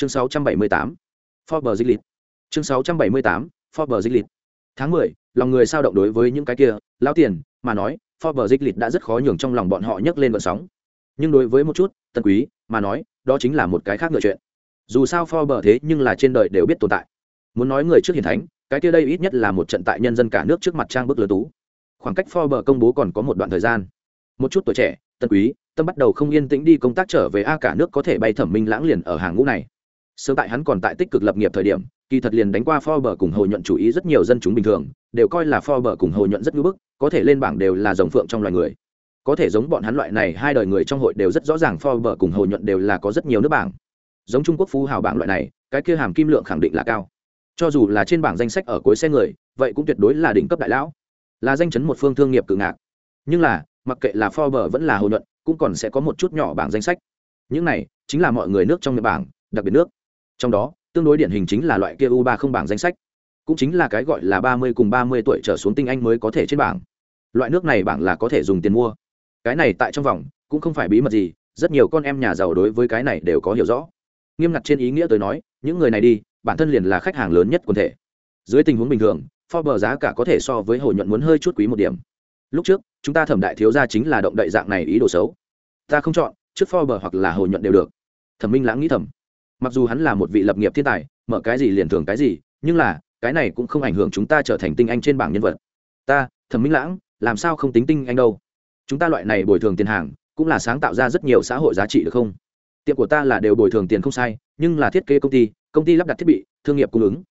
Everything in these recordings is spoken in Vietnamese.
chương 678, forbes dịch lịch chương 678, forbes dịch lịch tháng 10, lòng người sao động đối với những cái kia lao tiền mà nói forbes dịch lịch đã rất khó nhường trong lòng bọn họ nhấc lên vận sóng. Nhưng đối với một chút tân quý mà nói đó chính là một cái khác ngựa chuyện. Dù sao forbes thế nhưng là trên đời đều biết tồn tại. Muốn nói người trước hiền thánh cái kia đây ít nhất là một trận tại nhân dân cả nước trước mặt trang bức lớn tú. Khoảng cách forbes công bố còn có một đoạn thời gian. Một chút tuổi trẻ tân quý tâm bắt đầu không yên tĩnh đi công tác trở về a cả nước có thể bay thẩm minh lãng liền ở hàng ngũ này sớm tại hắn còn tại tích cực lập nghiệp thời điểm kỳ thật liền đánh qua Forbes cùng Hồ nhuận chủ ý rất nhiều dân chúng bình thường, đều coi là Forbes cùng Hồ nhuận rất ngưỡng bức, có thể lên bảng đều là rồng phượng trong loài người. Có thể giống bọn hắn loại này hai đời người trong hội đều rất rõ ràng Forbes cùng Hồ nhuận đều là có rất nhiều nước bảng. Giống Trung Quốc phú hào bảng loại này, cái kia hàm kim lượng khẳng định là cao. Cho dù là trên bảng danh sách ở cuối xe người, vậy cũng tuyệt đối là đỉnh cấp đại lão. Là danh chấn một phương thương nghiệp cự ngạc. Nhưng là, mặc kệ là Forbes vẫn là Hồ nhuận, cũng còn sẽ có một chút nhỏ bảng danh sách. Những này chính là mọi người nước trong bảng, đặc biệt nước. Trong đó, tương đối điển hình chính là loại kia u ba không bảng danh sách. Cũng chính là cái gọi là ba mươi cùng ba mươi tuổi trở xuống tinh anh mới có thể trên bảng. Loại nước này bảng là có thể dùng tiền mua. Cái này tại trong vòng cũng không phải bí mật gì rất nhiều con em nhà giàu đối với cái này đều có hiểu rõ. Nghiêm ngặt trên ý nghĩa tôi nói những người này đi bản thân liền là khách hàng lớn nhất quần thể. Dưới tình huống bình thường Forbes giá cả có thể so với hồi nhuận muốn hơi chút quý một điểm. Lúc trước chúng ta thẩm đại thiếu ra chính là động đậy dạng này ý đồ xấu. Ta không chọn trước Forbes hoặc là hồi nhuận đều được. Thẩm minh lãng nghĩ thầm mặc dù hắn là một vị lập nghiệp thiên tài, mở cái gì liền thường cái gì, nhưng là, cái này cũng không ảnh hưởng chúng ta trở thành tinh anh trên bảng nhân vật. Ta, thẩm minh lãng, làm sao không tính tinh anh đâu? Chúng ta loại này bồi thường tiền hàng, cũng là sáng tạo ra rất nhiều xã hội giá trị được không? Tiệm của ta là đều bồi thường tiền không sai, nhưng là thiết kế công ty công ty lắp đặt thiết bị, thương nghiệp cung ứng.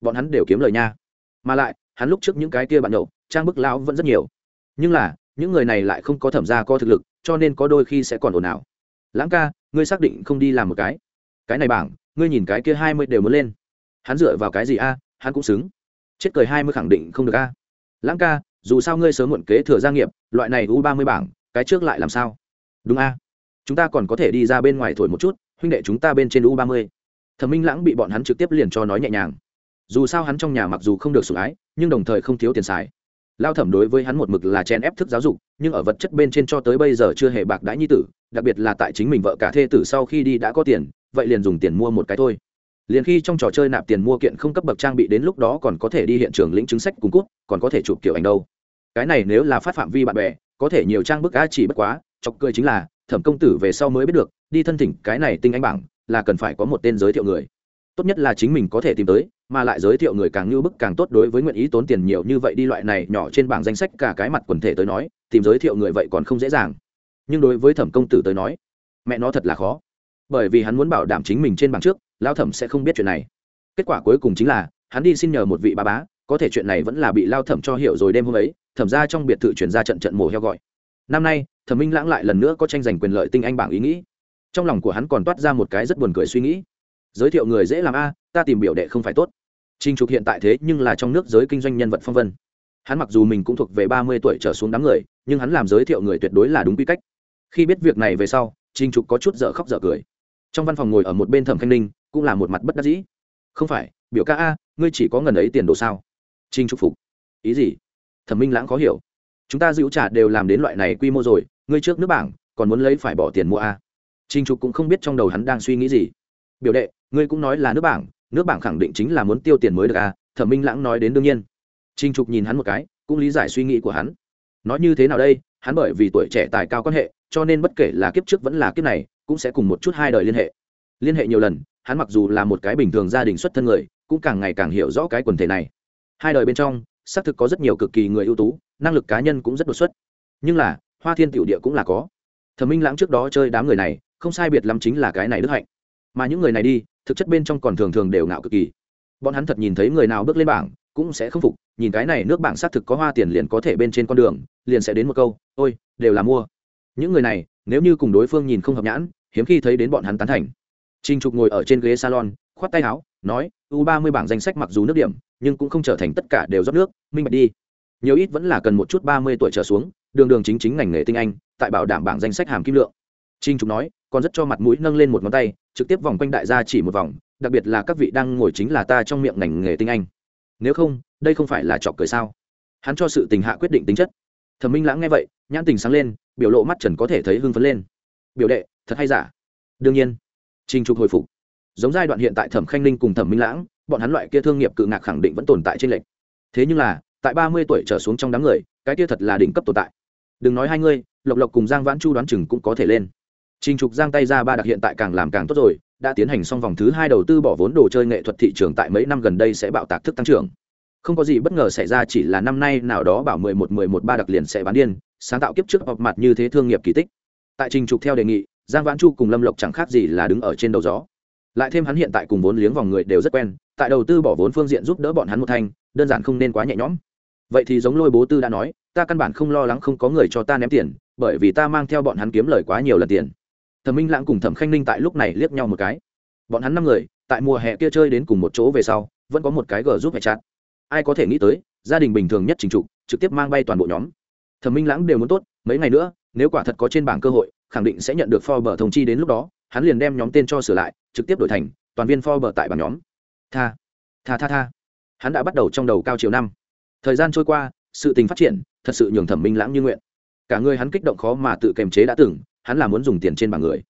Bọn hắn đều kiếm lời nha. Mà lại, hắn lúc trước những cái kia bạn nhậu, trang bức lão vẫn rất nhiều. Nhưng là, những người này lại không có thẩm gia có thực lực, cho nên có đôi khi sẽ còn ồn ào. Lãng ca, ngươi xác định không đi làm một cái cái này bảng, ngươi nhìn cái kia hai mươi đều muốn lên. Hắn dựa vào cái gì a? Hắn cũng xứng. Chết cười hai mươi khẳng định không được a. Lãng ca, dù sao ngươi sớm muộn kế thừa gia nghiệp, loại này u ba mươi bảng, cái trước lại làm sao? Đúng a. Chúng ta còn có thể đi ra bên ngoài thổi một chút, huynh đệ chúng ta bên trên u ba mươi. Thẩm minh lãng bị bọn hắn trực tiếp liền cho nói nhẹ nhàng. Dù sao hắn trong nhà mặc dù không được sủng ái, nhưng đồng thời không thiếu tiền xài. Lao thẩm đối với hắn một mực là chen ép thức giáo dục, nhưng ở vật chất bên trên cho tới bây giờ chưa hề bạc đãi nhi tử, đặc biệt là tại chính mình vợ cả thê tử sau khi đi đã có tiền vậy liền dùng tiền mua một cái thôi. Liền khi trong trò chơi nạp tiền mua kiện không cấp bậc trang bị đến lúc đó còn có thể đi hiện trường lĩnh chứng sách cung cút, còn có thể chụp kiểu ảnh đâu. Cái này nếu là phát phạm vi bạn bè, có thể nhiều trang bức a chỉ bất quá, chọc cười chính là, thẩm công tử về sau mới biết được, đi thân thỉnh cái này tinh anh bảng, là cần phải có một tên giới thiệu người. Tốt nhất là chính mình có thể tìm tới, mà lại giới thiệu người càng như bức càng tốt đối với nguyện ý tốn tiền nhiều như vậy đi loại này nhỏ trên bảng danh sách cả cái mặt quần thể tới nói, tìm giới thiệu người vậy còn không dễ dàng. Nhưng đối với thẩm công tử tới nói, mẹ nó thật là khó bởi vì hắn muốn bảo đảm chính mình trên bảng trước lao thẩm sẽ không biết chuyện này. Kết quả cuối cùng chính là hắn đi xin nhờ một vị bà bá có thể chuyện này vẫn là bị lao thẩm cho hiểu rồi đêm hôm ấy thẩm ra trong biệt thự chuyển ra trận trận mổ heo gọi. Năm nay thẩm minh lãng lại lần nữa có tranh giành quyền lợi tinh anh bảng ý nghĩ. Trong lòng của hắn còn toát ra một cái rất buồn cười suy nghĩ. Giới thiệu người dễ làm a ta tìm biểu đệ không phải tốt. Trình Trục hiện tại thế nhưng là trong nước giới kinh doanh nhân vật phong vân. Hắn mặc dù mình cũng thuộc về ba mươi tuổi trở xuống đám người, nhưng hắn làm giới thiệu người tuyệt đối là đúng quy cách. Khi biết việc này về sau, Trình Trục có chút dở khóc dở cười trong văn phòng ngồi ở một bên thẩm khanh ninh cũng là một mặt bất đắc dĩ. Không phải, biểu ca a, ngươi chỉ có ngần ấy tiền đồ sao? Trinh trục phục. Ý gì? Thẩm minh lãng khó hiểu. Chúng ta giữ trả đều làm đến loại này quy mô rồi, ngươi trước nước bảng, còn muốn lấy phải bỏ tiền mua a. Trinh trục cũng không biết trong đầu hắn đang suy nghĩ gì. Biểu đệ, ngươi cũng nói là nước bảng nước bảng khẳng định chính là muốn tiêu tiền mới được a, thẩm minh lãng nói đến đương nhiên. Trinh trục nhìn hắn một cái, cũng lý giải suy nghĩ của hắn. Nói như thế nào đây? Hắn bởi vì tuổi trẻ tài cao quan hệ, cho nên bất kể là kiếp trước vẫn là kiếp này cũng sẽ cùng một chút hai đời liên hệ. Liên hệ nhiều lần, hắn mặc dù là một cái bình thường gia đình xuất thân người, cũng càng ngày càng hiểu rõ cái quần thể này. Hai đời bên trong, xác thực có rất nhiều cực kỳ người ưu tú, năng lực cá nhân cũng rất đột xuất. Nhưng là, hoa thiên tiểu địa cũng là có. Thẩm minh lãng trước đó chơi đám người này, không sai biệt lắm chính là cái này đức hạnh. Mà những người này đi, thực chất bên trong còn thường thường đều ngạo cực kỳ. Bọn hắn thật nhìn thấy người nào bước lên bảng, cũng sẽ không phục, nhìn cái này nước bảng xác thực có hoa tiền liền có thể bên trên con đường, liền sẽ đến một câu, ôi, đều là mua. Những người này nếu như cùng đối phương nhìn không hợp nhãn, hiếm khi thấy đến bọn hắn tán thành. Trinh trục ngồi ở trên ghế salon, khoát tay áo, nói, u ba mươi bảng danh sách mặc dù nước điểm, nhưng cũng không trở thành tất cả đều rót nước, minh bạch đi. Nhiều ít vẫn là cần một chút ba mươi tuổi trở xuống, đường đường chính chính ngành nghề tinh anh, tại bảo đảm bảng danh sách hàm kim lượng. Trinh trục nói, còn rất cho mặt mũi nâng lên một ngón tay, trực tiếp vòng quanh đại gia chỉ một vòng, đặc biệt là các vị đang ngồi chính là ta trong miệng ngành nghề tinh anh. Nếu không, đây không phải là trọc cười sao? Hắn cho sự tình hạ quyết định tính chất. Thẩm minh lãng nghe vậy, nhãn tình sáng lên biểu lộ mắt trần có thể thấy hưng phấn lên. Biểu đệ, thật hay giả? Đương nhiên. Trình trục hồi phục. Giống giai đoạn hiện tại thẩm khanh ninh cùng thẩm minh lãng, bọn hắn loại kia thương nghiệp cự ngạc khẳng định vẫn tồn tại trên lệnh thế nhưng là, tại ba mươi tuổi trở xuống trong đám người, cái kia thật là đỉnh cấp tồn tại. Đừng nói hai ngươi lộc lộc cùng giang vãn chu đoán chừng cũng có thể lên. Trình trục giang tay ra ba đặc hiện tại càng làm càng tốt rồi, đã tiến hành xong vòng thứ hai đầu tư bỏ vốn đồ chơi nghệ thuật thị trường tại mấy năm gần đây sẽ bạo tạc thức tăng trưởng không có gì bất ngờ xảy ra, chỉ là năm nay nào đó bảo mười một mười một, ba đặc liền sẽ bán điên, sáng tạo kiếp trước họp mặt như thế thương nghiệp kỳ tích. Tại trình trục theo đề nghị, giang vãn chu cùng lâm lộc chẳng khác gì là đứng ở trên đầu gió. Lại thêm hắn hiện tại cùng vốn liếng vòng người đều rất quen, tại đầu tư bỏ vốn phương diện giúp đỡ bọn hắn một thanh đơn giản không nên quá nhẹ nhõm. Vậy thì giống lôi bố tư đã nói, ta căn bản không lo lắng không có người cho ta ném tiền, bởi vì ta mang theo bọn hắn kiếm lời quá nhiều lần tiền. Thẩm minh lãng cùng thẩm khanh ninh tại lúc này liếc nhau một cái. Bọn hắn năm người, tại mùa hè kia chơi đến cùng một chỗ về sau, vẫn có một cái gờ giúp hệ chặt ai có thể nghĩ tới gia đình bình thường nhất trình trục trực tiếp mang bay toàn bộ nhóm thẩm minh lãng đều muốn tốt mấy ngày nữa nếu quả thật có trên bảng cơ hội khẳng định sẽ nhận được Forbes thông chi đến lúc đó, hắn liền đem nhóm tên cho sửa lại, trực tiếp đổi thành toàn viên Forbes tại bảng nhóm. Tha, tha tha tha. Hắn đã bắt đầu trong đầu cao chiều năm. Thời gian trôi qua, sự tình phát triển, thật sự nhường Thẩm Minh Lãng như nguyện. Cả người hắn kích động khó mà tự kềm chế đã từng, hắn là muốn dùng tiền trên bảng người.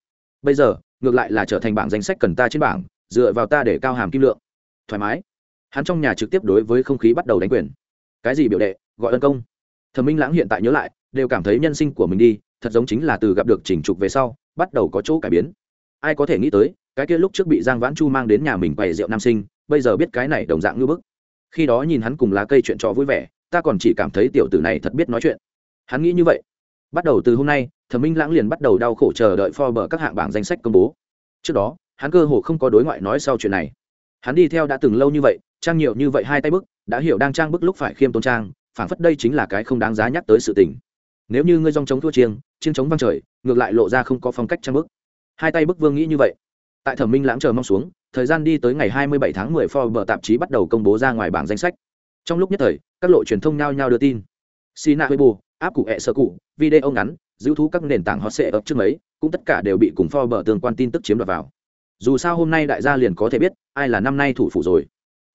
Bây giờ, ngược lại là trở thành bảng danh sách cần ta trên bảng, dựa vào ta để cao hàm kim lượng. Thoải mái. Hắn trong nhà trực tiếp đối với không khí bắt đầu đánh quyền. Cái gì biểu đệ, gọi ân công. Thẩm Minh Lãng hiện tại nhớ lại, đều cảm thấy nhân sinh của mình đi, thật giống chính là từ gặp được chỉnh trục về sau bắt đầu có chỗ cải biến. Ai có thể nghĩ tới cái kia lúc trước bị giang vãn chu mang đến nhà mình quầy rượu nam sinh bây giờ biết cái này đồng dạng như bức. Khi đó nhìn hắn cùng lá cây chuyện trò vui vẻ ta còn chỉ cảm thấy tiểu tử này thật biết nói chuyện. Hắn nghĩ như vậy. Bắt đầu từ hôm nay thẩm minh lãng liền bắt đầu đau khổ chờ đợi pho bờ các hạng bảng danh sách công bố. Trước đó hắn cơ hồ không có đối ngoại nói sau chuyện này. Hắn đi theo đã từng lâu như vậy trang nhiều như vậy hai tay bức, đã hiểu đang trang bức lúc phải khiêm tôn trang, phảng phất đây chính là cái không đáng giá nhắc tới sự tình. Nếu như ngươi dòng chống thua chiêng chiêng chống văng trời, ngược lại lộ ra không có phong cách trang bức. Hai tay bức vương nghĩ như vậy. Tại thẩm minh lãng chờ mong xuống, thời gian đi tới ngày 27 tháng 10 Forbes tạp chí bắt đầu công bố ra ngoài bảng danh sách. Trong lúc nhất thời, các lộ truyền thông nhao nhao đưa tin. Sina weibo áp cụ hẹ sơ cụ, video ngắn, giữ thú các nền tảng hot sệ ập trước mấy, cũng tất cả đều bị cùng Forbes tương quan tin tức chiếm đoạt vào. Dù sao hôm nay đại gia liền có thể biết, ai là năm nay thủ phủ rồi.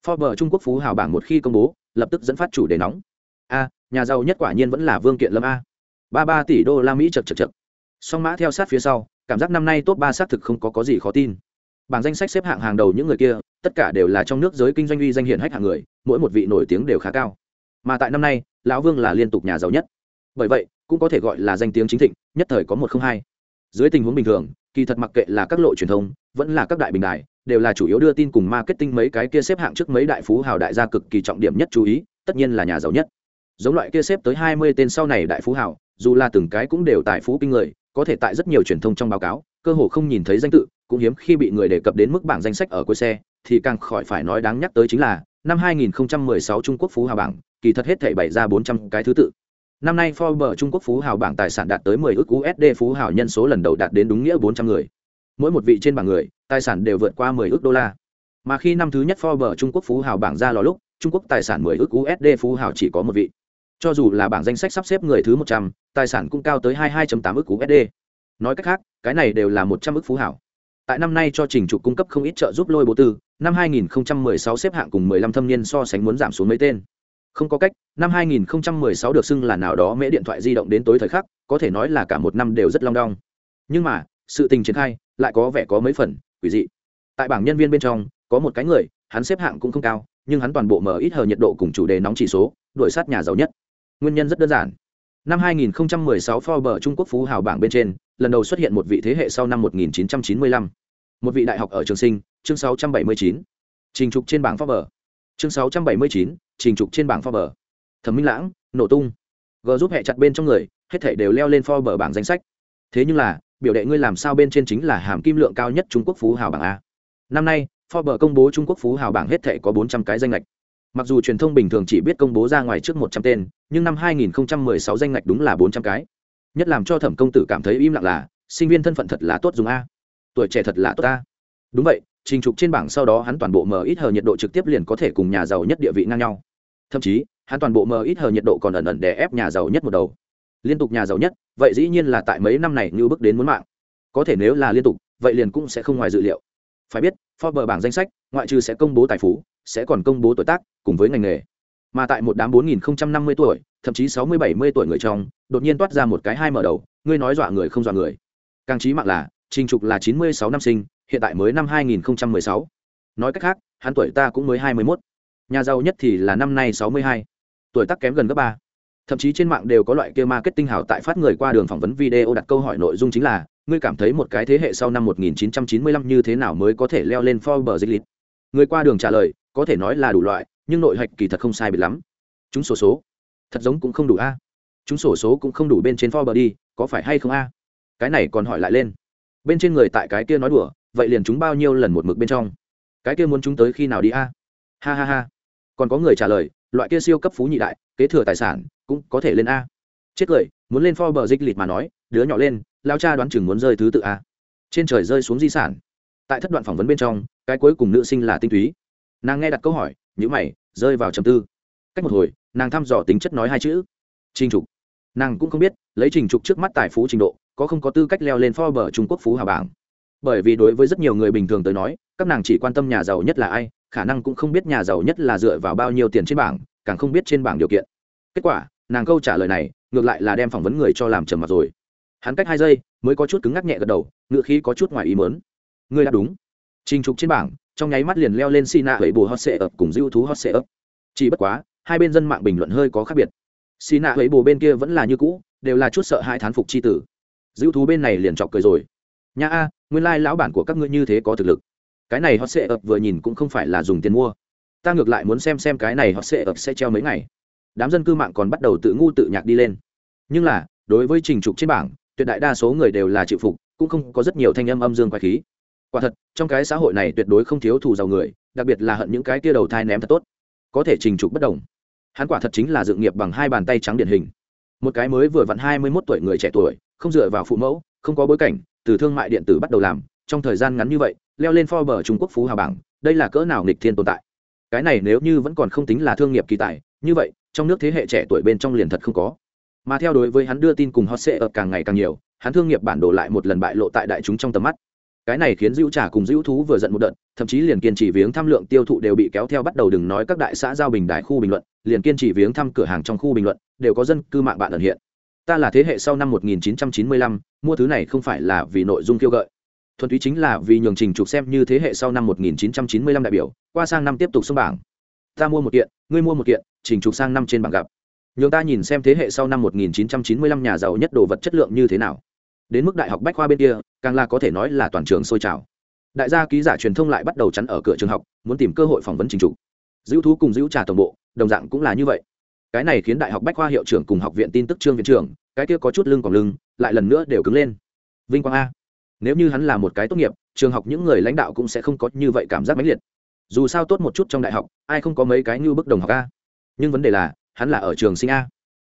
Forbes Trung Quốc phú hào bảng một khi công bố, lập tức dẫn phát chủ đề nóng. A, nhà giàu nhất quả nhiên vẫn là vương kiện lâm a. Ba ba tỷ đô la mỹ chật chật chậc. song mã theo sát phía sau, cảm giác năm nay top ba xác thực không có có gì khó tin. Bảng danh sách xếp hạng hàng đầu những người kia, tất cả đều là trong nước giới kinh doanh uy danh hiển hách hạng người, mỗi một vị nổi tiếng đều khá cao. Mà tại năm nay, lão vương là liên tục nhà giàu nhất. Bởi vậy, cũng có thể gọi là danh tiếng chính thịnh, nhất thời có một không hai. Dưới tình huống bình thường, kỳ thật mặc kệ là các lộ truyền thông, vẫn là các đại bình đài đều là chủ yếu đưa tin cùng marketing mấy cái kia xếp hạng trước mấy đại phú hào đại gia cực kỳ trọng điểm nhất chú ý, tất nhiên là nhà giàu nhất. Giống loại kia xếp tới hai mươi tên sau này đại phú hào, dù là từng cái cũng đều tài phú kinh người, có thể tại rất nhiều truyền thông trong báo cáo, cơ hồ không nhìn thấy danh tự, cũng hiếm khi bị người đề cập đến mức bảng danh sách ở cuối xe, thì càng khỏi phải nói đáng nhắc tới chính là, năm 2016 Trung Quốc phú hào bảng, kỳ thật hết thảy bày ra 400 cái thứ tự. Năm nay Forbes Trung Quốc phú hào bảng tài sản đạt tới 10 ức USD phú hào nhân số lần đầu đạt đến đúng nghĩa 400 người mỗi một vị trên bảng người, tài sản đều vượt qua 10 ước đô la. Mà khi năm thứ nhất Forbes Trung Quốc phú hào bảng ra lò lúc, Trung Quốc tài sản 10 ước USD phú hào chỉ có một vị. Cho dù là bảng danh sách sắp xếp người thứ một trăm, tài sản cũng cao tới 22.8 ước usd nói cách khác, cái này đều là 100 ước phú hào. tại năm nay cho trình trục cung cấp không ít trợ giúp lôi bố tư, năm 2016 xếp hạng cùng 15 thâm niên so sánh muốn giảm xuống mấy tên. Không có cách, năm 2016 được xưng là nào đó mễ điện thoại di động đến tối thời khắc, có thể nói là cả một năm đều rất long đong. Nhưng mà, sự tình triển khai lại có vẻ có mấy phần quỷ dị. Tại bảng nhân viên bên trong, có một cái người, hắn xếp hạng cũng không cao, nhưng hắn toàn bộ mở ít hờ nhiệt độ cùng chủ đề nóng chỉ số, đuổi sát nhà giàu nhất. Nguyên nhân rất đơn giản. Năm 2016 Forbes Trung Quốc phú hào bảng bên trên, lần đầu xuất hiện một vị thế hệ sau năm 1995 một vị đại học ở trường sinh, chương 679 trình trục trên bảng Forbes. Chương 679 trình trục trên bảng Forbes. Thẩm minh lãng, nổ tung. G giúp hệ chặt bên trong người, hết thảy đều leo lên Forbes bảng danh sách. Thế nhưng là biểu đệ ngươi làm sao bên trên chính là hàm kim lượng cao nhất Trung Quốc phú hào bảng a năm nay Forbes công bố Trung Quốc phú hào bảng hết thảy có 400 cái danh lệch Mặc dù truyền thông bình thường chỉ biết công bố ra ngoài trước một trăm tên, nhưng năm 2016 danh ngạch đúng là bốn trăm cái. Nhất làm cho Thẩm công tử cảm thấy im lặng là, sinh viên thân phận thật là tốt dùng a. Tuổi trẻ thật là tốt a. Đúng vậy, trình trục trên bảng sau đó hắn toàn bộ m ít hờ nhiệt độ trực tiếp liền có thể cùng nhà giàu nhất địa vị ngang nhau. Thậm chí, hắn toàn bộ m ít hờ nhiệt độ còn ẩn ẩn đè ép nhà giàu nhất một đầu. Liên tục nhà giàu nhất, vậy dĩ nhiên là tại mấy năm này như bước đến muốn mạng. Có thể nếu là liên tục, vậy liền cũng sẽ không ngoài dự liệu. Phải biết, Forbes bảng danh sách, ngoại trừ sẽ công bố tài phú, sẽ còn công bố tuổi tác cùng với ngành nghề mà tại một đám bốn nghìn năm mươi tuổi thậm chí sáu mươi bảy mươi tuổi người trong đột nhiên toát ra một cái hai mở đầu ngươi nói dọa người không dọa người càng trí mạng là trình trục là chín mươi sáu năm sinh hiện tại mới năm 2016. nói cách khác hắn tuổi ta cũng mới 21. nhà giàu nhất thì là năm nay 62. tuổi tác kém gần gấp ba thậm chí trên mạng đều có loại kia marketing hảo tại phát người qua đường phỏng vấn video đặt câu hỏi nội dung chính là, ngươi cảm thấy một cái thế hệ sau năm 1995 như thế nào mới có thể leo lên Forbes Elite người qua đường trả lời, có thể nói là đủ loại, nhưng nội hạch kỳ thật không sai biệt lắm. Chúng sổ số. Thật giống cũng không đủ a. Chúng sổ số cũng không đủ bên trên Forbes đi, có phải hay không a? Cái này còn hỏi lại lên. Bên trên người tại cái kia nói đùa, vậy liền chúng bao nhiêu lần một mực bên trong? Cái kia muốn chúng tới khi nào đi a? Ha ha ha. Còn có người trả lời loại kia siêu cấp phú nhị đại, kế thừa tài sản, cũng có thể lên a. Chết cười, muốn lên Forbes dịch lịt mà nói, đứa nhỏ lên, lao cha đoán chừng muốn rơi thứ tự a. Trên trời rơi xuống di sản. Tại thất đoạn phỏng vấn bên trong, cái cuối cùng nữ sinh là tinh túy. Nàng nghe đặt câu hỏi nhữ mày, rơi vào trầm tư. Cách một hồi, nàng thăm dò tính chất nói hai chữ. Trình trục. Nàng cũng không biết, lấy trình trục trước mắt tài phú trình độ, có không có tư cách leo lên Forbes Trung Quốc phú hà bảng. Bởi vì đối với rất nhiều người bình thường tới nói, các nàng chỉ quan tâm nhà giàu nhất là ai, khả năng cũng không biết nhà giàu nhất là dựa vào bao nhiêu tiền trên bảng, càng không biết trên bảng điều kiện. Kết quả, nàng câu trả lời này, ngược lại là đem phỏng vấn người cho làm trầm mặt rồi. Hắn cách hai giây, mới có chút cứng ngắc nhẹ gật đầu, ngựa khí có chút ngoài ý muốn. Ngươi đã đúng. Trình trục trên bảng, trong nháy mắt liền leo lên Sina với bù hot ấp cùng dư thú hot ấp. Chỉ bất quá, hai bên dân mạng bình luận hơi có khác biệt. Sina với bù bên kia vẫn là như cũ, đều là chút sợ hai thán phục chi tử dư thú bên này liền chọc cười rồi nhà a nguyên lai lão bản của các ngươi như thế có thực lực. Cái này họ sẽ ập vừa nhìn cũng không phải là dùng tiền mua. Ta ngược lại muốn xem xem cái này họ sẽ ập sẽ treo mấy ngày. Đám dân cư mạng còn bắt đầu tự ngu tự nhạc đi lên. Nhưng là, đối với trình trục trên bảng, tuyệt đại đa số người đều là chịu phục, cũng không có rất nhiều thanh âm âm dương quái khí. Quả thật, trong cái xã hội này tuyệt đối không thiếu thù giàu người, đặc biệt là hận những cái kia đầu thai ném thật tốt. Có thể trình trục bất đồng. Hắn quả thật chính là dự nghiệp bằng hai bàn tay trắng điển hình. Một cái mới vừa vặn hai mươi mốt tuổi người trẻ tuổi, không dựa vào phụ mẫu, không có bối cảnh từ thương mại điện tử bắt đầu làm trong thời gian ngắn như vậy leo lên Forbes Trung Quốc phú hào bảng, đây là cỡ nào nghịch thiên tồn tại. Cái này nếu như vẫn còn không tính là thương nghiệp kỳ tài, như vậy, trong nước thế hệ trẻ tuổi bên trong liền thật không có. Mà theo đối với hắn đưa tin cùng hot ở càng ngày càng nhiều, hắn thương nghiệp bản đồ lại một lần bại lộ tại đại chúng trong tầm mắt. Cái này khiến dữ trả cùng dữ Thú vừa giận một đợt, thậm chí liền kiên trì viếng thăm lượng tiêu thụ đều bị kéo theo bắt đầu đừng nói các đại xã giao bình đại khu bình luận, liền kiên trì viếng thăm cửa hàng trong khu bình luận, đều có dân cư mạng bạn ẩn hiện ta là thế hệ sau năm 1995, mua thứ này không phải là vì nội dung kêu gợi. Thuần túy chính là vì nhường trình trục xem như thế hệ sau năm 1995 đại biểu qua sang năm tiếp tục xông bảng. Ta mua một kiện ngươi mua một kiện trình trục sang năm trên bảng gặp. Nhường ta nhìn xem thế hệ sau năm 1995 nhà giàu nhất đồ vật chất lượng như thế nào. Đến mức đại học bách khoa bên kia càng là có thể nói là toàn trường sôi trào. Đại gia ký giả truyền thông lại bắt đầu chắn ở cửa trường học muốn tìm cơ hội phỏng vấn trình trục. Dữ thú cùng dữ trà tổng bộ đồng dạng cũng là như vậy cái này khiến đại học bách khoa hiệu trưởng cùng học viện tin tức trương viện trưởng, cái kia có chút lưng còn lưng, lại lần nữa đều cứng lên. Vinh quang a. Nếu như hắn là một cái tốt nghiệp, trường học những người lãnh đạo cũng sẽ không có như vậy cảm giác mãnh liệt. Dù sao tốt một chút trong đại học, ai không có mấy cái như bức đồng học a. Nhưng vấn đề là, hắn là ở trường sinh a.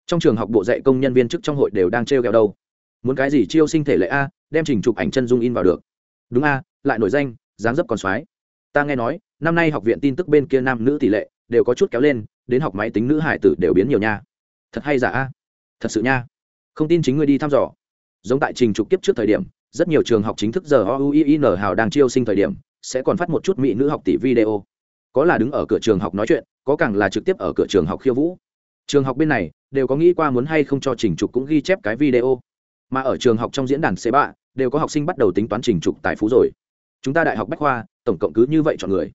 Trong trường học bộ dạy công nhân viên chức trong hội đều đang trêu ghẹo đâu. Muốn cái gì chiêu sinh thể lệ a, đem trình chụp ảnh chân dung in vào được. Đúng a, lại nổi danh, dáng dấp còn soái ta nghe nói, năm nay học viện tin tức bên kia nam nữ tỷ lệ đều có chút kéo lên đến học máy tính nữ hải tử đều biến nhiều nha. Thật hay giả a? Thật sự nha. Không tin chính ngươi đi thăm dò. Giống tại trình trục tiếp trước thời điểm, rất nhiều trường học chính thức giờ oin hào đang chiêu sinh thời điểm, sẽ còn phát một chút mỹ nữ học tỷ video. Có là đứng ở cửa trường học nói chuyện, có càng là trực tiếp ở cửa trường học khiêu vũ. Trường học bên này, đều có nghĩ qua muốn hay không cho trình trục cũng ghi chép cái video. Mà ở trường học trong diễn đàn c ba, đều có học sinh bắt đầu tính toán trình trục tài phú rồi. Chúng ta đại học bách khoa, tổng cộng cứ như vậy chọn người.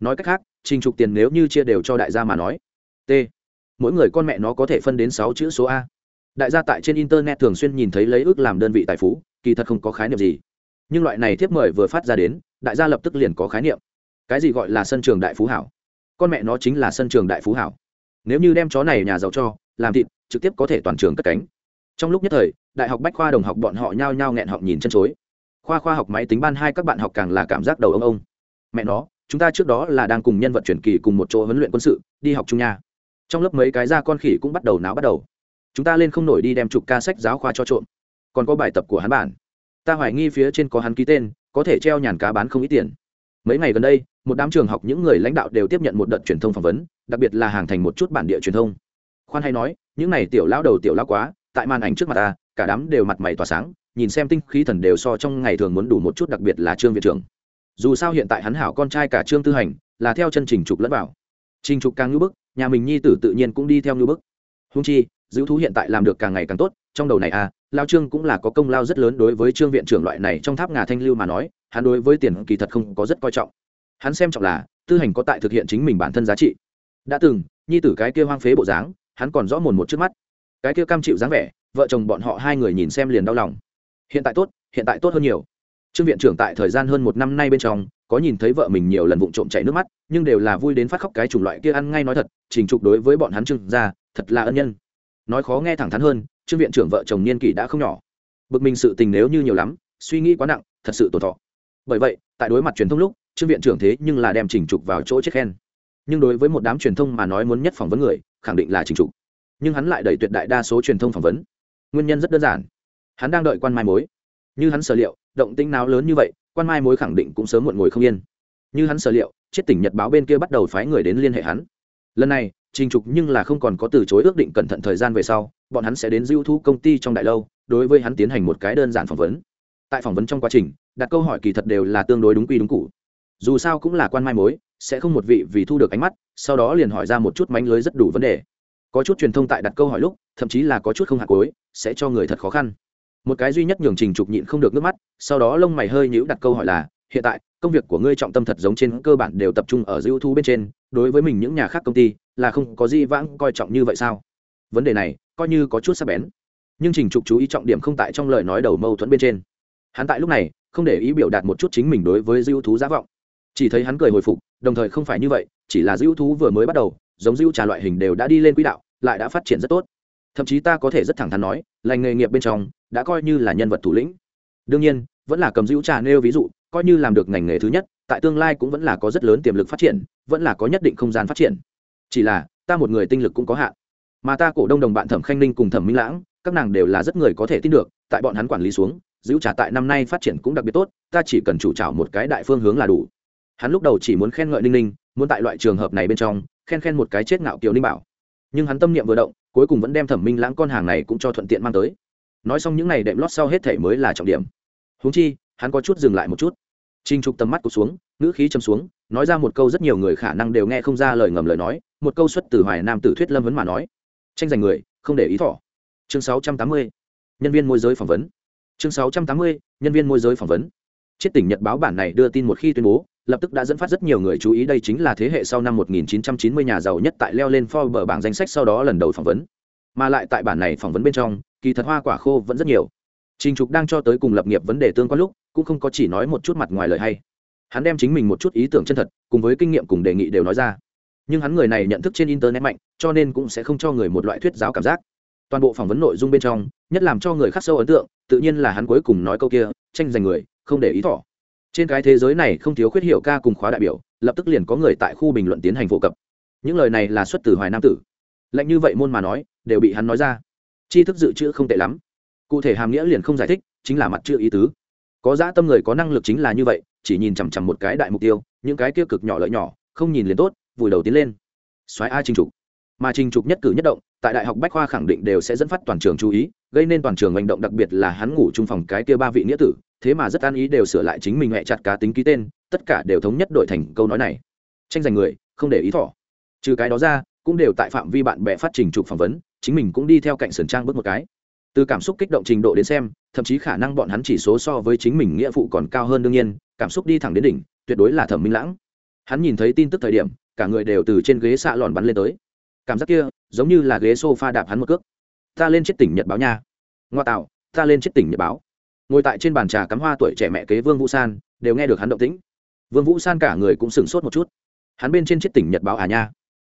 Nói cách khác, trình trục tiền nếu như chia đều cho đại gia mà nói t. Mỗi người con mẹ nó có thể phân đến sáu chữ số a. Đại gia tại trên internet thường xuyên nhìn thấy lấy ước làm đơn vị tài phú, kỳ thật không có khái niệm gì. Nhưng loại này thiếp mời vừa phát ra đến, đại gia lập tức liền có khái niệm. Cái gì gọi là sân trường đại phú hảo? Con mẹ nó chính là sân trường đại phú hảo. Nếu như đem chó này nhà giàu cho, làm thịt, trực tiếp có thể toàn trường cất cánh. Trong lúc nhất thời, đại học bách khoa đồng học bọn họ nhao nhao nghẹn họng nhìn chân chối. Khoa khoa học máy tính ban hai các bạn học càng là cảm giác đầu ông ông. Mẹ nó, chúng ta trước đó là đang cùng nhân vật truyền kỳ cùng một chỗ huấn luyện quân sự, đi học chung nha trong lớp mấy cái da con khỉ cũng bắt đầu náo bắt đầu. Chúng ta lên không nổi đi đem chụp ca sách giáo khoa cho trộm. Còn có bài tập của hắn bản. Ta hoài nghi phía trên có hắn ký tên, có thể treo nhàn cá bán không ít tiền. Mấy ngày gần đây, một đám trường học những người lãnh đạo đều tiếp nhận một đợt truyền thông phỏng vấn, đặc biệt là hàng thành một chút bản địa truyền thông. Khoan hay nói, những này tiểu lão đầu tiểu lão quá, tại màn ảnh trước mặt ta, cả đám đều mặt mày tỏa sáng, nhìn xem tinh khí thần đều so trong ngày thường muốn đủ một chút, đặc biệt là trương viện trưởng. Dù sao hiện tại hắn hảo con trai cả trương tư hành, là theo chân trình trục lẫn vào. Trình trục càng ngưỡng bức nhà mình nhi tử tự nhiên cũng đi theo như bức. Húng chi, giữ thú hiện tại làm được càng ngày càng tốt, trong đầu này à lao trương cũng là có công lao rất lớn đối với trương viện trưởng loại này trong tháp ngà thanh lưu mà nói, hắn đối với tiền kỳ thật không có rất coi trọng. Hắn xem trọng là, tư hành có tại thực hiện chính mình bản thân giá trị. Đã từng, nhi tử cái kia hoang phế bộ dáng, hắn còn rõ mồn một trước mắt. Cái kia cam chịu dáng vẻ, vợ chồng bọn họ hai người nhìn xem liền đau lòng. Hiện tại tốt, hiện tại tốt hơn nhiều. Trương viện trưởng tại thời gian hơn một năm nay bên trong có nhìn thấy vợ mình nhiều lần vụng trộm chảy nước mắt, nhưng đều là vui đến phát khóc cái chủng loại kia ăn ngay nói thật, trình trục đối với bọn hắn trương gia, thật là ân nhân. Nói khó nghe thẳng thắn hơn, trương viện trưởng vợ chồng niên kỷ đã không nhỏ. Bực mình sự tình nếu như nhiều lắm, suy nghĩ quá nặng, thật sự tổn thọ. Bởi vậy, tại đối mặt truyền thông lúc, trương viện trưởng thế nhưng là đem trình trục vào chỗ chết khen. Nhưng đối với một đám truyền thông mà nói muốn nhất phỏng vấn người, khẳng định là trình trục. Nhưng hắn lại đẩy tuyệt đại đa số truyền thông phỏng vấn. Nguyên nhân rất đơn giản. Hắn đang đợi quan mai mối. Như hắn sở liệu động tĩnh nào lớn như vậy, quan mai mối khẳng định cũng sớm muộn ngồi không yên. Như hắn sở liệu, chết tỉnh nhật báo bên kia bắt đầu phái người đến liên hệ hắn. Lần này, trình trục nhưng là không còn có từ chối ước định cẩn thận thời gian về sau, bọn hắn sẽ đến dư thu công ty trong đại lâu, đối với hắn tiến hành một cái đơn giản phỏng vấn. Tại phỏng vấn trong quá trình, đặt câu hỏi kỳ thật đều là tương đối đúng quy đúng cụ dù sao cũng là quan mai mối, sẽ không một vị vì thu được ánh mắt, sau đó liền hỏi ra một chút mánh lưới rất đủ vấn đề. Có chút truyền thông tại đặt câu hỏi lúc, thậm chí là có chút không hạt cối sẽ cho người thật khó khăn một cái duy nhất nhường trình trục nhịn không được nước mắt, sau đó lông mày hơi nhíu đặt câu hỏi là, hiện tại, công việc của ngươi trọng tâm thật giống trên cơ bản đều tập trung ở dư thu bên trên, đối với mình những nhà khác công ty, là không có gì vãng coi trọng như vậy sao? Vấn đề này, coi như có chút sắc bén. Nhưng trình trục chú ý trọng điểm không tại trong lời nói đầu mâu thuẫn bên trên. Hắn tại lúc này, không để ý biểu đạt một chút chính mình đối với dư thú giá vọng. Chỉ thấy hắn cười hồi phục, đồng thời không phải như vậy, chỉ là dư thú vừa mới bắt đầu, giống dư trà loại hình đều đã đi lên quỹ đạo, lại đã phát triển rất tốt. Thậm chí ta có thể rất thẳng thắn nói lành nghề nghiệp bên trong đã coi như là nhân vật thủ lĩnh. Đương nhiên, vẫn là cầm giữ trà nêu ví dụ, coi như làm được ngành nghề thứ nhất, tại tương lai cũng vẫn là có rất lớn tiềm lực phát triển, vẫn là có nhất định không gian phát triển. Chỉ là, ta một người tinh lực cũng có hạn. Mà ta cổ đông đồng bạn thẩm khanh ninh cùng thẩm minh lãng, các nàng đều là rất người có thể tin được, tại bọn hắn quản lý xuống, giữ trả tại năm nay phát triển cũng đặc biệt tốt, ta chỉ cần chủ trào một cái đại phương hướng là đủ. Hắn lúc đầu chỉ muốn khen ngợi ninh ninh, muốn tại loại trường hợp này bên trong, khen khen một cái chết ngạo kiều ninh bảo. Nhưng hắn tâm niệm vừa động, cuối cùng vẫn đem thẩm minh lãng con hàng này cũng cho thuận tiện mang tới nói xong những n à y đệm lót sau hết thể mới là trọng điểm. Húng chi, hắn có chút dừng lại một chút. Trinh trục tầm mắt cụt xuống, ngữ khí châm xuống, nói ra một câu rất nhiều người khả năng đều nghe không ra lời ngầm lời nói, một câu xuất từ hoài nam tử thuyết lâm vấn mà nói. Tranh giành người, không để ý thỏ chương sáu trăm tám mươi, nhân viên môi giới phỏng vấn. Chương sáu trăm tám mươi, nhân viên môi giới phỏng vấn. Chiết tỉnh nhật báo bản này đưa tin một khi tuyên bố, lập tức đã dẫn phát rất nhiều người chú ý đây chính là thế hệ sau năm 1990 nhà giàu nhất tại leo lên Forbes bảng danh sách sau đó lần đầu phỏng vấn. Mà lại tại bản này phỏng vấn bên trong, kỳ thật hoa quả khô vẫn rất nhiều. Trình Trục đang cho tới cùng lập nghiệp vấn đề tương quan lúc, cũng không có chỉ nói một chút mặt ngoài lời hay. Hắn đem chính mình một chút ý tưởng chân thật, cùng với kinh nghiệm cùng đề nghị đều nói ra. Nhưng hắn người này nhận thức trên internet mạnh, cho nên cũng sẽ không cho người một loại thuyết giáo cảm giác. Toàn bộ phỏng vấn nội dung bên trong, nhất làm cho người khắc sâu ấn tượng, tự nhiên là hắn cuối cùng nói câu kia, tranh giành người, không để ý thỏ trên cái thế giới này không thiếu khuyết hiệu ca cùng khóa đại biểu lập tức liền có người tại khu bình luận tiến hành phổ cập những lời này là xuất từ hoài nam tử lạnh như vậy môn mà nói, đều bị hắn nói ra. Tri thức dự trữ không tệ lắm. Cụ thể hàm nghĩa liền không giải thích, chính là mặt chữ ý tứ. Có dã tâm người có năng lực chính là như vậy, chỉ nhìn chằm chằm một cái đại mục tiêu, những cái kia cực nhỏ lợi nhỏ, không nhìn liền tốt, vùi đầu tiến lên. Xoáy a trình trục. Mà trình trục nhất cử nhất động, tại đại học bách khoa khẳng định đều sẽ dẫn phát toàn trường chú ý, gây nên toàn trường hành động đặc biệt là hắn ngủ chung phòng cái kia ba vị nghĩa tử, thế mà rất an ý đều sửa lại chính mình mẹ chặt cá tính ký tên, tất cả đều thống nhất đổi thành câu nói này. Tranh giành người, không để ý thỏ trừ cái đó ra cũng đều tại phạm vi bạn bè phát trình trục phỏng vấn, chính mình cũng đi theo cạnh sườn trang bước một cái. Từ cảm xúc kích động trình độ đến xem, thậm chí khả năng bọn hắn chỉ số so với chính mình nghĩa vụ còn cao hơn đương nhiên, cảm xúc đi thẳng đến đỉnh, tuyệt đối là thẩm minh lãng. Hắn nhìn thấy tin tức thời điểm, cả người đều từ trên ghế xạ lòn bắn lên tới. Cảm giác kia, giống như là ghế s o f a đạp hắn một cước. Ta lên chết tỉnh nhật báo nha. Ngoa tạo, ta lên chết tỉnh nhật báo. Ngồi tại trên bàn trà cắm hoa tuổi trẻ mẹ kế vương vũ san, đều nghe được hắn động tĩnh. Vương vũ san cả người cũng sửng sốt một chút. Hắn bên trên chết tỉnh nhật báo à nha?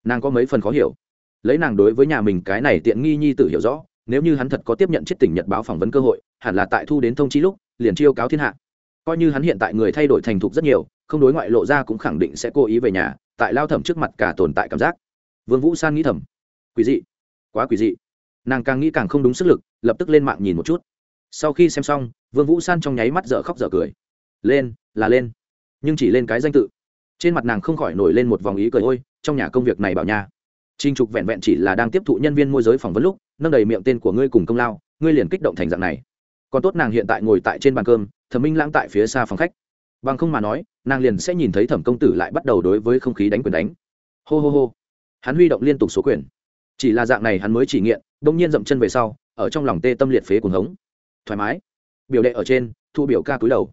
Nàng có mấy phần khó hiểu. Lấy nàng đối với nhà mình cái này tiện nghi nhi tự hiểu rõ, nếu như hắn thật có tiếp nhận chiếc tỉnh nhật báo phỏng vấn cơ hội, hẳn là tại thu đến thông chí lúc, liền chiêu cáo thiên hạ. Coi như hắn hiện tại người thay đổi thành thục rất nhiều, không đối ngoại lộ ra cũng khẳng định sẽ cố ý về nhà, tại lao thẩm trước mặt cả tồn tại cảm giác. Vương vũ san nghĩ thầm. Quý dị. Quá quý dị. Nàng càng nghĩ càng không đúng sức lực, lập tức lên mạng nhìn một chút. Sau khi xem xong, vương vũ san trong nháy mắt dở khóc dở cười. Lên, là lên. Nhưng chỉ lên cái danh tự trên mặt nàng không khỏi nổi lên một vòng ý cười, ôi, trong nhà công việc này bảo nha. Trinh trục vẹn vẹn chỉ là đang tiếp thụ nhân viên môi giới phỏng vấn lúc, nâng đầy miệng tên của ngươi cùng công lao, ngươi liền kích động thành dạng này. Còn tốt nàng hiện tại ngồi tại trên bàn cơm, thẩm minh lãng tại phía xa phòng khách. Bằng không mà nói, nàng liền sẽ nhìn thấy thẩm công tử lại bắt đầu đối với không khí đánh quyền đánh. Hô hô hô. Hắn huy động liên tục số quyền. Chỉ là dạng này hắn mới chỉ nghiện, đông nhiên dậm chân về sau, ở trong lòng tê tâm liệt phế cuồng hống. Thoải mái. Biểu đệ ở trên, thu biểu ca cúi đầu.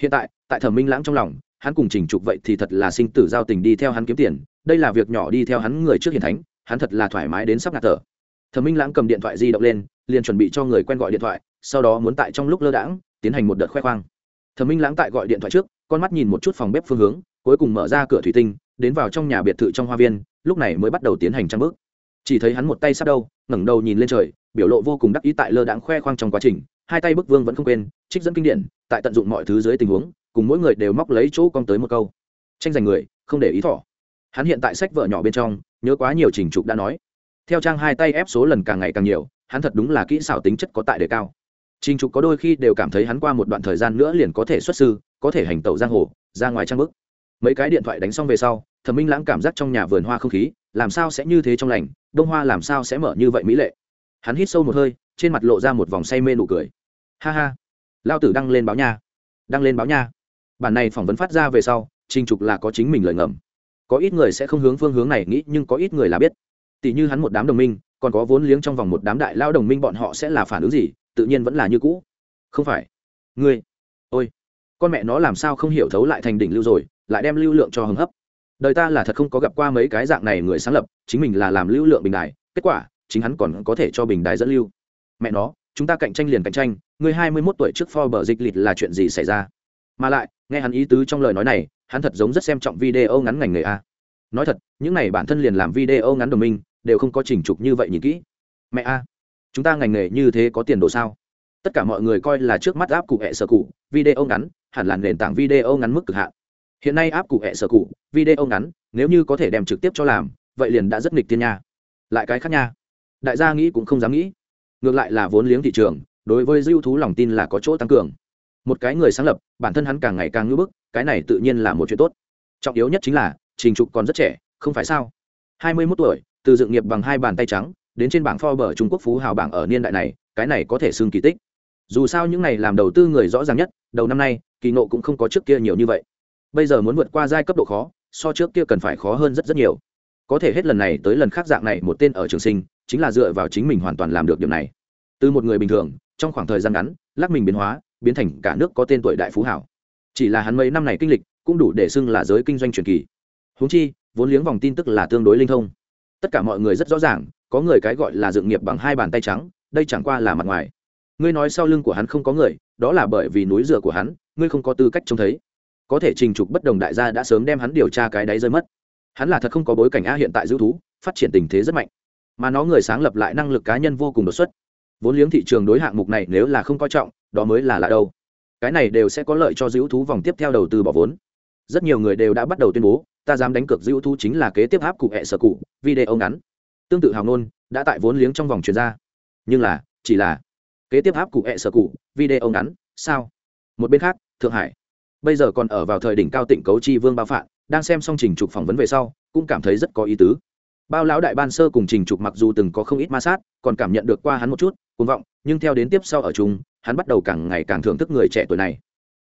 Hiện tại tại thẩm minh lãng trong lòng hắn cùng trình trục vậy thì thật là sinh tử giao tình đi theo hắn kiếm tiền, đây là việc nhỏ đi theo hắn người trước hiền thánh, hắn thật là thoải mái đến sắp ngạt thở. Thẩm minh lãng cầm điện thoại di động lên, liền chuẩn bị cho người quen gọi điện thoại, sau đó muốn tại trong lúc lơ đãng, tiến hành một đợt khoe khoang. Thẩm minh lãng tại gọi điện thoại trước, con mắt nhìn một chút phòng bếp phương hướng, cuối cùng mở ra cửa thủy tinh, đến vào trong nhà biệt thự trong hoa viên, lúc này mới bắt đầu tiến hành trang bước. Chỉ thấy hắn một tay sát đâu, ngẩng đầu nhìn lên trời, biểu lộ vô cùng đắc ý tại lơ đãng khoe khoang trong quá trình, hai tay bức vương vẫn không quên, trích dẫn kinh điển, tại tận dụng mọi thứ dưới tình huống cùng mỗi người đều móc lấy chỗ con tới một câu. Tranh giành người, không để ý thỏ. Hắn hiện tại sách vợ nhỏ bên trong, nhớ quá nhiều trình trục đã nói. Theo trang hai tay ép số lần càng ngày càng nhiều, hắn thật đúng là kỹ xảo tính chất có tại đề cao. Trình trục có đôi khi đều cảm thấy hắn qua một đoạn thời gian nữa liền có thể xuất sư, có thể hành tẩu giang hồ, ra ngoài trang bức. Mấy cái điện thoại đánh xong về sau, thẩm minh lãng cảm giác trong nhà vườn hoa không khí, làm sao sẽ như thế trong lành đông hoa làm sao sẽ mở như vậy mỹ lệ. Hắn hít sâu một hơi, trên mặt lộ ra một vòng say mê nụ cười. Ha ha. Lao tử đăng lên báo nha. Đăng lên báo nha bản này phỏng vấn phát ra về sau, trình trục là có chính mình lời ngầm. Có ít người sẽ không hướng phương hướng này nghĩ, nhưng có ít người là biết. Tỷ như hắn một đám đồng minh, còn có vốn liếng trong vòng một đám đại lao đồng minh bọn họ sẽ là phản ứng gì, tự nhiên vẫn là như cũ. Không phải. Ngươi. Ôi. Con mẹ nó làm sao không hiểu thấu lại thành đỉnh lưu rồi, lại đem lưu lượng cho hứng hấp. Đời ta là thật không có gặp qua mấy cái dạng này người sáng lập, chính mình là làm lưu lượng bình đài, kết quả, chính hắn còn có thể cho bình đài dẫn lưu. Mẹ nó, chúng ta cạnh tranh liền cạnh tranh người hai mươi mốt tuổi trước Forbes dịch lịch là chuyện gì xảy ra? Mà lại nghe hắn ý tứ trong lời nói này, hắn thật giống rất xem trọng video ngắn ngành nghề a. Nói thật, những này bản thân liền làm video ngắn đồng minh, đều không có chỉnh trục như vậy nhìn kỹ. Mẹ a, chúng ta ngành nghề như thế có tiền đồ sao? Tất cả mọi người coi là trước mắt áp cụ hẹ sở cụ, video ngắn, hẳn là nền tảng video ngắn mức cực hạn. Hiện nay áp cụ hẹ sở cụ, video ngắn, nếu như có thể đem trực tiếp cho làm, vậy liền đã rất nghịch tiên nha. Lại cái khác nha. Đại gia nghĩ cũng không dám nghĩ. Ngược lại là vốn liếng thị trường, đối với dư thú lòng tin là có chỗ tăng cường một cái người sáng lập bản thân hắn càng ngày càng ngưỡng bức cái này tự nhiên là một chuyện tốt trọng yếu nhất chính là trình trục còn rất trẻ không phải sao hai mươi 21 tuổi từ dựng nghiệp bằng hai bàn tay trắng đến trên bảng Forbes Trung Quốc phú hào bảng ở niên đại này, cái này có thể xưng kỳ tích. Dù sao những này làm đầu tư người rõ ràng nhất, đầu năm nay, kỳ ngộ cũng không có trước kia nhiều như vậy. Bây giờ muốn vượt qua giai cấp độ khó, so trước kia cần phải khó hơn rất rất nhiều. Có thể hết lần này tới lần khác dạng này một tên ở trường sinh, chính là dựa vào chính mình hoàn toàn làm được điều này. Từ một người bình thường, trong khoảng thời gian ngắn, lắc mình biến hóa, biến thành cả nước có tên tuổi đại phú hảo. Chỉ là hắn mấy năm này kinh lịch, cũng đủ để xưng là giới kinh doanh truyền kỳ. húng chi, vốn liếng vòng tin tức là tương đối linh thông. Tất cả mọi người rất rõ ràng, có người cái gọi là dựng nghiệp bằng hai bàn tay trắng đây chẳng qua là mặt ngoài ngươi nói sau lưng của hắn không có người đó là bởi vì núi rửa của hắn ngươi không có tư cách trông thấy có thể trình trục bất đồng đại gia đã sớm đem hắn điều tra cái đáy rơi mất hắn là thật không có bối cảnh a hiện tại giữ thú phát triển tình thế rất mạnh mà nó người sáng lập lại năng lực cá nhân vô cùng đột xuất vốn liếng thị trường đối hạng mục này nếu là không coi trọng đó mới là lạ đâu. Cái này đều sẽ có lợi cho dữ thú vòng tiếp theo đầu tư bỏ vốn. Rất nhiều người đều đã bắt đầu tuyên bố, ta dám đánh cược dữ thú chính là kế tiếp áp cụ hẹ sở cụ, video ngắn. Tương tự hào nôn đã tại vốn liếng trong vòng chuyển ra. Nhưng là, chỉ là kế tiếp áp cụ hẹ sở cụ, video ngắn, sao? Một bên khác, thượng hải. Bây giờ còn ở vào thời đỉnh cao tịnh cấu chi vương bao phạn đang xem xong trình trục phỏng vấn về sau, cũng cảm thấy rất có ý tứ bao lão đại ban sơ cùng trình trục mặc dù từng có không ít ma sát, còn cảm nhận được qua hắn một chút, cuồng vọng, nhưng theo đến tiếp sau ở chung, hắn bắt đầu càng ngày càng thưởng thức người trẻ tuổi này.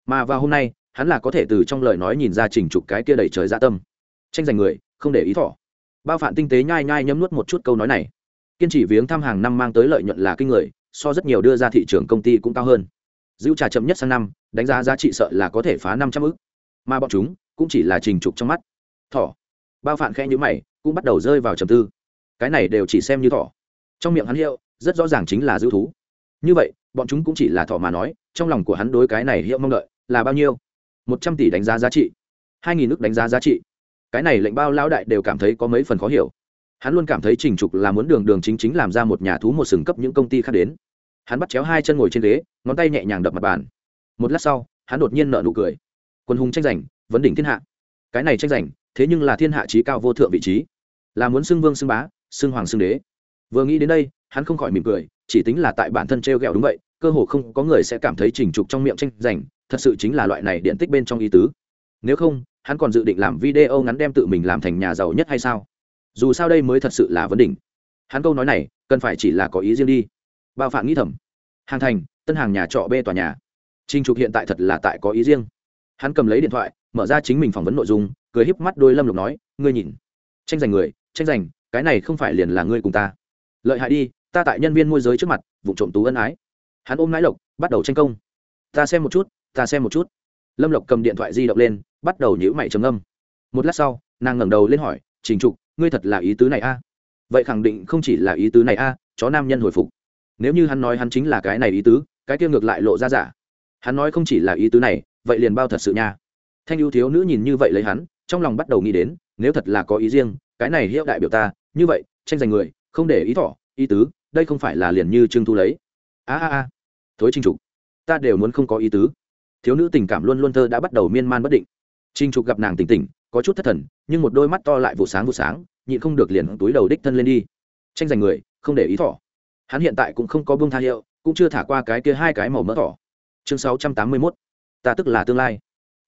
Mà vào hôm nay, hắn là có thể từ trong lời nói nhìn ra trình trục cái kia đầy trời dạ tâm. Tranh giành người, không để ý thỏ bao phản tinh tế nhai nhai nhấm nuốt một chút câu nói này. Kiên trì viếng thăm hàng năm mang tới lợi nhuận là kinh người, so rất nhiều đưa ra thị trường công ty cũng cao hơn. Giữ trà chậm nhất sang năm, đánh giá giá trị sợ là có thể phá năm trăm ư mà bọn chúng, cũng chỉ là trình trục trong mắt. Thỏ bao phản khẽ nhữ mày cũng bắt đầu rơi vào trầm tư. Cái này đều chỉ xem như thỏ. Trong miệng hắn hiệu, rất rõ ràng chính là giữ thú. Như vậy, bọn chúng cũng chỉ là thỏ mà nói, trong lòng của hắn đối cái này hiệu mong đợi là bao nhiêu? Một trăm tỷ đánh giá giá trị. Hai nghìn nước đánh giá giá trị. Cái này lệnh bao lão đại đều cảm thấy có mấy phần khó hiểu. Hắn luôn cảm thấy trình trục là muốn đường đường chính chính làm ra một nhà thú một sừng cấp những công ty khác đến. Hắn bắt chéo hai chân ngồi trên ghế, ngón tay nhẹ nhàng đập mặt bàn. Một lát sau, hắn đột nhiên nợ nụ cười. Quân hùng tranh giành, vấn đỉnh thiên hạ. Cái này tranh giành, thế nhưng là thiên hạ trí cao vô thượng vị trí là muốn xưng vương xưng bá, xưng hoàng xưng đế. Vừa nghĩ đến đây, hắn không khỏi mỉm cười, chỉ tính là tại bản thân t r e o g ẹ o đúng vậy, cơ hồ không có người sẽ cảm thấy trình trục trong miệng tranh giành, thật sự chính là loại này điện tích bên trong ý tứ. Nếu không, hắn còn dự định làm video ngắn đem tự mình làm thành nhà giàu nhất hay sao? Dù sao đây mới thật sự là vấn đỉnh. Hắn câu nói này, cần phải chỉ là có ý riêng đi. Bao phạm nghĩ thầm. Hàng thành, tân hàng nhà trọ b tòa nhà. Trinh trục hiện tại thật là tại có ý riêng. Hắn cầm lấy điện thoại, mở ra chính mình phỏng vấn nội dung, cười híp mắt đôi lâm lục nói, ngươi nhìn, tranh giành người tranh giành, cái này không phải liền là ngươi cùng ta. Lợi hại đi, ta tại nhân viên môi giới trước mặt, vụ trộm tú ân ái. Hắn ôm nãi lộc, bắt đầu tranh công. Ta xem một chút, ta xem một chút. Lâm lộc cầm điện thoại di động lên, bắt đầu nhữ mày trầm âm một lát sau, nàng ngẩng đầu lên hỏi, trình trục, ngươi thật là ý tứ này a? Vậy khẳng định không chỉ là ý tứ này a, chó nam nhân hồi phục. Nếu như hắn nói hắn chính là cái này ý tứ, cái kia ngược lại lộ ra giả. Hắn nói không chỉ là ý tứ này, vậy liền bao thật sự nha. Thanh ưu thiếu nữ nhìn như vậy lấy hắn, trong lòng bắt đầu nghĩ đến, nếu thật là có ý riêng cái này hiệu đại biểu ta như vậy tranh giành người không để ý thỏ ý tứ đây không phải là liền như trương thu lấy. A a a. Thối trinh trục ta đều muốn không có ý tứ. Thiếu nữ tình cảm luôn luôn thơ đã bắt đầu miên man bất định. Trinh trục gặp nàng tỉnh tỉnh có chút thất thần nhưng một đôi mắt to lại vụ sáng vụ sáng nhịn không được liền túi đầu đích thân lên đi. Tranh giành người không để ý thỏ. Hắn hiện tại cũng không có bông tha hiệu cũng chưa thả qua cái kia hai cái màu mỡ thỏ. Chương sáu trăm tám mươi 681, ta tức là tương lai.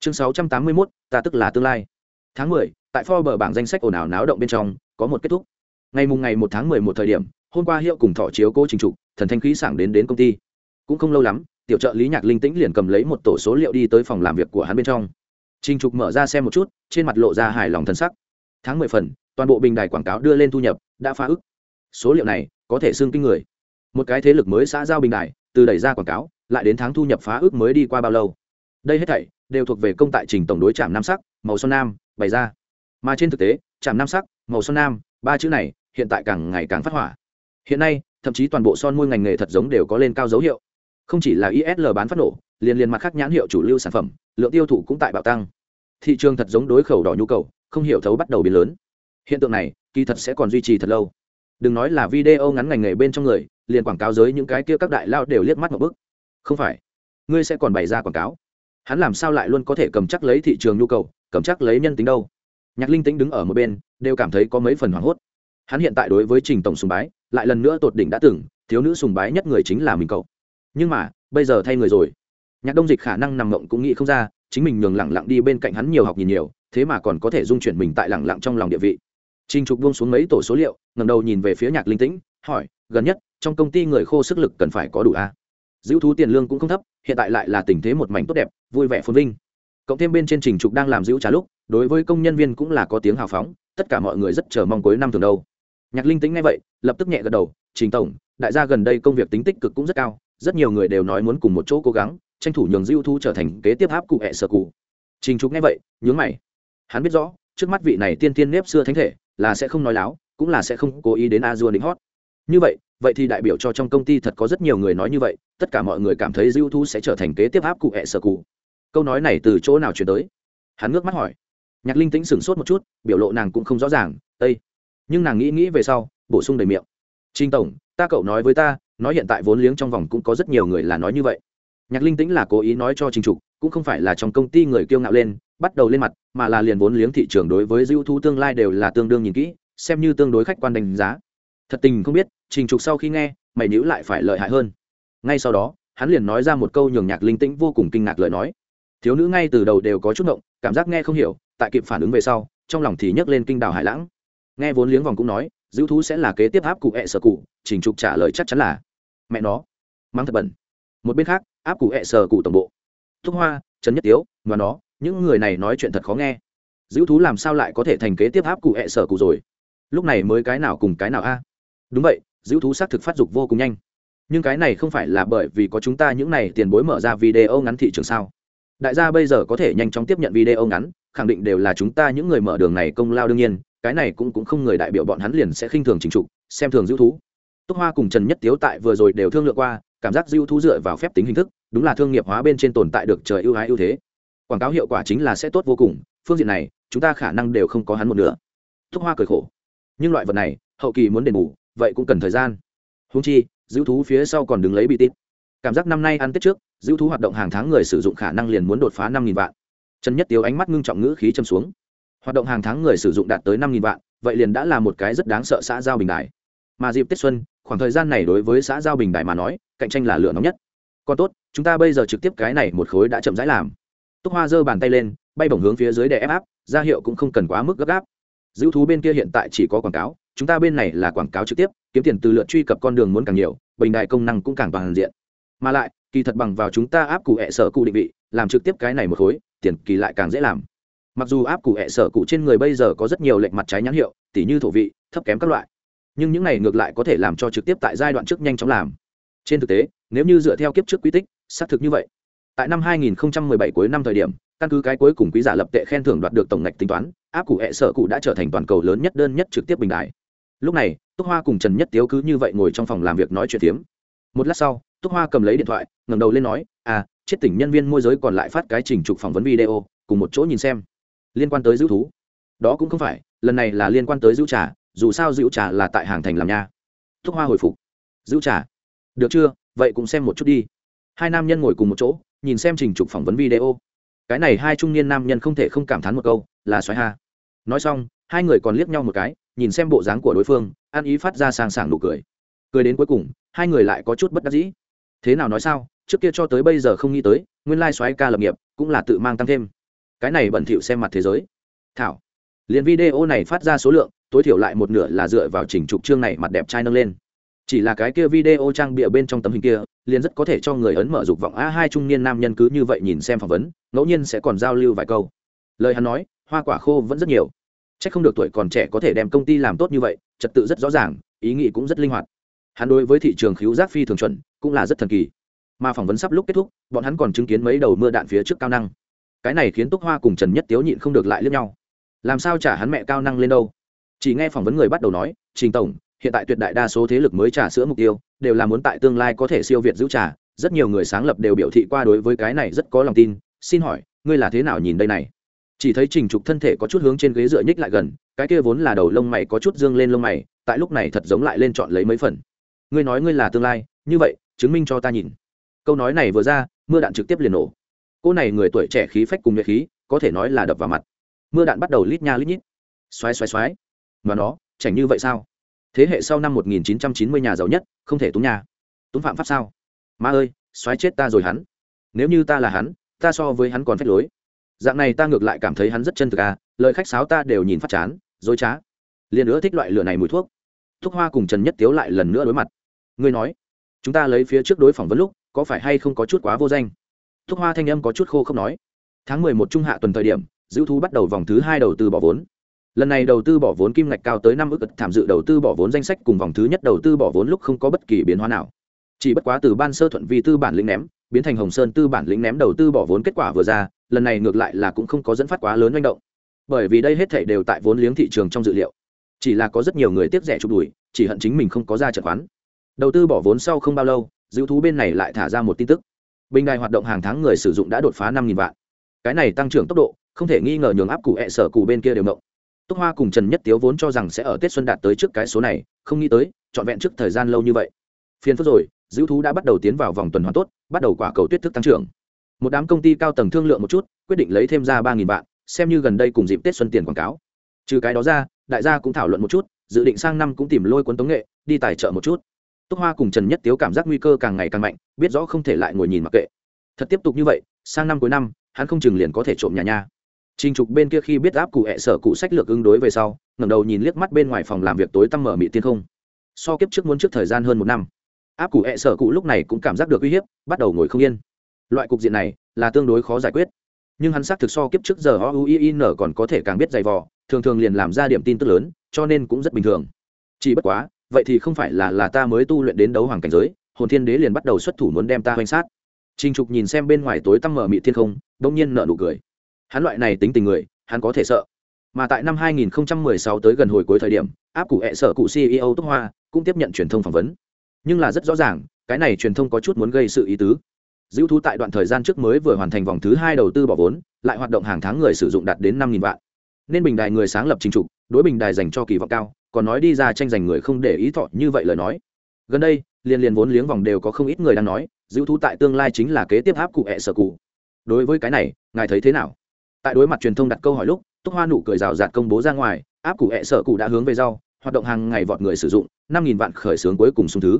Chương sáu trăm tám mươi 681, ta tức là tương lai. Tháng mười tại Forbes bảng danh sách ồn ào náo động bên trong, có một kết thúc. Ngày mùng ngày một tháng mười một thời điểm, hôm qua hiệu cùng thọ chiếu cố trình trục thần thanh khí sảng đến đến công ty. Cũng không lâu lắm, tiểu trợ lý nhạc linh tĩnh liền cầm lấy một tổ số liệu đi tới phòng làm việc của hắn bên trong. Trình trục mở ra xem một chút, trên mặt lộ ra hài lòng thân sắc. Tháng mười phần, toàn bộ bình đài quảng cáo đưa lên thu nhập, đã phá ức. Số liệu này, có thể xương kinh người. Một cái thế lực mới xã giao bình đài, từ đẩy ra quảng cáo, lại đến tháng thu nhập phá ước mới đi qua bao lâu. Đây hết thảy, đều thuộc về công tại trình tổng đối trạm nam sắc, màu son nam, bày ra mà trên thực tế trạm nam sắc, màu son nam, ba chữ này, hiện tại càng ngày càng phát hỏa. Hiện nay, thậm chí toàn bộ son môi ngành nghề thật giống đều có lên cao dấu hiệu. Không chỉ là isl bán phát nổ, liền liền mặt khác nhãn hiệu chủ lưu sản phẩm, lượng tiêu thụ cũng tại bạo tăng. Thị trường thật giống đối khẩu đỏ nhu cầu, không hiểu thấu bắt đầu biến lớn. Hiện tượng này, kỳ thật sẽ còn duy trì thật lâu. Đừng nói là video ngắn ngành nghề bên trong người, liền quảng cáo giới những cái kia các đại lao đều liếc mắt một bức không phải. Ngươi sẽ còn bày ra quảng cáo. Hắn làm sao lại luôn có thể cầm chắc lấy thị trường nhu cầu, cầm chắc lấy nhân tính đâu? Nhạc linh tĩnh đứng ở một bên đều cảm thấy có mấy phần hoảng hốt hắn hiện tại đối với trình tổng sùng bái lại lần nữa tột đỉnh đã từng thiếu nữ sùng bái nhất người chính là mình cậu nhưng mà bây giờ thay người rồi nhạc đông dịch khả năng nằm mộng cũng nghĩ không ra chính mình nhường lẳng lặng đi bên cạnh hắn nhiều học nhìn nhiều thế mà còn có thể dung chuyển mình tại lẳng lặng trong lòng địa vị Trình Trục buông xuống mấy tổ số liệu, ngẩng đầu nhìn về phía Nhạc Linh Tĩnh, hỏi, gần nhất, trong công ty người khô sức lực cần phải có đủ a? À? Dữu thú tiền lương cũng không thấp, hiện tại lại là tình thế một mảnh tốt đẹp, vui vẻ phồn vinh. Cộng thêm bên trên Trình Trục đang làm giữ trả lúc, đối với công nhân viên cũng là có tiếng hào phóng, tất cả mọi người rất chờ mong cuối năm thường đâu. Nhạc Linh tính nghe vậy, lập tức nhẹ gật đầu, "Trình tổng, đại gia gần đây công việc tính tích cực cũng rất cao, rất nhiều người đều nói muốn cùng một chỗ cố gắng, tranh thủ nhường Dữu thu trở thành kế tiếp áp cụ hệ sở cụ." Trình Trục nghe vậy, nhướng mày. Hắn biết rõ, trước mắt vị này tiên tiên nếp xưa thánh thể, là sẽ không nói láo cũng là sẽ không cố ý đến a dua đính hót như vậy vậy thì đại biểu cho trong công ty thật có rất nhiều người nói như vậy tất cả mọi người cảm thấy dư thu sẽ trở thành kế tiếp áp cụ hẹ sở cụ câu nói này từ chỗ nào chuyển tới? Hắn ngước mắt hỏi. Nhạc linh tĩnh sửng sốt một chút, biểu lộ nàng cũng không rõ ràng ây nhưng nàng nghĩ nghĩ về sau, bổ sung đầy miệng. Trinh tổng, ta cậu nói với ta, nói hiện tại vốn liếng trong vòng cũng có rất nhiều người là nói như vậy. Nhạc linh tĩnh là cố ý nói cho trình trục, cũng không phải là trong công ty người kiêu ngạo lên, bắt đầu lên mặt, mà là liền vốn liếng thị trường đối với dư thu tương lai đều là tương đương nhìn kỹ, xem như tương đối khách quan đánh giá. Thật tình không biết, trình trục sau khi nghe, mày nữ lại phải lợi hại hơn. Ngay sau đó, hắn liền nói ra một câu nhường nhạc linh tĩnh vô cùng kinh ngạc lời nói thiếu nữ ngay từ đầu đều có chút động cảm giác nghe không hiểu, tại kịp phản ứng về sau, trong lòng thì nhấc lên kinh đào hải lãng. Nghe vốn liếng vòng cũng nói dữ thú sẽ là kế tiếp áp cụ hẹ sở cụ trình trục trả lời chắc chắn là mẹ nó. Mang thật bẩn. Một bên khác, áp cụ hẹ sở cụ tổng bộ. Thúc hoa, trần nhất tiếu và nó, những người này nói chuyện thật khó nghe. Dữ thú làm sao lại có thể thành kế tiếp áp cụ hẹ sở cụ rồi? Lúc này mới cái nào cùng cái nào a? Đúng vậy dữ thú xác thực phát dục vô cùng nhanh. Nhưng cái này không phải là bởi vì có chúng ta những này tiền bối mở ra video ngắn thị trường sao? Đại gia bây giờ có thể nhanh chóng tiếp nhận video ngắn, khẳng định đều là chúng ta những người mở đường này công lao đương nhiên, cái này cũng cũng không người đại biểu bọn hắn liền sẽ khinh thường chính trục xem thường dữ thú. Túc hoa cùng trần nhất tiếu tại vừa rồi đều thương lượng qua, cảm giác dữ thú dựa vào phép tính hình thức, đúng là thương nghiệp hóa bên trên tồn tại được trời ưu ái ưu thế. Quảng cáo hiệu quả chính là sẽ tốt vô cùng, phương diện này, chúng ta khả năng đều không có hắn một nữa túc hoa cười khổ. Nhưng loại vật này, hậu kỳ muốn đền bù, vậy cũng cần thời gian. Húng chi giữ thú phía sau còn đứng lấy bị tít cảm giác năm nay ăn tết trước, giữ thú hoạt động hàng tháng người sử dụng khả năng liền muốn đột phá năm nghìn vạn. Trần nhất tiếu ánh mắt ngưng trọng ngữ khí châm xuống. Hoạt động hàng tháng người sử dụng đạt tới năm nghìn vạn, vậy liền đã là một cái rất đáng sợ xã giao bình đại. Mà dịp tết xuân, khoảng thời gian này đối với xã giao bình đại mà nói, cạnh tranh là lửa nóng nhất. Còn tốt, chúng ta bây giờ trực tiếp cái này một khối đã chậm rãi làm. Túc hoa giơ bàn tay lên, bay bổng hướng phía dưới để ép áp, ra hiệu cũng không cần quá mức gấp gáp. Giữ thú bên kia hiện tại chỉ có quảng cáo, chúng ta bên này là quảng cáo trực tiếp, kiếm tiền từ lượt truy cập con đường muốn càng nhiều, bình đại công năng cũng càng toàn diện mà lại, kỳ thật bằng vào chúng ta áp cụ hẹ sở cụ định vị, làm trực tiếp cái này một khối, tiền kỳ lại càng dễ làm. Mặc dù áp cụ hẹ sở cụ trên người bây giờ có rất nhiều lệnh mặt trái nhãn hiệu, tỉ như thổ vị, thấp kém các loại. Nhưng những này ngược lại có thể làm cho trực tiếp tại giai đoạn trước nhanh chóng làm. Trên thực tế, nếu như dựa theo kiếp trước quy tích, xác thực như vậy. Tại năm 2017 cuối năm thời điểm, căn cứ cái cuối cùng quý giả lập tệ khen thưởng đoạt được tổng ngạch tính toán, áp cụ hệ sở cụ đã trở thành toàn cầu lớn nhất đơn nhất trực tiếp bình đại lúc này, túc hoa cùng trần nhất tiếu cứ như vậy ngồi trong phòng làm việc nói chuyện tiếm một lát sau túc hoa cầm lấy điện thoại, ngẩng đầu lên nói à chết tỉnh nhân viên môi giới còn lại phát cái trình trục phỏng vấn video, cùng một chỗ nhìn xem. Liên quan tới giữ thú. Đó cũng không phải, lần này là liên quan tới giữ trà, dù sao giữ trà là tại hàng thành làm nha. Túc hoa hồi phục. Giữ trà? Được chưa? Vậy cũng xem một chút đi. Hai nam nhân ngồi cùng một chỗ, nhìn xem trình trục phỏng vấn video. Cái này hai trung niên nam nhân không thể không cảm thán một câu, là xoáy ha. Nói xong, hai người còn liếc nhau một cái, nhìn xem bộ dáng của đối phương, ăn ý phát ra sàng sàng nụ cười. Cười đến cuối cùng, hai người lại có chút bất đắc dĩ thế nào nói sao, trước kia cho tới bây giờ không nghĩ tới, nguyên lai xoáy ca lập nghiệp cũng là tự mang tăng thêm. Cái này bẩn thỉu xem mặt thế giới. Thảo. Liền video này phát ra số lượng, tối thiểu lại một nửa là dựa vào chỉnh trục chương này mặt đẹp trai nâng lên. Chỉ là cái kia video trang bịa bên trong tấm hình kia, liền rất có thể cho người ấn mở dục vọng a hai trung niên nam nhân cứ như vậy nhìn xem phỏng vấn, ngẫu nhiên sẽ còn giao lưu vài câu. Lời hắn nói, hoa quả khô vẫn rất nhiều. C h ắ c không được tuổi còn trẻ có thể đem công ty làm tốt như vậy, trật tự rất rõ ràng, ý nghĩ cũng rất linh hoạt hắn đối với thị trường khiếu giác phi thường chuẩn, cũng là rất thần kỳ. Mà phỏng vấn sắp lúc kết thúc, bọn hắn còn chứng kiến mấy đầu mưa đạn phía trước cao năng. Cái này khiến túc hoa cùng trần nhất tiếu nhịn không được lại lướt nhau. Làm sao trả hắn mẹ cao năng lên đâu? Chỉ nghe phỏng vấn người bắt đầu nói, trình tổng, hiện tại tuyệt đại đa số thế lực mới trả sữa mục tiêu, đều là muốn tại tương lai có thể siêu việt giữ trả, rất nhiều người sáng lập đều biểu thị qua đối với cái này rất có lòng tin, xin hỏi, ngươi là thế nào nhìn đây này? Chỉ thấy trình trục thân thể có chút hướng trên ghế dựa nhích lại gần, cái kia vốn là đầu lông mày có chút dương lên lông mày, tại lúc này thật giống lại lên chọn lấy mấy phần ngươi nói ngươi là tương lai, như vậy, chứng minh cho ta nhìn. Câu nói này vừa ra, mưa đạn trực tiếp liền nổ. Cô này người tuổi trẻ khí phách cùng nhuệ khí, có thể nói là đập vào mặt. Mưa đạn bắt đầu lít nha lít nhít. Xoáy xoáy xoáy mà nó, chảnh như vậy sao? Thế hệ sau năm 1990 nhà giàu nhất, không thể túng nhà. Túng phạm pháp sao? Ma ơi xoáy chết ta rồi hắn. Nếu như ta là hắn, ta so với hắn còn phép lối. Dạng này ta ngược lại cảm thấy hắn rất chân thực à lời khách sáo ta đều nhìn phát chán, dối trá. Liền nữa thích loại lửa này mùi thuốc. Thuốc hoa cùng trần nhất tiếu lại lần nữa đối mặt ngươi nói, chúng ta lấy phía trước đối phỏng vấn lúc, có phải hay không có chút quá vô danh? Thuốc hoa thanh âm có chút khô không nói. Tháng mười một trung hạ tuần thời điểm giữ thú bắt đầu vòng thứ hai đầu tư bỏ vốn. Lần này đầu tư bỏ vốn kim ngạch cao tới năm ước thảm dự đầu tư bỏ vốn danh sách cùng vòng thứ nhất đầu tư bỏ vốn lúc không có bất kỳ biến hóa nào. Chỉ bất quá từ ban sơ thuận vi tư bản lĩnh ném, biến thành hồng sơn tư bản lĩnh ném đầu tư bỏ vốn kết quả vừa ra, lần này ngược lại là cũng không có dẫn phát quá lớn manh động. Bởi vì đây hết thể đều tại vốn liếng thị trường trong dự liệu. Chỉ là có rất nhiều người tiếp rẻ chụp đuổi, chỉ hận chính mình không có ra trận khoán đầu tư bỏ vốn sau không bao lâu, giữ thú bên này lại thả ra một tin tức. Bình đài hoạt động hàng tháng người sử dụng đã đột phá năm vạn. Cái này tăng trưởng tốc độ, không thể nghi ngờ nhường áp cụ hẹ sở cụ bên kia đều mộng túc hoa cùng trần nhất tiếu vốn cho rằng sẽ ở tết xuân đạt tới trước cái số này, không nghĩ tới, trọn vẹn trước thời gian lâu như vậy. Phiền phức rồi, giữ thú đã bắt đầu tiến vào vòng tuần hoàn tốt, bắt đầu quả cầu tuyết thức tăng trưởng. Một đám công ty cao tầng thương lượng một chút, quyết định lấy thêm ra ba nghìn vạn, xem như gần đây cùng dịp tết xuân tiền quảng cáo. Trừ cái đó ra, đại gia cũng thảo luận một chút, dự định sang năm cũng tìm lôi cuốn tống nghệ, đi tài trợ một chút túc hoa cùng trần nhất tiếu cảm giác nguy cơ càng ngày càng mạnh biết rõ không thể lại ngồi nhìn mặc kệ thật tiếp tục như vậy sang năm cuối năm hắn không chừng liền có thể trộm nhà nha Trình Trục bên kia khi biết áp cụ hệ sở cụ sách lược ứng đối về sau, ngẩng đầu nhìn liếc mắt bên ngoài phòng làm việc tối tăm mở mị tiên không. So kiếp trước muốn trước thời gian hơn một năm, áp cụ hệ sở cụ lúc này cũng cảm giác được uy hiếp, bắt đầu ngồi không yên. Loại cục diện này là tương đối khó giải quyết, nhưng hắn xác thực so kiếp trước giờ OUIN còn có thể càng biết dày vò, thường thường liền làm ra điểm tin tức lớn, cho nên cũng rất bình thường. Chỉ bất quá, vậy thì không phải là là ta mới tu luyện đến đấu hoàng cảnh giới, hồn thiên đế liền bắt đầu xuất thủ muốn đem ta hoành sát. Trình Trục nhìn xem bên ngoài tối tăm mở mị thiên không, đột nhiên nợ nụ cười. Hắn loại này tính tình người hắn có thể sợ. Mà tại năm 2016 tới gần hồi cuối thời điểm áp cụ hẹ sở cụ ceo túc hoa cũng tiếp nhận truyền thông phỏng vấn. Nhưng là rất rõ ràng cái này truyền thông có chút muốn gây sự ý tứ. Dữ thú tại đoạn thời gian trước mới vừa hoàn thành vòng thứ hai đầu tư bỏ vốn lại hoạt động hàng tháng người sử dụng đạt đến năm vạn. Nên bình đài người sáng lập trình trục đối bình đài dành cho kỳ vọng cao còn nói đi ra tranh giành người không để ý thọ như vậy lời nói. Gần đây, liên liên vốn liếng vòng đều có không ít người đang nói, giữ thú tại tương lai chính là kế tiếp áp cụ hẹ sở cụ. Đối với cái này, ngài thấy thế nào? Tại đối mặt truyền thông đặt câu hỏi lúc, túc hoa nụ cười rào rạt công bố ra ngoài, áp cụ hẹ sợ cụ đã hướng về rau, hoạt động hàng ngày vọt người sử dụng, năm nghìn vạn khởi xướng cuối cùng xung thứ.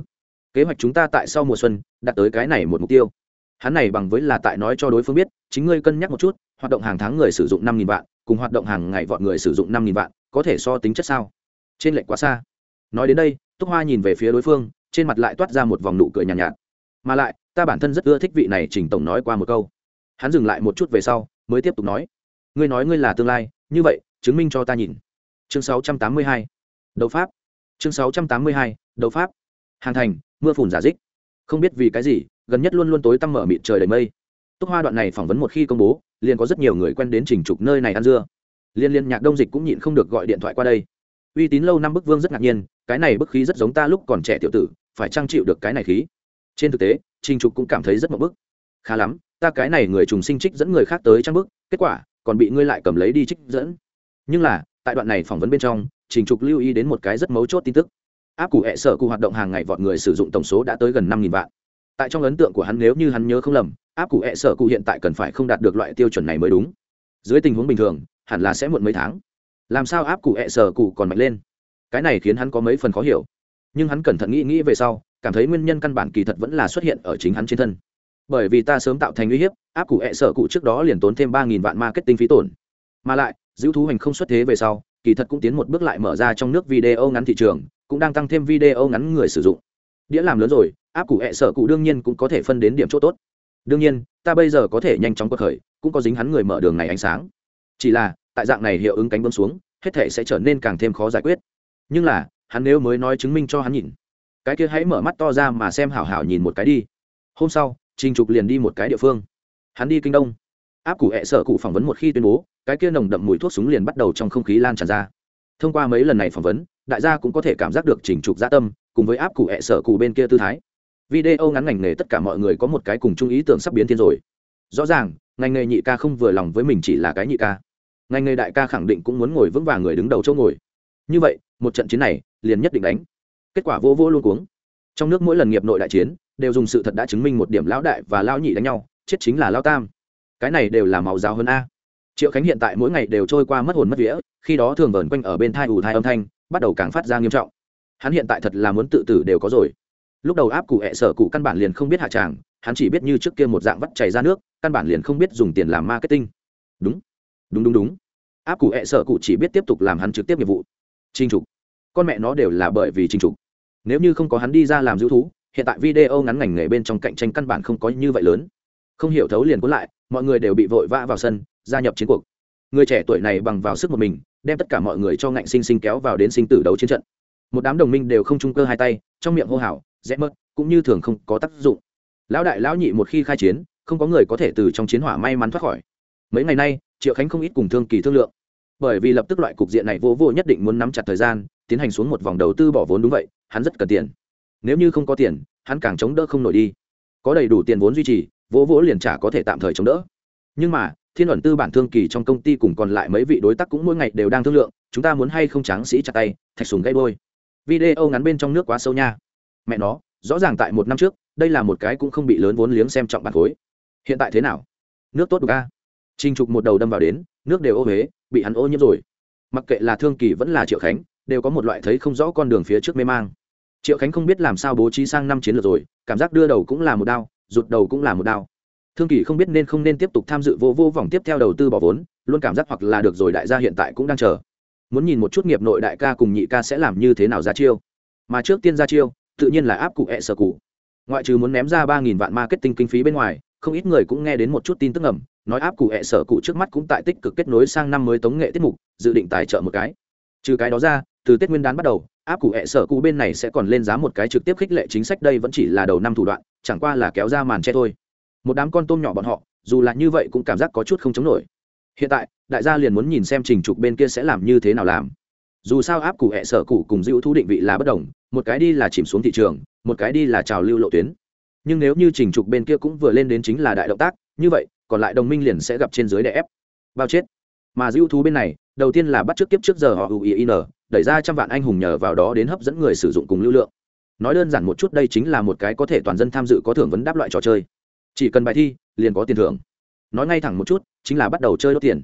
Kế hoạch chúng ta tại sau mùa xuân, đạt tới cái này một mục tiêu. Hắn này bằng với là tại nói cho đối phương biết, chính ngươi cân nhắc một chút, hoạt động hàng tháng người sử dụng năm nghìn vạn, cùng hoạt động hàng ngày vọt người sử dụng năm nghìn vạn, có thể so tính chất sao? Trên lệnh quá xa. Nói đến đây túc hoa nhìn về phía đối phương trên mặt lại toát ra một vòng nụ cười nhàn nhạt, nhạt. Mà lại ta bản thân rất ưa thích vị này trình tổng nói qua một câu. Hắn dừng lại một chút về sau mới tiếp tục nói. Ngươi nói ngươi là tương lai như vậy chứng minh cho ta nhìn. Chương 682. đấu pháp. Chương 682. đấu pháp. Hàng thành mưa phùn giả dích. Không biết vì cái gì gần nhất luôn luôn tối tăm mở mịt trời đầy mây. Túc hoa đoạn này phỏng vấn một khi công bố liền có rất nhiều người quen đến trình trục nơi này ăn dưa. Liên liên nhạc đông dịch cũng nhịn không được gọi điện thoại qua đây uy tín lâu năm bức vương rất ngạc nhiên, cái này bức khí rất giống ta lúc còn trẻ tiểu tử, phải trang chịu được cái này khí? Trên thực tế, trình trục cũng cảm thấy rất mậu bức. Khá lắm, ta cái này người trùng sinh trích dẫn người khác tới trang bức, kết quả, còn bị ngươi lại cầm lấy đi trích dẫn. Nhưng là, tại đoạn này phỏng vấn bên trong, trình trục lưu ý đến một cái rất mấu chốt tin tức. Áp cụ hẹ sợ cụ hoạt động hàng ngày vọt người sử dụng tổng số đã tới gần năm vạn. Tại trong ấn tượng của hắn nếu như hắn nhớ không lầm, áp cụ hẹ sợ cụ hiện tại cần phải không đạt được loại tiêu chuẩn này mới đúng. Dưới tình huống bình thường, hẳn là sẽ muộn mấy tháng làm sao áp cụ hẹ sợ cụ còn mạnh lên? Cái này khiến hắn có mấy phần khó hiểu. Nhưng hắn cẩn thận nghĩ nghĩ về sau, cảm thấy nguyên nhân căn bản kỳ thật vẫn là xuất hiện ở chính hắn trên thân. Bởi vì ta sớm tạo thành uy hiếp, áp cụ hẹ sợ cụ trước đó liền tốn thêm ba nghìn vạn marketing phí tổn. Mà lại, giữ thú hành không xuất thế về sau, kỳ thật cũng tiến một bước lại mở ra trong nước video ngắn thị trường, cũng đang tăng thêm video ngắn người sử dụng. Đĩa làm lớn rồi, áp cụ hẹ sợ cụ đương nhiên cũng có thể phân đến điểm chỗ tốt. Đương nhiên, ta bây giờ có thể nhanh chóng cuộc khởi, cũng có dính hắn người mở đường này ánh sáng. Chỉ là tại dạng này hiệu ứng cánh bấm xuống, hết thể sẽ trở nên càng thêm khó giải quyết. Nhưng là, hắn nếu mới nói chứng minh cho hắn nhìn, cái kia hãy mở mắt to ra mà xem hảo hảo nhìn một cái đi. Hôm sau, trình trục liền đi một cái địa phương. Hắn đi kinh đông. Áp cụ hẹ sợ cụ phỏng vấn một khi tuyên bố, cái kia nồng đậm mùi thuốc súng liền bắt đầu trong không khí lan tràn ra. Thông qua mấy lần này phỏng vấn, đại gia cũng có thể cảm giác được trình trục gia tâm, cùng với áp cụ hẹ sợ cụ bên kia tư thái. Video ngắn ngành nghề tất cả mọi người có một cái cùng chung ý tưởng sắp biến thiên rồi. Rõ ràng, ngành nghề nhị ca không vừa lòng với mình chỉ là cái nhị ca ngành nghề đại ca khẳng định cũng muốn ngồi vững vàng người đứng đầu chỗ ngồi. Như vậy, một trận chiến này, liền nhất định đánh. Kết quả vô vô luôn cuống. Trong nước mỗi lần nghiệp nội đại chiến, đều dùng sự thật đã chứng minh một điểm lão đại và lão nhị đánh nhau, chết chính là lão tam. Cái này đều là màu giáo hơn a. Triệu khánh hiện tại mỗi ngày đều trôi qua mất hồn mất vía, khi đó thường vờn quanh ở bên thai ù thai âm thanh, bắt đầu càng phát ra nghiêm trọng. Hắn hiện tại thật là muốn tự tử đều có rồi. Lúc đầu áp cụ hẹ sở cụ căn bản liền không biết hạ tràng, hắn chỉ biết như trước kia một dạng vắt chảy ra nước, căn bản liền không biết dùng tiền làm marketing. Đúng đúng đúng đúng. Áp cụ hẹ sở cụ chỉ biết tiếp tục làm hắn trực tiếp nghiệp vụ. Trinh trục. Con mẹ nó đều là bởi vì trinh trục. Nếu như không có hắn đi ra làm giữ thú hiện tại video ngắn ngành nghề bên trong cạnh tranh căn bản không có như vậy lớn. Không hiểu thấu liền cuốn lại mọi người đều bị vội vã vào sân gia nhập chiến cuộc. Người trẻ tuổi này bằng vào sức một mình đem tất cả mọi người cho ngạnh sinh sinh kéo vào đến sinh tử đấu chiến trận. Một đám đồng minh đều không trung cơ hai tay trong miệng hô hào rẽ mất, cũng như thường không có tác dụng. Lão đại lão nhị một khi khai chiến không có người có thể từ trong chiến hỏa may mắn thoát khỏi. Mấy ngày nay triệu khánh không ít cùng thương kỳ thương lượng. Bởi vì lập tức loại cục diện này vô vô nhất định muốn nắm chặt thời gian, tiến hành xuống một vòng đầu tư bỏ vốn đúng vậy, hắn rất cần tiền. Nếu như không có tiền, hắn càng chống đỡ không nổi đi. Có đầy đủ tiền vốn duy trì vỗ vỗ liền trả có thể tạm thời chống đỡ. Nhưng mà, thiên luận tư bản thương kỳ trong công ty cùng còn lại mấy vị đối tác cũng mỗi ngày đều đang thương lượng, chúng ta muốn hay không tráng sĩ chặt tay, thạch sùng gây bôi video ngắn bên trong nước quá sâu nha. Mẹ nó, rõ ràng tại một năm trước, đây là một cái cũng không bị lớn vốn liếng xem trọng bản khối. Hiện tại thế nào? Nước tốt được a. Trình trục một đầu đâm vào đến, nước đều ô huế bị hắn ô nhiễm rồi. Mặc kệ là thương kỳ vẫn là triệu khánh, đều có một loại thấy không rõ con đường phía trước mê mang. Triệu khánh không biết làm sao bố trí sang năm chiến lược rồi, cảm giác đưa đầu cũng là một đao rụt đầu cũng là một đao thương kỳ không biết nên không nên tiếp tục tham dự vô vô vòng tiếp theo đầu tư bỏ vốn, luôn cảm giác hoặc là được rồi đại gia hiện tại cũng đang chờ. Muốn nhìn một chút nghiệp nội đại ca cùng nhị ca sẽ làm như thế nào ra chiêu. Mà trước tiên ra chiêu, tự nhiên là áp cụ ẹ sở cụ. Ngoại trừ muốn ném ra ba nghìn vạn marketing kinh phí bên ngoài, không ít người cũng nghe đến một chút tin tức ẩm nói áp cụ hẹ sở cụ trước mắt cũng tại tích cực kết nối sang năm mới tống nghệ tiết mục, dự định tài trợ một cái. Trừ cái đó ra, từ tết nguyên đán bắt đầu, áp cụ hẹ sở cụ bên này sẽ còn lên giá một cái trực tiếp khích lệ chính sách, đây vẫn chỉ là đầu năm thủ đoạn, chẳng qua là kéo ra màn che thôi. Một đám con tôm nhỏ bọn họ, dù là như vậy cũng cảm giác có chút không chống nổi. Hiện tại, đại gia liền muốn nhìn xem trình trục bên kia sẽ làm như thế nào làm. Dù sao áp cụ hẹ sở cụ cùng dữ thu định vị là bất đồng, một cái đi là chìm xuống thị trường, một cái đi là trào lưu lộ tuyến. Nhưng nếu như trình trục bên kia cũng vừa lên đến chính là đại động tác, như vậy còn lại đồng minh liền sẽ gặp trên dưới đè ép. Bao chết. Mà dữ thú bên này, đầu tiên là bắt trước kiếp trước giờ họ uin đẩy ra trăm vạn anh hùng nhờ vào đó đến hấp dẫn người sử dụng cùng lưu lượng. Nói đơn giản một chút, đây chính là một cái có thể toàn dân tham dự có thưởng vấn đáp loại trò chơi. Chỉ cần bài thi, liền có tiền thưởng. Nói ngay thẳng một chút, chính là bắt đầu chơi đốt tiền.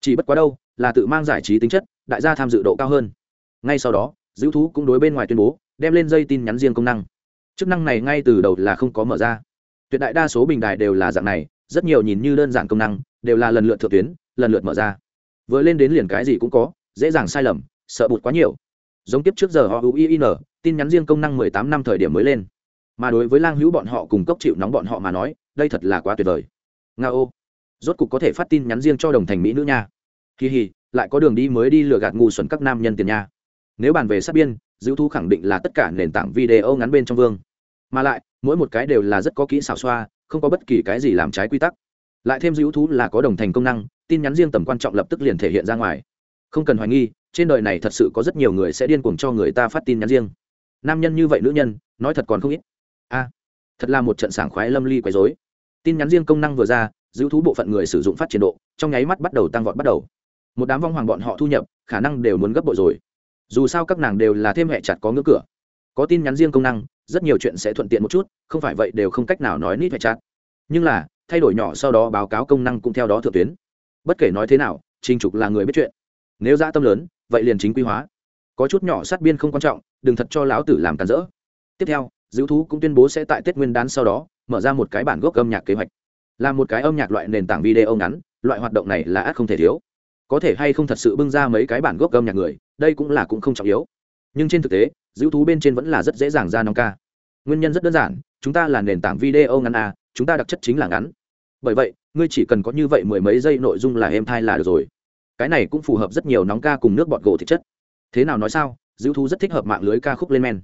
Chỉ bất quá đâu, là tự mang giải trí tính chất, đại gia tham dự độ cao hơn. Ngay sau đó dữ thú cũng đối bên ngoài tuyên bố, đem lên dây tin nhắn riêng công năng. Chức năng này ngay từ đầu là không có mở ra. Tuyệt đại đa số bình đài đều là dạng này rất nhiều nhìn như đơn giản công năng, đều là lần lượt thượng tuyến, lần lượt mở ra. Vừa lên đến liền cái gì cũng có, dễ dàng sai lầm, sợ bụt quá nhiều. Giống tiếp trước giờ họ uin tin nhắn riêng công năng mười tám năm thời điểm mới lên. Mà đối với lang hữu bọn họ cùng cốc chịu nóng bọn họ mà nói, đây thật là quá tuyệt vời. Nga ô. Rốt cục có thể phát tin nhắn riêng cho đồng thành mỹ nữ nha. Kỳ hì, lại có đường đi mới đi lừa gạt ngu xuẩn các nam nhân tiền nha. Nếu bàn về sát biên dữ thu khẳng định là tất cả nền tảng video ngắn bên trong vương. Mà lại, mỗi một cái đều là rất có kỹ xảo xoa không có bất kỳ cái gì làm trái quy tắc. Lại thêm dữ thú là có đồng thành công năng, tin nhắn riêng tầm quan trọng lập tức liền thể hiện ra ngoài. Không cần hoài nghi, trên đời này thật sự có rất nhiều người sẽ điên cuồng cho người ta phát tin nhắn riêng. Nam nhân như vậy nữ nhân, nói thật còn không ít. A, thật là một trận sảng khoái lâm ly quấy dối tin nhắn riêng công năng vừa ra, giữ thú bộ phận người sử dụng phát triển độ, trong nháy mắt bắt đầu tăng vọt bắt đầu. Một đám vong hoàng bọn họ thu nhập, khả năng đều muốn gấp bội rồi. Dù sao các nàng đều là thêm hệ chặt có ngưỡng cửa. Có tin nhắn riêng công năng rất nhiều chuyện sẽ thuận tiện một chút, không phải vậy đều không cách nào nói nít phải chát. Nhưng là, thay đổi nhỏ sau đó báo cáo công năng cũng theo đó thượng tuyến. Bất kể nói thế nào, trình trục là người biết chuyện. Nếu dã tâm lớn, vậy liền chính quy hóa. Có chút nhỏ sát biên không quan trọng, đừng thật cho lão tử làm cản rỡ. Tiếp theo dữ thú cũng tuyên bố sẽ tại tết nguyên đán sau đó, mở ra một cái bản gốc âm nhạc kế hoạch. Là một cái âm nhạc loại nền tảng video ngắn, loại hoạt động này là ắt không thể thiếu. Có thể hay không thật sự bưng ra mấy cái bản gốc âm nhạc người, đây cũng là cũng không trọng yếu. Nhưng trên thực tế dữ thú bên trên vẫn là rất dễ dàng ra nong ca. Nguyên nhân rất đơn giản, chúng ta là nền tảng video ngắn a chúng ta đặc chất chính là ngắn. Bởi vậy, ngươi chỉ cần có như vậy mười mấy giây nội dung là êm thai là được rồi. Cái này cũng phù hợp rất nhiều nóng ca cùng nước bọt gỗ thực chất. Thế nào nói sao dữ thú rất thích hợp mạng lưới ca khúc lên men.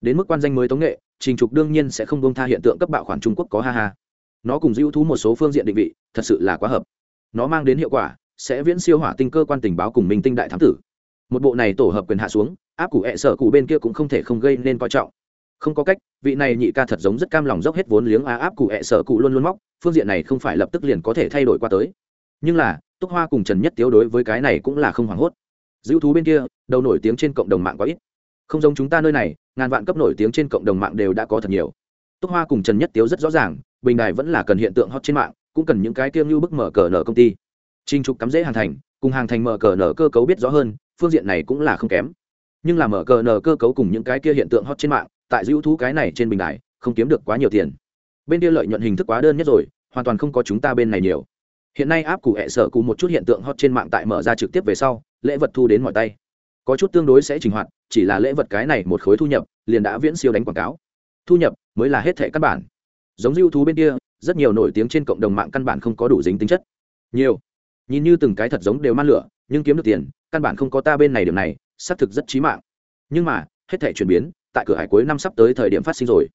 Đến mức quan danh mới tống nghệ, trình trục đương nhiên sẽ không bông tha hiện tượng cấp bạo khoản trung quốc có ha ha. Nó cùng dữ thú một số phương diện định vị, thật sự là quá hợp. Nó mang đến hiệu quả, sẽ viễn siêu hỏa tinh cơ quan tình báo cùng minh tinh đại thám tử một bộ này tổ hợp quyền hạ xuống, áp cụ hẹ sở cụ bên kia cũng không thể không gây nên coi trọng. Không có cách, vị này nhị ca thật giống rất cam lòng dốc hết vốn liếng á, áp cụ hẹ sở cụ luôn luôn móc, phương diện này không phải lập tức liền có thể thay đổi qua tới. Nhưng là, túc hoa cùng trần nhất tiếu đối với cái này cũng là không hoảng hốt. Dữ thú bên kia, đầu nổi tiếng trên cộng đồng mạng có ít. Không giống chúng ta nơi này, ngàn vạn cấp nổi tiếng trên cộng đồng mạng đều đã có thật nhiều. Túc hoa cùng trần nhất tiếu rất rõ ràng, bình đài vẫn là cần hiện tượng hot trên mạng, cũng cần những cái tiêu như bức mở cờ nở công ty. Trinh trục cắm dễ hàng thành, cùng hàng thành mở cờ nở cơ cấu biết rõ hơn phương diện này cũng là không kém. Nhưng là mở cờ nờ cơ cấu cùng những cái kia hiện tượng hot trên mạng, tại dữ thú cái này trên bình đài, không kiếm được quá nhiều tiền. Bên kia lợi nhuận hình thức quá đơn nhất rồi, hoàn toàn không có chúng ta bên này nhiều. Hiện nay áp cụ hẹ sở cụ một chút hiện tượng hot trên mạng tại mở ra trực tiếp về sau, lễ vật thu đến mọi tay. Có chút tương đối sẽ trình hoạt, chỉ là lễ vật cái này một khối thu nhập, liền đã viễn siêu đánh quảng cáo. Thu nhập mới là hết thẻ căn bản. Giống dư thú bên kia, rất nhiều nổi tiếng trên cộng đồng mạng căn bản không có đủ dính tính chất. Nhiều nhìn như từng cái thật giống đều man lửa, nhưng kiếm được tiền, căn bản không có ta bên này điểm này, xác thực rất trí mạng. Nhưng mà, hết thể chuyển biến, tại cửa hải cuối năm sắp tới thời điểm phát sinh rồi.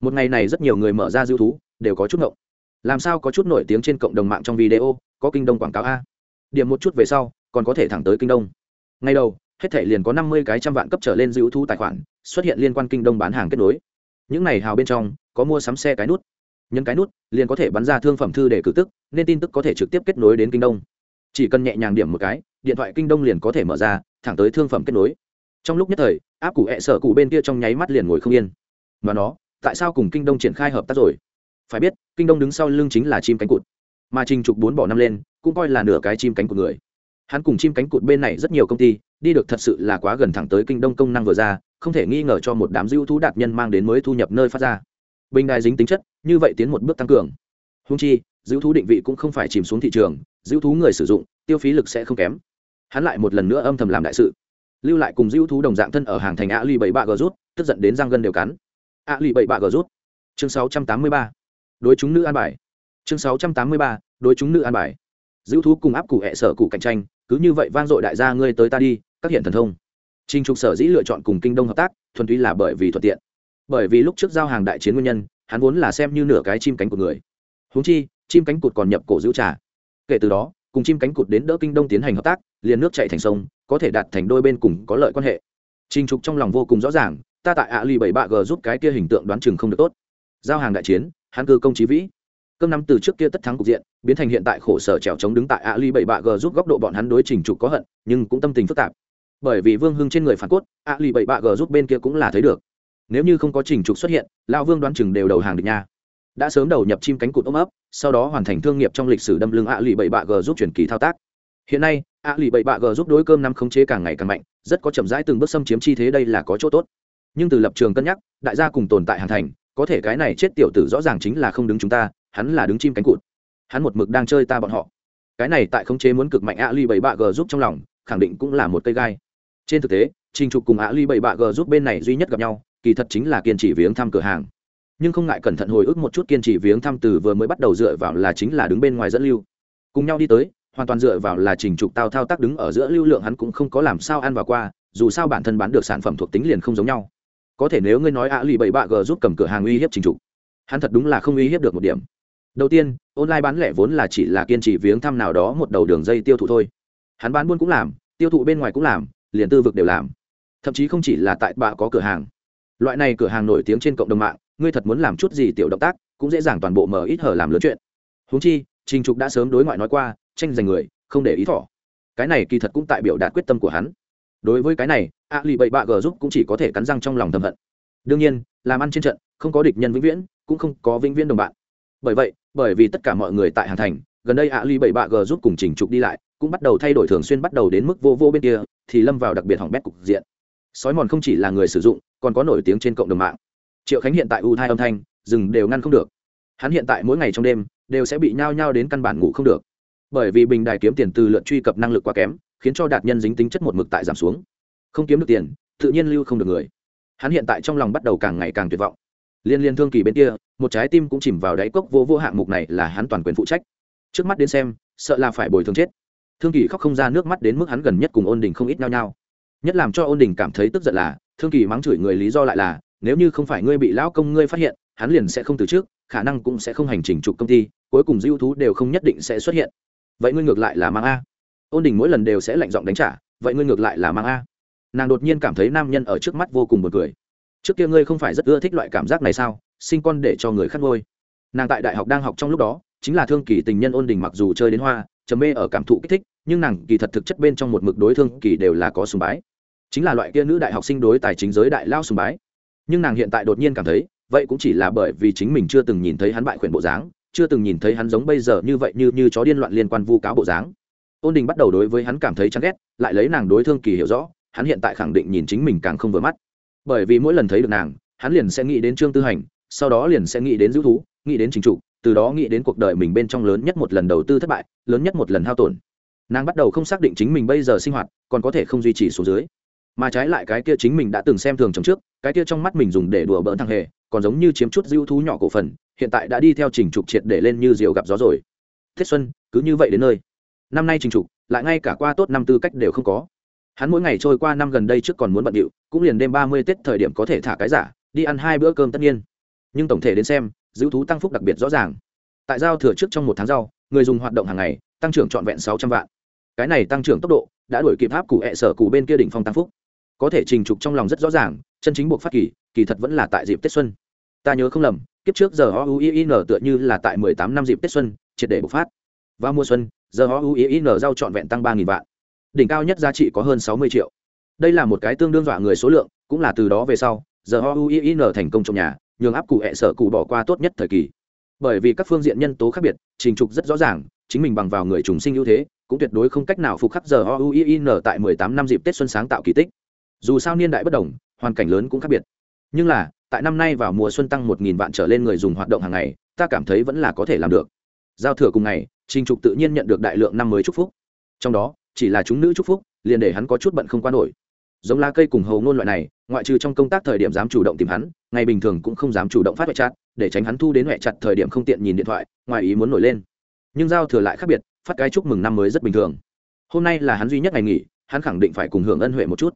Một ngày này rất nhiều người mở ra dư thú, đều có chút ngộng. Làm sao có chút nổi tiếng trên cộng đồng mạng trong video, có kinh đông quảng cáo a. Điểm một chút về sau, còn có thể thẳng tới kinh đông. Ngay đầu, hết thể liền có năm mươi cái trăm vạn cấp trở lên dư thú tài khoản, xuất hiện liên quan kinh đông bán hàng kết nối. Những này hào bên trong, có mua sắm xe cái nút. Nhân cái nút, liền có thể bắn ra thương phẩm thư để cử tức, nên tin tức có thể trực tiếp kết nối đến kinh đông chỉ cần nhẹ nhàng điểm một cái, điện thoại kinh đông liền có thể mở ra, thẳng tới thương phẩm kết nối. Trong lúc nhất thời, áp cụ hẹ sở cụ bên kia trong nháy mắt liền ngồi không yên. Mà nó, tại sao cùng kinh đông triển khai hợp tác rồi? Phải biết, kinh đông đứng sau lưng chính là chim cánh cụt. Mà trình trục bốn bỏ năm lên, cũng coi là nửa cái chim cánh của người. Hắn cùng chim cánh cụt bên này rất nhiều công ty, đi được thật sự là quá gần thẳng tới kinh đông công năng vừa ra, không thể nghi ngờ cho một đám dữ thú đạt nhân mang đến mới thu nhập nơi phát ra. Bình đài dính tính chất, như vậy tiến một bước tăng cường. Húng chi dữ thú định vị cũng không phải chìm xuống thị trường dữ thú người sử dụng tiêu phí lực sẽ không kém. Hắn lại một lần nữa âm thầm làm đại sự. Lưu lại cùng dữ thú đồng dạng thân ở hàng thành a lì bảy bạ g rút tức giận đến răng gân đều cắn. A lì bảy bạ g rút. Chương sáu trăm tám mươi ba. Đối chúng nữ an bài. Chương sáu trăm tám mươi ba. Đối chúng nữ an bài. Giữ thú cùng áp cụ hệ sở cụ cạnh tranh cứ như vậy vang dội đại gia ngươi tới ta đi các hiện thần thông. Trình Trục sở dĩ lựa chọn cùng Kinh Đông hợp tác, thuần túy là bởi vì thuận tiện. Bởi vì lúc trước giao hàng đại chiến nguyên nhân, hắn vốn là xem như nửa cái chim cánh của người. húng chi, chim cánh cụt còn nhập cổ giữ trà. Kể từ đó, cùng chim cánh cụt đến đỡ Kinh Đông tiến hành hợp tác, liền nước chảy thành sông, có thể đạt thành đôi bên cùng có lợi quan hệ. Trình Trục trong lòng vô cùng rõ ràng, ta tại ạ lì bảy bạ g giúp cái kia hình tượng đoán chừng không được tốt. Giao hàng đại chiến, hắn cư công chí vĩ cơm năm từ trước kia tất thắng cục diện biến thành hiện tại khổ sở trèo chống đứng tại ạ ly bảy bạ g giúp góc độ bọn hắn đối trình trục có hận nhưng cũng tâm tình phức tạp bởi vì vương hưng trên người phản cốt ạ ly bảy bạ g giúp bên kia cũng là thấy được nếu như không có trình trục xuất hiện lao vương đoán chừng đều đầu hàng được nha đã sớm đầu nhập chim cánh cụt ôm ấp, sau đó hoàn thành thương nghiệp trong lịch sử đâm lưng ạ lì bảy bạ g giúp chuyển kỳ thao tác. Hiện nay, ạ lì bảy bạ g giúp đối cơm năm khống chế càng ngày càng mạnh, rất có chậm rãi từng bước xâm chiếm chi thế đây là có chỗ tốt. Nhưng từ lập trường cân nhắc, đại gia cùng tồn tại hàn thành, có thể cái này chết tiểu tử rõ ràng chính là không đứng chúng ta, hắn là đứng chim cánh cụt. Hắn một mực đang chơi ta bọn họ. Cái này tại khống chế muốn cực mạnh ạ lì bảy bạ g giúp trong lòng, khẳng định cũng là một cây gai. Trên thực tế, trình trục cùng ạ lì bảy bạ g giúp bên này duy nhất gặp nhau, kỳ thật chính là kiên trì viếng thăm cửa hàng nhưng không ngại cẩn thận hồi ức một chút kiên trì viếng thăm từ vừa mới bắt đầu dựa vào là chính là đứng bên ngoài dẫn lưu. Cùng nhau đi tới, hoàn toàn dựa vào là trình trục tao thao tác đứng ở giữa lưu lượng hắn cũng không có làm sao ăn vào qua, dù sao bản thân bán được sản phẩm thuộc tính liền không giống nhau. Có thể nếu ngươi nói ạ lì bảy bạ g giúp cầm cửa hàng uy hiếp trình trục, hắn thật đúng là không uy hiếp được một điểm. Đầu tiên, online bán lẻ vốn là chỉ là kiên trì viếng thăm nào đó một đầu đường dây tiêu thụ thôi. Hắn bán buôn cũng làm, tiêu thụ bên ngoài cũng làm, liền tư vực đều làm. Thậm chí không chỉ là tại bạ có cửa hàng. Loại này cửa hàng nổi tiếng trên cộng đồng mạng ngươi thật muốn làm chút gì tiểu động tác, cũng dễ dàng toàn bộ mở ít hở làm lớn chuyện. Húng chi, trình trục đã sớm đối ngoại nói qua, tranh giành người, không để ý thỏ. Cái này kỳ thật cũng tại biểu đạt quyết tâm của hắn. Đối với cái này, a lì bậy bạ g giúp cũng chỉ có thể cắn răng trong lòng thầm hận. Đương nhiên, làm ăn trên trận, không có địch nhân vĩnh viễn, cũng không có vĩnh viễn đồng bạn. Bởi vậy, bởi vì tất cả mọi người tại hàn thành, gần đây a lì bậy bạ g giúp cùng trình trục đi lại, cũng bắt đầu thay đổi thường xuyên bắt đầu đến mức vô vô bên kia, thì lâm vào đặc biệt hỏng bét cục diện. Sói mòn không chỉ là người sử dụng, còn có nổi tiếng trên cộng đồng mạng triệu khánh hiện tại u thai âm thanh rừng đều ngăn không được. Hắn hiện tại mỗi ngày trong đêm, đều sẽ bị nhao nhao đến căn bản ngủ không được. Bởi vì bình đài kiếm tiền từ lượt truy cập năng lực quá kém, khiến cho đạt nhân dính tính chất một mực tại giảm xuống. Không kiếm được tiền, tự nhiên lưu không được người. Hắn hiện tại trong lòng bắt đầu càng ngày càng tuyệt vọng. Liên liên thương kỳ bên kia, một trái tim cũng chìm vào đáy cốc vô vô hạng mục này là hắn toàn quyền phụ trách. Trước mắt đến xem, sợ là phải bồi thường chết. Thương kỳ khóc không ra nước mắt đến mức hắn gần nhất cùng ôn đình không ít nhau nhau nhất làm cho ôn đình cảm thấy tức giận là, thương kỳ mắng chửi người lý do lại là nếu như không phải ngươi bị lão công ngươi phát hiện, hắn liền sẽ không từ trước, khả năng cũng sẽ không hành trình trục công ty, cuối cùng dư thú đều không nhất định sẽ xuất hiện. Vậy ngươi ngược lại là mang a. Ôn đình mỗi lần đều sẽ lạnh giọng đánh trả, vậy ngươi ngược lại là mang a. Nàng đột nhiên cảm thấy nam nhân ở trước mắt vô cùng b u ồ n cười. Trước kia ngươi không phải rất ưa thích loại cảm giác này sao, sinh con để cho người khát ngôi. Nàng tại đại học đang học trong lúc đó, chính là thương kỳ tình nhân ôn đình mặc dù chơi đến hoa, trầm mê ở cảm thụ kích thích, nhưng nàng kỳ thật thực chất bên trong một mực đối thương kỳ đều là có sùng bái. Chính là loại kia nữ đại học sinh đối tài chính giới đại lao sùng bái nhưng nàng hiện tại đột nhiên cảm thấy, vậy cũng chỉ là bởi vì chính mình chưa từng nhìn thấy hắn bại khuyển bộ dáng, chưa từng nhìn thấy hắn giống bây giờ như vậy như như chó điên loạn liên quan vu cáo bộ dáng. Ôn đình bắt đầu đối với hắn cảm thấy chán ghét, lại lấy nàng đối thương kỳ hiểu rõ, hắn hiện tại khẳng định nhìn chính mình càng không vừa mắt. Bởi vì mỗi lần thấy được nàng, hắn liền sẽ nghĩ đến trương tư hành, sau đó liền sẽ nghĩ đến giữ thú, nghĩ đến chính trụ, từ đó nghĩ đến cuộc đời mình bên trong lớn nhất một lần đầu tư thất bại, lớn nhất một lần hao tổn. Nàng bắt đầu không xác định chính mình bây giờ sinh hoạt, còn có thể không duy trì số dưới mà trái lại cái kia chính mình đã từng xem thường trong trước, cái kia trong mắt mình dùng để đùa bỡn thằng hề, còn giống như chiếm chút dữ thú nhỏ cổ phần, hiện tại đã đi theo trình trục triệt để lên như diều gặp gió rồi. Tết xuân, cứ như vậy đến nơi. Năm nay trình trục, lại ngay cả qua tốt năm tư cách đều không có. Hắn mỗi ngày trôi qua năm gần đây trước còn muốn bận điệu, cũng liền đêm ba mươi tết thời điểm có thể thả cái giả, đi ăn hai bữa cơm tất nhiên. Nhưng tổng thể đến xem giữ thú tăng phúc đặc biệt rõ ràng. Tại giao thừa trước trong một tháng rau, người dùng hoạt động hàng ngày, tăng trưởng trọn vẹn sáu trăm vạn. Cái này tăng trưởng tốc độ, đã đuổi kịp áp cụ hẹ sở cụ bên kia đỉnh phong tăng phúc có thể trình trục trong lòng rất rõ ràng, chân chính buộc phát kỳ kỳ thật vẫn là tại dịp tết xuân. Ta nhớ không lầm, kiếp trước giờ o u i n tựa như là tại mười tám năm dịp tết xuân, triệt để bộc phát. Vào mùa xuân, giờ o u i n giao trọn vẹn tăng ba nghìn vạn. Đỉnh cao nhất giá trị có hơn sáu mươi triệu. Đây là một cái tương đương dọa người số lượng, cũng là từ đó về sau, giờ o u i n thành công trong nhà, nhường áp cụ hệ sở cụ bỏ qua tốt nhất thời kỳ. Bởi vì các phương diện nhân tố khác biệt, trình trục rất rõ ràng, chính mình bằng vào người trùng sinh ưu thế, cũng tuyệt đối không cách nào phục khắc giờ o u i n tại mười tám năm dịp tết xuân sáng tạo kỳ tích dù sao niên đại bất đồng, hoàn cảnh lớn cũng khác biệt. Nhưng là, tại năm nay vào mùa xuân tăng một nghìn vạn trở lên người dùng hoạt động hàng ngày, ta cảm thấy vẫn là có thể làm được. Giao thừa cùng ngày, trình trục tự nhiên nhận được đại lượng năm mới chúc phúc. Trong đó, chỉ là chúng nữ chúc phúc, liền để hắn có chút bận không qua nổi. Giống lá cây cùng hầu ngôn loại này, ngoại trừ trong công tác thời điểm dám chủ động tìm hắn, ngày bình thường cũng không dám chủ động phát huệ chặt để tránh hắn thu đến huệ chặt thời điểm không tiện nhìn điện thoại, ngoài ý muốn nổi lên. Nhưng giao thừa lại khác biệt, phát cái chúc mừng năm mới rất bình thường. Hôm nay là hắn duy nhất ngày nghỉ, hắn khẳng định phải cùng hưởng ân huệ một chút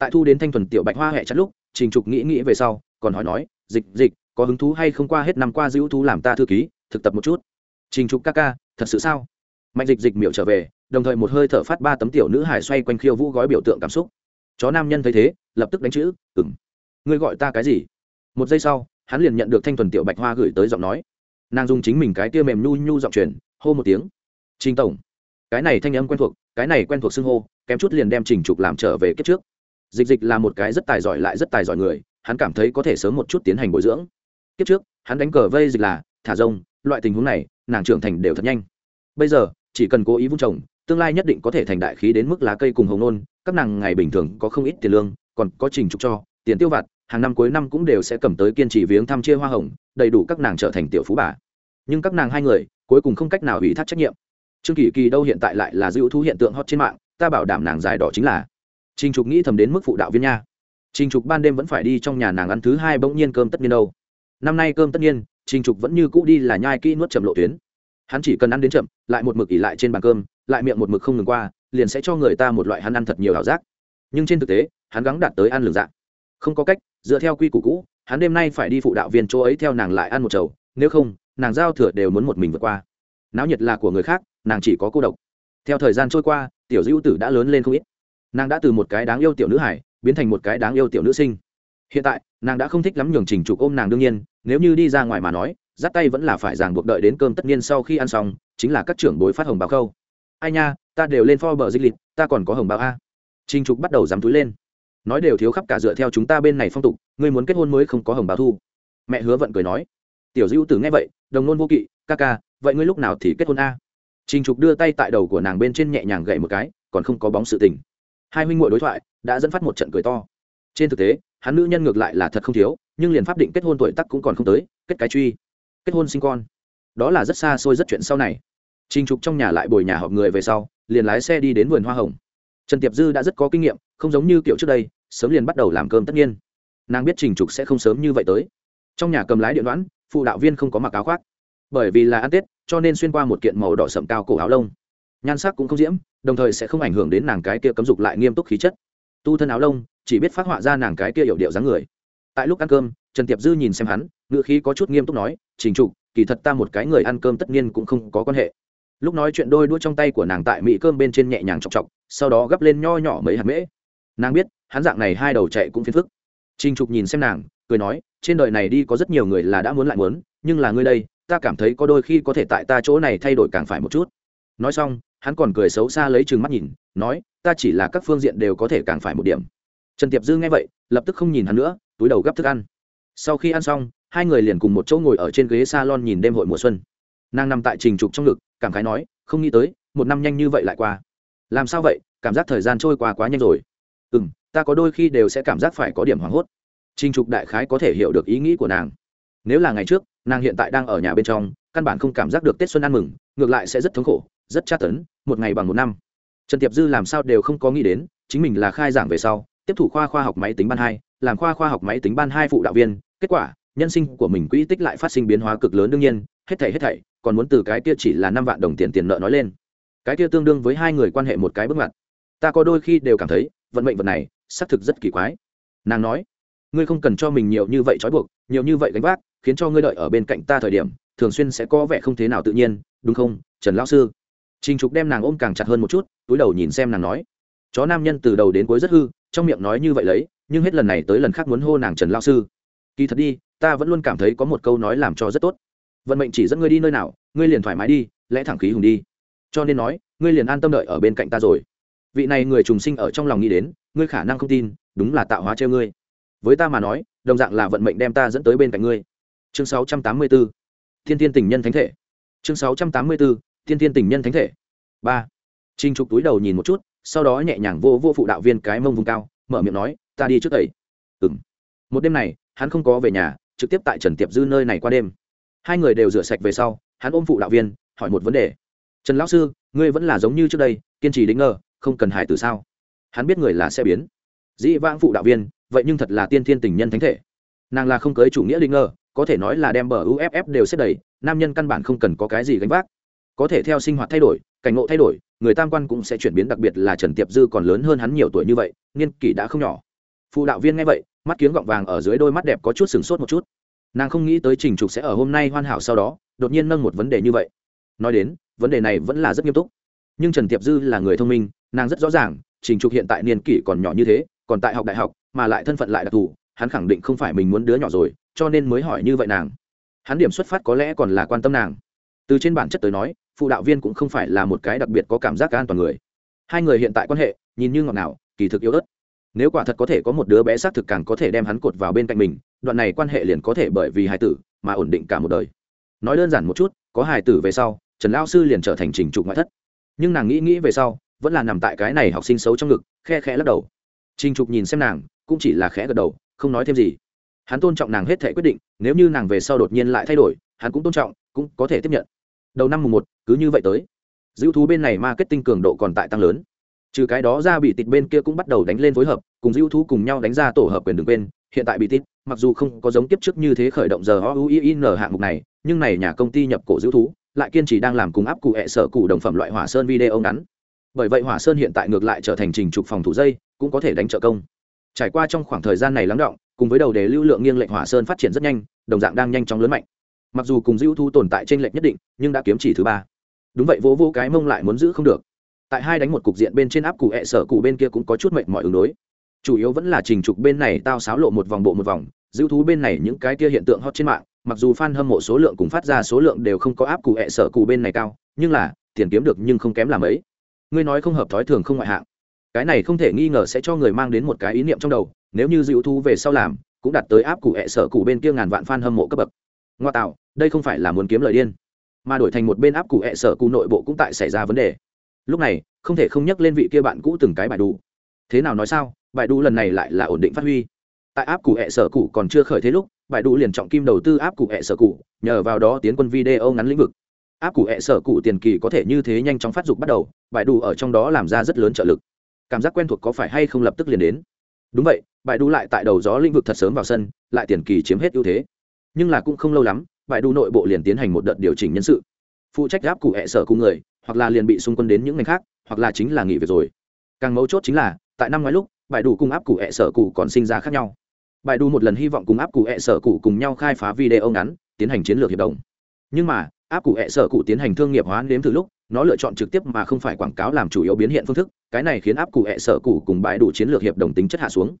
tại thu đến thanh thuần tiểu bạch hoa hẹ chặt lúc, trình trục nghĩ nghĩ về sau, còn hỏi nói, dịch dịch, có hứng thú hay không qua hết năm qua giữ thú làm ta thư ký, thực tập một chút? Trình trục ca ca, thật sự sao? Mạnh dịch dịch miệu trở về, đồng thời một hơi thở phát ba tấm tiểu nữ hải xoay quanh khiêu vũ gói biểu tượng cảm xúc. Chó nam nhân thấy thế, lập tức đánh chữ ừng ngươi gọi ta cái gì? Một giây sau, hắn liền nhận được thanh thuần tiểu bạch hoa gửi tới giọng nói. Nàng dùng chính mình cái tia mềm nhu nhu giọng truyền, hô một tiếng, trình tổng. Cái này thanh âm quen thuộc, cái này quen thuộc xưng hô, kém chút liền đem trình trục làm trở về kết trước dịch dịch là một cái rất tài giỏi lại rất tài giỏi người, hắn cảm thấy có thể sớm một chút tiến hành bồi dưỡng. Kiếp trước, hắn đánh cờ vây dịch là, thả rông, loại tình huống này, nàng trưởng thành đều thật nhanh. Bây giờ, chỉ cần cố ý vung trồng, tương lai nhất định có thể thành đại khí đến mức lá cây cùng hồng nôn, các nàng ngày bình thường có không ít tiền lương, còn có trình trục cho, tiền tiêu vặt, hàng năm cuối năm cũng đều sẽ cầm tới kiên trì viếng thăm chia hoa hồng, đầy đủ các nàng trở thành tiểu phú bà. Nhưng các nàng hai người, cuối cùng không cách nào ủy thác trách nhiệm. Trương kỳ kỳ đâu hiện tại lại là dữ thu hiện tượng hot trên mạng, ta bảo đảm nàng dài đỏ chính là trình trục nghĩ thầm đến mức phụ đạo viên nha. Trình trục ban đêm vẫn phải đi trong nhà nàng ăn thứ hai bỗng nhiên cơm tất nhiên đâu. Năm nay cơm tất nhiên trình trục vẫn như cũ đi là nhai kỹ nuốt chậm lộ tuyến. Hắn chỉ cần ăn đến chậm, lại một mực ỉ lại trên bàn cơm, lại miệng một mực không ngừng qua, liền sẽ cho người ta một loại hắn ăn thật nhiều ảo giác. Nhưng trên thực tế, hắn gắng đạt tới ăn lường dạng. Không có cách, dựa theo quy củ cũ, hắn đêm nay phải đi phụ đạo viên chỗ ấy theo nàng lại ăn một chầu, nếu không, nàng giao thừa đều muốn một mình vượt qua. Náo nhiệt là của người khác, nàng chỉ có cô độc. Theo thời gian trôi qua, tiểu Dữu tử đã lớn lên không ít nàng đã từ một cái đáng yêu tiểu nữ hải biến thành một cái đáng yêu tiểu nữ sinh. Hiện tại, nàng đã không thích lắm nhường trình trục ôm nàng đương nhiên, nếu như đi ra ngoài mà nói, dắt tay vẫn là phải ràng buộc đợi đến cơm tất nhiên sau khi ăn xong, chính là các trưởng bối phát hồng báo khâu ai nha, ta đều lên pho bờ dịch lịch, ta còn có hồng báo a. Trình trục bắt đầu dám túi lên. Nói đều thiếu khắp cả dựa theo chúng ta bên này phong tục, ngươi muốn kết hôn mới không có hồng báo thu. Mẹ hứa vận cười nói. Tiểu dữ tử nghe vậy, đồng nôn vô kỵ, ca ca, vậy ngươi lúc nào thì kết hôn a? Trình trục đưa tay tại đầu của nàng bên trên nhẹ nhàng gậy một cái, còn không có bóng sự tình hai huynh muội đối thoại đã dẫn phát một trận cười to. Trên thực tế, hắn nữ nhân ngược lại là thật không thiếu, nhưng liền pháp định kết hôn tuổi tắc cũng còn không tới, kết cái truy, kết hôn sinh con. Đó là rất xa xôi rất chuyện sau này. Trình trục trong nhà lại bồi nhà họp người về sau, liền lái xe đi đến vườn hoa hồng. Trần tiệp dư đã rất có kinh nghiệm, không giống như kiểu trước đây, sớm liền bắt đầu làm cơm tất nhiên. Nàng biết trình trục sẽ không sớm như vậy tới. Trong nhà cầm lái điện đoán phụ đạo viên không có mặc áo khoác. Bởi vì là ăn tết, cho nên xuyên qua một kiện màu đỏ sậm cao cổ áo lông. Nhan sắc cũng không diễm đồng thời sẽ không ảnh hưởng đến nàng cái kia cấm dục lại nghiêm túc khí chất. Tu thân áo lông, chỉ biết phát họa ra nàng cái kia hiệu điệu dáng người. Tại lúc ăn cơm, trần tiệp dư nhìn xem hắn, ngữ khí có chút nghiêm túc nói, trình trục, kỳ thật ta một cái người ăn cơm tất nhiên cũng không có quan hệ. Lúc nói chuyện đôi đuôi trong tay của nàng tại mỹ cơm bên trên nhẹ nhàng chọc chọc, sau đó gấp lên nho nhỏ mấy hạt mễ. Nàng biết, hắn dạng này hai đầu chạy cũng phiền phức. Trình trục nhìn xem nàng, cười nói, trên đời này đi có rất nhiều người là đã muốn lại muốn, nhưng là ngươi đây, ta cảm thấy có đôi khi có thể tại ta chỗ này thay đổi càng phải một chút. Nói xong hắn còn cười xấu xa lấy chừng mắt nhìn, nói, ta chỉ là các phương diện đều có thể càng phải một điểm. Trần tiệp dư nghe vậy, lập tức không nhìn hắn nữa, túi đầu gấp thức ăn. Sau khi ăn xong, hai người liền cùng một chỗ ngồi ở trên ghế s a lon nhìn đêm hội mùa xuân. Nàng nằm tại trình trục trong ngực, cảm khái nói, không nghĩ tới, một năm nhanh như vậy lại qua. Làm sao vậy? Cảm giác thời gian trôi qua quá nhanh rồi. Ừ m ta có đôi khi đều sẽ cảm giác phải có điểm hoảng hốt. Trình trục đại khái có thể hiểu được ý nghĩ của nàng. Nếu là ngày trước, nàng hiện tại đang ở nhà bên trong, căn bản không cảm giác được tết xuân ăn mừng, ngược lại sẽ rất thống khổ rất tra tấn, một ngày bằng một năm. Trần tiệp dư làm sao đều không có nghĩ đến, chính mình là khai giảng về sau, tiếp thủ khoa khoa học máy tính ban hai, làm khoa khoa học máy tính ban hai phụ đạo viên, kết quả, nhân sinh của mình quỹ tích lại phát sinh biến hóa cực lớn đương nhiên, hết thảy hết thảy, còn muốn từ cái kia chỉ là năm vạn đồng tiền tiền nợ nói lên. Cái kia tương đương với hai người quan hệ một cái bước ngoặt. Ta có đôi khi đều cảm thấy, vận mệnh vật này, xác thực rất kỳ quái. Nàng nói, ngươi không cần cho mình nhiều như vậy trói buộc, nhiều như vậy gánh vác, khiến cho ngươi đợi ở bên cạnh ta thời điểm, thường xuyên sẽ có vẻ không thế nào tự nhiên, đúng không, trần lão sư? Trình trục đem nàng ôm càng chặt hơn một chút, túi đầu nhìn xem nàng nói. Chó nam nhân từ đầu đến cuối rất hư, trong miệng nói như vậy lấy, nhưng hết lần này tới lần khác muốn hô nàng trần lão sư. Kỳ thật đi, ta vẫn luôn cảm thấy có một câu nói làm cho rất tốt. Vận mệnh chỉ dẫn ngươi đi nơi nào, ngươi liền thoải mái đi, lẽ thẳng khí hùng đi. Cho nên nói, ngươi liền an tâm đợi ở bên cạnh ta rồi. Vị này người trùng sinh ở trong lòng nghĩ đến, ngươi khả năng không tin, đúng là tạo hóa chơi ngươi. Với ta mà nói, đồng dạng là vận mệnh đem ta dẫn tới bên cạnh ngươi. Chương 684. thiên thiên tình nhân thánh thể. Chương 684. Tiên thiên tình nhân thánh thể. Ba. Trinh trục túi đầu nhìn một chút, sau đó nhẹ nhàng vô vô phụ đạo viên cái mông vùng cao, mở miệng nói, ta đi trước tẩy. Ừng một đêm này, hắn không có về nhà, trực tiếp tại trần tiệp dư nơi này qua đêm. Hai người đều rửa sạch về sau, hắn ôm phụ đạo viên, hỏi một vấn đề. Trần lão sư, ngươi vẫn là giống như trước đây, kiên trì đính ngờ, không cần hài từ sao? Hắn biết người là sẽ biến. Dĩ vãng phụ đạo viên, vậy nhưng thật là tiên thiên tình nhân thánh thể. Nàng là không cưới chủ nghĩa đính ngờ, có thể nói là đem bờ uff đều xếp đầy, nam nhân căn bản không cần có cái gì gánh vác có thể theo sinh hoạt thay đổi, cảnh ngộ thay đổi, người tam quan cũng sẽ chuyển biến, đặc biệt là trần tiệp dư còn lớn hơn hắn nhiều tuổi như vậy, niên kỷ đã không nhỏ. Phụ đạo viên nghe vậy, mắt kiếng gọng vàng ở dưới đôi mắt đẹp có chút sửng sốt một chút. Nàng không nghĩ tới trình trục sẽ ở hôm nay hoàn hảo sau đó, đột nhiên nâng một vấn đề như vậy. Nói đến, vấn đề này vẫn là rất nghiêm túc. Nhưng trần tiệp dư là người thông minh, nàng rất rõ ràng, trình trục hiện tại niên kỷ còn nhỏ như thế, còn tại học đại học, mà lại thân phận lại đặc thù, hắn khẳng định không phải mình muốn đứa nhỏ rồi, cho nên mới hỏi như vậy nàng. Hắn điểm xuất phát có lẽ còn là quan tâm nàng từ trên bản chất tới nói, phụ đạo viên cũng không phải là một cái đặc biệt có cảm giác an toàn người. Hai người hiện tại quan hệ, nhìn như ngọt nào kỳ thực yếu ớt. Nếu quả thật có thể có một đứa bé xác thực càng có thể đem hắn cột vào bên cạnh mình, đoạn này quan hệ liền có thể bởi vì hài tử mà ổn định cả một đời. Nói đơn giản một chút, có hài tử về sau, trần lao sư liền trở thành trình trục ngoại thất. Nhưng nàng nghĩ nghĩ về sau, vẫn là nằm tại cái này học sinh xấu trong ngực, khe khẽ lắc đầu. Trình trục nhìn xem nàng, cũng chỉ là khẽ gật đầu, không nói thêm gì. Hắn tôn trọng nàng hết thể quyết định, nếu như nàng về sau đột nhiên lại thay đổi, hắn cũng tôn trọng cũng có thể tiếp nhận. Đầu năm mùng một, cứ như vậy tới. Dữ thú bên này marketing cường độ còn tại tăng lớn. Trừ cái đó ra bị tịt bên kia cũng bắt đầu đánh lên phối hợp, cùng dữ thú cùng nhau đánh ra tổ hợp quyền đường bên. hiện tại bị tịt, mặc dù không có giống tiếp trước như thế khởi động giờ o hạng mục này, nhưng này nhà công ty nhập cổ dữ thú, lại kiên trì đang làm cùng áp cụ hẹ sở cụ đồng phẩm loại hỏa sơn video ngắn. Bởi vậy hỏa sơn hiện tại ngược lại trở thành trình trục phòng thủ dây, cũng có thể đánh trợ công. Trải qua trong khoảng thời gian này lắng động, cùng với đầu đề lưu lượng nghiêng lệnh hỏa sơn phát triển rất nhanh, đồng dạng đang nhanh chóng lớn mạnh mặc dù cùng dữ thu tồn tại trên lệch nhất định, nhưng đã kiếm chỉ thứ ba. Đúng vậy vỗ vô cái mông lại muốn giữ không được. Tại hai đánh một cục diện bên trên áp cụ hẹ sở cụ bên kia cũng có chút mệnh mọi ứng đối. Chủ yếu vẫn là trình trục bên này tao xáo lộ một vòng bộ một vòng dữ thú bên này những cái kia hiện tượng hot trên mạng, mặc dù fan hâm mộ số lượng cùng phát ra số lượng đều không có áp cụ hẹ sở cụ bên này cao, nhưng là, tiền kiếm được nhưng không kém làm ấy ngươi nói không hợp thói thường không ngoại hạng. Cái này không thể nghi ngờ sẽ cho người mang đến một cái ý niệm trong đầu, nếu như dữ thú về sau làm, cũng đặt tới áp cụ hẹ sở cụ bên kia ngàn vạn fan hâm mộ cấp bậc. Ngoa tạo đây không phải là muốn kiếm lời điên, mà đổi thành một bên áp cụ hẹ sở cụ nội bộ cũng tại xảy ra vấn đề. Lúc này, không thể không nhắc lên vị kia bạn cũ từng cái bài đủ thế nào nói sao, bài đủ lần này lại là ổn định phát huy. Tại áp cụ hẹ sở cụ còn chưa khởi thế lúc, bài đủ liền trọng kim đầu tư áp cụ hẹ sở cụ, nhờ vào đó tiến quân video ngắn lĩnh vực. Áp cụ hẹ sở cụ tiền kỳ có thể như thế nhanh chóng phát dục bắt đầu, bài đủ ở trong đó làm ra rất lớn trợ lực. Cảm giác quen thuộc có phải hay không lập tức liền đến. Đúng vậy, bài đủ lại tại đầu gió lĩnh vực thật sớm vào sân, lại tiền kỳ chiếm hết ưu thế. Nhưng là cũng không lâu lắm bài đủ nội bộ liền tiến hành một đợt điều chỉnh nhân sự. Phụ trách áp cụ hẹ sở cùng người, hoặc là liền bị xung quân đến những ngành khác, hoặc là chính là nghỉ việc rồi. Càng mấu chốt chính là, tại năm ngoái lúc bài đủ cùng áp cụ hẹ sở cụ còn sinh ra khác nhau. Bài đủ một lần hy vọng cùng áp cụ hẹ sở cụ cùng nhau khai phá video ngắn, tiến hành chiến lược hiệp đồng. Nhưng mà, áp cụ hẹ sở cụ tiến hành thương nghiệp hóa nếm từ lúc, nó lựa chọn trực tiếp mà không phải quảng cáo làm chủ yếu biến hiện phương thức, cái này khiến áp cụ hẹ sở cụ cùng bãi đủ chiến lược hiệp đồng tính chất hạ xuống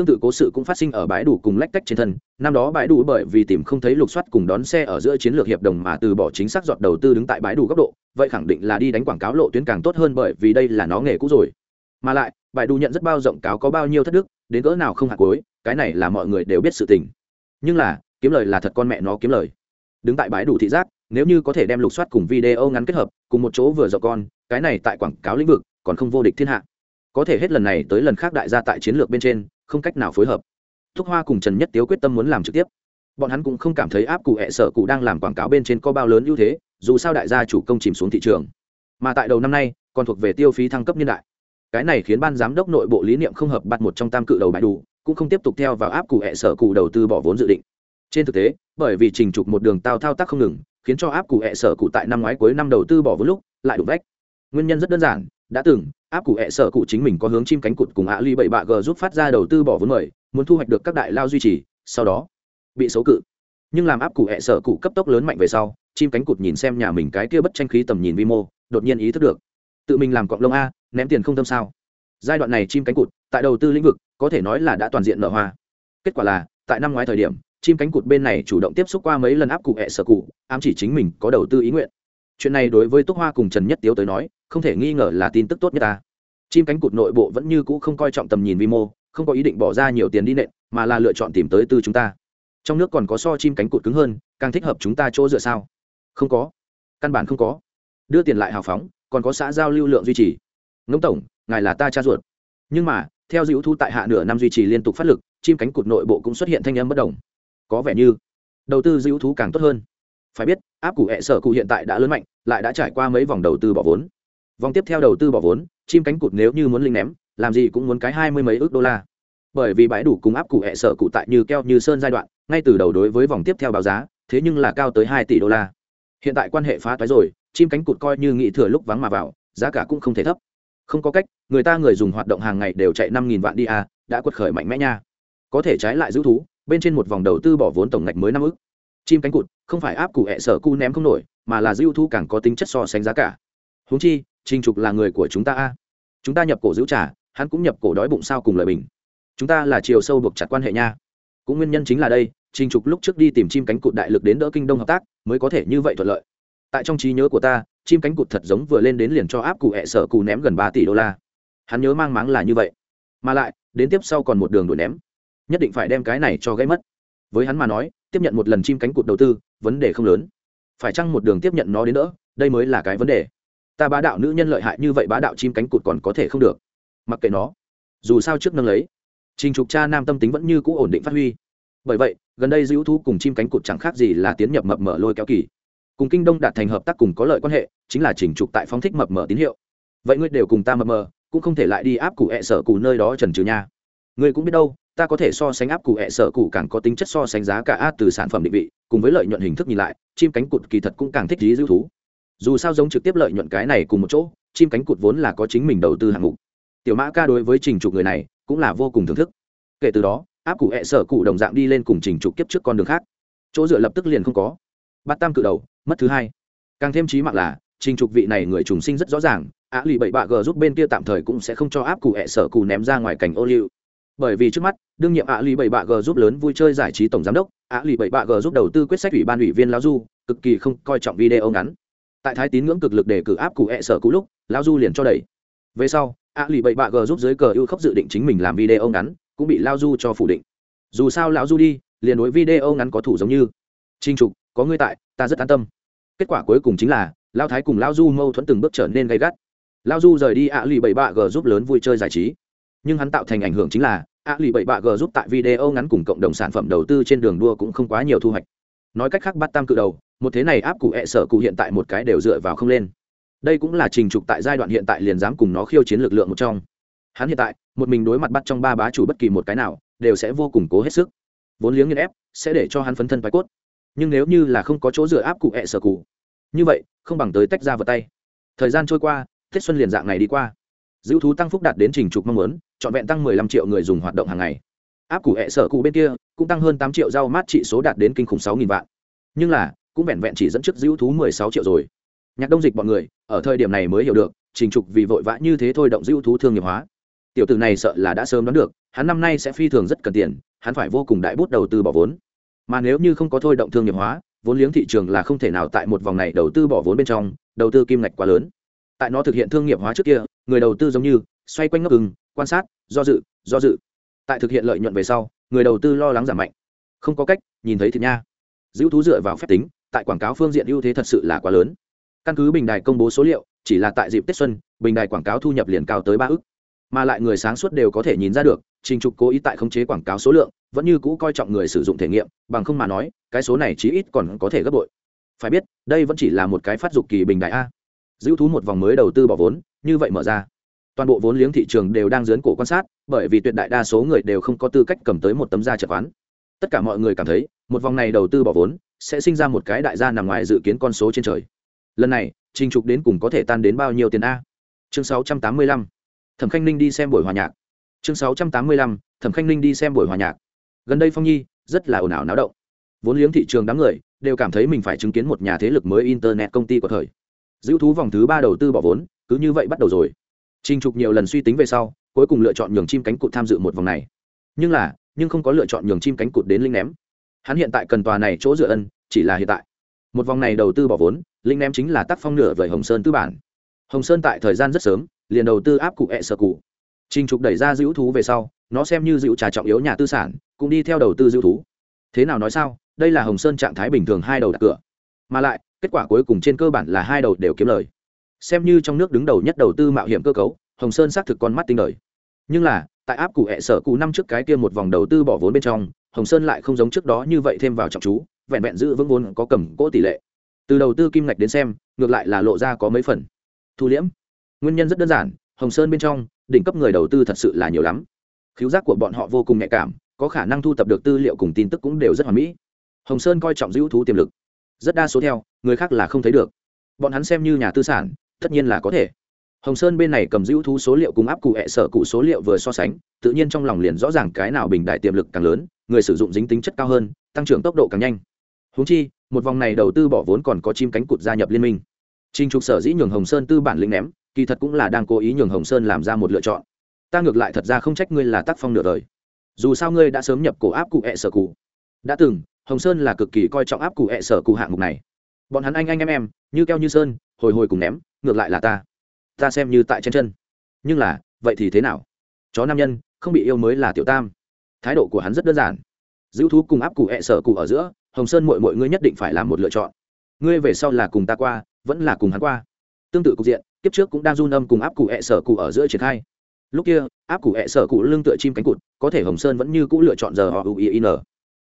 tương tự cố sự cũng phát sinh ở bãi đủ cùng lách cách trên thân. Năm đó bãi đủ bởi vì tìm không thấy lục soát cùng đón xe ở giữa chiến lược hiệp đồng mà từ bỏ chính xác dọn đầu tư đứng tại bãi đủ góc độ, vậy khẳng định là đi đánh quảng cáo lộ tuyến càng tốt hơn bởi vì đây là nó nghề cũ rồi. Mà lại, bãi đủ nhận rất bao rộng cáo có bao nhiêu thất đức, đến cỡ nào không hạt cuối, cái này là mọi người đều biết sự tình. Nhưng là, kiếm lời là thật con mẹ nó kiếm lời. Đứng tại bãi đủ thị giác, nếu như có thể đem lục soát cùng video ngắn kết hợp, cùng một chỗ vừa dọ con, cái này tại quảng cáo lĩnh vực còn không vô địch thiên hạ. Có thể hết lần này tới lần khác đại gia tại chiến lược bên trên không cách nào phối hợp. Thúc hoa cùng trần nhất tiếu quyết tâm muốn làm trực tiếp. Bọn hắn cũng không cảm thấy áp cụ hẹ sở cụ đang làm quảng cáo bên trên có bao lớn ưu thế, dù sao đại gia chủ công chìm xuống thị trường. Mà tại đầu năm nay, còn thuộc về tiêu phí thăng cấp niên đại. Cái này khiến ban giám đốc nội bộ lý niệm không hợp bắt một trong tam cự đầu bãi đủ, cũng không tiếp tục theo vào áp cụ hẹ sở cụ đầu tư bỏ vốn dự định. Trên thực tế, bởi vì trình trục một đường tao thao tác không ngừng, khiến cho áp cụ hẹ sở cụ tại năm ngoái cuối năm đầu tư bỏ vốn lúc lại đụng vách. Nguyên nhân rất đơn giản đã từng, áp cụ hẹ sở cụ chính mình có hướng chim cánh cụt cùng ạ ly bảy bạ g giúp phát ra đầu tư bỏ vốn mời, muốn thu hoạch được các đại lao duy trì, sau đó bị xấu cự. Nhưng làm áp cụ hẹ sở cụ cấp tốc lớn mạnh về sau, chim cánh cụt nhìn xem nhà mình cái kia bất tranh khí tầm nhìn vi mô, đột nhiên ý thức được, tự mình làm cọng lông a, ném tiền không tâm sao. Giai đoạn này chim cánh cụt, tại đầu tư lĩnh vực, có thể nói là đã toàn diện nở hoa. Kết quả là, tại năm ngoái thời điểm, chim cánh cụt bên này chủ động tiếp xúc qua mấy lần áp cụ hẹ sở cụ, ám chỉ chính mình có đầu tư ý nguyện. Chuyện này đối với túc hoa cùng trần nhất tiếu tới nói không thể nghi ngờ là tin tức tốt nhất ta. Chim cánh cụt nội bộ vẫn như cũ không coi trọng tầm nhìn vi mô, không có ý định bỏ ra nhiều tiền đi nện, mà là lựa chọn tìm tới từ chúng ta. Trong nước còn có so chim cánh cụt cứng hơn, càng thích hợp chúng ta chỗ dựa sao? Không có. Căn bản không có. Đưa tiền lại hào phóng, còn có xã giao lưu lượng duy trì. Ngỗng tổng, ngài là ta cha ruột. Nhưng mà, theo dữ thu tại hạ nửa năm duy trì liên tục phát lực, chim cánh cụt nội bộ cũng xuất hiện thanh âm bất đồng. Có vẻ như, đầu tư dữ thú càng tốt hơn. Phải biết, áp cụ hẹ sở cụ hiện tại đã lớn mạnh, lại đã trải qua mấy vòng đầu tư bỏ vốn vòng tiếp theo đầu tư bỏ vốn, chim cánh cụt nếu như muốn linh ném, làm gì cũng muốn cái hai mươi mấy ước đô la. Bởi vì bãi đủ cung áp cụ hẹ sở cụ tại như keo như sơn giai đoạn, ngay từ đầu đối với vòng tiếp theo báo giá, thế nhưng là cao tới hai tỷ đô la. Hiện tại quan hệ phá toái rồi, chim cánh cụt coi như nghĩ thừa lúc vắng mà vào, giá cả cũng không thể thấp. Không có cách, người ta người dùng hoạt động hàng ngày đều chạy năm nghìn vạn đi à đã quật khởi mạnh mẽ nha. Có thể trái lại giữ thú, bên trên một vòng đầu tư bỏ vốn tổng ngạch mới năm ước. chim cánh cụt, không phải áp cụ hẹ sở cu ném không nổi, mà là dư thu càng có tính chất so sánh giá cả. Húng chi trình trục là người của chúng ta a. Chúng ta nhập cổ giữ trả hắn cũng nhập cổ đói bụng sao cùng lời bình. Chúng ta là chiều sâu buộc chặt quan hệ nha. Cũng nguyên nhân chính là đây, trình trục lúc trước đi tìm chim cánh cụt đại lực đến đỡ kinh đông hợp tác, mới có thể như vậy thuận lợi. Tại trong trí nhớ của ta, chim cánh cụt thật giống vừa lên đến liền cho áp cụ hẹ sở cụ ném gần ba tỷ đô la. Hắn nhớ mang máng là như vậy. Mà lại, đến tiếp sau còn một đường đuổi ném. Nhất định phải đem cái này cho gây mất. Với hắn mà nói, tiếp nhận một lần chim cánh cụt đầu tư, vấn đề không lớn. Phải chăng một đường tiếp nhận nó đến nữa đây mới là cái vấn đề ta bá đạo nữ nhân lợi hại như vậy bá đạo chim cánh cụt còn có thể không được. Mặc kệ nó, dù sao trước nâng lấy, trình trục cha nam tâm tính vẫn như cũ ổn định phát huy. Bởi vậy, gần đây dữ thu cùng chim cánh cụt chẳng khác gì là tiến nhập mập mở lôi kéo kỳ. Cùng kinh đông đạt thành hợp tác cùng có lợi quan hệ, chính là trình trục tại phóng thích mập mở tín hiệu. Vậy ngươi đều cùng ta mập mờ, cũng không thể lại đi áp cụ hẹ sở cụ nơi đó trần trừ nha. Ngươi cũng biết đâu, ta có thể so sánh áp cụ hẹ sở cụ càng có tính chất so sánh giá cả từ sản phẩm định vị, cùng với lợi nhuận hình thức nhìn lại, chim cánh cụt kỳ thật cũng càng thích lý dữ thú dù sao giống trực tiếp lợi nhuận cái này cùng một chỗ, chim cánh cụt vốn là có chính mình đầu tư hạng mục. Tiểu mã ca đối với trình trục người này cũng là vô cùng thưởng thức. Kể từ đó, áp cụ hẹ sở cụ đồng dạng đi lên cùng trình trục kiếp trước con đường khác. Chỗ dựa lập tức liền không có. Bắt tam cự đầu, mất thứ hai. Càng thêm trí mạng là, trình trục vị này người trùng sinh rất rõ ràng, á lì bậy bạ g giúp bên kia tạm thời cũng sẽ không cho áp cụ hẹ sở cụ ném ra ngoài cảnh ô liu. Bởi vì trước mắt, đương nhiệm ạ lì bậy bạ g giúp lớn vui chơi giải trí tổng giám đốc ạ lì bậy bạ g giúp đầu tư quyết sách ủy ban ủy viên lão du, cực kỳ không coi trọng video ngắn tại thái tín ngưỡng cực lực để cử áp cụ hẹ sở cũ lúc, lão du liền cho đẩy. Về sau a lì bậy bạ g giúp dưới cờ ưu khóc dự định chính mình làm video ngắn, cũng bị lao du cho phủ định. Dù sao lão du đi, liền đối video ngắn có thủ giống như. Trinh trục, có ngươi tại, ta rất an tâm. Kết quả cuối cùng chính là lao thái cùng lao du mâu thuẫn từng bước trở nên gay gắt. Lao du rời đi ạ lì bảy bạ g giúp lớn vui chơi giải trí. Nhưng hắn tạo thành ảnh hưởng chính là, ạ lì bảy bạ g giúp tại video ngắn cùng cộng đồng sản phẩm đầu tư trên đường đua cũng không quá nhiều thu hoạch. Nói cách khác bắt tam cự đầu một thế này áp cụ hẹ sở cụ hiện tại một cái đều dựa vào không lên. Đây cũng là trình trục tại giai đoạn hiện tại liền dám cùng nó khiêu chiến lực lượng một trong. Hắn hiện tại, một mình đối mặt bắt trong ba bá chủ bất kỳ một cái nào, đều sẽ vô cùng cố hết sức. Vốn liếng nghiên ép, sẽ để cho hắn phấn thân vai cốt. Nhưng nếu như là không có chỗ dựa áp cụ hẹ sở cụ, như vậy, không bằng tới tách ra vào tay. Thời gian trôi qua, tết xuân liền dạng này đi qua. Dữ thú tăng phúc đạt đến trình trục mong muốn, trọn vẹn tăng 15 triệu người dùng hoạt động hàng ngày. Áp cụ hệ sở cụ bên kia, cũng tăng hơn 8 triệu rau mát trị số đạt đến kinh khủng 6.000 vạn. Nhưng là cũng vẹn vẹn chỉ dẫn trước dữ thú 16 triệu rồi. Nhạc đông dịch bọn người, ở thời điểm này mới hiểu được, trình trục vì vội vã như thế thôi động dữ thú thương nghiệp hóa. Tiểu tử này sợ là đã sớm đoán được, hắn năm nay sẽ phi thường rất cần tiền, hắn phải vô cùng đại bút đầu tư bỏ vốn. Mà nếu như không có thôi động thương nghiệp hóa, vốn liếng thị trường là không thể nào tại một vòng này đầu tư bỏ vốn bên trong, đầu tư kim ngạch quá lớn. Tại nó thực hiện thương nghiệp hóa trước kia, người đầu tư giống như, xoay quanh ngốc ưng quan sát, do dự do dự. Tại thực hiện lợi nhuận về sau, người đầu tư lo lắng giảm mạnh. Không có cách, nhìn thấy thịt nha. Giữ thú dựa vào phép tính tại quảng cáo phương diện ưu thế thật sự là quá lớn. Căn cứ bình đài công bố số liệu, chỉ là tại dịp tết xuân, bình đài quảng cáo thu nhập liền cao tới ba ức. Mà lại người sáng suốt đều có thể nhìn ra được, trình trục cố ý tại khống chế quảng cáo số lượng, vẫn như cũ coi trọng người sử dụng thể nghiệm, bằng không mà nói, cái số này chí ít còn có thể gấp bội. Phải biết, đây vẫn chỉ là một cái phát dục kỳ bình đại a. Giữ thú một vòng mới đầu tư bỏ vốn, như vậy mở ra. Toàn bộ vốn liếng thị trường đều đang dướn cổ quan sát, bởi vì tuyệt đại đa số người đều không có tư cách cầm tới một tấm da chật quán tất cả mọi người cảm thấy một vòng này đầu tư bỏ vốn sẽ sinh ra một cái đại gia nằm ngoài dự kiến con số trên trời lần này trình trục đến cùng có thể tan đến bao nhiêu tiền a chương 685. thẩm khanh ninh đi xem buổi hòa nhạc chương 685. thẩm khanh ninh đi xem buổi hòa nhạc gần đây phong nhi rất là ồn ào náo động vốn liếng thị trường đám người đều cảm thấy mình phải chứng kiến một nhà thế lực mới internet công ty của thời giữ thú vòng thứ ba đầu tư bỏ vốn cứ như vậy bắt đầu rồi Trình Trục nhiều lần suy tính về sau, cuối cùng lựa chọn nhường chim cánh cụt tham dự một vòng này. Nhưng là, nhưng không có lựa chọn nhường chim cánh cụt đến linh ném. Hắn hiện tại cần tòa này chỗ dựa ân, chỉ là hiện tại. Một vòng này đầu tư bỏ vốn, linh ném chính là tác phong nửa vời Hồng Sơn tư bản. Hồng Sơn tại thời gian rất sớm, liền đầu tư áp cụ ẹ sở cụ. Trình Trục đẩy ra dữ thú về sau, nó xem như dữ trà trọng yếu nhà tư sản, cũng đi theo đầu tư dữ thú. Thế nào nói sao, đây là Hồng Sơn trạng thái bình thường hai đầu đặt cửa. Mà lại, kết quả cuối cùng trên cơ bản là hai đầu đều kiếm lời xem như trong nước đứng đầu nhất đầu tư mạo hiểm cơ cấu hồng sơn xác thực con mắt tinh đời nhưng là tại áp cụ hệ sở cụ năm trước cái kia một vòng đầu tư bỏ vốn bên trong, hồng sơn lại không giống trước đó như vậy thêm vào trọng chú, vẹn vẹn giữ vững vốn có cầm cỗ tỷ lệ. Từ đầu tư kim ngạch đến xem, ngược lại là lộ ra có mấy phần. Thu liễm. Nguyên nhân rất đơn giản, hồng sơn bên trong, đỉnh cấp người đầu tư thật sự là nhiều lắm. Khiếu giác của bọn họ vô cùng nhạy cảm, có khả năng thu thập được tư liệu cùng tin tức cũng đều rất hoàn mỹ. Hồng sơn coi trọng giữ thú tiềm lực. Rất đa số theo, người khác là không thấy được. Bọn hắn xem như nhà tư sản, tất nhiên là có thể hồng sơn bên này cầm giữ thú số liệu cùng áp cụ hẹ sở cụ số liệu vừa so sánh tự nhiên trong lòng liền rõ ràng cái nào bình đại tiềm lực càng lớn người sử dụng dính tính chất cao hơn tăng trưởng tốc độ càng nhanh húng chi một vòng này đầu tư bỏ vốn còn có chim cánh cụt gia nhập liên minh Trình trục sở dĩ nhường Hồng Sơn tư bản lĩnh ném, kỳ thật cũng là đang cố ý nhường Hồng Sơn làm ra một lựa chọn. Ta ngược lại thật ra không trách ngươi là tác phong nửa đời. Dù sao ngươi đã sớm nhập cổ áp cụ hệ sở cụ. Đã từng, Hồng Sơn là cực kỳ coi trọng áp cụ hệ sở cụ hạng mục này. Bọn hắn anh anh em em, như keo như sơn, hồi hồi cùng ném, ngược lại là ta ta xem như tại trên chân. Nhưng là, vậy thì thế nào? Chó nam nhân, không bị yêu mới là tiểu tam. Thái độ của hắn rất đơn giản. Giữ thú cùng áp cụ hẹ sở cụ ở giữa, hồng sơn mội mội ngươi nhất định phải làm một lựa chọn. Ngươi về sau là cùng ta qua, vẫn là cùng hắn qua. Tương tự cục diện, kiếp trước cũng đang run âm cùng áp cụ hẹ sở cụ ở giữa triển khai. Lúc kia, áp cụ hẹ sở cụ lưng tựa chim cánh cụt, có thể hồng sơn vẫn như cũ lựa chọn giờ họ uin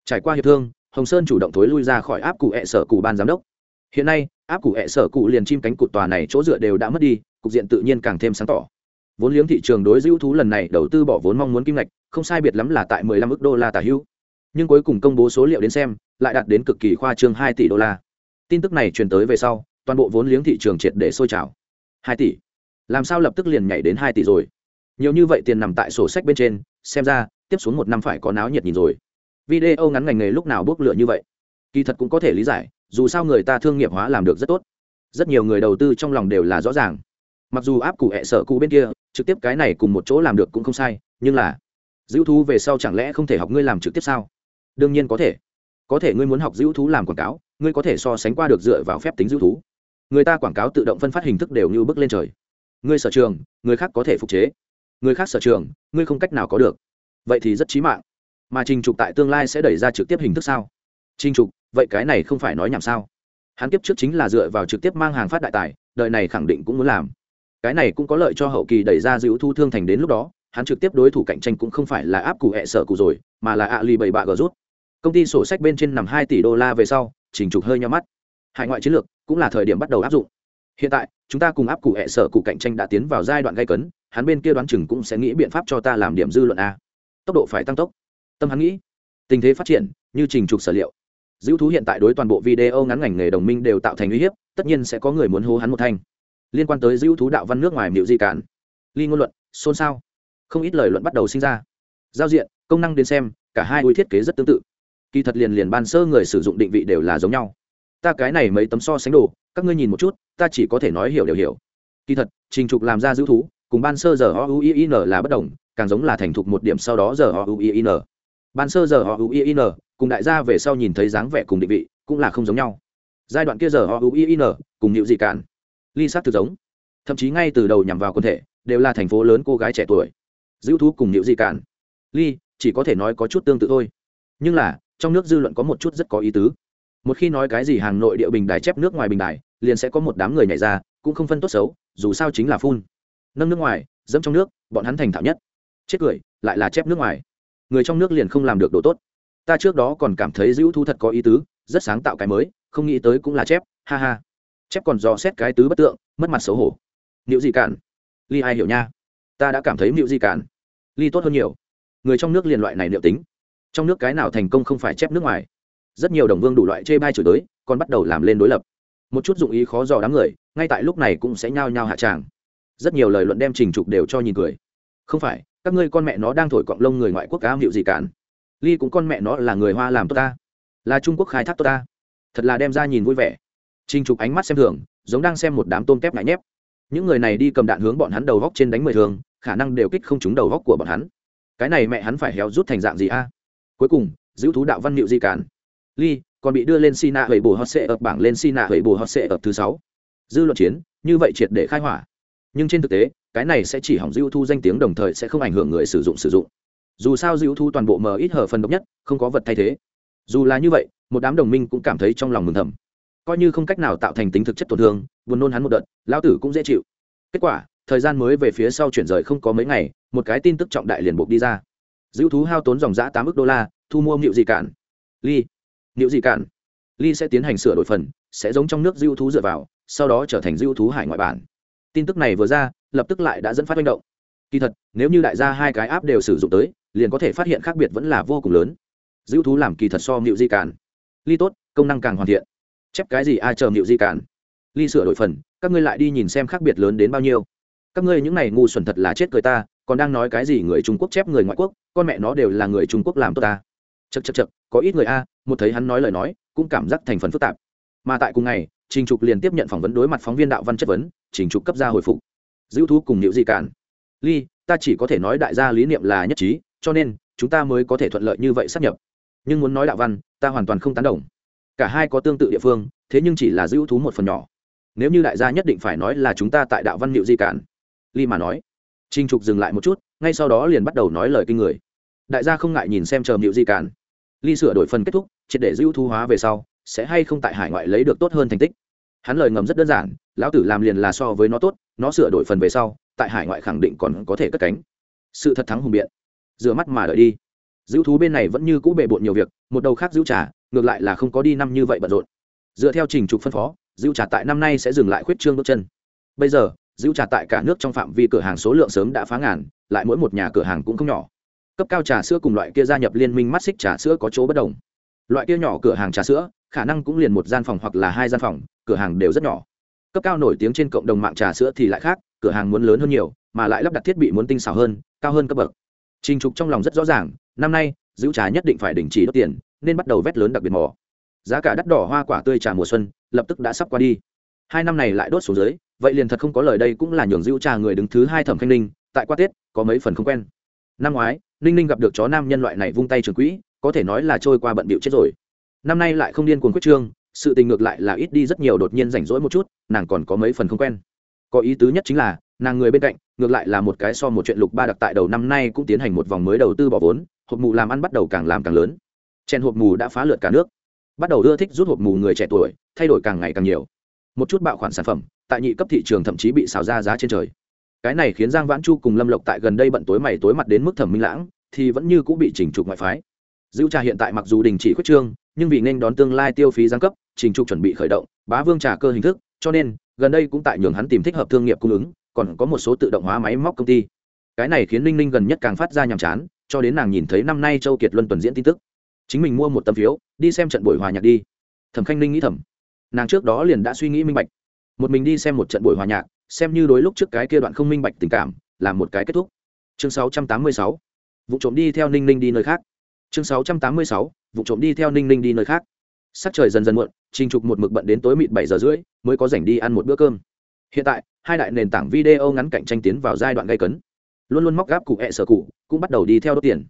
trải qua hiệp thương, hồng sơn chủ động thối lui ra khỏi áp cụ hẹ sở cụ ban giám đốc hiện nay, áp cụ hẹ sở cụ liền chim cánh cụt tòa này chỗ dựa đều đã mất đi, cục diện tự nhiên càng thêm sáng tỏ. Vốn liếng thị trường đối dữ thú lần này đầu tư bỏ vốn mong muốn kim ngạch, không sai biệt lắm là tại 15 ức đô la tả hữu. Nhưng cuối cùng công bố số liệu đến xem, lại đạt đến cực kỳ khoa trương 2 tỷ đô la. Tin tức này truyền tới về sau, toàn bộ vốn liếng thị trường triệt để sôi trào. 2 tỷ? Làm sao lập tức liền nhảy đến 2 tỷ rồi? Nhiều như vậy tiền nằm tại sổ sách bên trên, xem ra, tiếp xuống một năm phải có náo nhiệt nhìn rồi. Video ngắn ngành nghề lúc nào bước lửa như vậy? Kỳ thật cũng có thể lý giải, dù sao người ta thương nghiệp hóa làm được rất tốt. Rất nhiều người đầu tư trong lòng đều là rõ ràng. Mặc dù áp cụ hẹ sở cụ bên kia, trực tiếp cái này cùng một chỗ làm được cũng không sai, nhưng là dữ thú về sau chẳng lẽ không thể học ngươi làm trực tiếp sao? Đương nhiên có thể. Có thể ngươi muốn học dữ thú làm quảng cáo, ngươi có thể so sánh qua được dựa vào phép tính dữ thú. Người ta quảng cáo tự động phân phát hình thức đều như bước lên trời. Ngươi sở trường, người khác có thể phục chế. Người khác sở trường, ngươi không cách nào có được. Vậy thì rất chí mạng. Mà trình trục tại tương lai sẽ đẩy ra trực tiếp hình thức sao? Trình trục vậy cái này không phải nói nhảm sao? Hắn kiếp trước chính là dựa vào trực tiếp mang hàng phát đại tài, đời này khẳng định cũng muốn làm. Cái này cũng có lợi cho hậu kỳ đẩy ra dữ thu thương thành đến lúc đó, hắn trực tiếp đối thủ cạnh tranh cũng không phải là áp cụ hẹ sợ cụ rồi, mà là ạ lì bảy bạ gờ rút. Công ty sổ sách bên trên nằm hai tỷ đô la về sau, trình trục hơi nhau mắt. Hải ngoại chiến lược cũng là thời điểm bắt đầu áp dụng. Hiện tại, chúng ta cùng áp cụ hẹ sợ cụ cạnh tranh đã tiến vào giai đoạn gây cấn, hắn bên kia đoán chừng cũng sẽ nghĩ biện pháp cho ta làm điểm dư luận a. Tốc độ phải tăng tốc. Tâm hắn nghĩ, tình thế phát triển, như trình trục sở liệu dữ thú hiện tại đối toàn bộ video ngắn ngành nghề đồng minh đều tạo thành uy hiếp, tất nhiên sẽ có người muốn hô hắn một thanh. Liên quan tới dữ thú đạo văn nước ngoài miệu di cản ly ngôn luận, xôn xao. Không ít lời luận bắt đầu sinh ra. Giao diện, công năng đến xem, cả hai uy thiết kế rất tương tự. Kỳ thật liền liền ban sơ người sử dụng định vị đều là giống nhau. Ta cái này mấy tấm so sánh đồ, các ngươi nhìn một chút, ta chỉ có thể nói hiểu đều hiểu. Kỳ thật, trình trục làm ra dữ thú, cùng ban sơ giờ o u i n là bất đồng, càng giống là thành thục một điểm sau đó giờ o u i n. Ban sơ giờ o u i n cùng đại gia về sau nhìn thấy dáng vẻ cùng định vị, cũng là không giống nhau. Giai đoạn kia giờ họ u in cùng nhịu dị cản. Ly sát thực giống. Thậm chí ngay từ đầu nhằm vào quân thể, đều là thành phố lớn cô gái trẻ tuổi. Giữ thú cùng nhịu dị cản. Ly, chỉ có thể nói có chút tương tự thôi. Nhưng là, trong nước dư luận có một chút rất có ý tứ. Một khi nói cái gì hàng nội địa bình đài chép nước ngoài bình đài, liền sẽ có một đám người nhảy ra, cũng không phân tốt xấu, dù sao chính là phun. Nâng nước ngoài, dẫm trong nước, bọn hắn thành thạo nhất. Chết cười, lại là chép nước ngoài. Người trong nước liền không làm được đồ tốt ta trước đó còn cảm thấy dữ thu thật có ý tứ, rất sáng tạo cái mới, không nghĩ tới cũng là chép, ha ha. Chép còn dò xét cái tứ bất tượng, mất mặt xấu hổ. Liệu gì cản? Ly ai hiểu nha? Ta đã cảm thấy liệu gì cản? Ly tốt hơn nhiều. Người trong nước liền loại này liệu tính. Trong nước cái nào thành công không phải chép nước ngoài. Rất nhiều đồng vương đủ loại chê bai chửi tới còn bắt đầu làm lên đối lập. Một chút dụng ý khó dò đám người, ngay tại lúc này cũng sẽ nhao nhao hạ tràng. Rất nhiều lời luận đem trình trục đều cho nhìn cười. Không phải, các ngươi con mẹ nó đang thổi cọng lông người ngoại quốc cá hiệu gì cản? Ly cũng con mẹ nó là người hoa làm tốt ta là trung quốc khai thác tốt ta thật là đem ra nhìn vui vẻ trình trục ánh mắt xem thường giống đang xem một đám tôm tép ngại nhép những người này đi cầm đạn hướng bọn hắn đầu góc trên đánh mười thường khả năng đều kích không trúng đầu góc của bọn hắn cái này mẹ hắn phải héo rút thành dạng gì a cuối cùng giữ thú đạo văn liệu di cản ly còn bị đưa lên sina hầy bồ hot sệ ập bảng lên sina hầy bồ hot sệ ập thứ sáu dư luận chiến như vậy triệt để khai hỏa nhưng trên thực tế cái này sẽ chỉ hỏng dữ thu danh tiếng đồng thời sẽ không ảnh hưởng người sử dụng sử dụng dù sao dữ thu toàn bộ mờ ít hở phần độc nhất, không có vật thay thế. Dù là như vậy, một đám đồng minh cũng cảm thấy trong lòng mừng thầm. Coi như không cách nào tạo thành tính thực chất tổn thương, buồn nôn hắn một đợt lao tử cũng dễ chịu. Kết quả, thời gian mới về phía sau chuyển rời không có mấy ngày, một cái tin tức trọng đại liền buộc đi ra. Dữ thú hao tốn dòng giã tám ước đô la, thu mua nịu dị cản. Ly. Nịu dị cản. Ly sẽ tiến hành sửa đổi phần, sẽ giống trong nước dữ thú dựa vào, sau đó trở thành dữ thú hải ngoại bản. Tin tức này vừa ra, lập tức lại đã dẫn phát manh động kỳ thật, nếu như đại gia hai cái áp đều sử dụng tới, liền có thể phát hiện khác biệt vẫn là vô cùng lớn. Dữ thú làm kỳ thật so mịu di cản. Ly tốt, công năng càng hoàn thiện. Chép cái gì ai chờ mịu di cản? Ly sửa đổi phần, các ngươi lại đi nhìn xem khác biệt lớn đến bao nhiêu. Các ngươi những này ngu xuẩn thật là chết cười ta, còn đang nói cái gì người trung quốc chép người ngoại quốc, con mẹ nó đều là người trung quốc làm tốt ta. Chật chật chật có ít người a, một thấy hắn nói lời nói, cũng cảm giác thành phần phức tạp. Mà tại cùng ngày, trình trục liền tiếp nhận phỏng vấn đối mặt phóng viên đạo văn chất vấn, trình trục cấp ra hồi phục. Dữ thú cùng nịu di cản ly, ta chỉ có thể nói đại gia lý niệm là nhất trí, cho nên, chúng ta mới có thể thuận lợi như vậy sắp nhập. Nhưng muốn nói đạo văn, ta hoàn toàn không tán đồng. Cả hai có tương tự địa phương, thế nhưng chỉ là giữ thú một phần nhỏ. Nếu như đại gia nhất định phải nói là chúng ta tại đạo văn liệu di cản. Ly mà nói. Trinh trục dừng lại một chút, ngay sau đó liền bắt đầu nói lời kinh người. Đại gia không ngại nhìn xem chờ liệu di cản. Ly sửa đổi phần kết thúc, triệt để giữ thú hóa về sau, sẽ hay không tại hải ngoại lấy được tốt hơn thành tích. Hắn lời ngầm rất đơn giản, lão tử làm liền là so với nó tốt, nó sửa đổi phần về sau tại hải ngoại khẳng định còn có thể cất cánh. Sự thật thắng hùng biện. Rửa mắt mà đợi đi. Giữ thú bên này vẫn như cũ bề bộn nhiều việc, một đầu khác giữ trả ngược lại là không có đi năm như vậy bận rộn. Dựa theo trình trục phân phó, giữ trả tại năm nay sẽ dừng lại khuyết trương bước chân. Bây giờ, giữ trả tại cả nước trong phạm vi cửa hàng số lượng sớm đã phá ngàn, lại mỗi một nhà cửa hàng cũng không nhỏ. Cấp cao trà sữa cùng loại kia gia nhập liên minh mắt xích trà sữa có chỗ bất đồng. Loại kia nhỏ cửa hàng trà sữa, khả năng cũng liền một gian phòng hoặc là hai gian phòng, cửa hàng đều rất nhỏ. Cấp cao nổi tiếng trên cộng đồng mạng trà sữa thì lại khác cửa hàng muốn lớn hơn nhiều, mà lại lắp đặt thiết bị muốn tinh xảo hơn, cao hơn cấp bậc. Trình trục trong lòng rất rõ ràng, năm nay, giữ trà nhất định phải đình chỉ đốt tiền, nên bắt đầu vét lớn đặc biệt mỏ. Giá cả đắt đỏ hoa quả tươi trà mùa xuân, lập tức đã sắp qua đi. Hai năm này lại đốt xuống dưới, vậy liền thật không có lời đây cũng là nhường giữ trà người đứng thứ hai thẩm khanh ninh, tại qua tết, có mấy phần không quen. Năm ngoái, ninh ninh gặp được chó nam nhân loại này vung tay trường quỹ, có thể nói là trôi qua bận bịu chết rồi. Năm nay lại không điên cuồng quyết trương, sự tình ngược lại là ít đi rất nhiều đột nhiên rảnh rỗi một chút, nàng còn có mấy phần không quen có ý tứ nhất chính là, nàng người bên cạnh, ngược lại là một cái so một chuyện lục ba đặc tại đầu năm nay cũng tiến hành một vòng mới đầu tư bỏ vốn, hộp mù làm ăn bắt đầu càng làm càng lớn. Chèn hộp mù đã phá lượt cả nước. Bắt đầu ưa thích rút hộp mù người trẻ tuổi, thay đổi càng ngày càng nhiều. Một chút bạo khoản sản phẩm, tại nhị cấp thị trường thậm chí bị xào ra giá trên trời. Cái này khiến giang vãn chu cùng lâm lộc tại gần đây bận tối mày tối mặt đến mức thẩm minh lãng, thì vẫn như cũng bị chỉnh trục ngoại phái. Dữ trà hiện tại mặc dù đình chỉ khuyết trương, nhưng vì nên đón tương lai tiêu phí giáng cấp trình trục chuẩn bị khởi động, bá vương trà cơ hình thức, cho nên gần đây cũng tại nhường hắn tìm thích hợp thương nghiệp cung ứng, còn có một số tự động hóa máy móc công ty. Cái này khiến ninh ninh gần nhất càng phát ra nhàm chán, cho đến nàng nhìn thấy năm nay châu kiệt luân tuần diễn tin tức. Chính mình mua một tấm phiếu, đi xem trận buổi hòa nhạc đi. Thẩm khanh ninh nghĩ thầm. Nàng trước đó liền đã suy nghĩ minh bạch. Một mình đi xem một trận buổi hòa nhạc, xem như đối lúc trước cái kia đoạn không minh bạch tình cảm, là một cái kết thúc. Chương 686. vụ trộm đi theo ninh ninh đi nơi khác. Chương 686. vụ trộm đi theo ninh ninh đi nơi khác sắc trời dần dần muộn, trình trục một mực bận đến tối mịt bảy giờ rưỡi mới có rảnh đi ăn một bữa cơm. Hiện tại, hai đại nền tảng video ngắn cạnh tranh tiến vào giai đoạn gây cấn. Luôn luôn móc gáp cụ hẹ sở cụ, cũng bắt đầu đi theo đốt tiền.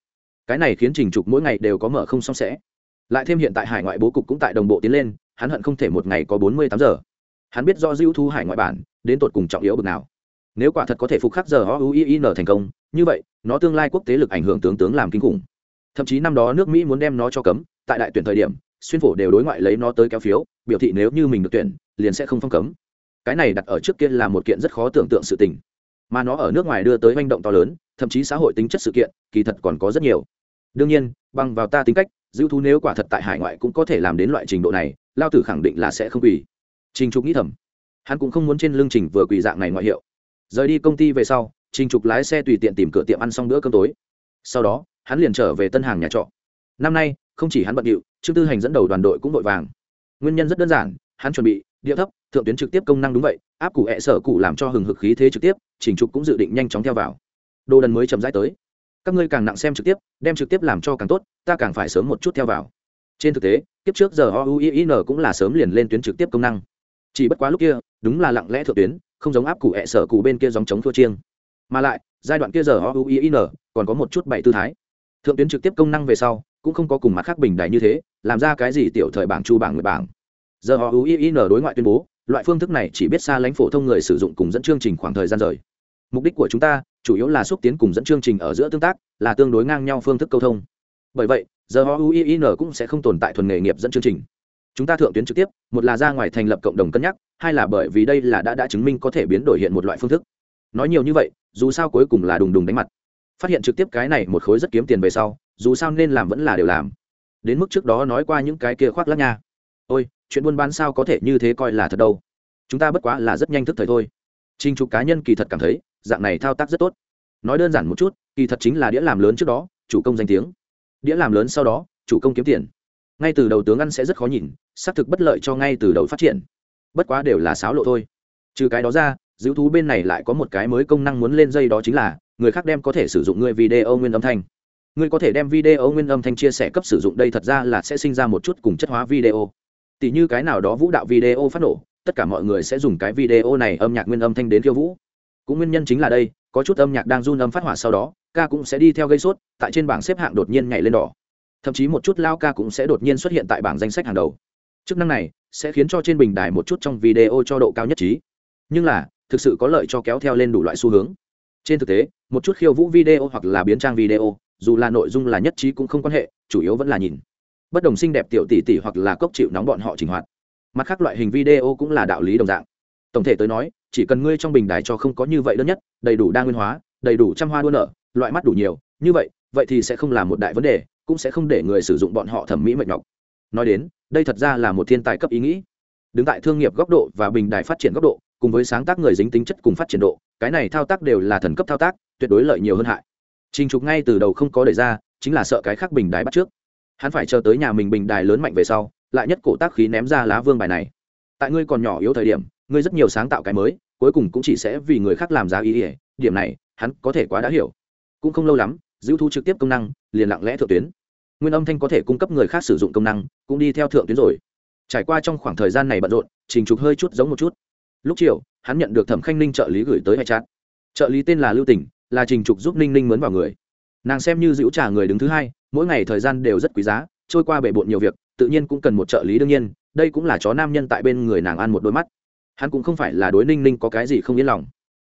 Cái này khiến trình trục mỗi ngày đều có mở không xong sẽ. Lại thêm hiện tại hải ngoại bố cục cũng tại đồng bộ tiến lên, hắn hận không thể một ngày có bốn mươi tám giờ. Hắn biết do dữ thu hải ngoại bản, đến tột cùng trọng yếu bực nào. Nếu quả thật có thể phục khắc giờ o u i n thành công, như vậy, nó tương lai quốc tế lực ảnh hưởng tướng tướng làm kinh khủng. Thậm chí năm đó nước mỹ muốn đem nó cho cấm, tại đại tuyển thời điểm xuyên phổ đều đối ngoại lấy nó tới kéo phiếu, biểu thị nếu như mình được tuyển, liền sẽ không phong cấm. Cái này đặt ở trước kia là một kiện rất khó tưởng tượng sự tình. Mà nó ở nước ngoài đưa tới manh động to lớn, thậm chí xã hội tính chất sự kiện, kỳ thật còn có rất nhiều. Đương nhiên, bằng vào ta tính cách dữ thú nếu quả thật tại hải ngoại cũng có thể làm đến loại trình độ này, lao tử khẳng định là sẽ không quỳ. Trình trục nghĩ thầm. Hắn cũng không muốn trên lương trình vừa quỳ dạng này ngoại hiệu. Rời đi công ty về sau, trình trục lái xe tùy tiện tìm cửa tiệm ăn xong bữa cơm tối. Sau đó, hắn liền trở về tân hàng nhà trọ. Năm nay không chỉ hắn bận điệu, trương tư hành dẫn đầu đoàn đội cũng vội vàng. Nguyên nhân rất đơn giản, hắn chuẩn bị, địa thấp, thượng tuyến trực tiếp công năng đúng vậy, áp cụ hẹ sở cụ làm cho hừng hực khí thế trực tiếp, chỉnh trục cũng dự định nhanh chóng theo vào. Đồ đần mới chậm rãi tới. Các ngươi càng nặng xem trực tiếp, đem trực tiếp làm cho càng tốt, ta càng phải sớm một chút theo vào. Trên thực tế, kiếp trước giờ oin cũng là sớm liền lên tuyến trực tiếp công năng. Chỉ bất quá lúc kia, đúng là lặng lẽ thượng tuyến, không giống áp cụ hẹ sở cụ bên kia dòng chống thua chiêng. Mà lại, giai đoạn kia giờ oin còn có một chút bảy tư thái. Thượng tuyến trực tiếp công năng về sau cũng không có cùng mặt khác bình đài như thế, làm ra cái gì tiểu thời bảng chu bảng người bảng. Giờ họ uin đối ngoại tuyên bố, loại phương thức này chỉ biết xa lãnh phổ thông người sử dụng cùng dẫn chương trình khoảng thời gian rời. Mục đích của chúng ta, chủ yếu là xúc tiến cùng dẫn chương trình ở giữa tương tác, là tương đối ngang nhau phương thức câu thông. Bởi vậy, giờ họ uin cũng sẽ không tồn tại thuần nghề nghiệp dẫn chương trình. Chúng ta thượng tuyến trực tiếp, một là ra ngoài thành lập cộng đồng cân nhắc, hai là bởi vì đây là đã đã chứng minh có thể biến đổi hiện một loại phương thức. Nói nhiều như vậy, dù sao cuối cùng là đùng đùng đánh mặt phát hiện trực tiếp cái này một khối rất kiếm tiền về sau, dù sao nên làm vẫn là đều làm. Đến mức trước đó nói qua những cái kia khoác lắc nha. Ôi, chuyện buôn bán sao có thể như thế coi là thật đâu. Chúng ta bất quá là rất nhanh thức thời thôi. Trinh trục cá nhân kỳ thật cảm thấy, dạng này thao tác rất tốt. Nói đơn giản một chút, kỳ thật chính là đĩa làm lớn trước đó, chủ công danh tiếng. Đĩa làm lớn sau đó, chủ công kiếm tiền. Ngay từ đầu tướng ăn sẽ rất khó nhìn, xác thực bất lợi cho ngay từ đầu phát triển. Bất quá đều là sáo lộ thôi. Trừ cái đó ra giữ thú bên này lại có một cái mới công năng muốn lên dây đó chính là người khác đem có thể sử dụng người video nguyên âm thanh. Ngươi có thể đem video nguyên âm thanh chia sẻ cấp sử dụng đây thật ra là sẽ sinh ra một chút cùng chất hóa video. Tỷ như cái nào đó vũ đạo video phát nổ, tất cả mọi người sẽ dùng cái video này âm nhạc nguyên âm thanh đến khiêu vũ. Cũng nguyên nhân chính là đây, có chút âm nhạc đang run âm phát hỏa sau đó, ca cũng sẽ đi theo gây sốt, tại trên bảng xếp hạng đột nhiên nhảy lên đỏ. Thậm chí một chút lao ca cũng sẽ đột nhiên xuất hiện tại bảng danh sách hàng đầu. Chức năng này sẽ khiến cho trên bình đài một chút trong video cho độ cao nhất trí. Nhưng là, thực sự có lợi cho kéo theo lên đủ loại xu hướng trên thực tế, một chút khiêu vũ video hoặc là biến trang video, dù là nội dung là nhất trí cũng không quan hệ, chủ yếu vẫn là nhìn. Bất đồng xinh đẹp tiểu tỷ tỷ hoặc là cốc chịu nóng bọn họ trình hoạt. Mặt khác loại hình video cũng là đạo lý đồng dạng. Tổng thể tới nói, chỉ cần ngươi trong bình đài cho không có như vậy đơn nhất, đầy đủ đa nguyên hóa, đầy đủ trăm hoa đua nở, loại mắt đủ nhiều, như vậy vậy thì sẽ không là một đại vấn đề, cũng sẽ không để người sử dụng bọn họ thẩm mỹ mệt nhọc. Nói đến, đây thật ra là một thiên tài cấp ý nghĩ. Đứng tại thương nghiệp góc độ và bình đài phát triển góc độ cùng với sáng tác người dính tính chất cùng phát triển độ, cái này thao tác đều là thần cấp thao tác, tuyệt đối lợi nhiều hơn hại. Trình trục ngay từ đầu không có đề ra, chính là sợ cái khác bình đài bắt trước. Hắn phải chờ tới nhà mình bình đài lớn mạnh về sau, lại nhất cổ tác khí ném ra lá vương bài này. Tại ngươi còn nhỏ yếu thời điểm, ngươi rất nhiều sáng tạo cái mới, cuối cùng cũng chỉ sẽ vì người khác làm giá ý ỉa điểm này, hắn có thể quá đã hiểu. Cũng không lâu lắm giữ thu trực tiếp công năng, liền lặng lẽ thượng tuyến. Nguyên âm thanh có thể cung cấp người khác sử dụng công năng, cũng đi theo thượng tuyến rồi. Trải qua trong khoảng thời gian này bận rộn, trình trục hơi chút giống một chút lúc chiều, hắn nhận được thẩm khanh ninh trợ lý gửi tới hệ chát trợ lý tên là lưu tỉnh, là trình trục giúp ninh ninh mướn vào người. Nàng xem như giữ trả người đứng thứ hai, mỗi ngày thời gian đều rất quý giá, trôi qua bể bộn nhiều việc, tự nhiên cũng cần một trợ lý đương nhiên, đây cũng là chó nam nhân tại bên người nàng ăn một đôi mắt. Hắn cũng không phải là đối ninh ninh có cái gì không yên lòng.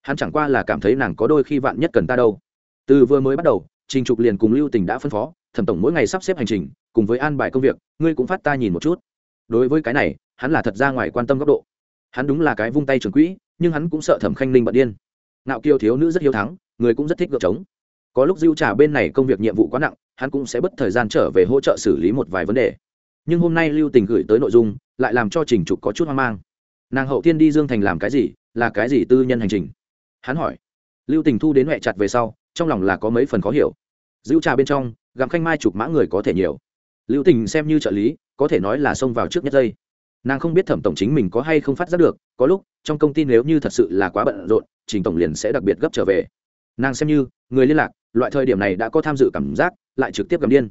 Hắn chẳng qua là cảm thấy nàng có đôi khi vạn nhất cần ta đâu. Từ vừa mới bắt đầu, trình trục liền cùng lưu tình đã phân phó, thẩm tổng mỗi ngày sắp xếp hành trình, cùng với an bài công việc, ngươi cũng phát ta nhìn một chút. Đối với cái này, hắn là thật ra ngoài quan tâm góc độ hắn đúng là cái vung tay trường quỹ, nhưng hắn cũng sợ thẩm khanh ninh bận điên. Nạo kiều thiếu nữ rất hiếu thắng, người cũng rất thích gợp trống. Có lúc diêu trả bên này công việc nhiệm vụ quá nặng, hắn cũng sẽ bất thời gian trở về hỗ trợ xử lý một vài vấn đề. Nhưng hôm nay lưu tình gửi tới nội dung, lại làm cho trình trục có chút hoang mang. Nàng hậu thiên đi dương thành làm cái gì, là cái gì tư nhân hành trình? Hắn hỏi. Lưu tình thu đến huệ chặt về sau, trong lòng là có mấy phần khó hiểu. Diêu trà bên trong, gặm khanh mai chụp mã người có thể nhiều. Lưu tình xem như trợ lý, có thể nói là xông vào trước nhất giây nàng không biết thẩm tổng chính mình có hay không phát giác được, có lúc, trong công ty nếu như thật sự là quá bận rộn, trình tổng liền sẽ đặc biệt gấp trở về. Nàng xem như, người liên lạc, loại thời điểm này đã có tham dự cảm giác, lại trực tiếp gầm điên.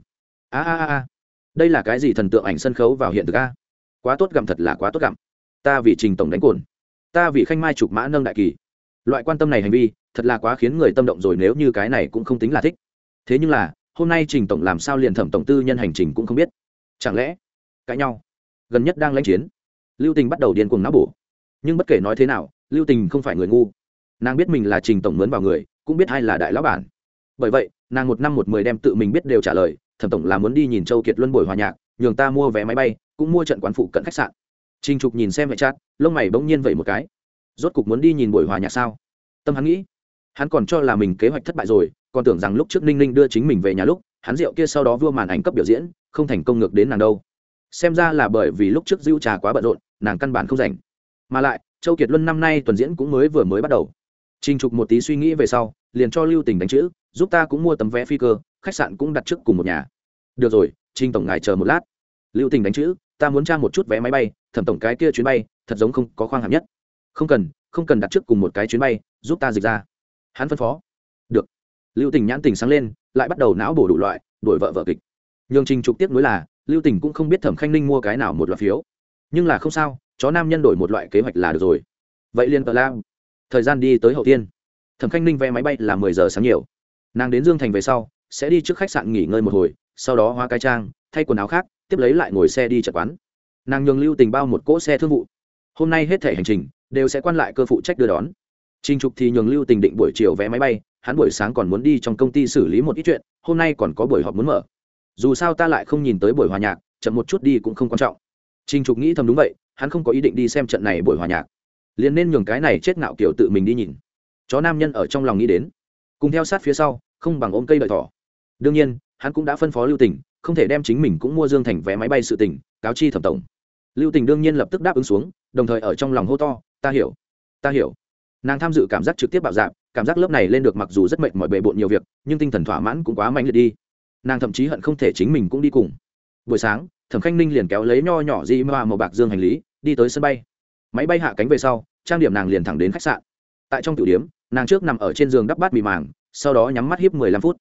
A a a đây là cái gì thần tượng ảnh sân khấu vào hiện thực a? Quá tốt gặm thật là quá tốt gặm. Ta vì trình tổng đánh cồn. Ta vì khanh mai chụp mã nâng đại kỳ. Loại quan tâm này hành vi, thật là quá khiến người tâm động rồi nếu như cái này cũng không tính là thích. Thế nhưng là, hôm nay trình tổng làm sao liền thẩm tổng tư nhân hành trình cũng không biết. Chẳng lẽ, cãi nhau? Gần nhất đang lãnh chiến. Lưu tình bắt đầu điên cuồng não bổ. Nhưng bất kể nói thế nào lưu tình không phải người ngu. Nàng biết mình là trình tổng mướn vào người cũng biết ai là đại lão bản. Bởi vậy nàng một năm một mười đem tự mình biết đều trả lời thẩm tổng là muốn đi nhìn châu kiệt luân buổi hòa nhạc nhường ta mua vé máy bay cũng mua trận quán phụ cận khách sạn. Trình trục nhìn xem vệ chát, lông mày bỗng nhiên vậy một cái. Rốt cục muốn đi nhìn buổi hòa nhạc sao? Tâm hắn nghĩ hắn còn cho là mình kế hoạch thất bại rồi còn tưởng rằng lúc trước ninh ninh đưa chính mình về nhà lúc hắn rượu kia sau đó vua màn ảnh cấp biểu diễn không thành công ngược đến nàng đâu xem ra là bởi vì lúc trước dữ trà quá bận rộn, nàng căn bản không rảnh. Mà lại, châu kiệt luân năm nay tuần diễn cũng mới vừa mới bắt đầu. Trình trục một tí suy nghĩ về sau, liền cho lưu tình đánh chữ, giúp ta cũng mua tấm vé phi cơ, khách sạn cũng đặt trước cùng một nhà. Được rồi, trình tổng ngài chờ một lát. Lưu tình đánh chữ, ta muốn tra một chút vé máy bay, thẩm tổng cái kia chuyến bay, thật giống không có khoang hạng nhất. Không cần không cần đặt trước cùng một cái chuyến bay, giúp ta dịch ra. Hắn phân phó. Được. Lưu tình nhãn tình sáng lên, lại bắt đầu não bổ đủ loại đổi vợ vợ kịch. Nhường trình trục tiếp nối là lưu tình cũng không biết thẩm khanh ninh mua cái nào một loại phiếu. Nhưng là không sao chó nam nhân đổi một loại kế hoạch là được rồi. Vậy liền tờ lam. Thời gian đi tới hậu tiên. Thẩm khanh ninh vé máy bay là mười giờ sáng nhiều. Nàng đến dương thành về sau sẽ đi trước khách sạn nghỉ ngơi một hồi sau đó hóa cái trang thay quần áo khác tiếp lấy lại ngồi xe đi chợ quán. Nàng nhường lưu tình bao một cỗ xe thương vụ. Hôm nay hết thể hành trình đều sẽ quan lại cơ phụ trách đưa đón. Trình Trục thì nhường Lưu Tình định buổi chiều vé máy bay, hắn buổi sáng còn muốn đi trong công ty xử lý một ít chuyện, hôm nay còn có buổi họp muốn mở. Dù sao ta lại không nhìn tới buổi hòa nhạc, chậm một chút đi cũng không quan trọng. Trình Trục nghĩ thầm đúng vậy, hắn không có ý định đi xem trận này buổi hòa nhạc, liền nên nhường cái này chết ngạo kiểu tự mình đi nhìn. Chó nam nhân ở trong lòng nghĩ đến, cùng theo sát phía sau, không bằng ôm cây đợi thỏ. Đương nhiên, hắn cũng đã phân phó Lưu Tình, không thể đem chính mình cũng mua Dương Thành vé máy bay sự tình, cáo chi thẩm tổng. Lưu Tình đương nhiên lập tức đáp ứng xuống, đồng thời ở trong lòng hô to, ta hiểu, ta hiểu nàng tham dự cảm giác trực tiếp bạo dạp cảm giác lớp này lên được mặc dù rất mệt mỏi bề bộn nhiều việc nhưng tinh thần thỏa mãn cũng quá mạnh liệt đi nàng thậm chí hận không thể chính mình cũng đi cùng. Buổi sáng, thẩm khanh ninh liền kéo lấy nho nhỏ di ma màu bạc dương hành lý, đi tới sân bay. Máy bay hạ cánh về sau, trang điểm nàng liền thẳng đến khách sạn. Tại trong tiểu điếm nàng trước nằm ở trên giường đắp bát mì màng, sau đó nhắm mắt hiếp mười lăm phút.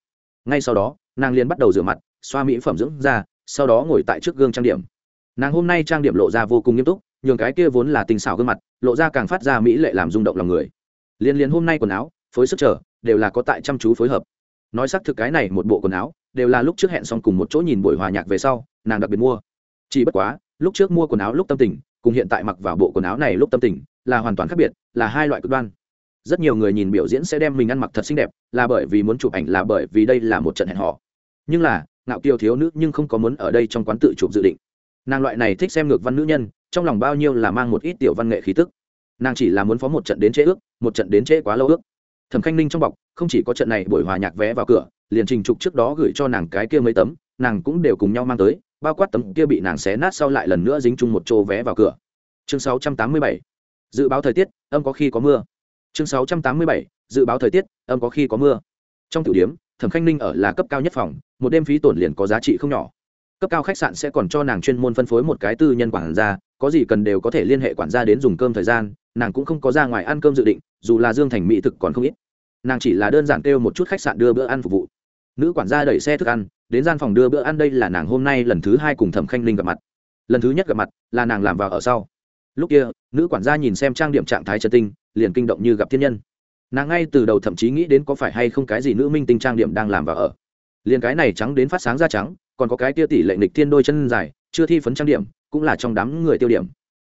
Ngay sau đó, nàng liền bắt đầu rửa mặt, xoa mỹ phẩm dưỡng da, sau đó ngồi tại trước gương trang điểm. Nàng hôm nay trang điểm lộ ra vô cùng nghiêm túc, nhường cái kia vốn là tình xảo gương mặt, lộ ra càng phát ra mỹ lệ làm rung động lòng người. Liên liên hôm nay quần áo, phối sức trở đều là có tại chăm chú phối hợp. Nói xác thực cái này một bộ quần áo đều là lúc trước hẹn xong cùng một chỗ nhìn buổi hòa nhạc về sau, nàng đặc biệt mua. Chỉ bất quá, lúc trước mua quần áo lúc tâm tình, cùng hiện tại mặc vào bộ quần áo này lúc tâm tình, là hoàn toàn khác biệt, là hai loại cực đoan. Rất nhiều người nhìn biểu diễn sẽ đem mình ăn mặc thật xinh đẹp, là bởi vì muốn chụp ảnh, là bởi vì đây là một trận hẹn hò. Nhưng là, ngạo kiều thiếu nữ nhưng không có muốn ở đây trong quán tự chụp dự định. Nàng loại này thích xem ngược văn nữ nhân, trong lòng bao nhiêu là mang một ít tiểu văn nghệ khí tức. Nàng chỉ là muốn phó một trận đến trễ ước, một trận đến trễ quá lâu ước. Thẩm khanh ninh trong bọc, không chỉ có trận này buổi hòa nhạc vé vào cửa liền trình trục trước đó gửi cho nàng cái kia mấy tấm, nàng cũng đều cùng nhau mang tới, bao quát tấm kia bị nàng xé nát sau lại lần nữa dính chung một chỗ vé vào cửa. Chương 687. dự báo thời tiết, âm có khi có mưa. Chương 687. dự báo thời tiết, âm có khi có mưa. Trong tiểu điểm, thẩm khanh ninh ở là cấp cao nhất phòng, một đêm phí tổn liền có giá trị không nhỏ. Cấp cao khách sạn sẽ còn cho nàng chuyên môn phân phối một cái tư nhân quản gia, có gì cần đều có thể liên hệ quản gia đến dùng cơm thời gian, nàng cũng không có ra ngoài ăn cơm dự định, dù là dương thành mỹ thực còn không ít. Nàng chỉ là đơn giản kêu một chút khách sạn đưa bữa ăn phục vụ nữ quản gia đẩy xe thức ăn, đến gian phòng đưa bữa ăn đây là nàng hôm nay lần thứ hai cùng thẩm khanh linh gặp mặt. Lần thứ nhất gặp mặt là nàng làm vào ở sau. Lúc kia, nữ quản gia nhìn xem trang điểm trạng thái chân tinh, liền kinh động như gặp thiên nhân. Nàng ngay từ đầu thậm chí nghĩ đến có phải hay không cái gì nữ minh tinh trang điểm đang làm vào ở. Liền cái này trắng đến phát sáng da trắng, còn có cái tia tỷ lệ nịch thiên đôi chân dài, chưa thi phấn trang điểm, cũng là trong đám người tiêu điểm.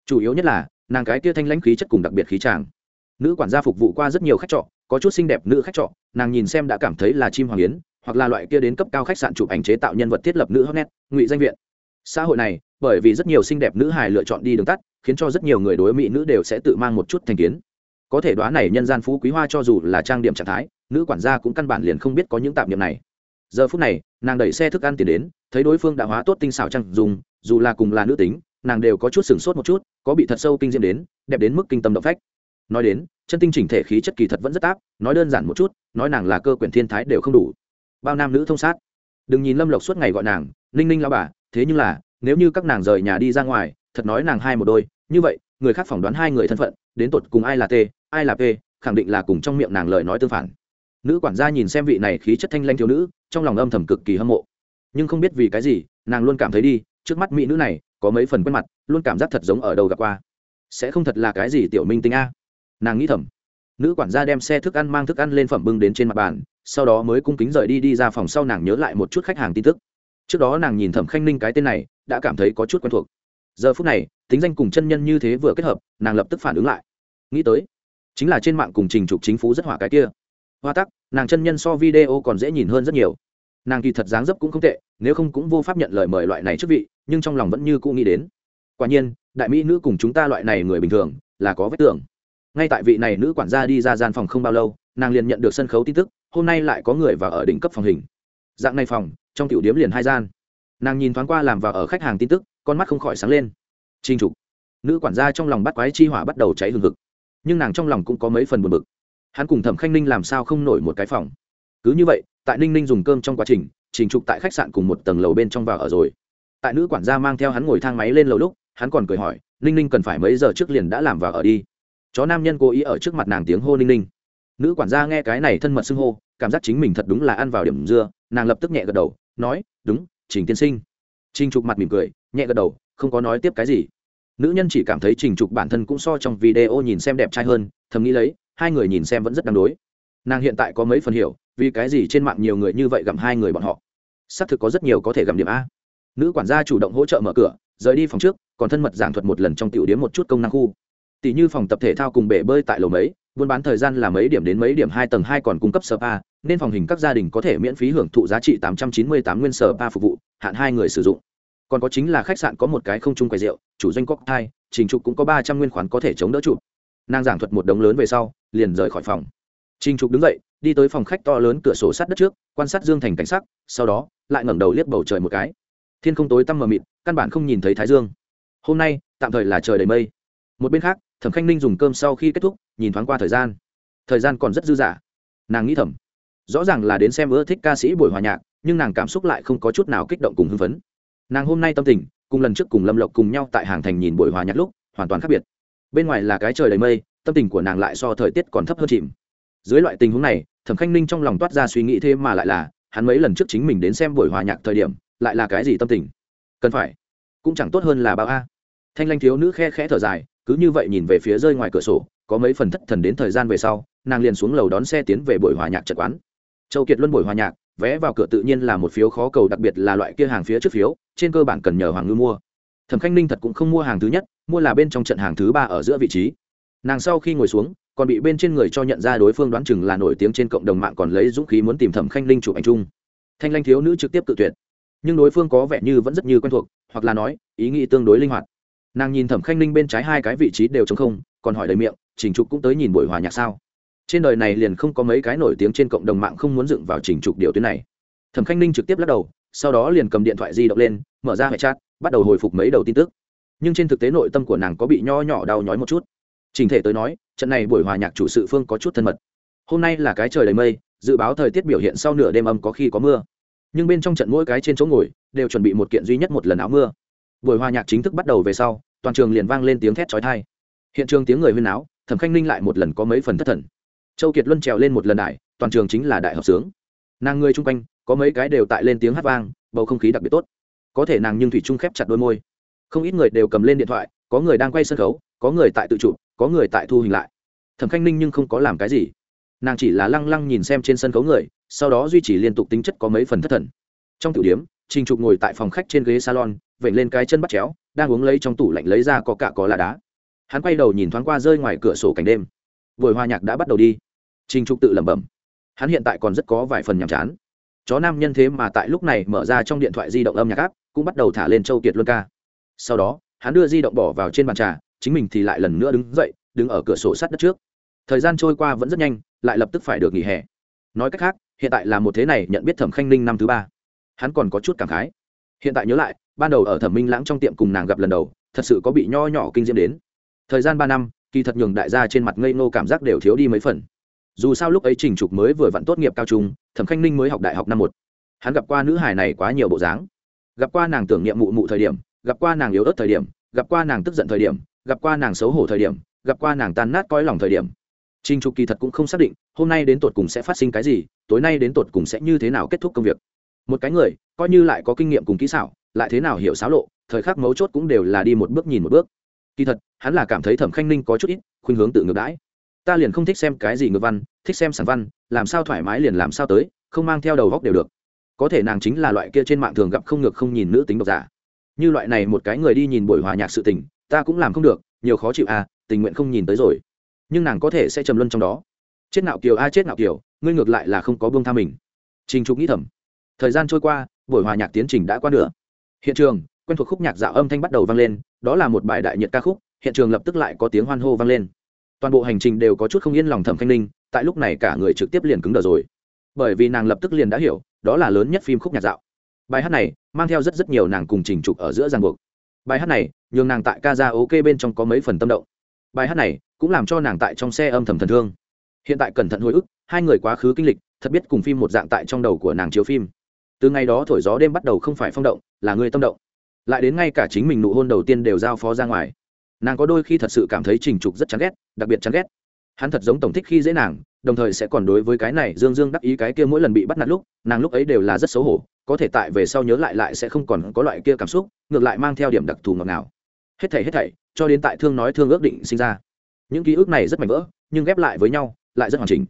Chủ yếu nhất là, nàng cái tia thanh lãnh khí chất cùng đặc biệt khí tràng. Nữ quản gia phục vụ qua rất nhiều khách trọ, có chút xinh đẹp nữ khách trọ, nàng nhìn xem đã cảm thấy là chim hoàng yến hoặc là loại kia đến cấp cao khách sạn chụp ảnh chế tạo nhân vật thiết lập nữ hot net, ngụy danh viện. Xã hội này, bởi vì rất nhiều xinh đẹp nữ hài lựa chọn đi đường tắt, khiến cho rất nhiều người đối mỹ nữ đều sẽ tự mang một chút thành kiến. Có thể đoán này nhân gian phú quý hoa cho dù là trang điểm trạng thái, nữ quản gia cũng căn bản liền không biết có những tạp niệm này. Giờ phút này, nàng đẩy xe thức ăn tiền đến, thấy đối phương đã hóa tốt tinh xảo trang dùng, dù là cùng là nữ tính, nàng đều có chút sửng sốt một chút, có bị thật sâu kinh diễm đến, đẹp đến mức kinh tâm động phách. Nói đến, chân tinh chỉnh thể khí chất kỳ thật vẫn rất áp, nói đơn giản một chút, nói nàng là cơ quyền thiên thái đều không đủ bao nam nữ thông sát. Đừng nhìn lâm lộc suốt ngày gọi nàng, ninh ninh lao bà, thế nhưng là, nếu như các nàng rời nhà đi ra ngoài, thật nói nàng hai một đôi, như vậy, người khác phỏng đoán hai người thân phận, đến tột cùng ai là t, ai là p, khẳng định là cùng trong miệng nàng lời nói tương phản. Nữ quản gia nhìn xem vị này khí chất thanh lanh thiếu nữ, trong lòng âm thầm cực kỳ hâm mộ. Nhưng không biết vì cái gì, nàng luôn cảm thấy đi, trước mắt mỹ nữ này, có mấy phần quen mặt, luôn cảm giác thật giống ở đầu gặp qua. Sẽ không thật là cái gì tiểu minh tinh a. Nàng nghĩ thầm. Nữ quản gia đem xe thức ăn mang thức ăn lên phẩm bưng đến trên mặt bàn sau đó mới cung kính rời đi đi ra phòng sau nàng nhớ lại một chút khách hàng tin tức. Trước đó nàng nhìn thẩm khanh ninh cái tên này, đã cảm thấy có chút quen thuộc. Giờ phút này, tính danh cùng chân nhân như thế vừa kết hợp, nàng lập tức phản ứng lại. Nghĩ tới, chính là trên mạng cùng trình trục chính phủ rất hỏa cái kia. Hoa tắc, nàng chân nhân so video còn dễ nhìn hơn rất nhiều. Nàng kỳ thật dáng dấp cũng không tệ, nếu không cũng vô pháp nhận lời mời loại này chức vị, nhưng trong lòng vẫn như cũ nghĩ đến. Quả nhiên, đại mỹ nữ cùng chúng ta loại này người bình thường, là có vết tưởng. Ngay tại vị này nữ quản gia đi ra gian phòng không bao lâu nàng liền nhận được sân khấu tin tức, hôm nay lại có người vào ở đỉnh cấp phòng hình. Dạng này phòng, trong tiểu điếm liền hai gian. Nàng nhìn thoáng qua làm vào ở khách hàng tin tức, con mắt không khỏi sáng lên. Trinh trục. Nữ quản gia trong lòng bắt quái chi hỏa bắt đầu cháy hừng hực. Nhưng nàng trong lòng cũng có mấy phần buồn bực. Hắn cùng thẩm khanh ninh làm sao không nổi một cái phòng? Cứ như vậy, tại ninh ninh dùng cơm trong quá trình trình trục tại khách sạn cùng một tầng lầu bên trong vào ở rồi. Tại nữ quản gia mang theo hắn ngồi thang máy lên lầu lúc, hắn còn cười hỏi, ninh ninh cần phải mấy giờ trước liền đã làm vào ở đi? Chó nam nhân cố ý ở trước mặt nàng tiếng hô ninh ninh nữ quản gia nghe cái này thân mật xưng hô, cảm giác chính mình thật đúng là ăn vào điểm dưa, nàng lập tức nhẹ gật đầu, nói, đúng, trình tiên sinh. Trình trục mặt mỉm cười, nhẹ gật đầu, không có nói tiếp cái gì. Nữ nhân chỉ cảm thấy trình trục bản thân cũng so trong video nhìn xem đẹp trai hơn, thầm nghĩ lấy, hai người nhìn xem vẫn rất đáng đối. Nàng hiện tại có mấy phần hiểu, vì cái gì trên mạng nhiều người như vậy gặm hai người bọn họ. Xác thực có rất nhiều có thể gặm điểm a. Nữ quản gia chủ động hỗ trợ mở cửa, rời đi phòng trước, còn thân mật giảng thuật một lần trong tiểu điếm một chút công năng khu tỷ như phòng tập thể thao cùng bể bơi tại lầu mấy, buôn bán thời gian là mấy điểm đến mấy điểm hai tầng hai còn cung cấp spa nên phòng hình các gia đình có thể miễn phí hưởng thụ giá trị tám trăm chín mươi tám nguyên spa phục vụ, hạn hai người sử dụng. Còn có chính là khách sạn có một cái không chung quầy rượu, chủ doanh cóc hai, trình trục cũng có ba trăm nguyên khoản có thể chống đỡ chụp. Nàng giảng thuật một đống lớn về sau, liền rời khỏi phòng. Trình trục đứng dậy, đi tới phòng khách to lớn cửa sổ sát đất trước, quan sát dương thành cảnh sắc, sau đó, lại ngẩng đầu liếc bầu trời một cái. Thiên không tối tăm mờ mịt, căn bản không nhìn thấy thái dương. Hôm nay, tạm thời là trời đầy mây. Một bên khác thẩm khanh ninh dùng cơm sau khi kết thúc, nhìn thoáng qua thời gian. Thời gian còn rất dư dả. Nàng nghĩ thầm, rõ ràng là đến xem ưa thích ca sĩ buổi hòa nhạc, nhưng nàng cảm xúc lại không có chút nào kích động cùng hưng phấn. Nàng hôm nay tâm tình, cùng lần trước cùng lâm lộc cùng nhau tại hàng thành nhìn buổi hòa nhạc lúc, hoàn toàn khác biệt. Bên ngoài là cái trời đầy mây, tâm tình của nàng lại so thời tiết còn thấp hơn chìm. Dưới loại tình huống này, thẩm khanh ninh trong lòng toát ra suy nghĩ thêm mà lại là, hắn mấy lần trước chính mình đến xem buổi hòa nhạc thời điểm, lại là cái gì tâm tình? Cần phải, cũng chẳng tốt hơn là bao a. Thanh lanh thiếu nữ khe khẽ thở dài cứ như vậy nhìn về phía rơi ngoài cửa sổ, có mấy phần thất thần đến thời gian về sau, nàng liền xuống lầu đón xe tiến về buổi hòa nhạc trật quán. Châu kiệt luân buổi hòa nhạc, vé vào cửa tự nhiên là một phiếu khó cầu, đặc biệt là loại kia hàng phía trước phiếu, trên cơ bản cần nhờ hoàng ngư mua. Thẩm khanh ninh thật cũng không mua hàng thứ nhất, mua là bên trong trận hàng thứ ba ở giữa vị trí. Nàng sau khi ngồi xuống, còn bị bên trên người cho nhận ra đối phương đoán chừng là nổi tiếng trên cộng đồng mạng còn lấy dũng khí muốn tìm thẩm khanh ninh chụp ảnh chung. Thanh lanh thiếu nữ trực tiếp tự tuyệt. Nhưng đối phương có vẻ như vẫn rất như quen thuộc, hoặc là nói, ý nghĩ tương đối linh hoạt nàng nhìn thẩm khanh ninh bên trái hai cái vị trí đều t không, còn hỏi đầy miệng, trình trục cũng tới nhìn buổi hòa nhạc sao? Trên đời này liền không có mấy cái nổi tiếng trên cộng đồng mạng không muốn dựng vào trình trục điều tuyến này. Thẩm khanh ninh trực tiếp lắc đầu, sau đó liền cầm điện thoại di động lên, mở ra hệ chat, bắt đầu hồi phục mấy đầu tin tức. Nhưng trên thực tế nội tâm của nàng có bị nho nhỏ đau nhói một chút. Trình thể tới nói, trận này buổi hòa nhạc chủ sự phương có chút thân mật. Hôm nay là cái trời đầy mây, dự báo thời tiết biểu hiện sau nửa đêm âm có khi có mưa. Nhưng bên trong trận mỗi cái trên chỗ ngồi, đều chuẩn bị một kiện duy nhất một lần áo mưa buổi hòa nhạc chính thức bắt đầu về sau, toàn trường liền vang lên tiếng thét trói thai hiện trường tiếng người huyên náo, thẩm khanh ninh lại một lần có mấy phần thất thần. Châu kiệt luân trèo lên một lần đại, toàn trường chính là đại hợp sướng. Nàng người chung quanh, có mấy cái đều tại lên tiếng hát vang, bầu không khí đặc biệt tốt. Có thể nàng nhưng thủy trung khép chặt đôi môi. Không ít người đều cầm lên điện thoại, có người đang quay sân khấu, có người tại tự chụp, có người tại thu hình lại. Thẩm khanh ninh nhưng không có làm cái gì. Nàng chỉ là lăng lăng nhìn xem trên sân khấu người, sau đó duy trì liên tục tính chất có mấy phần thất thần. Trong tiểu điếm trình trục ngồi tại phòng khách trên ghế salon, vểnh lên cái chân bắt chéo, đang uống lấy trong tủ lạnh lấy ra có cả có là đá. Hắn quay đầu nhìn thoáng qua rơi ngoài cửa sổ cảnh đêm. Buổi hòa nhạc đã bắt đầu đi. Trình trục tự lẩm bẩm. Hắn hiện tại còn rất có vài phần nhàm chán. Chó nam nhân thế mà tại lúc này mở ra trong điện thoại di động âm nhạc áp cũng bắt đầu thả lên châu kiệt luân ca. Sau đó, hắn đưa di động bỏ vào trên bàn trà, chính mình thì lại lần nữa đứng dậy, đứng ở cửa sổ sát đất trước. Thời gian trôi qua vẫn rất nhanh, lại lập tức phải được nghỉ hè. Nói cách khác, hiện tại là một thế này nhận biết thẩm khanh ninh năm thứ ba hắn còn có chút cảm khái. Hiện tại nhớ lại, ban đầu ở thẩm minh lãng trong tiệm cùng nàng gặp lần đầu, thật sự có bị nho nhỏ kinh diễm đến. Thời gian ba năm, kỳ thật nhường đại gia trên mặt ngây nô cảm giác đều thiếu đi mấy phần. Dù sao lúc ấy trình trục mới vừa vặn tốt nghiệp cao trung, thẩm khanh ninh mới học đại học năm một. Hắn gặp qua nữ hải này quá nhiều bộ dáng. Gặp qua nàng tưởng niệm mụ mụ thời điểm, gặp qua nàng yếu ớt thời điểm, gặp qua nàng tức giận thời điểm, gặp qua nàng xấu hổ thời điểm, gặp qua nàng tan nát coi lòng thời điểm. Trình trục kỳ thật cũng không xác định, hôm nay đến tột cùng sẽ phát sinh cái gì, tối nay đến tột cùng sẽ như thế nào kết thúc công việc một cái người, coi như lại có kinh nghiệm cùng kỹ xảo, lại thế nào hiểu xáo lộ, thời khắc mấu chốt cũng đều là đi một bước nhìn một bước. Kỳ thật, hắn là cảm thấy thẩm khanh ninh có chút ít, khuynh hướng tự ngược đãi. Ta liền không thích xem cái gì ngược văn, thích xem sản văn, làm sao thoải mái liền làm sao tới, không mang theo đầu góc đều được. Có thể nàng chính là loại kia trên mạng thường gặp không ngược không nhìn nữ tính độc giả. Như loại này một cái người đi nhìn buổi hòa nhạc sự tình, ta cũng làm không được, nhiều khó chịu à tình nguyện không nhìn tới rồi. Nhưng nàng có thể sẽ trầm luân trong đó. Chết nạo kiều a, chết nạo kiều, ngươi ngược lại là không có buông tha mình. Trình trục nghĩ thầm thời gian trôi qua, buổi hòa nhạc tiến trình đã qua nửa. Hiện trường, quen thuộc khúc nhạc dạo âm thanh bắt đầu vang lên, đó là một bài đại nhiệt ca khúc, hiện trường lập tức lại có tiếng hoan hô vang lên. Toàn bộ hành trình đều có chút không yên lòng thẩm khanh ninh, tại lúc này cả người trực tiếp liền cứng đờ rồi. Bởi vì nàng lập tức liền đã hiểu, đó là lớn nhất phim khúc nhạc dạo. Bài hát này mang theo rất rất nhiều nàng cùng trình trục ở giữa ràng buộc. Bài hát này, nhường nàng tại ca ra ok bên trong có mấy phần tâm động. Bài hát này cũng làm cho nàng tại trong xe âm thầm thần thương. Hiện tại cẩn thận hồi ức, hai người quá khứ kinh lịch, thật biết cùng phim một dạng tại trong đầu của nàng chiếu phim từ ngày đó thổi gió đêm bắt đầu không phải phong động, là người tâm động. Lại đến ngay cả chính mình nụ hôn đầu tiên đều giao phó ra ngoài. Nàng có đôi khi thật sự cảm thấy trình trục rất chán ghét, đặc biệt chán ghét. Hắn thật giống tổng thích khi dễ nàng, đồng thời sẽ còn đối với cái này dương dương đắc ý cái kia mỗi lần bị bắt nạt lúc, nàng lúc ấy đều là rất xấu hổ, có thể tại về sau nhớ lại lại sẽ không còn có loại kia cảm xúc, ngược lại mang theo điểm đặc thù ngọt nào hết thảy hết thảy, cho đến tại thương nói thương ước định sinh ra. Những ký ức này rất mạnh vỡ, nhưng ghép lại với nhau, lại rất hoàn chỉnh.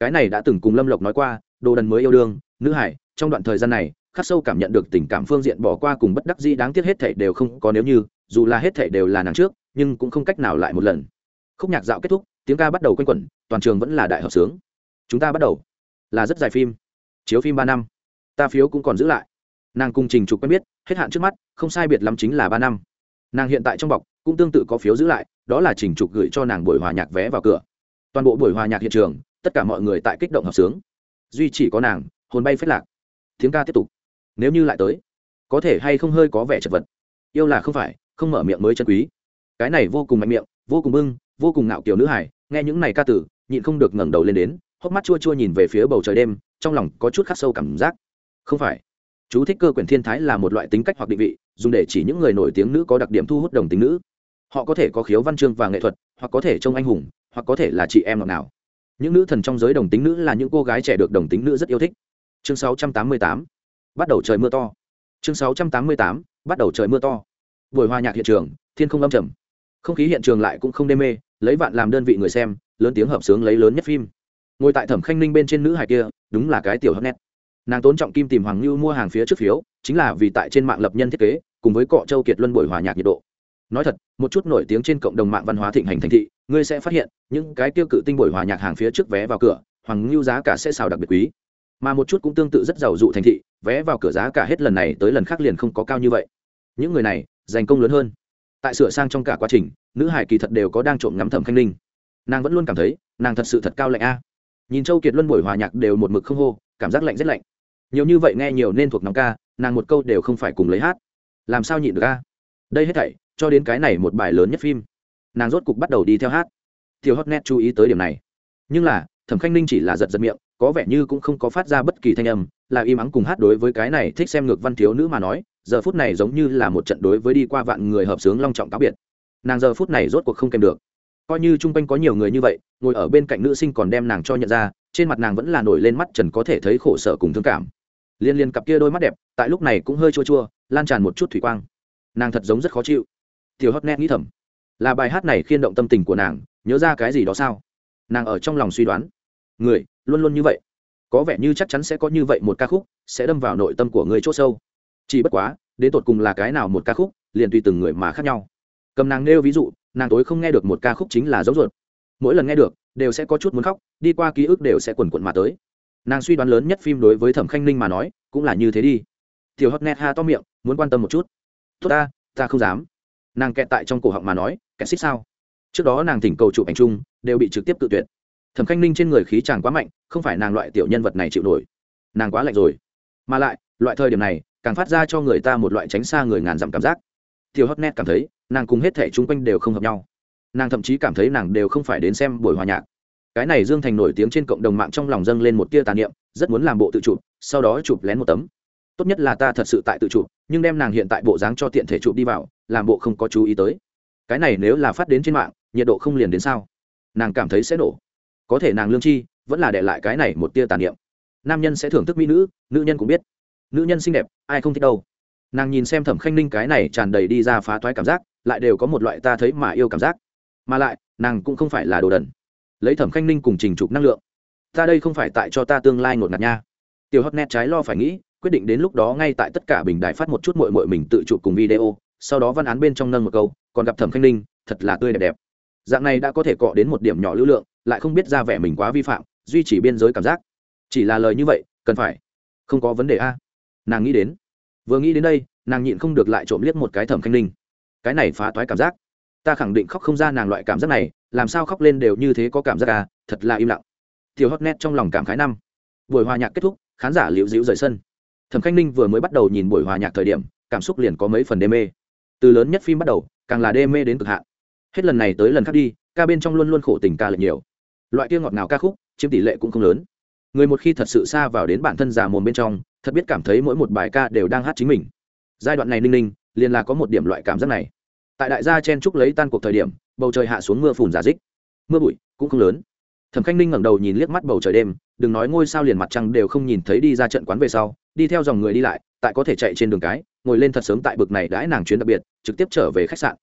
Cái này đã từng cùng lâm lộc nói qua, đồ đần mới yêu đương, nữ hải trong đoạn thời gian này, khắc sâu cảm nhận được tình cảm phương diện bỏ qua cùng bất đắc dĩ đáng tiếc hết thảy đều không có nếu như, dù là hết thảy đều là nàng trước, nhưng cũng không cách nào lại một lần. Khúc nhạc dạo kết thúc, tiếng ca bắt đầu quanh quẩn, toàn trường vẫn là đại hợp sướng. Chúng ta bắt đầu. Là rất dài phim. Chiếu phim ba năm. Ta phiếu cũng còn giữ lại. Nàng cùng trình trục quen biết, hết hạn trước mắt, không sai biệt lắm chính là ba năm. Nàng hiện tại trong bọc, cũng tương tự có phiếu giữ lại, đó là trình trục gửi cho nàng buổi hòa nhạc vé vào cửa. Toàn bộ buổi hòa nhạc hiện trường, tất cả mọi người tại kích động hợp sướng. Duy chỉ có nàng, hồn bay phết lạc tiếng ca tiếp tục. Nếu như lại tới, có thể hay không hơi có vẻ chật vật. Yêu là không phải, không mở miệng mới chân quý. Cái này vô cùng mạnh miệng, vô cùng bưng, vô cùng ngạo kiểu nữ hải nghe những này ca tử, nhịn không được ngẩng đầu lên đến, hốc mắt chua chua nhìn về phía bầu trời đêm, trong lòng có chút khắc sâu cảm giác. Không phải, chú thích cơ quyển thiên thái là một loại tính cách hoặc định vị, dùng để chỉ những người nổi tiếng nữ có đặc điểm thu hút đồng tính nữ. Họ có thể có khiếu văn chương và nghệ thuật, hoặc có thể trông anh hùng, hoặc có thể là chị em ngọt nào những nữ thần trong giới đồng tính nữ là những cô gái trẻ được đồng tính nữ rất yêu thích chương 688 bắt đầu trời mưa to. Chương 688 bắt đầu trời mưa to. Buổi hòa nhạc hiện trường, thiên không âm trầm. Không khí hiện trường lại cũng không đê mê, lấy vạn làm đơn vị người xem, lớn tiếng hợp sướng lấy lớn nhất phim. Ngồi tại thẩm khanh ninh bên trên nữ hài kia, đúng là cái tiểu hấp nét. Nàng tốn trọng kim tìm hoàng lưu mua hàng phía trước phiếu, chính là vì tại trên mạng lập nhân thiết kế, cùng với cọ châu kiệt luân buổi hòa nhạc nhiệt độ. Nói thật, một chút nổi tiếng trên cộng đồng mạng văn hóa thịnh hành thành thị, ngươi sẽ phát hiện, những cái tiêu cự tinh buổi hòa nhạc hàng phía trước vé vào cửa, hoàng lưu giá cả sẽ xào đặc biệt quý mà một chút cũng tương tự rất giàu dụ thành thị, vé vào cửa giá cả hết lần này tới lần khác liền không có cao như vậy. Những người này, dành công lớn hơn. Tại sửa sang trong cả quá trình, nữ hải kỳ thật đều có đang trộm ngắm thẩm khanh ninh. Nàng vẫn luôn cảm thấy, nàng thật sự thật cao lạnh a. Nhìn châu kiệt luân buổi hòa nhạc đều một mực không hô, cảm giác lạnh rất lạnh. Nhiều như vậy nghe nhiều nên thuộc nóng ca, nàng một câu đều không phải cùng lấy hát. Làm sao nhịn được a? Đây hết thảy, cho đến cái này một bài lớn nhất phim. Nàng rốt cục bắt đầu đi theo hát. Thiều hot net chú ý tới điểm này. Nhưng là, thẩm khanh ninh chỉ là giật giật miệng có vẻ như cũng không có phát ra bất kỳ thanh âm, là im ắng cùng hát đối với cái này thích xem ngược văn thiếu nữ mà nói, giờ phút này giống như là một trận đối với đi qua vạn người hợp sướng long trọng cáo biệt. Nàng giờ phút này rốt cuộc không kèm được. Coi như chung quanh có nhiều người như vậy, ngồi ở bên cạnh nữ sinh còn đem nàng cho nhận ra, trên mặt nàng vẫn là nổi lên mắt trần có thể thấy khổ sở cùng thương cảm. Liên liên cặp kia đôi mắt đẹp, tại lúc này cũng hơi chua chua, lan tràn một chút thủy quang. Nàng thật giống rất khó chịu. Tiểu hót nét nghĩ thầm. Là bài hát này khiên động tâm tình của nàng, nhớ ra cái gì đó sao? Nàng ở trong lòng suy đoán người, luôn luôn như vậy. Có vẻ như chắc chắn sẽ có như vậy một ca khúc, sẽ đâm vào nội tâm của người c h ỗ sâu. Chỉ bất quá, đến tột cùng là cái nào một ca khúc, liền tùy từng người mà khác nhau. Cầm nàng nêu ví dụ, nàng tối không nghe được một ca khúc chính là giống ruột. Mỗi lần nghe được, đều sẽ có chút muốn khóc, đi qua ký ức đều sẽ quần quận mà tới. Nàng suy đoán lớn nhất phim đối với thẩm khanh ninh mà nói, cũng là như thế đi. Tiểu hót net ha to miệng, muốn quan tâm một chút. Tốt ta ta không dám. Nàng kẹt tại trong cổ họng mà nói, kẹt xích sao? Trước đó nàng thỉnh cầu chụp ảnh chung, đều bị trực tiếp tự tuyệt thẩm khanh ninh trên người khí chàng quá mạnh, không phải nàng loại tiểu nhân vật này chịu nổi. Nàng quá lạnh rồi. Mà lại, loại thời điểm này, càng phát ra cho người ta một loại tránh xa người ngàn dặm cảm giác. Tiểu Hấp Nét cảm thấy, nàng cùng hết thể chung quanh đều không hợp nhau. Nàng thậm chí cảm thấy nàng đều không phải đến xem buổi hòa nhạc. Cái này dương thành nổi tiếng trên cộng đồng mạng trong lòng dâng lên một tia tàn niệm, rất muốn làm bộ tự chụp, sau đó chụp lén một tấm. Tốt nhất là ta thật sự tại tự chụp, nhưng đem nàng hiện tại bộ dáng cho tiện thể chụp đi vào, làm bộ không có chú ý tới. Cái này nếu là phát đến trên mạng, nhiệt độ không liền đến sao? Nàng cảm thấy sẽ nổ có thể nàng lương chi, vẫn là để lại cái này một tia tàn niệm. Nam nhân sẽ thưởng thức mỹ nữ nữ nhân cũng biết. Nữ nhân xinh đẹp, ai không thích đâu. Nàng nhìn xem thẩm khanh ninh cái này tràn đầy đi ra phá toái cảm giác, lại đều có một loại ta thấy mà yêu cảm giác. Mà lại, nàng cũng không phải là đồ đần. Lấy thẩm khanh ninh cùng trình trục năng lượng. Ta đây không phải tại cho ta tương lai ngột ngạt nha. Tiểu hot net trái lo phải nghĩ, quyết định đến lúc đó ngay tại tất cả bình đại phát một chút mội mội mình tự chụp cùng video, sau đó văn án bên trong nâng một câu, còn gặp thẩm khanh ninh, thật là tươi đẹp đẹp. Dạng này đã có thể cọ đến một điểm nhỏ lưu lượng lại không biết ra vẻ mình quá vi phạm, duy trì biên giới cảm giác. Chỉ là lời như vậy, cần phải. Không có vấn đề a. Nàng nghĩ đến. Vừa nghĩ đến đây, nàng nhịn không được lại trộm liếc một cái thẩm khanh ninh. Cái này phá toái cảm giác. Ta khẳng định khóc không ra nàng loại cảm giác này, làm sao khóc lên đều như thế có cảm giác à thật là im lặng. Tiểu hot net trong lòng cảm khái năm. Buổi hòa nhạc kết thúc, khán giả liễu dĩu rời sân. Thẩm khanh ninh vừa mới bắt đầu nhìn buổi hòa nhạc thời điểm, cảm xúc liền có mấy phần đê mê. Từ lớn nhất phim bắt đầu, càng là đê mê đến cực hạn. Hết lần này tới lần khác đi, ca bên trong luôn luôn khổ tình ca lệch nhiều loại kia ngọt ngào ca khúc, chiếm tỷ lệ cũng không lớn. Người một khi thật sự xa vào đến bản thân già mồm bên trong, thật biết cảm thấy mỗi một bài ca đều đang hát chính mình. Giai đoạn này ninh ninh, liền là có một điểm loại cảm giác này. Tại đại gia chen trúc lấy tan cuộc thời điểm, bầu trời hạ xuống mưa phùn giả dích. Mưa bụi cũng không lớn. Thẩm khanh ninh ngẩng đầu nhìn liếc mắt bầu trời đêm, đừng nói ngôi sao liền mặt trăng đều không nhìn thấy đi ra trận quán về sau, đi theo dòng người đi lại, tại có thể chạy trên đường cái, ngồi lên thật sớm tại bực này đãi nàng chuyến đặc biệt, trực tiếp trở về khách sạn.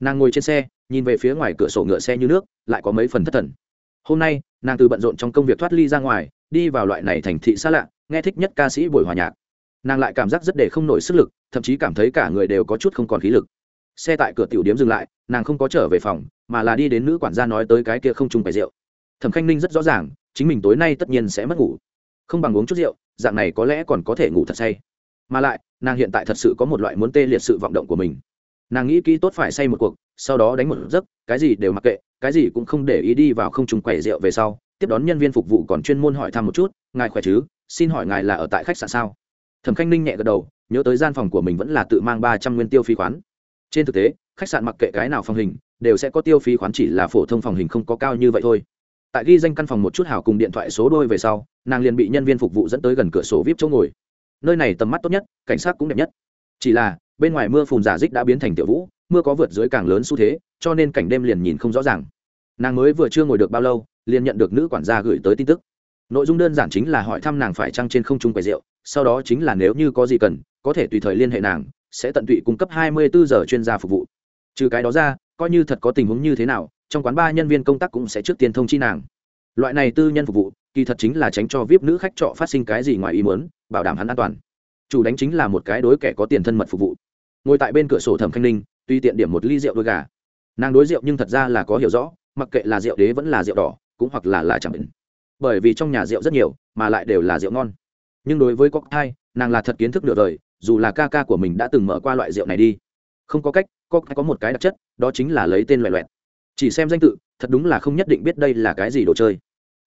Nàng ngồi trên xe, nhìn về phía ngoài cửa sổ ngựa xe như nước, lại có mấy phần thất thần hôm nay, nàng từ bận rộn trong công việc thoát ly ra ngoài, đi vào loại này thành thị xa lạ, nghe thích nhất ca sĩ buổi hòa nhạc. Nàng lại cảm giác rất để không nổi sức lực, thậm chí cảm thấy cả người đều có chút không còn khí lực. Xe tại cửa tiểu điếm dừng lại, nàng không có trở về phòng, mà là đi đến nữ quản gia nói tới cái kia không chung bày rượu. Thẩm khanh ninh rất rõ ràng, chính mình tối nay tất nhiên sẽ mất ngủ. Không bằng uống chút rượu, dạng này có lẽ còn có thể ngủ thật say. Mà lại, nàng hiện tại thật sự có một loại muốn tê liệt sự vọng động của mình nàng nghĩ kỹ tốt phải say một cuộc, sau đó đánh một giấc, cái gì đều mặc kệ, cái gì cũng không để ý đi vào không trùng quầy rượu về sau. Tiếp đón nhân viên phục vụ còn chuyên môn hỏi thăm một chút, ngài khỏe chứ? Xin hỏi ngài là ở tại khách sạn sao? Thẩm khanh ninh nhẹ gật đầu, nhớ tới gian phòng của mình vẫn là tự mang ba trăm nguyên tiêu phí khoán. Trên thực tế, khách sạn mặc kệ cái nào phòng hình, đều sẽ có tiêu phí khoán chỉ là phổ thông phòng hình không có cao như vậy thôi. Tại ghi danh căn phòng một chút hào cùng điện thoại số đôi về sau, nàng liền bị nhân viên phục vụ dẫn tới gần cửa sổ vip chỗ ngồi. Nơi này tầm mắt tốt nhất, cảnh sát cũng đẹp nhất. Chỉ là bên ngoài mưa phùn giả dích đã biến thành tiểu vũ, mưa có vượt dưới càng lớn xu thế, cho nên cảnh đêm liền nhìn không rõ ràng. Nàng mới vừa chưa ngồi được bao lâu, liền nhận được nữ quản gia gửi tới tin tức. Nội dung đơn giản chính là hỏi thăm nàng phải trăng trên không trung quầy rượu, sau đó chính là nếu như có gì cần, có thể tùy thời liên hệ nàng, sẽ tận tụy cung cấp 24 giờ chuyên gia phục vụ. Trừ cái đó ra, coi như thật có tình huống như thế nào, trong quán ba nhân viên công tác cũng sẽ trước tiên thông chi nàng. Loại này tư nhân phục vụ, kỳ thật chính là tránh cho vip nữ khách trọ phát sinh cái gì ngoài ý muốn, bảo đảm hắn an toàn. Chủ đánh chính là một cái đối kẻ có tiền thân mật phục vụ ngồi tại bên cửa sổ thẩm khanh ninh, tuy tiện điểm một ly rượu đôi gà. Nàng đối rượu nhưng thật ra là có hiểu rõ, mặc kệ là rượu đế vẫn là rượu đỏ, cũng hoặc là là chẳng định bởi vì trong nhà rượu rất nhiều, mà lại đều là rượu ngon. Nhưng đối với cocktail, nàng là thật kiến thức nửa đời, dù là ca ca của mình đã từng mở qua loại rượu này đi. Không có cách, cocktail có một cái đặc chất, đó chính là lấy tên loại loẹt. Chỉ xem danh tự, thật đúng là không nhất định biết đây là cái gì đồ chơi.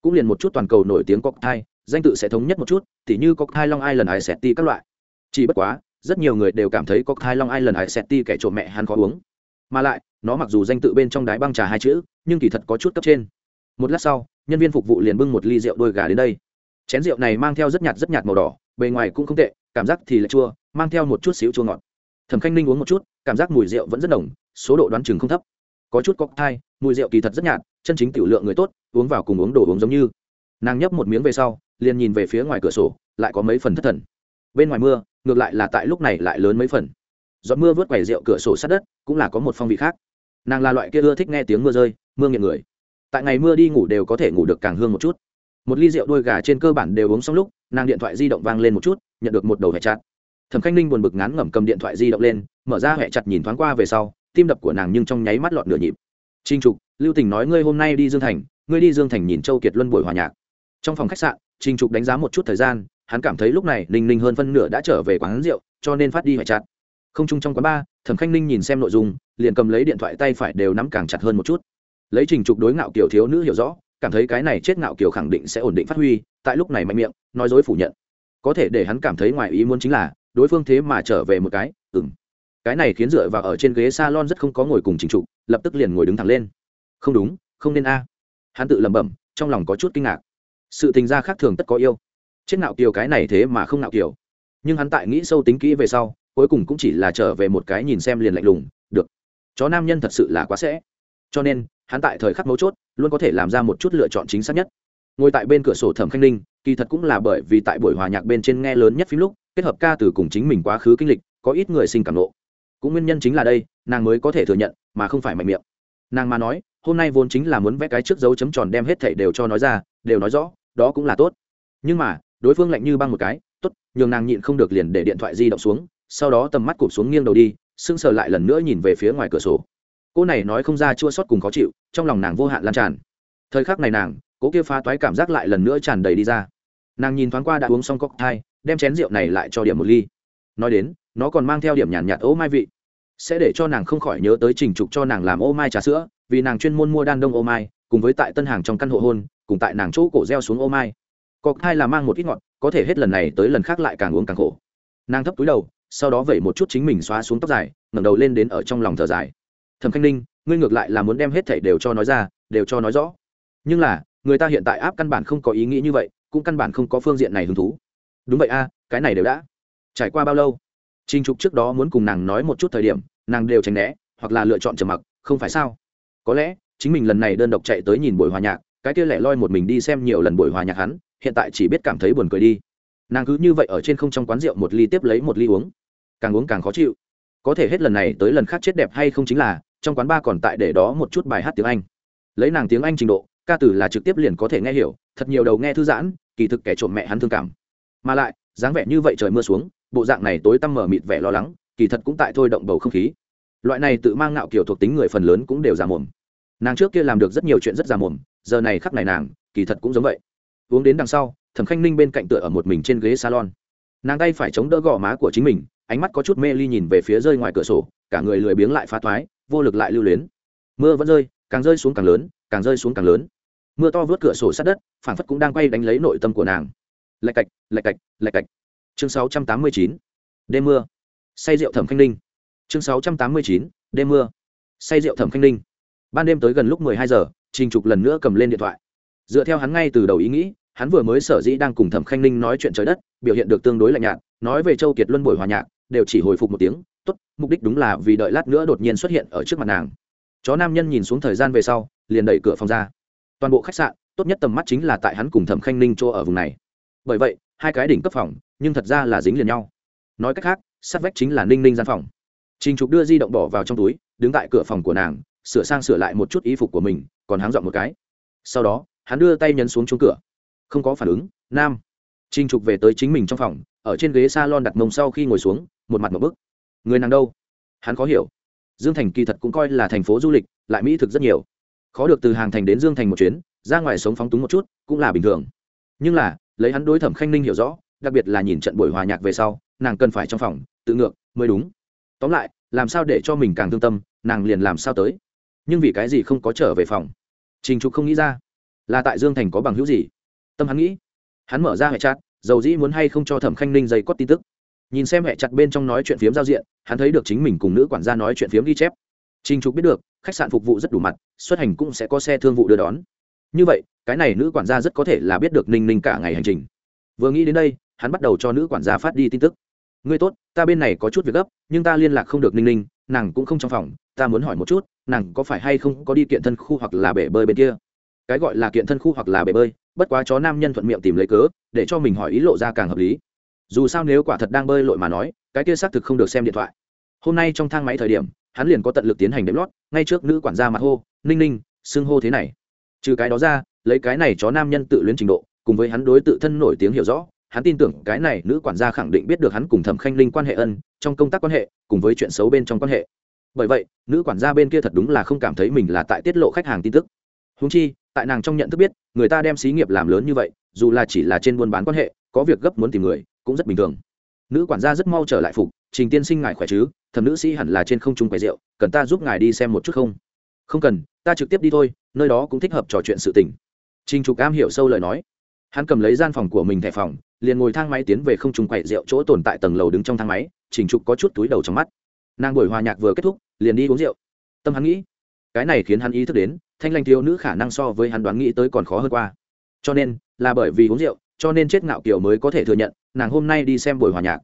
Cũng liền một chút toàn cầu nổi tiếng cocktail, danh tự sẽ thống nhất một chút, tỉ như cocktail long island, ice ti các loại. Chỉ bất quá rất nhiều người đều cảm thấy cocktail long ai lần ice tea kẻ trộm mẹ hắn khó uống. Mà lại, nó mặc dù danh tự bên trong đáy băng trà hai chữ, nhưng kỳ thật có chút cấp trên. Một lát sau, nhân viên phục vụ liền bưng một ly rượu đôi gà đến đây. Chén rượu này mang theo rất nhạt rất nhạt màu đỏ, bề ngoài cũng không tệ, cảm giác thì lại chua, mang theo một chút xíu chua ngọt. Thẩm khanh ninh uống một chút, cảm giác mùi rượu vẫn rất đồng số độ đoán chừng không thấp. Có chút cocktail mùi rượu kỳ thật rất nhạt, chân chính tiểu lượng người tốt, uống vào cùng uống đồ uống giống như. Nàng nhấp một miếng về sau, liền nhìn về phía ngoài cửa sổ, lại có mấy phần thất thần. Bên ngoài mưa ngược lại là tại lúc này lại lớn mấy phần. Giọt mưa vớt quẻ rượu cửa sổ sát đất, cũng là có một phong vị khác. Nàng là loại kia ưa thích nghe tiếng mưa rơi, mưa nghiện người. Tại ngày mưa đi ngủ đều có thể ngủ được càng hương một chút. Một ly rượu đôi gà trên cơ bản đều uống xong lúc, nàng điện thoại di động vang lên một chút, nhận được một đầu hẹ chặt. Thẩm khanh ninh buồn bực ngán ngẩm cầm điện thoại di động lên, mở ra hẹ chặt nhìn thoáng qua về sau, tim đập của nàng nhưng trong nháy mắt lọt nửa nhịp. Trinh trục, lưu tình nói ngươi hôm nay đi dương thành, ngươi đi dương thành nhìn châu kiệt luân buổi hòa nhạc. Trong phòng khách sạn, trinh trục đánh giá một chút thời gian hắn cảm thấy lúc này ninh ninh hơn phân nửa đã trở về quán rượu, cho nên phát đi hẹ chặt. Không chung trong quán ba thẩm khanh ninh nhìn xem nội dung, liền cầm lấy điện thoại tay phải đều nắm càng chặt hơn một chút. Lấy trình trục đối ngạo kiểu thiếu nữ hiểu rõ, cảm thấy cái này chết ngạo kiểu khẳng định sẽ ổn định phát huy, tại lúc này mạnh miệng, nói dối phủ nhận. Có thể để hắn cảm thấy ngoài ý muốn chính là, đối phương thế mà trở về một cái ừng cái này khiến dựa vào ở trên ghế s a lon rất không có ngồi cùng trình trục, lập tức liền ngồi đứng thẳng lên. Không đúng, không nên a. Hắn tự lẩm bẩm, trong lòng có chút kinh ngạc. Sự tình gia khác thường tất có yêu chết nạo kiều cái này thế mà không nạo kiều. Nhưng hắn tại nghĩ sâu tính kỹ về sau, cuối cùng cũng chỉ là trở về một cái nhìn xem liền lạnh lùng, được, chó nam nhân thật sự là quá sẽ. Cho nên, hắn tại thời khắc mấu chốt, luôn có thể làm ra một chút lựa chọn chính xác nhất. Ngồi tại bên cửa sổ thẩm khanh ninh, kỳ thật cũng là bởi vì tại buổi hòa nhạc bên trên nghe lớn nhất phim lúc, kết hợp ca từ cùng chính mình quá khứ kinh lịch, có ít người sinh cảm nộ. Cũng nguyên nhân chính là đây, nàng mới có thể thừa nhận, mà không phải mạnh miệng. Nàng mà nói, hôm nay vốn chính là muốn vẽ cái trước dấu chấm tròn đem hết thảy đều cho nói ra, đều nói rõ, đó cũng là tốt. Nhưng mà đối phương lạnh như băng một cái tốt nhường nàng nhịn không được liền để điện thoại di động xuống sau đó tầm mắt cụp xuống nghiêng đầu đi sưng sờ lại lần nữa nhìn về phía ngoài cửa sổ. Cô này nói không ra chua sót cùng khó chịu trong lòng nàng vô hạn lan tràn. Thời khắc này nàng cố kia phá toái cảm giác lại lần nữa tràn đầy đi ra. Nàng nhìn thoáng qua đã uống xong cốc thai đem chén rượu này lại cho điểm một ly. Nói đến nó còn mang theo điểm nhàn nhạt, ô mai vị. Sẽ để cho nàng không khỏi nhớ tới trình trục cho nàng làm ô mai trà sữa vì nàng chuyên môn mua đan đông ô mai cùng với tại tân hàng trong căn hộ hôn cùng tại nàng chỗ cổ reo xuống ô mai cọc hai là mang một ít ngọt, có thể hết lần này tới lần khác lại càng uống càng khổ. Nàng thấp túi đầu, sau đó vẩy một chút chính mình xóa xuống tóc dài, ngẩng đầu lên đến ở trong lòng thở dài. Thẩm khanh ninh, ngươi ngược lại là muốn đem hết thảy đều cho nói ra, đều cho nói rõ. Nhưng là, người ta hiện tại áp căn bản không có ý nghĩ như vậy, cũng căn bản không có phương diện này hứng thú. Đúng vậy a, cái này đều đã trải qua bao lâu? Trinh trục trước đó muốn cùng nàng nói một chút thời điểm, nàng đều tránh né, hoặc là lựa chọn trầm mặc, không phải sao? Có lẽ, chính mình lần này đơn độc chạy tới nhìn buổi hòa nhạc, cái kia lẻ loi một mình đi xem nhiều lần buổi hòa nhạc hắn hiện tại chỉ biết cảm thấy buồn cười đi. Nàng cứ như vậy ở trên không trong quán rượu một ly tiếp lấy một ly uống. Càng uống càng khó chịu. Có thể hết lần này tới lần khác chết đẹp hay không chính là, trong quán ba còn tại để đó một chút bài hát tiếng anh. Lấy nàng tiếng anh trình độ, ca từ là trực tiếp liền có thể nghe hiểu, thật nhiều đầu nghe thư giãn, kỳ thực kẻ trộm mẹ hắn thương cảm. Mà lại, dáng vẻ như vậy trời mưa xuống, bộ dạng này tối tăm mở mịt vẻ lo lắng, kỳ thật cũng tại thôi động bầu không khí. Loại này tự mang ngạo kiểu thuộc tính người phần lớn cũng đều già mồm. Nàng trước kia làm được rất nhiều chuyện rất già mồm, giờ này khắc này nàng, kỳ thật cũng giống vậy uống đến đằng sau, thẩm khanh ninh bên cạnh tựa ở một mình trên ghế salon. Nàng tay phải chống đỡ gò má của chính mình, ánh mắt có chút mê ly nhìn về phía rơi ngoài cửa sổ, cả người lười biếng lại phá thoái, vô lực lại lưu luyến. Mưa vẫn rơi, càng rơi xuống càng lớn, càng rơi xuống càng lớn. Mưa to vớt cửa sổ sát đất phản phất cũng đang quay đánh lấy nội tâm của nàng. Lạch cạch lạch cạch lạch cạch. Chương sáu trăm tám mươi chín, đêm mưa. Say rượu thẩm khanh ninh. Chương sáu trăm tám mươi chín, đêm mưa. Say rượu thẩm khanh ninh. Ban đêm tới gần lúc mười hai giờ, trình trục lần nữa cầm lên điện thoại dựa theo hắn ngay từ đầu ý nghĩ, hắn vừa mới sở dĩ đang cùng thẩm khanh ninh nói chuyện trời đất, biểu hiện được tương đối lạnh nhạt, nói về châu kiệt luân buổi hòa nhạc, đều chỉ hồi phục một tiếng, tốt, mục đích đúng là vì đợi lát nữa đột nhiên xuất hiện ở trước mặt nàng. Chó nam nhân nhìn xuống thời gian về sau, liền đẩy cửa phòng ra. Toàn bộ khách sạn, tốt nhất tầm mắt chính là tại hắn cùng thẩm khanh ninh chỗ ở vùng này. Bởi vậy, hai cái đỉnh cấp phòng, nhưng thật ra là dính liền nhau. Nói cách khác, sát vách chính là ninh ninh gian phòng. Trình trục đưa di động bỏ vào trong túi, đứng tại cửa phòng của nàng, sửa sang sửa lại một chút y phục của mình, còn háng dọn một cái. Sau đó hắn đưa tay nhấn xuống chung cửa. Không có phản ứng, nam. Trình trục về tới chính mình trong phòng, ở trên ghế s a lon đặt mông sau khi ngồi xuống, một mặt một bức. Người nàng đâu? Hắn khó hiểu. Dương thành kỳ thật cũng coi là thành phố du lịch, lại mỹ thực rất nhiều. Khó được từ hàng thành đến dương thành một chuyến, ra ngoài sống phóng túng một chút, cũng là bình thường. Nhưng là, lấy hắn đối thẩm khanh ninh hiểu rõ, đặc biệt là nhìn trận buổi hòa nhạc về sau, nàng cần phải trong phòng, tự ngược, mới đúng. Tóm lại, làm sao để cho mình càng thương tâm, nàng liền làm sao tới. Nhưng vì cái gì không có trở về phòng? Trình trục không nghĩ ra là tại dương thành có bằng hữu gì? Tâm hắn nghĩ. Hắn mở ra hệ chặt, dầu dĩ muốn hay không cho thẩm khanh ninh dây cót tin tức. Nhìn xem hệ chặt bên trong nói chuyện phiếm giao diện hắn thấy được chính mình cùng nữ quản gia nói chuyện phiếm ghi chép. Trình trục biết được khách sạn phục vụ rất đủ mặt xuất hành cũng sẽ có xe thương vụ đưa đón. Như vậy cái này nữ quản gia rất có thể là biết được ninh ninh cả ngày hành trình. Vừa nghĩ đến đây hắn bắt đầu cho nữ quản gia phát đi tin tức. Ngươi tốt ta bên này có chút việc gấp nhưng ta liên lạc không được ninh ninh nàng cũng không trong phòng ta muốn hỏi một chút nàng có phải hay không có đi kiện thân khu hoặc là bể bơi bên kia? Cái gọi là kiện thân khu hoặc là bể bơi, bất quá chó nam nhân thuận miệng tìm lấy cớ, để cho mình hỏi ý lộ ra càng hợp lý. Dù sao nếu quả thật đang bơi lội mà nói, cái kia xác thực không được xem điện thoại. Hôm nay trong thang máy thời điểm, hắn liền có tận lực tiến hành đếm lót, ngay trước nữ quản gia mặt hô, ninh ninh, xưng hô thế này. Trừ cái đó ra, lấy cái này chó nam nhân tự luyến trình độ, cùng với hắn đối tự thân nổi tiếng hiểu rõ, hắn tin tưởng cái này nữ quản gia khẳng định biết được hắn cùng thẩm khanh linh quan hệ ân, trong công tác quan hệ, cùng với chuyện xấu bên trong quan hệ. Bởi vậy, nữ quản gia bên kia thật đúng là không cảm thấy mình là tại tiết lộ khách hàng tin tức. Húng chi tại nàng trong nhận thức biết, người ta đem xí nghiệp làm lớn như vậy, dù là chỉ là trên buôn bán quan hệ, có việc gấp muốn tìm người, cũng rất bình thường. Nữ quản gia rất mau trở lại phục, trình tiên sinh ngài khỏe chứ? Thẩm nữ sĩ hẳn là trên không trung quầy rượu, cần ta giúp ngài đi xem một chút không? Không cần, ta trực tiếp đi thôi, nơi đó cũng thích hợp trò chuyện sự tình. Trình trục am hiểu sâu lời nói. Hắn cầm lấy gian phòng của mình thẻ phòng, liền ngồi thang máy tiến về không trung quầy rượu chỗ tồn tại tầng lầu đứng trong thang máy, trình trục có chút túi đầu trong mắt. Nàng buổi hòa nhạc vừa kết thúc, liền đi uống rượu. Tâm hắn nghĩ cái này khiến hắn ý thức đến, thanh lanh thiếu nữ khả năng so với hắn đoán nghĩ tới còn khó hơn qua. Cho nên, là bởi vì uống rượu, cho nên chết ngạo kiều mới có thể thừa nhận, nàng hôm nay đi xem buổi hòa nhạc.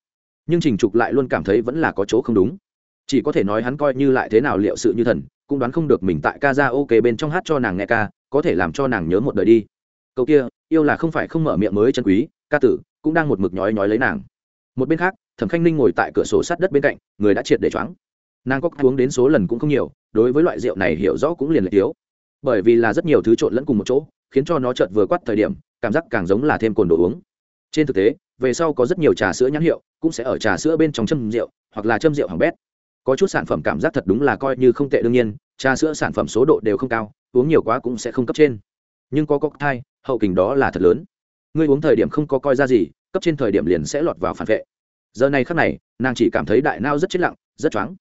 Nhưng trình trục lại luôn cảm thấy vẫn là có chỗ không đúng. Chỉ có thể nói hắn coi như lại thế nào liệu sự như thần, cũng đoán không được mình tại ca ra ok bên trong hát cho nàng nghe ca, có thể làm cho nàng nhớ một đời đi. Câu kia, yêu là không phải không mở miệng mới chân quý, ca tử cũng đang một mực nhói nhói lấy nàng. Một bên khác, thẩm khanh ninh ngồi tại cửa sổ sát đất bên cạnh, người đã triệt để choáng nàng có uống đến số lần cũng không nhiều, đối với loại rượu này hiểu rõ cũng liền lệ thiếu. Bởi vì là rất nhiều thứ trộn lẫn cùng một chỗ, khiến cho nó chợt vừa quắt thời điểm, cảm giác càng giống là thêm cồn đồ uống. Trên thực tế, về sau có rất nhiều trà sữa nhãn hiệu, cũng sẽ ở trà sữa bên trong châm rượu, hoặc là châm rượu hỏng bét. Có chút sản phẩm cảm giác thật đúng là coi như không tệ đương nhiên, trà sữa sản phẩm số độ đều không cao, uống nhiều quá cũng sẽ không cấp trên. Nhưng có cocktail, hậu kình đó là thật lớn. Ngươi uống thời điểm không có coi ra gì, cấp trên thời điểm liền sẽ lọt vào phản vệ. Giờ này khắc này, nàng chỉ cảm thấy đại nao rất chết lặng, rất choáng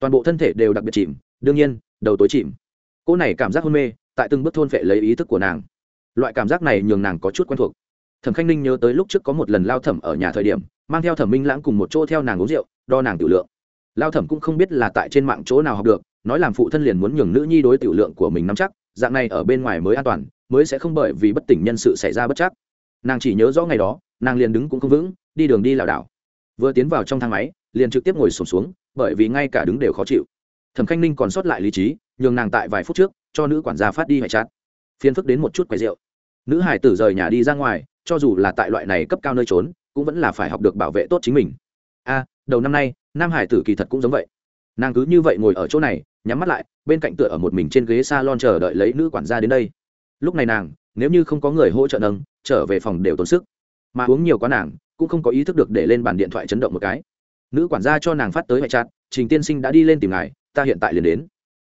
toàn bộ thân thể đều đặc biệt chìm đương nhiên đầu tối chìm. Cô này cảm giác hôn mê tại từng bước thôn vệ lấy ý thức của nàng. Loại cảm giác này nhường nàng có chút quen thuộc. Thẩm khanh ninh nhớ tới lúc trước có một lần lao thẩm ở nhà thời điểm mang theo thẩm minh lãng cùng một chỗ theo nàng uống rượu đo nàng tiểu lượng. Lao thẩm cũng không biết là tại trên mạng chỗ nào học được nói làm phụ thân liền muốn nhường nữ nhi đối tiểu lượng của mình nắm chắc dạng này ở bên ngoài mới an toàn mới sẽ không bởi vì bất tỉnh nhân sự xảy ra bất chắc. Nàng chỉ nhớ rõ ngày đó nàng liền đứng cũng không vững đi đường đi lảo đảo. Vừa tiến vào trong thang máy liền trực tiếp ngồi sổm xuống, xuống bởi vì ngay cả đứng đều khó chịu. Thẩm khanh ninh còn sót lại lý trí, nhường nàng tại vài phút trước cho nữ quản gia phát đi hải chát. Phiền phức đến một chút quầy rượu. Nữ hải tử rời nhà đi ra ngoài, cho dù là tại loại này cấp cao nơi trốn, cũng vẫn là phải học được bảo vệ tốt chính mình. A, đầu năm nay, nam hải tử kỳ thật cũng giống vậy. Nàng cứ như vậy ngồi ở chỗ này, nhắm mắt lại, bên cạnh tựa ở một mình trên ghế s a lon chờ đợi lấy nữ quản gia đến đây. Lúc này nàng, nếu như không có người hỗ trợ nâng, trở về phòng đều tốn sức. Mà uống nhiều quá nàng, cũng không có ý thức được để lên bàn điện thoại chấn động một cái nữ quản gia cho nàng phát tới hệ chặt, trình tiên sinh đã đi lên tìm ngài, ta hiện tại liền đến.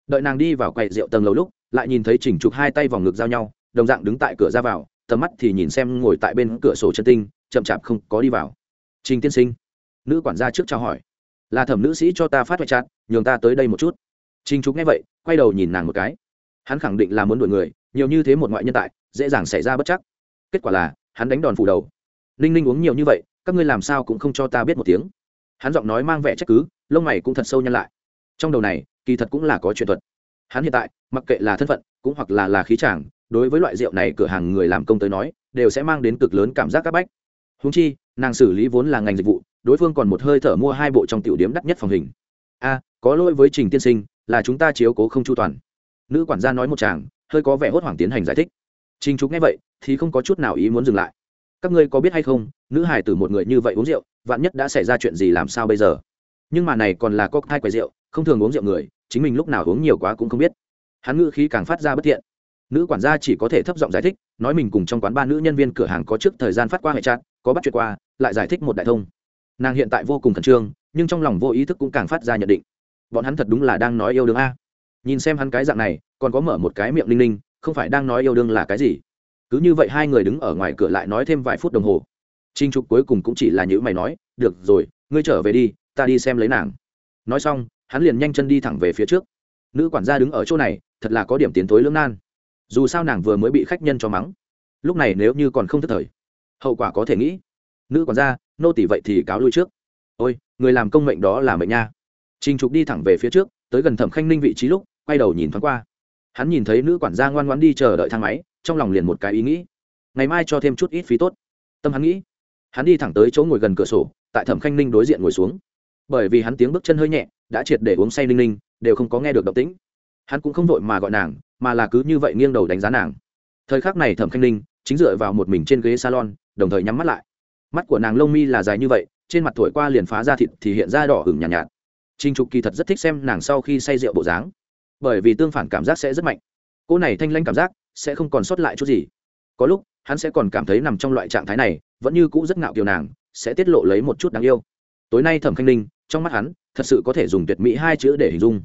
Đợi nàng đi vào quầy rượu tầng lầu lúc, lại nhìn thấy trình trục hai tay vòng ngực giao nhau, đồng dạng đứng tại cửa ra vào, tầm mắt thì nhìn xem ngồi tại bên cửa sổ chân tinh, chậm chạp không có đi vào. Trình tiên sinh? Nữ quản gia trước chào hỏi. Là thẩm nữ sĩ cho ta phát hoại chặt, nhường ta tới đây một chút. Trình trục nghe vậy, quay đầu nhìn nàng một cái. Hắn khẳng định là muốn đuổi người, nhiều như thế một ngoại nhân tại, dễ dàng xảy ra bất chắc. Kết quả là, hắn đánh đòn phủ đầu. Ninh ninh uống nhiều như vậy, các ngươi làm sao cũng không cho ta biết một tiếng hắn giọng nói mang vẻ trách cứ, lông mày cũng thật sâu nhăn lại. Trong đầu này, kỳ thật cũng là có chuyện thuật. Hắn hiện tại, mặc kệ là thân phận, cũng hoặc là là khí chàng, đối với loại rượu này cửa hàng người làm công tới nói, đều sẽ mang đến cực lớn cảm giác c áp bách. Húng chi, nàng xử lý vốn là ngành dịch vụ, đối phương còn một hơi thở mua hai bộ trong tiểu điếm đắt nhất phòng hình. A, có lỗi với trình tiên sinh, là chúng ta chiếu cố không chu toàn. Nữ quản gia nói một chàng, hơi có vẻ hốt hoảng tiến hành giải thích. Trình trúc nghe vậy, thì không có chút nào ý muốn dừng lại các ngươi có biết hay không nữ hải tử một người như vậy uống rượu vạn nhất đã xảy ra chuyện gì làm sao bây giờ? Nhưng mà này còn là có hai quầy rượu không thường uống rượu người chính mình lúc nào uống nhiều quá cũng không biết. Hắn ngữ khí càng phát ra bất thiện. Nữ quản gia chỉ có thể thấp giọng giải thích nói mình cùng trong quán ba nữ nhân viên cửa hàng có trước thời gian phát qua hệ trạng, có bắt chuyện qua lại giải thích một đại thông. Nàng hiện tại vô cùng khẩn trương nhưng trong lòng vô ý thức cũng càng phát ra nhận định. Bọn hắn thật đúng là đang nói yêu đương a. Nhìn xem hắn cái dạng này còn có mở một cái miệng linh linh không phải đang nói yêu đương là cái gì? Cứ như vậy hai người đứng ở ngoài cửa lại nói thêm vài phút đồng hồ. Trinh trục cuối cùng cũng chỉ là những mày nói, được rồi, ngươi trở về đi, ta đi xem lấy nàng. Nói xong, hắn liền nhanh chân đi thẳng về phía trước. Nữ quản gia đứng ở chỗ này, thật là có điểm tiến tối lưỡng nan. Dù sao nàng vừa mới bị khách nhân cho mắng. Lúc này nếu như còn không thức thời, hậu quả có thể nghĩ. Nữ quản gia, nô tỷ vậy thì cáo lui trước. Ôi, người làm công mệnh đó là mệnh nha. Trình trục đi thẳng về phía trước, tới gần thẩm khanh ninh vị trí lúc, quay đầu nhìn thoáng qua. Hắn nhìn thấy nữ quản gia ngoan ngoan đi chờ đợi thang máy trong lòng liền một cái ý nghĩ. Ngày mai cho thêm chút ít phí tốt. Tâm hắn nghĩ hắn đi thẳng tới chỗ ngồi gần cửa sổ tại thẩm khanh ninh đối diện ngồi xuống. Bởi vì hắn tiếng bước chân hơi nhẹ đã triệt để uống say ninh ninh đều không có nghe được động tĩnh. Hắn cũng không vội mà gọi nàng mà là cứ như vậy nghiêng đầu đánh giá nàng. Thời khắc này thẩm khanh ninh chính dựa vào một mình trên ghế salon đồng thời nhắm mắt lại. Mắt của nàng lông mi là dài như vậy trên mặt thổi qua liền phá ra thịt thì hiện ra đỏ hửng nhàn nhạt, nhạt. Trình trục kỳ thật rất thích xem nàng sau khi say rượu bộ dáng bởi vì tương phản cảm giác sẽ rất mạnh. Cô này thanh lanh cảm giác sẽ không còn sót lại chút gì. Có lúc, hắn sẽ còn cảm thấy nằm trong loại trạng thái này, vẫn như cũ rất ngạo kiều nàng, sẽ tiết lộ lấy một chút đáng yêu. Tối nay thẩm khanh ninh, trong mắt hắn, thật sự có thể dùng tuyệt mỹ hai chữ để hình dung.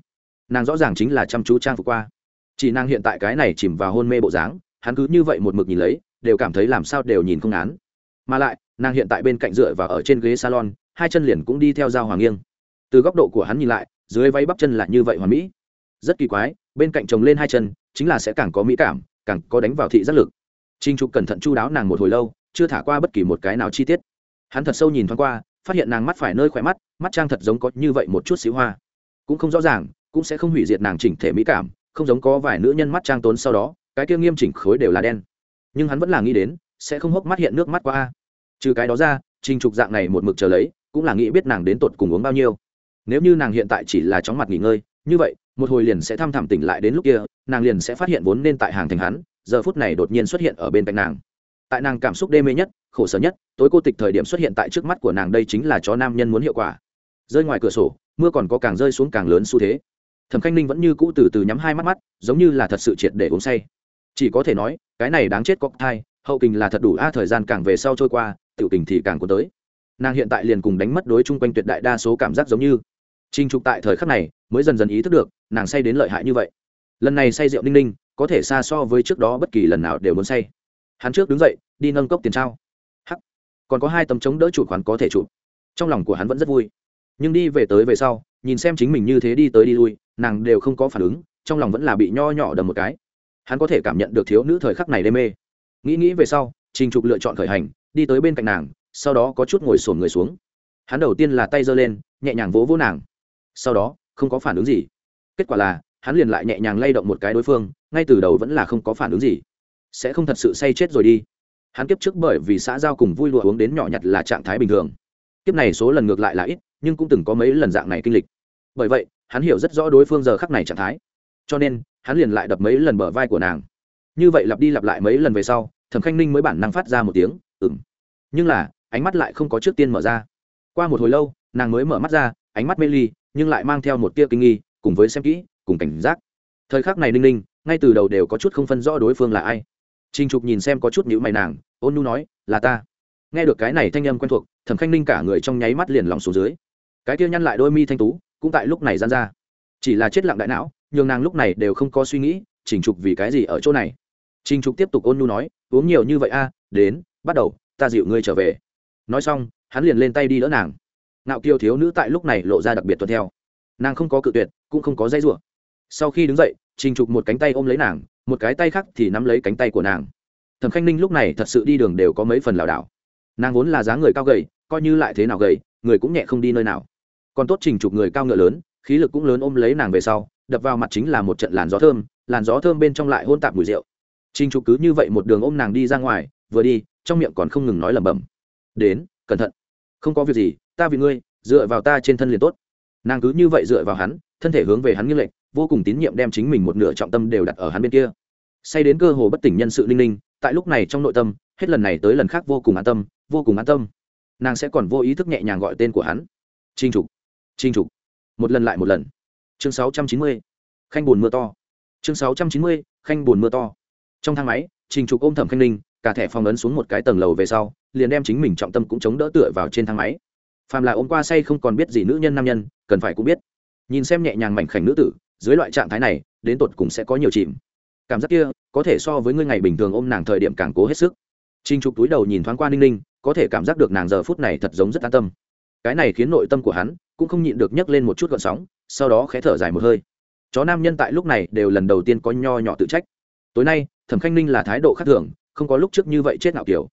Nàng rõ ràng chính là chăm chú trang phục qua. Chỉ nàng hiện tại cái này chìm vào hôn mê bộ dáng, hắn cứ như vậy một mực nhìn lấy, đều cảm thấy làm sao đều nhìn không án mà lại, nàng hiện tại bên cạnh dựa và ở trên ghế salon, hai chân liền cũng đi theo dao hoàng nghiêng. Từ góc độ của hắn nhìn lại, dưới váy bắp chân là như vậy hoàn mỹ. Rất kỳ quái, bên cạnh chồng lên hai chân, chính là sẽ càng có mỹ cảm càng có đánh vào thị giác lực. Trinh trục cẩn thận chu đáo nàng một hồi lâu, chưa thả qua bất kỳ một cái nào chi tiết. Hắn thật sâu nhìn thoáng qua, phát hiện nàng mắt phải nơi khỏe mắt mắt trang thật giống có như vậy một chút xíu hoa. Cũng không rõ ràng, cũng sẽ không hủy diệt nàng chỉnh thể mỹ cảm, không giống có vài nữ nhân mắt trang tốn sau đó, cái kia nghiêm chỉnh khối đều là đen. Nhưng hắn vẫn là nghĩ đến, sẽ không hốc mắt hiện nước mắt qua a. Trừ cái đó ra, trình trục dạng này một mực chờ lấy, cũng là nghĩ biết nàng đến tột cùng uống bao nhiêu. Nếu như nàng hiện tại chỉ là chóng mặt nghỉ ngơi như vậy, một hồi liền sẽ thăm thẳm tỉnh lại đến lúc kia, nàng liền sẽ phát hiện vốn nên tại hàng thành hắn, giờ phút này đột nhiên xuất hiện ở bên cạnh nàng. Tại nàng cảm xúc đê mê nhất, khổ sở nhất, tối cô tịch thời điểm xuất hiện tại trước mắt của nàng đây chính là chó nam nhân muốn hiệu quả. Rơi ngoài cửa sổ, mưa còn có càng rơi xuống càng lớn xu thế. Thẩm khanh ninh vẫn như cũ từ từ nhắm hai mắt mắt, giống như là thật sự triệt để uống say. Chỉ có thể nói, cái này đáng chết có thai, hậu kình là thật đủ, a, thời gian càng về sau trôi qua, tiểu tình thì càng có tới. Nàng hiện tại liền cùng đánh mất đối chung quanh tuyệt đại đa số cảm giác giống như. Trình trục tại thời khắc này mới dần dần ý thức được, nàng say đến lợi hại như vậy. Lần này say rượu ninh ninh, có thể xa so với trước đó bất kỳ lần nào đều muốn say. Hắn trước đứng dậy, đi nâng cốc tiền trao. Hắc! Còn có hai tấm chống đỡ chủ khoản có thể chụp. Trong lòng của hắn vẫn rất vui. Nhưng đi về tới về sau, nhìn xem chính mình như thế đi tới đi lui, nàng đều không có phản ứng, trong lòng vẫn là bị nho nhỏ đầm một cái. Hắn có thể cảm nhận được thiếu nữ thời khắc này đê mê. Nghĩ nghĩ về sau, trình trục lựa chọn khởi hành, đi tới bên cạnh nàng, sau đó có chút ngồi xổm người xuống. Hắn đầu tiên là tay giơ lên, nhẹ nhàng vỗ vỗ nàng sau đó, không có phản ứng gì. Kết quả là, hắn liền lại nhẹ nhàng lay động một cái đối phương, ngay từ đầu vẫn là không có phản ứng gì. Sẽ không thật sự say chết rồi đi. Hắn kiếp trước bởi vì xã giao cùng vui lụa uống đến nhỏ nhặt là trạng thái bình thường. Kiếp này số lần ngược lại là ít, nhưng cũng từng có mấy lần dạng này kinh lịch. Bởi vậy, hắn hiểu rất rõ đối phương giờ khắc này trạng thái. Cho nên, hắn liền lại đập mấy lần bờ vai của nàng. Như vậy lặp đi lặp lại mấy lần về sau, thẩm khanh ninh mới bản năng phát ra một tiếng ừng nhưng là, ánh mắt lại không có trước tiên mở ra. Qua một hồi lâu, nàng mới mở mắt ra, ánh mắt mê ly nhưng lại mang theo một tia kinh nghi, cùng với xem kỹ, cùng cảnh giác. Thời khắc này ninh ninh, ngay từ đầu đều có chút không phân rõ đối phương là ai. Trinh trục nhìn xem có chút nhữ mày nàng, ôn nu nói, là ta. Nghe được cái này thanh âm quen thuộc, thẩm khanh ninh cả người trong nháy mắt liền lòng xuống dưới. Cái kia nhăn lại đôi mi thanh tú, cũng tại lúc này gian ra. Chỉ là chết lặng đại não, nhường nàng lúc này đều không có suy nghĩ, trình trục vì cái gì ở chỗ này? Trình trục tiếp tục ôn nu nói, uống nhiều như vậy a, đến, bắt đầu, ta dịu ngươi trở về. Nói xong, hắn liền lên tay đi đỡ nàng nạo kiều thiếu nữ tại lúc này lộ ra đặc biệt tuân theo. Nàng không có cự tuyệt, cũng không có dây rủa. Sau khi đứng dậy, trình trục một cánh tay ôm lấy nàng, một cái tay khác thì nắm lấy cánh tay của nàng. Thẩm khanh ninh lúc này thật sự đi đường đều có mấy phần lảo đảo. Nàng vốn là dáng người cao gầy, coi như lại thế nào gầy, người cũng nhẹ không đi nơi nào. Còn tốt trình trục người cao ngựa lớn, khí lực cũng lớn ôm lấy nàng về sau, đập vào mặt chính là một trận làn gió thơm, làn gió thơm bên trong lại hôn tạp mùi rượu. Trình trục cứ như vậy một đường ôm nàng đi ra ngoài, vừa đi, trong miệng còn không ngừng nói lẩm bẩm. Đến, cẩn thận, không có việc gì ta vì ngươi, dựa vào ta trên thân liền tốt. Nàng cứ như vậy dựa vào hắn, thân thể hướng về hắn như lệch, vô cùng tín nhiệm đem chính mình một nửa trọng tâm đều đặt ở hắn bên kia. Say đến cơ hồ bất tỉnh nhân sự linh linh. tại lúc này trong nội tâm, hết lần này tới lần khác vô cùng an tâm, vô cùng an tâm. Nàng sẽ còn vô ý thức nhẹ nhàng gọi tên của hắn. Trinh trục trinh trục. Một lần lại một lần. Chương sáu trăm chín mươi, khanh buồn mưa to. Chương sáu trăm chín mươi, khanh buồn mưa to. Trong thang máy, trình trục ôm thẩm khanh ninh, cả thẻ phòng ấn xuống một cái tầng lầu về sau, liền đem chính mình trọng tâm cũng chống đỡ tựa vào trên thang máy phàm là ôm qua say không còn biết gì nữ nhân nam nhân, cần phải cũng biết. Nhìn xem nhẹ nhàng mảnh khảnh nữ tử, dưới loại trạng thái này, đến tột cùng sẽ có nhiều chìm. Cảm giác kia, có thể so với ngươi ngày bình thường ôm nàng thời điểm càng cố hết sức. Trinh trục túi đầu nhìn thoáng qua ninh ninh, có thể cảm giác được nàng giờ phút này thật giống rất an tâm. Cái này khiến nội tâm của hắn cũng không nhịn được nhấc lên một chút gọn sóng, sau đó khé thở dài một hơi. Chó nam nhân tại lúc này đều lần đầu tiên có nho nhỏ tự trách. Tối nay, thẩm khanh ninh là thái độ khác thường, không có lúc trước như vậy chết nào kiểu.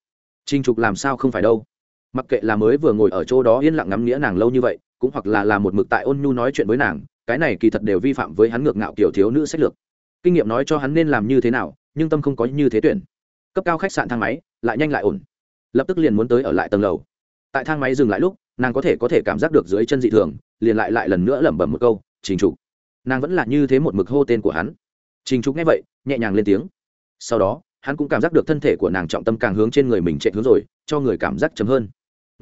Trinh trục làm sao không phải đâu? Mặc kệ là mới vừa ngồi ở chỗ đó yên lặng ngắm nghĩa nàng lâu như vậy, cũng hoặc là là một mực tại ôn nhu nói chuyện với nàng, cái này kỳ thật đều vi phạm với hắn ngược ngạo kiểu thiếu nữ sách lược. Kinh nghiệm nói cho hắn nên làm như thế nào, nhưng tâm không có như thế tuyển. Cấp cao khách sạn thang máy, lại nhanh lại ổn. Lập tức liền muốn tới ở lại tầng lầu. Tại thang máy dừng lại lúc, nàng có thể có thể cảm giác được dưới chân dị thường, liền lại lại lần nữa lẩm bẩm một câu, trình trục. Nàng vẫn là như thế một mực hô tên của hắn. Trình trục nghe vậy, nhẹ nhàng lên tiếng. Sau đó, hắn cũng cảm giác được thân thể của nàng trọng tâm càng hướng trên người mình chạy hướng rồi, cho người cảm giác chấm hơn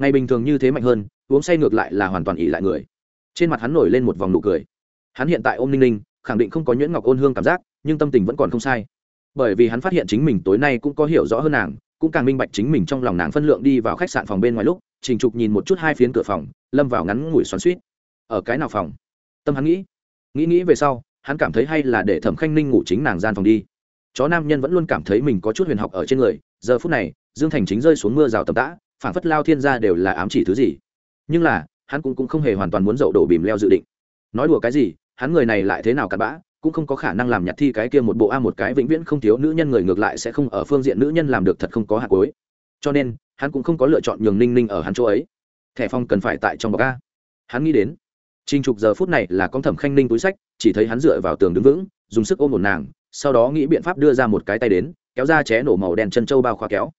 ngày bình thường như thế mạnh hơn, uống say ngược lại là hoàn toàn ỉ lại người. Trên mặt hắn nổi lên một vòng nụ cười. Hắn hiện tại ôm ninh ninh, khẳng định không có nhuyễn ngọc ôn hương cảm giác, nhưng tâm tình vẫn còn không sai. Bởi vì hắn phát hiện chính mình tối nay cũng có hiểu rõ hơn nàng, cũng càng minh bạch chính mình trong lòng nàng phân lượng đi vào khách sạn phòng bên ngoài lúc, trình trục nhìn một chút hai phiến cửa phòng, lâm vào ngắn ngủi xoắn suýt ở cái nào phòng? Tâm hắn nghĩ. Nghĩ nghĩ về sau, hắn cảm thấy hay là để thẩm khanh ninh ngủ chính nàng gian phòng đi. Chó nam nhân vẫn luôn cảm thấy mình có chút huyền học ở trên người, giờ phút này, dương thành chính rơi xuống mưa rào tầm tã phảng phất lao thiên gia đều là ám chỉ thứ gì. Nhưng là hắn cũng, cũng không hề hoàn toàn muốn dậu đổ bìm leo dự định. Nói đùa cái gì hắn người này lại thế nào cặn bã cũng không có khả năng làm nhặt thi cái kia một bộ a một cái vĩnh viễn không thiếu nữ nhân người ngược lại sẽ không ở phương diện nữ nhân làm được thật không có hạt cối cho nên hắn cũng không có lựa chọn nhường ninh ninh ở hắn chỗ ấy. Thẻ phong cần phải tại trong bọc a. Hắn nghĩ đến Trình Trục giờ phút này là con thẩm khanh ninh túi sách, chỉ thấy hắn dựa vào tường đứng vững, dùng sức ôm một nàng, sau đó nghĩ biện pháp đưa ra một cái tay đến, kéo ra ché nổ màu đen chân châu bao khóa kéo.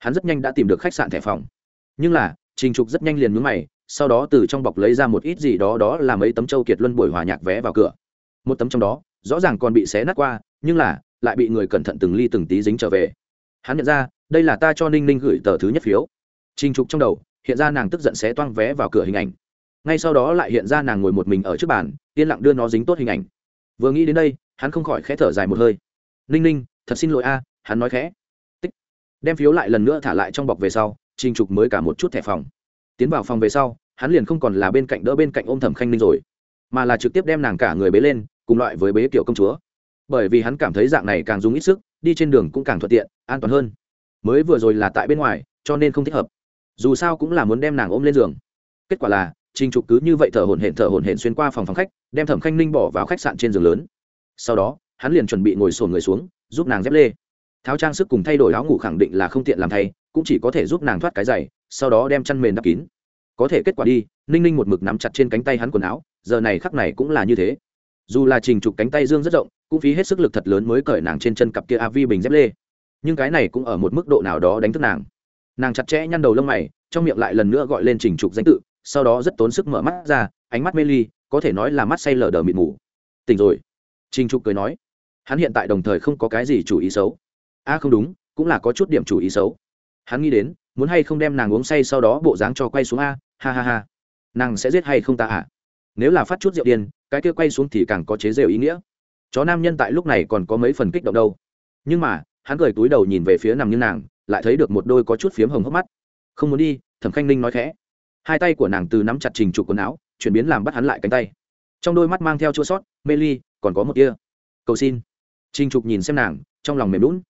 Hắn rất nhanh đã tìm được khách sạn thẻ phòng. Nhưng là, Trình Trục rất nhanh liền mướn mày, sau đó từ trong bọc lấy ra một ít gì đó đó là mấy tấm châu kiệt luân buổi hòa nhạc vé vào cửa. Một tấm trong đó, rõ ràng còn bị xé nát qua, nhưng là lại bị người cẩn thận từng ly từng tí dính trở về. Hắn nhận ra, đây là ta cho Ninh Ninh gửi tờ thứ nhất phiếu. Trình Trục trong đầu, hiện ra nàng tức giận xé toang vé vào cửa hình ảnh ngay sau đó lại hiện ra nàng ngồi một mình ở trước bàn yên lặng đưa nó dính tốt hình ảnh vừa nghĩ đến đây hắn không khỏi khẽ thở dài một hơi ninh ninh thật xin lỗi a hắn nói khẽ đem phiếu lại lần nữa thả lại trong bọc về sau trình trục mới cả một chút thẻ phòng. Tiến vào phòng về sau hắn liền không còn là bên cạnh đỡ bên cạnh ôm thẩm khanh ninh rồi mà là trực tiếp đem nàng cả người bế lên cùng loại với bế kiểu công chúa. Bởi vì hắn cảm thấy dạng này càng dùng ít sức đi trên đường cũng càng thuận tiện an toàn hơn. Mới vừa rồi là tại bên ngoài cho nên không thích hợp. Dù sao cũng là muốn đem nàng ôm lên giường. Kết quả là Trình Trục cứ như vậy thở hổn hển thở hổn hển xuyên qua phòng phòng khách, đem Thẩm Khanh Ninh bỏ vào khách sạn trên giường lớn. Sau đó, hắn liền chuẩn bị ngồi xổm người xuống, giúp nàng dép lê. Tháo trang sức cùng thay đổi áo ngủ khẳng định là không tiện làm thay, cũng chỉ có thể giúp nàng thoát cái giày, sau đó đem chăn mền đắp kín. Có thể kết quả đi, Ninh Ninh một mực nắm chặt trên cánh tay hắn quần áo, giờ này khắc này cũng là như thế. Dù là Trình Trục cánh tay dương rất rộng, cũng phí hết sức lực thật lớn mới cởi nàng trên chân cặp kia avi bình dép lê. Nhưng cái này cũng ở một mức độ nào đó đánh thức nàng. Nàng chặt chẽ nhăn đầu lông mày, trong miệng lại lần nữa gọi lên Trình Trục danh tự, sau đó rất tốn sức mở mắt ra ánh mắt mê ly có thể nói là mắt say lờ đờ mịt mù tỉnh rồi trình trục cười nói hắn hiện tại đồng thời không có cái gì chủ ý xấu a à không đúng, cũng là có chút điểm chủ ý xấu. Hắn nghĩ đến, muốn hay không đem nàng uống say sau đó bộ dáng cho quay xuống a, ha ha ha. Nàng sẽ giết hay không ta à? Nếu là phát chút rượu điên, cái kia quay xuống thì càng có chế rượu ý nghĩa. Chó nam nhân tại lúc này còn có mấy phần kích động đâu. Nhưng mà, hắn cười túi đầu nhìn về phía nằm như nàng, lại thấy được một đôi có chút phiếm hồng hốc mắt. Không muốn đi, thẩm khanh ninh nói khẽ. Hai tay của nàng từ nắm chặt trình trục quần áo, chuyển biến làm bắt hắn lại cánh tay. Trong đôi mắt mang theo chua sót, mê ly, còn có một kia cầu xin. Trình trục nhìn xem nàng, trong lòng mềm lún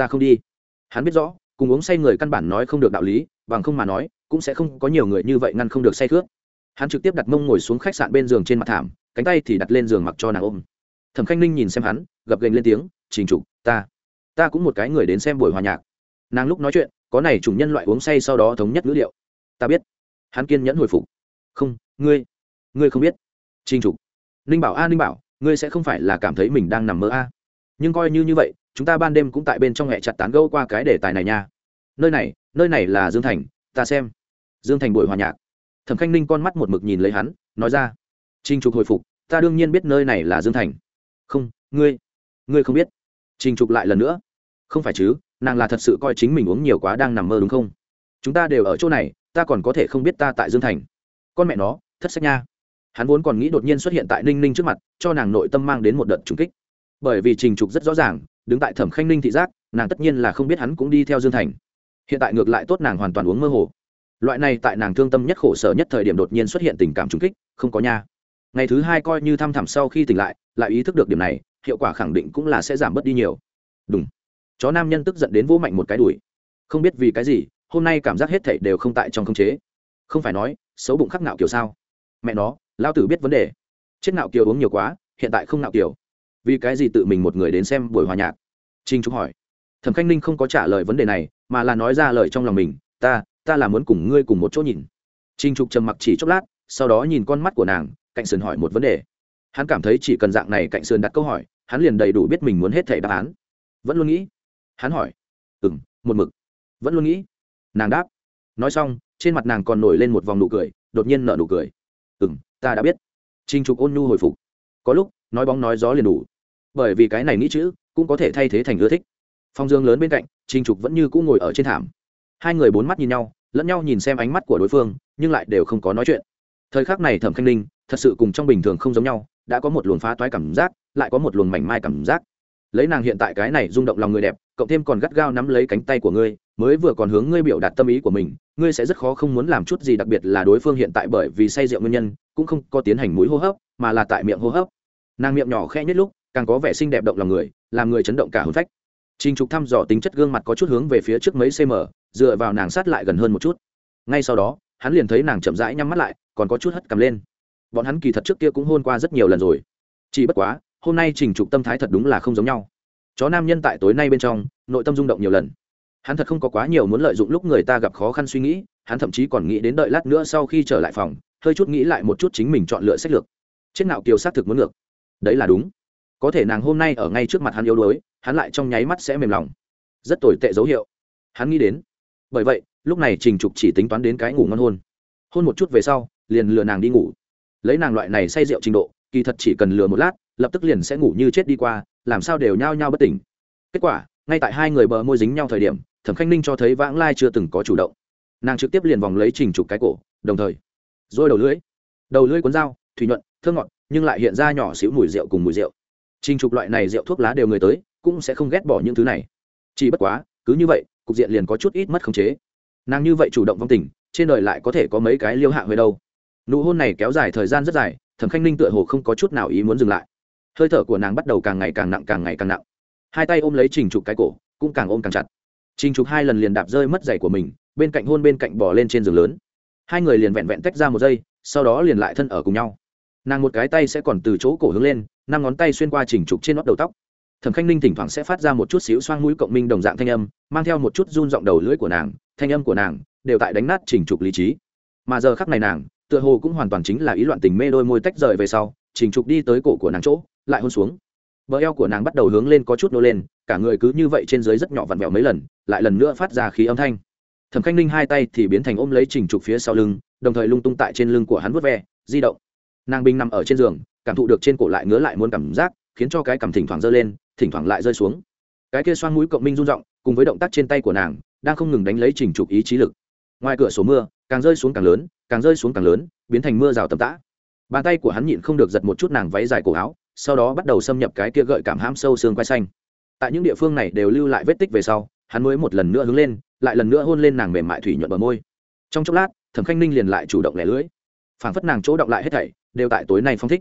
ta không đi. Hắn biết rõ, cùng uống say người căn bản nói không được đạo lý, bằng không mà nói, cũng sẽ không có nhiều người như vậy ngăn không được say cướp hắn trực tiếp đặt mông ngồi xuống khách sạn bên giường trên mặt thảm, cánh tay thì đặt lên giường mặc cho nàng ôm. Thẩm khanh ninh nhìn xem hắn, gập gành lên tiếng, trình trục ta ta cũng một cái người đến xem buổi hòa nhạc. Nàng lúc nói chuyện, có này chủng nhân loại uống say sau đó thống nhất ngữ liệu. Ta biết. Hắn kiên nhẫn hồi phục. Không, ngươi ngươi không biết. Trình trục ninh bảo a, ninh bảo, ngươi sẽ không phải là cảm thấy mình đang nằm mơ a. Nhưng coi như như vậy chúng ta ban đêm cũng tại bên trong hẹ chặt tán gẫu qua cái đề tài này nha. Nơi này nơi này là dương thành, ta xem. Dương thành buổi hòa nhạc. Thẩm khanh ninh con mắt một mực nhìn lấy hắn, nói ra. Trình trục hồi phục, ta đương nhiên biết nơi này là dương thành. Không, ngươi ngươi không biết. Trình trục lại lần nữa. Không phải chứ, nàng là thật sự coi chính mình uống nhiều quá đang nằm mơ đúng không? Chúng ta đều ở chỗ này, ta còn có thể không biết ta tại dương thành. Con mẹ nó, thất sách nha. Hắn vốn còn nghĩ đột nhiên xuất hiện tại ninh ninh trước mặt, cho nàng nội tâm mang đến một đợt trùng kích. Bởi vì trình trục rất rõ ràng đứng tại thẩm khanh ninh thị giác, nàng tất nhiên là không biết hắn cũng đi theo dương thành. Hiện tại ngược lại tốt nàng hoàn toàn uống mơ hồ. Loại này tại nàng thương tâm nhất khổ sở nhất thời điểm đột nhiên xuất hiện tình cảm trung kích, không có nha. Ngày thứ hai coi như thăm thẳm sau khi tỉnh lại lại ý thức được điểm này, hiệu quả khẳng định cũng là sẽ giảm bớt đi nhiều. Đúng chó nam nhân tức giận đến vỗ mạnh một cái đùi. Không biết vì cái gì, hôm nay cảm giác hết thảy đều không tại trong khống chế. Không phải nói, xấu bụng khắc nạo kiều sao? Mẹ nó, lao tử biết vấn đề. Chết nạo kiều uống nhiều quá, hiện tại không nạo kiều. Vì cái gì tự mình một người đến xem buổi hòa nhạc? Trinh trúc hỏi. Thẩm khanh ninh không có trả lời vấn đề này, mà là nói ra lời trong lòng mình, ta ta là muốn cùng ngươi cùng một chỗ nhìn. Trinh trục trầm mặc chỉ chốc lát, sau đó nhìn con mắt của nàng, cạnh sườn hỏi một vấn đề. Hắn cảm thấy chỉ cần dạng này cạnh sườn đặt câu hỏi, hắn liền đầy đủ biết mình muốn hết thảy đáp án. Vẫn luôn nghĩ. Hắn hỏi. Ừ m một mực. Vẫn luôn nghĩ. Nàng đáp. Nói xong, trên mặt nàng còn nổi lên một vòng nụ cười, đột nhiên nở nụ cười. Ừ m ta đã biết. Trinh trục ôn nhu hồi phục. Có lúc, nói bóng nói gió liền đủ. Bởi vì cái này nghĩ chữ cũng có thể thay thế thành ưa thích. Phong dương lớn bên cạnh trinh trục vẫn như cũng ngồi ở trên thảm. Hai người bốn mắt nhìn nhau, lẫn nhau nhìn xem ánh mắt của đối phương, nhưng lại đều không có nói chuyện. Thời khắc này thẩm khanh ninh, thật sự cùng trong bình thường không giống nhau, đã có một luồng phá toái cảm giác, lại có một luồng mảnh mai cảm giác. Lấy nàng hiện tại cái này rung động lòng người đẹp, cộng thêm còn gắt gao nắm lấy cánh tay của ngươi, mới vừa còn hướng ngươi biểu đạt tâm ý của mình, ngươi sẽ rất khó không muốn làm chút gì đặc biệt là đối phương hiện tại bởi vì say rượu nguyên nhân, cũng không có tiến hành mũi hô hấp, mà là tại miệng hô hấp. Nàng miệng nhỏ khẽ nhất lúc, càng có vẻ xinh đẹp động lòng người làm người chấn động cả hồn phách Trình Trục thăm dò tính chất gương mặt có chút hướng về phía trước mấy cm, dựa vào nàng sát lại gần hơn một chút. Ngay sau đó, hắn liền thấy nàng chậm rãi nhắm mắt lại, còn có chút hất cằm lên. Bọn hắn kỳ thật trước kia cũng hôn qua rất nhiều lần rồi. Chỉ bất quá, hôm nay Trình Trục tâm thái thật đúng là không giống nhau. Chó nam nhân tại tối nay bên trong, nội tâm rung động nhiều lần. Hắn thật không có quá nhiều muốn lợi dụng lúc người ta gặp khó khăn suy nghĩ, hắn thậm chí còn nghĩ đến đợi lát nữa sau khi trở lại phòng, hơi chút nghĩ lại một chút chính mình chọn lựa sách lược. Trên nào kiều sát thực muốn ngược. Đấy là đúng có thể nàng hôm nay ở ngay trước mặt hắn yếu đuối, hắn lại trong nháy mắt sẽ mềm lòng. Rất tồi tệ dấu hiệu. Hắn nghĩ đến. Bởi vậy, lúc này trình trục chỉ tính toán đến cái ngủ ngon hôn. Hôn một chút về sau, liền lừa nàng đi ngủ. Lấy nàng loại này say rượu trình độ, kỳ thật chỉ cần lừa một lát, lập tức liền sẽ ngủ như chết đi qua, làm sao đều nhao nhao bất tỉnh. Kết quả, ngay tại hai người bờ môi dính nhau thời điểm, thẩm khanh ninh cho thấy vãng lai chưa từng có chủ động. Nàng trực tiếp liền vòng lấy trình trục cái cổ, đồng thời rồi đầu lưỡi. Đầu lưỡi cuốn dao, thủy nhuận thơ ngọt, nhưng lại hiện ra nhỏ xíu mùi rượu cùng mùi rượu trình trục loại này rượu thuốc lá đều người tới, cũng sẽ không ghét bỏ những thứ này. Chỉ bất quá, cứ như vậy, cục diện liền có chút ít mất khống chế. Nàng như vậy chủ động vong tình, trên đời lại có thể có mấy cái liêu hạ huệ đâu. Nụ hôn này kéo dài thời gian rất dài, thẩm khanh ninh tựa hồ không có chút nào ý muốn dừng lại. Hơi thở của nàng bắt đầu càng ngày càng nặng, càng ngày càng nặng. Hai tay ôm lấy trình trục cái cổ, cũng càng ôm càng chặt. Trình trục hai lần liền đạp rơi mất giày của mình, bên cạnh hôn bên cạnh bỏ lên trên giường lớn. Hai người liền vẹn vẹn tách ra một giây, sau đó liền lại thân ở cùng nhau nàng một cái tay sẽ còn từ chỗ cổ hướng lên, năm ngón tay xuyên qua chỉnh trục trên nót đầu tóc. Thẩm khanh ninh thỉnh thoảng sẽ phát ra một chút xíu xoang mũi cộng minh đồng dạng thanh âm, mang theo một chút run r đầu lưỡi của nàng, thanh âm của nàng đều tại đánh nát chỉnh trục lý trí. Mà giờ khắc này nàng, tựa hồ cũng hoàn toàn chính là ý loạn tình mê đôi môi tách rời về sau, chỉnh trục đi tới cổ của nàng chỗ, lại hôn xuống. Bờ eo của nàng bắt đầu hướng lên có chút nô lên, cả người cứ như vậy trên dưới rất nhỏ vặn vẹo mấy lần, lại lần nữa phát ra khí âm thanh. Thẩm khanh ninh hai tay thì biến thành ôm lấy chỉnh trục phía sau lưng, đồng thời lung tung tại trên lưng của hắn vớt ve, di động nàng binh nằm ở trên giường, cảm thụ được trên cổ lại ngứa lại muốn cảm giác, khiến cho cái cảm thỉnh thoảng dơ lên, thỉnh thoảng lại rơi xuống. Cái kia xoan mũi cộng minh rung r cùng với động tác trên tay của nàng, đang không ngừng đánh lấy trình trục ý chí lực. Ngoài cửa sổ mưa, càng rơi xuống càng lớn, càng rơi xuống càng lớn, biến thành mưa rào tầm tã. Bàn tay của hắn nhịn không được giật một chút nàng váy dài cổ áo, sau đó bắt đầu xâm nhập cái kia gợi cảm hãm sâu xương quay xanh. Tại những địa phương này đều lưu lại vết tích về sau, hắn mới một lần nữa hướng lên, lại lần nữa hôn lên nàng mềm mại thủy nhuận bờ môi. Trong chốc lát, thẩm khanh ninh liền lại chủ động lẻ lưỡi. Phảng phất nàng chỗ động lại hết thảy đều tại tối nay phong thích.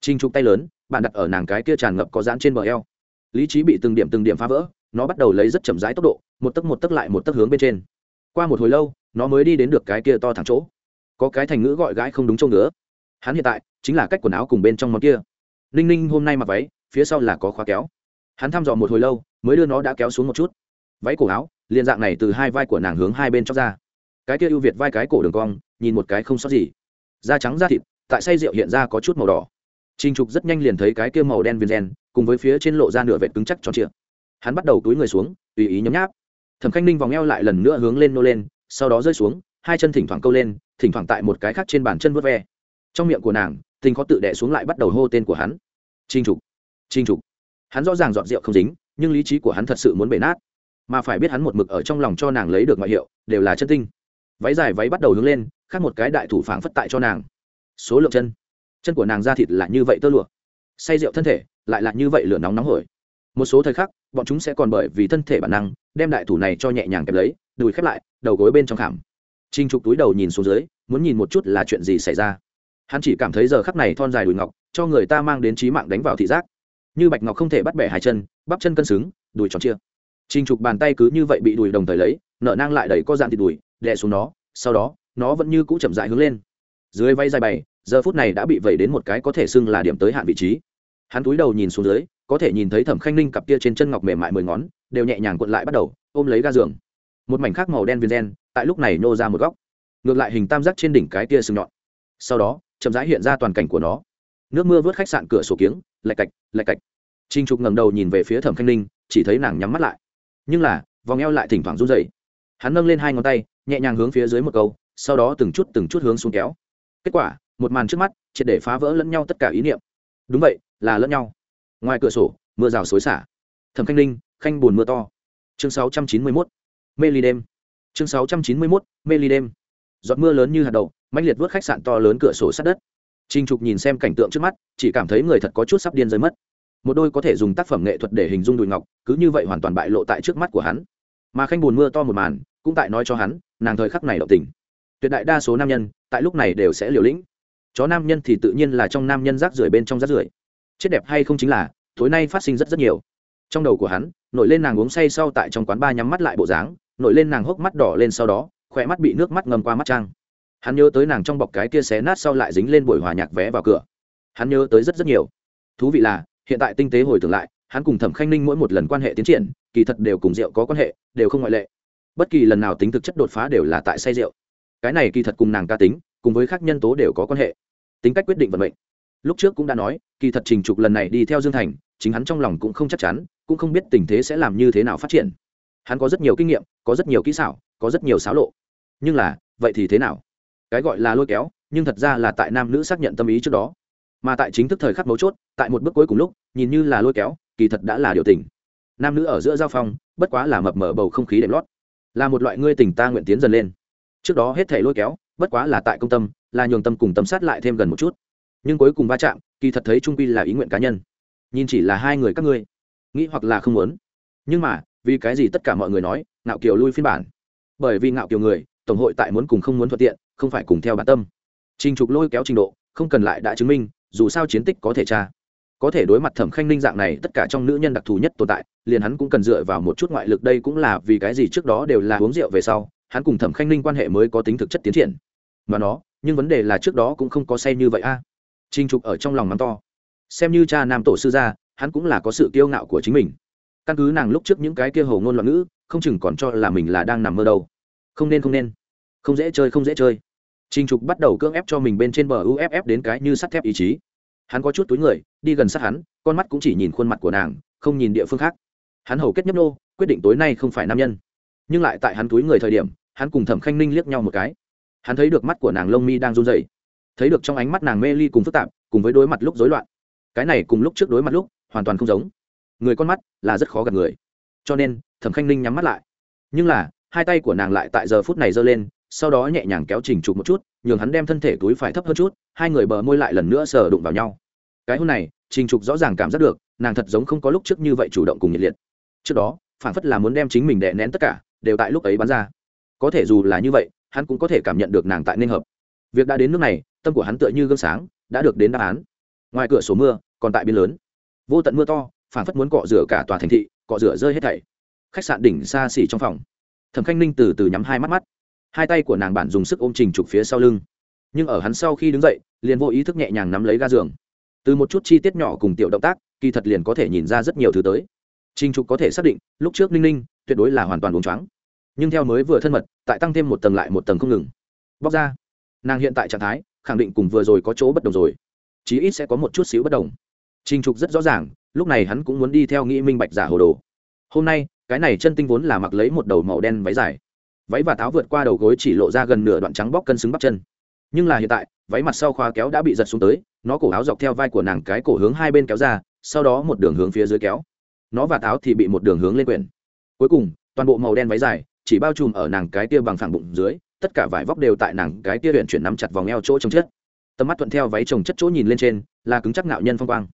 Trinh trục tay lớn, bạn đặt ở nàng cái kia tràn ngập có dán trên bờ eo. Lý trí bị từng điểm từng điểm phá vỡ, nó bắt đầu lấy rất chậm rãi tốc độ, một tấc một tấc lại một tấc hướng bên trên. Qua một hồi lâu, nó mới đi đến được cái kia to thẳng chỗ. Có cái thành ngữ gọi gái không đúng trông nữa hắn hiện tại chính là cách quần áo cùng bên trong món kia. Ninh ninh hôm nay mặc váy, phía sau là có khóa kéo. Hắn thăm dò một hồi lâu, mới đưa nó đã kéo xuống một chút. Váy cổ áo, liền dạng này từ hai vai của nàng hướng hai bên chóc ra. Cái kia ưu việt vai cái cổ đường cong, nhìn một cái không sót gì. Da trắng da thịt tại say rượu hiện ra có chút màu đỏ Trình Trục rất nhanh liền thấy cái kia màu đen viên gen, cùng với phía trên lộ ra nửa vệt cứng chắc tròn trịa. Hắn bắt đầu túi người xuống, tùy ý nhấm nháp. Thẩm Khanh Ninh vòng eo lại lần nữa hướng lên nô lên, sau đó rơi xuống, hai chân thỉnh thoảng câu lên, thỉnh thoảng tại một cái khác trên bàn chân vuốt ve. Trong miệng của nàng, tình có tự đè xuống lại bắt đầu hô tên của hắn. Trình Trục, Trình Trục. Hắn rõ ràng dọn rượu không dính, nhưng lý trí của hắn thật sự muốn bể nát, mà phải biết hắn một mực ở trong lòng cho nàng lấy được ngoại hiệu, đều là chân tinh. Váy dài váy bắt đầu hướng lên, khác một cái đại thủ phảng phất tại cho nàng. Số lượng chân. Chân của nàng da thịt là như vậy tơ lụa. Say rượu thân thể lại là như vậy lửa nóng nóng hổi. Một số thời khắc, bọn chúng sẽ còn bởi vì thân thể bản năng, đem đại thủ này cho nhẹ nhàng kẹp lấy, đùi khép lại, đầu gối bên trong khảm. Trinh trục túi đầu nhìn xuống dưới, muốn nhìn một chút là chuyện gì xảy ra. Hắn chỉ cảm thấy giờ khắc này thon dài đùi ngọc, cho người ta mang đến trí mạng đánh vào thị giác. Như bạch ngọc không thể bắt bẻ hai chân, bắp chân cân xứng, đùi tròn chia. Trinh trục bàn tay cứ như vậy bị đùi đồng thời lấy, nợ nang lại đẩy có dạng thịt đùi, đè xuống nó, sau đó, nó vẫn như cũ chậm dại hướng lên dưới vây dài bày, giờ phút này đã bị vẩy đến một cái có thể xưng là điểm tới hạn vị trí. Hắn túi đầu nhìn xuống dưới, có thể nhìn thấy thẩm khanh ninh cặp kia trên chân ngọc mềm mại mười ngón, đều nhẹ nhàng cuộn lại bắt đầu, ôm lấy ga giường. Một mảnh khác màu đen viên gen, tại lúc này nô ra một góc. Ngược lại hình tam giác trên đỉnh cái kia sừng nhọn. Sau đó, chậm rãi hiện ra toàn cảnh của nó. Nước mưa vớt khách sạn cửa sổ kiếng, lạch cạch lạch cạch. Trinh trục ngầm đầu nhìn về phía thẩm khanh ninh, chỉ thấy nàng nhắm mắt lại. Nhưng là, vòng eo lại thỉnh thoảng run dày hắn nâng lên hai ngón tay, nhẹ nhàng hướng phía dưới một câu, sau đó từng chút từng chút hướng xuống kéo kết quả một màn trước mắt triệt để phá vỡ lẫn nhau tất cả ý niệm. Đúng vậy là lẫn nhau. Ngoài cửa sổ mưa rào xối xả. Thẩm khanh linh khanh buồn mưa to. Chương 691, mê ly đêm. Chương 691, mê ly đêm. Giọt mưa lớn như hạt đậu mạnh liệt vớt khách sạn to lớn cửa sổ sát đất. Trinh trục nhìn xem cảnh tượng trước mắt chỉ cảm thấy người thật có chút sắp điên rơi mất. Một đôi có thể dùng tác phẩm nghệ thuật để hình dung đùi ngọc cứ như vậy hoàn toàn bại lộ tại trước mắt của hắn. Mà khanh buồn mưa to một màn cũng tại nói cho hắn nàng thời khắc này động tình tuyệt đại đa số nam nhân tại lúc này đều sẽ liều lĩnh. Chó nam nhân thì tự nhiên là trong nam nhân rác rưởi bên trong rác rưởi. Chết đẹp hay không chính là, tối nay phát sinh rất rất nhiều. Trong đầu của hắn, nổi lên nàng uống say sau tại trong quán ba nhắm mắt lại bộ dáng, nổi lên nàng hốc mắt đỏ lên sau đó, khỏe mắt bị nước mắt ngầm qua mắt trang. Hắn nhớ tới nàng trong bọc cái kia xé nát sau lại dính lên buổi hòa nhạc vé vào cửa. Hắn nhớ tới rất rất nhiều. Thú vị là, hiện tại tinh tế hồi tưởng lại, hắn cùng thẩm khanh ninh mỗi một lần quan hệ tiến triển, kỳ thật đều cùng rượu có quan hệ, đều không ngoại lệ. Bất kỳ lần nào tính thực chất đột phá đều là tại say rượu cái này kỳ thật cùng nàng ca tính, cùng với các nhân tố đều có quan hệ. Tính cách quyết định vận mệnh. Lúc trước cũng đã nói, kỳ thật trình trục lần này đi theo dương thành, chính hắn trong lòng cũng không chắc chắn, cũng không biết tình thế sẽ làm như thế nào phát triển. Hắn có rất nhiều kinh nghiệm, có rất nhiều kỹ xảo, có rất nhiều xáo lộ. Nhưng là, vậy thì thế nào? Cái gọi là lôi kéo, nhưng thật ra là tại nam nữ xác nhận tâm ý trước đó. Mà tại chính thức thời khắc mấu chốt, tại một bước cuối cùng lúc, nhìn như là lôi kéo, kỳ thật đã là điều tình. Nam nữ ở giữa giao phong, bất quá là mập mở bầu không khí đệm lót. Là một loại ngươi tình ta nguyện tiến dần lên trước đó hết thể lôi kéo, bất quá là tại công tâm, là nhường tâm cùng tâm sát lại thêm gần một chút. Nhưng cuối cùng va chạm, kỳ thật thấy trung quy là ý nguyện cá nhân. Nhìn chỉ là hai người các ngươi, nghĩ hoặc là không muốn. Nhưng mà, vì cái gì tất cả mọi người nói, ngạo kiều lui phiên bản? Bởi vì ngạo kiều người, tổng hội tại muốn cùng không muốn thuận tiện, không phải cùng theo bản tâm. Trình trục lôi kéo trình độ, không cần lại đã chứng minh, dù sao chiến tích có thể tra. Có thể đối mặt thẩm khanh ninh dạng này, tất cả trong nữ nhân đặc thù nhất tồn tại, liền hắn cũng cần dựa vào một chút ngoại lực đây cũng là vì cái gì trước đó đều là uống rượu về sau hắn cùng thẩm khanh ninh quan hệ mới có tính thực chất tiến triển mà nó nhưng vấn đề là trước đó cũng không có say như vậy a à. trinh trục ở trong lòng mắng to xem như cha nam tổ sư gia hắn cũng là có sự kiêu ngạo của chính mình căn cứ nàng lúc trước những cái kia hầu ngôn loạn ngữ không chừng còn cho là mình là đang nằm mơ đâu không nên không nên không dễ chơi không dễ chơi trinh trục bắt đầu cưỡng ép cho mình bên trên bờ uff đến cái như sắt thép ý chí hắn có chút túi người đi gần sát hắn con mắt cũng chỉ nhìn khuôn mặt của nàng không nhìn địa phương khác hắn hầu kết nhấp nô quyết định tối nay không phải nam nhân nhưng lại tại hắn túi người thời điểm, hắn cùng thẩm khanh ninh liếc nhau một cái. Hắn thấy được mắt của nàng lông mi đang run dày thấy được trong ánh mắt nàng mê ly cùng phức tạp, cùng với đối mặt lúc rối loạn. Cái này cùng lúc trước đối mặt lúc, hoàn toàn không giống. Người con mắt là rất khó gặp người. Cho nên, thẩm khanh ninh nhắm mắt lại. Nhưng là, hai tay của nàng lại tại giờ phút này giơ lên, sau đó nhẹ nhàng kéo trình trục một chút, nhường hắn đem thân thể túi phải thấp hơn chút, hai người bờ môi lại lần nữa sờ đụng vào nhau. Cái hôn này trình trục rõ ràng cảm giác được, nàng thật giống không có lúc trước như vậy chủ động cùng nhiệt liệt. Trước đó, phản phất là muốn đem chính mình đè nén tất cả đều tại lúc ấy bắn ra. Có thể dù là như vậy, hắn cũng có thể cảm nhận được nàng tại nên hợp. Việc đã đến nước này, tâm của hắn tựa như gương sáng, đã được đến đáp án. Ngoài cửa sổ mưa, còn tại biên lớn. Vô tận mưa to phản phất muốn cọ rửa cả tòa thành thị, cọ rửa rơi hết thảy. Khách sạn đỉnh xa xỉ trong phòng. Thẩm khanh ninh từ từ nhắm hai mắt mắt. Hai tay của nàng bản dùng sức ôm trình trục phía sau lưng. Nhưng ở hắn sau khi đứng dậy, liền vô ý thức nhẹ nhàng nắm lấy ga giường. Từ một chút chi tiết nhỏ cùng tiểu động tác, kỳ thật liền có thể nhìn ra rất nhiều thứ tới. Trình trục có thể xác định, lúc trước ninh ninh tuyệt đối là hoàn toàn uống choáng. Nhưng theo mới vừa thân mật, tại tăng thêm một tầng lại một tầng không ngừng. Bóc ra. Nàng hiện tại trạng thái, khẳng định cùng vừa rồi có chỗ bất đồng rồi. Chí ít sẽ có một chút xíu bất đồng. Trình trục rất rõ ràng, lúc này hắn cũng muốn đi theo nghĩ minh bạch giả hồ đồ. Hôm nay, cái này chân tinh vốn là mặc lấy một đầu màu đen váy dài. Váy và táo vượt qua đầu gối chỉ lộ ra gần nửa đoạn trắng bóc cân xứng bắp chân. Nhưng là hiện tại, váy mặt sau khoa kéo đã bị giật xuống tới, nó cổ áo dọc theo vai của nàng cái cổ hướng hai bên kéo ra, sau đó một đường hướng phía dưới kéo. Nó và táo thì bị một đường hướng lên quyển cuối cùng, toàn bộ màu đen váy dài, chỉ bao trùm ở nàng cái tia bằng phẳng bụng dưới, tất cả vải vóc đều tại nàng cái tia luyện chuyển nắm chặt vòng eo chỗ trồng chất. Tầm mắt thuận theo váy trồng chất chỗ nhìn lên trên, là cứng chắc nạo nhân phong quang.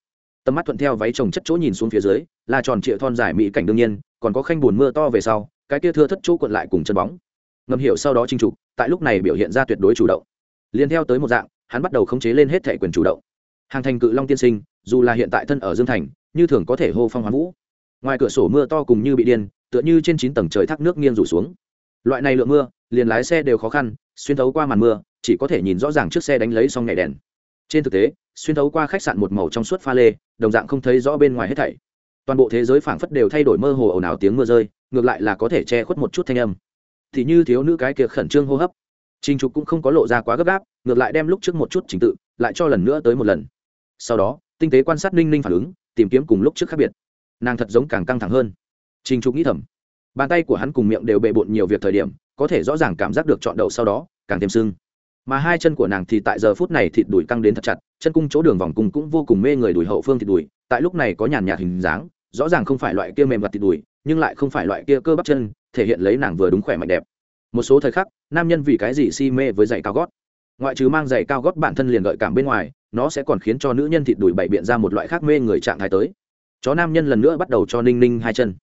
Tầm mắt thuận theo váy trồng chất chỗ nhìn xuống phía dưới, là tròn trịa thon dài mỹ cảnh đương nhiên, còn có khanh buồn mưa to về sau, cái tia thưa thất chỗ cuộn lại cùng chân bóng. Ngầm hiểu sau đó chinh trục tại lúc này biểu hiện ra tuyệt đối chủ động. Liền theo tới một dạng, hắn bắt đầu khống chế lên hết thể quyền chủ động. Hàng thành cự long tiên sinh, dù là hiện tại thân ở dương thành, như thường có thể hô phong hoán vũ. Ngoài cửa sổ mưa to cùng như bị điên tựa như trên chín tầng trời thác nước nghiêng rủ xuống. Loại này lượng mưa, liền lái xe đều khó khăn, xuyên thấu qua màn mưa, chỉ có thể nhìn rõ ràng chiếc xe đánh lấy xong nhảy đèn. Trên thực tế, xuyên thấu qua khách sạn một màu trong suốt pha lê, đồng dạng không thấy rõ bên ngoài hết thảy. Toàn bộ thế giới phảng phất đều thay đổi mơ hồ ồn ào tiếng mưa rơi, ngược lại là có thể che khuất một chút thanh âm. Thì như thiếu nữ cái kia khẩn trương hô hấp. Trình trục cũng không có lộ ra quá gấp gáp, ngược lại đem lúc trước một chút trình tự, lại cho lần nữa tới một lần. Sau đó, tinh tế quan sát ninh ninh phản ứng, tìm kiếm cùng lúc trước khác biệt. Nàng thật giống càng căng thẳng hơn trình trục nghĩ thầm. Bàn tay của hắn cùng miệng đều bệ bội nhiều việc thời điểm, có thể rõ ràng cảm giác được chọn đầu sau đó, càng thêm sưng. Mà hai chân của nàng thì tại giờ phút này thịt đùi căng đến thật chặt, chân cung chỗ đường vòng cung cũng vô cùng mê người đùi hậu phương thịt đùi, tại lúc này có nhàn nhạt hình dáng, rõ ràng không phải loại kia mềm gặt thịt đùi, nhưng lại không phải loại kia cơ bắp chân, thể hiện lấy nàng vừa đúng khỏe mạnh đẹp. Một số thời khắc, nam nhân vì cái gì si mê với giày cao gót? Ngoại trừ mang giày cao gót bản thân liền gợi cảm bên ngoài, nó sẽ còn khiến cho nữ nhân thịt đùi bảy biện ra một loại khác mê người trạng thái tới. Chó nam nhân lần nữa bắt đầu cho ninh ninh hai chân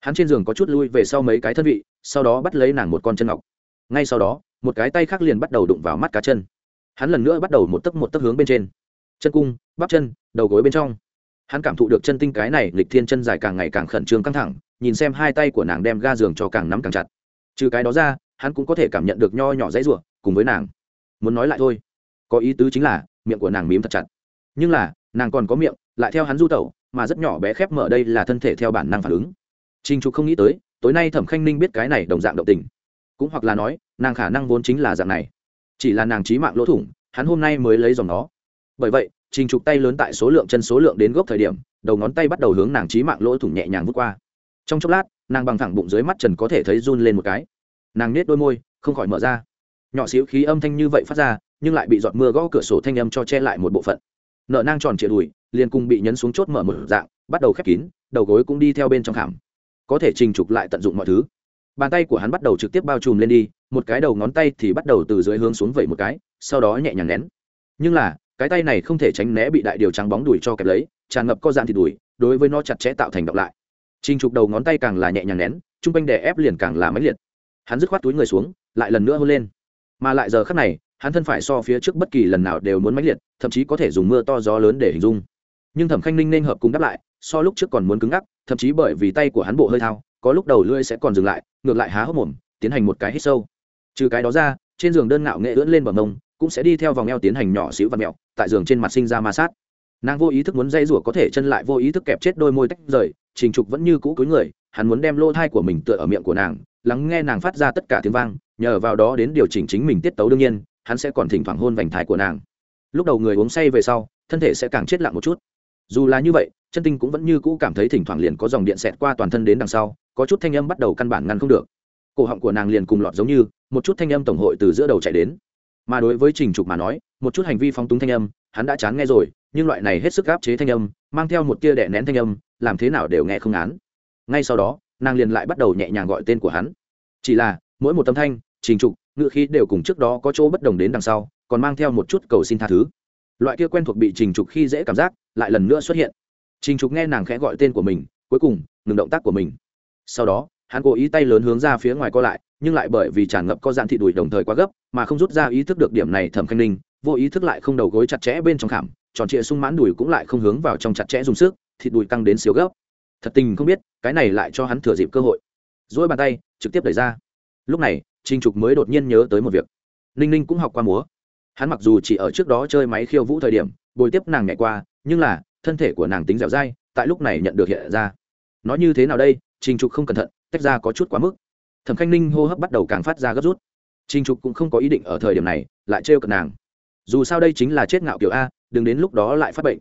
hắn trên giường có chút lui về sau mấy cái thân vị, sau đó bắt lấy nàng một con chân ngọc. Ngay sau đó, một cái tay khác liền bắt đầu đụng vào mắt cá chân. Hắn lần nữa bắt đầu một tấc một tấc hướng bên trên. Chân cung, bắp chân, đầu gối bên trong. Hắn cảm thụ được chân tinh cái này lịch thiên chân dài càng ngày càng khẩn trương căng thẳng, nhìn xem hai tay của nàng đem ga giường cho càng nắm càng chặt. Trừ cái đó ra, hắn cũng có thể cảm nhận được nho nhỏ dãy ruộng cùng với nàng. Muốn nói lại thôi, có ý tứ chính là, miệng của nàng mím thật chặt. Nhưng là, nàng còn có miệng, lại theo hắn du tẩu, mà rất nhỏ bé khép mở đây là thân thể theo bản năng phản ứng. Trình Trục không nghĩ tới, tối nay Thẩm Khanh Ninh biết cái này đồng dạng động tình. Cũng hoặc là nói, nàng khả năng vốn chính là dạng này. Chỉ là nàng trí mạng lỗ thủng, hắn hôm nay mới lấy dòng nó. Bởi vậy, Trình Trục tay lớn tại số lượng chân số lượng đến gốc thời điểm, đầu ngón tay bắt đầu hướng nàng trí mạng lỗ thủng nhẹ nhàng vút qua. Trong chốc lát, nàng bằng thẳng bụng dưới mắt Trần có thể thấy run lên một cái. Nàng nhếch đôi môi, không khỏi mở ra. Nhỏ xíu khí âm thanh như vậy phát ra, nhưng lại bị giọt mưa gõ cửa sổ thanh âm cho che lại một bộ phận. Nợ nang tròn trịa đùi, liền cùng bị nhấn xuống chốt mở một dạng, bắt đầu khép kín, đầu gối cũng đi theo bên trong khảm có thể trình trục lại tận dụng mọi thứ. Bàn tay của hắn bắt đầu trực tiếp bao trùm lên đi, một cái đầu ngón tay thì bắt đầu từ dưới hướng xuống vẩy một cái, sau đó nhẹ nhàng nén. Nhưng là, cái tay này không thể tránh né bị đại điều trắng bóng đùi cho kẹp lấy, tràn ngập co dạn thì đùi đối với nó chặt chẽ tạo thành độc lại. Trình trục đầu ngón tay càng là nhẹ nhàng nén chung quanh đè ép liền càng là máy liệt. Hắn dứt khoát túi người xuống, lại lần nữa hôn lên. Mà lại giờ khắc này, hắn thân phải so phía trước bất kỳ lần nào đều muốn máy liệt, thậm chí có thể dùng mưa to gió lớn để hình dung. Nhưng thẩm khanh ninh nên hợp cùng đáp lại, so lúc trước còn muốn cứng ngắc thậm chí bởi vì tay của hắn bộ hơi thao, có lúc đầu lưỡi sẽ còn dừng lại, ngược lại há hốc mồm, tiến hành một cái hít sâu. Trừ cái đó ra, trên giường đơn ngạo nghệ ưỡn lên bờ mông, cũng sẽ đi theo vòng eo tiến hành nhỏ xíu và mẹo, tại giường trên mặt sinh ra ma sát. Nàng vô ý thức muốn dây rủa có thể chân lại, vô ý thức kẹp chết đôi môi tách rời, trình trục vẫn như cũ cúi người, hắn muốn đem lô thai của mình tựa ở miệng của nàng, lắng nghe nàng phát ra tất cả tiếng vang, nhờ vào đó đến điều chỉnh chính mình tiết tấu đương nhiên, hắn sẽ còn thỉnh thoảng hôn vành thai của nàng. Lúc đầu người uống say về sau, thân thể sẽ càng chết lặng một chút. Dù là như vậy chân tinh cũng vẫn như cũ cảm thấy thỉnh thoảng liền có dòng điện xẹt qua toàn thân đến đằng sau, có chút thanh âm bắt đầu căn bản ngăn không được. Cổ họng của nàng liền cùng lọt giống như, một chút thanh âm tổng hội từ giữa đầu chạy đến. Mà đối với trình trục mà nói, một chút hành vi phóng túng thanh âm, hắn đã chán nghe rồi, nhưng loại này hết sức gáp chế thanh âm, mang theo một tia đẻ nén thanh âm, làm thế nào đều nghe không án ngay sau đó, nàng liền lại bắt đầu nhẹ nhàng gọi tên của hắn. Chỉ là, mỗi một tâm thanh, trình trục ngự khí đều cùng trước đó có chỗ bất đồng đến đằng sau, còn mang theo một chút cầu xin tha thứ. Loại kia quen thuộc bị trình trục khi dễ cảm giác, lại lần nữa xuất hiện trình trục nghe nàng khẽ gọi tên của mình, cuối cùng, ngừng động tác của mình. Sau đó, hắn cố ý tay lớn hướng ra phía ngoài co lại, nhưng lại bởi vì tràn ngập co giãn thị đùi đồng thời quá gấp, mà không rút ra ý thức được điểm này thẩm khanh ninh, vô ý thức lại không đầu gối chặt chẽ bên trong khảm, tròn trịa sung mãn đùi cũng lại không hướng vào trong chặt chẽ dùng sức, thịt đùi căng đến xíu gấp. Thật tình không biết, cái này lại cho hắn thừa dịp cơ hội. Rũi bàn tay, trực tiếp đẩy ra. Lúc này, Trình trục mới đột nhiên nhớ tới một việc. Ninh ninh cũng học qua múa. Hắn mặc dù chỉ ở trước đó chơi máy khiêu vũ thời điểm bồi tiếp nàng nhảy qua, nhưng là thân thể của nàng tính dẻo dai, tại lúc này nhận được hiện ra. Nói như thế nào đây? Trình trục không cẩn thận, tách ra có chút quá mức. Thẩm khanh ninh hô hấp bắt đầu càng phát ra gấp rút. Trình trục cũng không có ý định ở thời điểm này, lại trêu cận nàng. Dù sao đây chính là chết ngạo kiểu a, đừng đến lúc đó lại phát bệnh.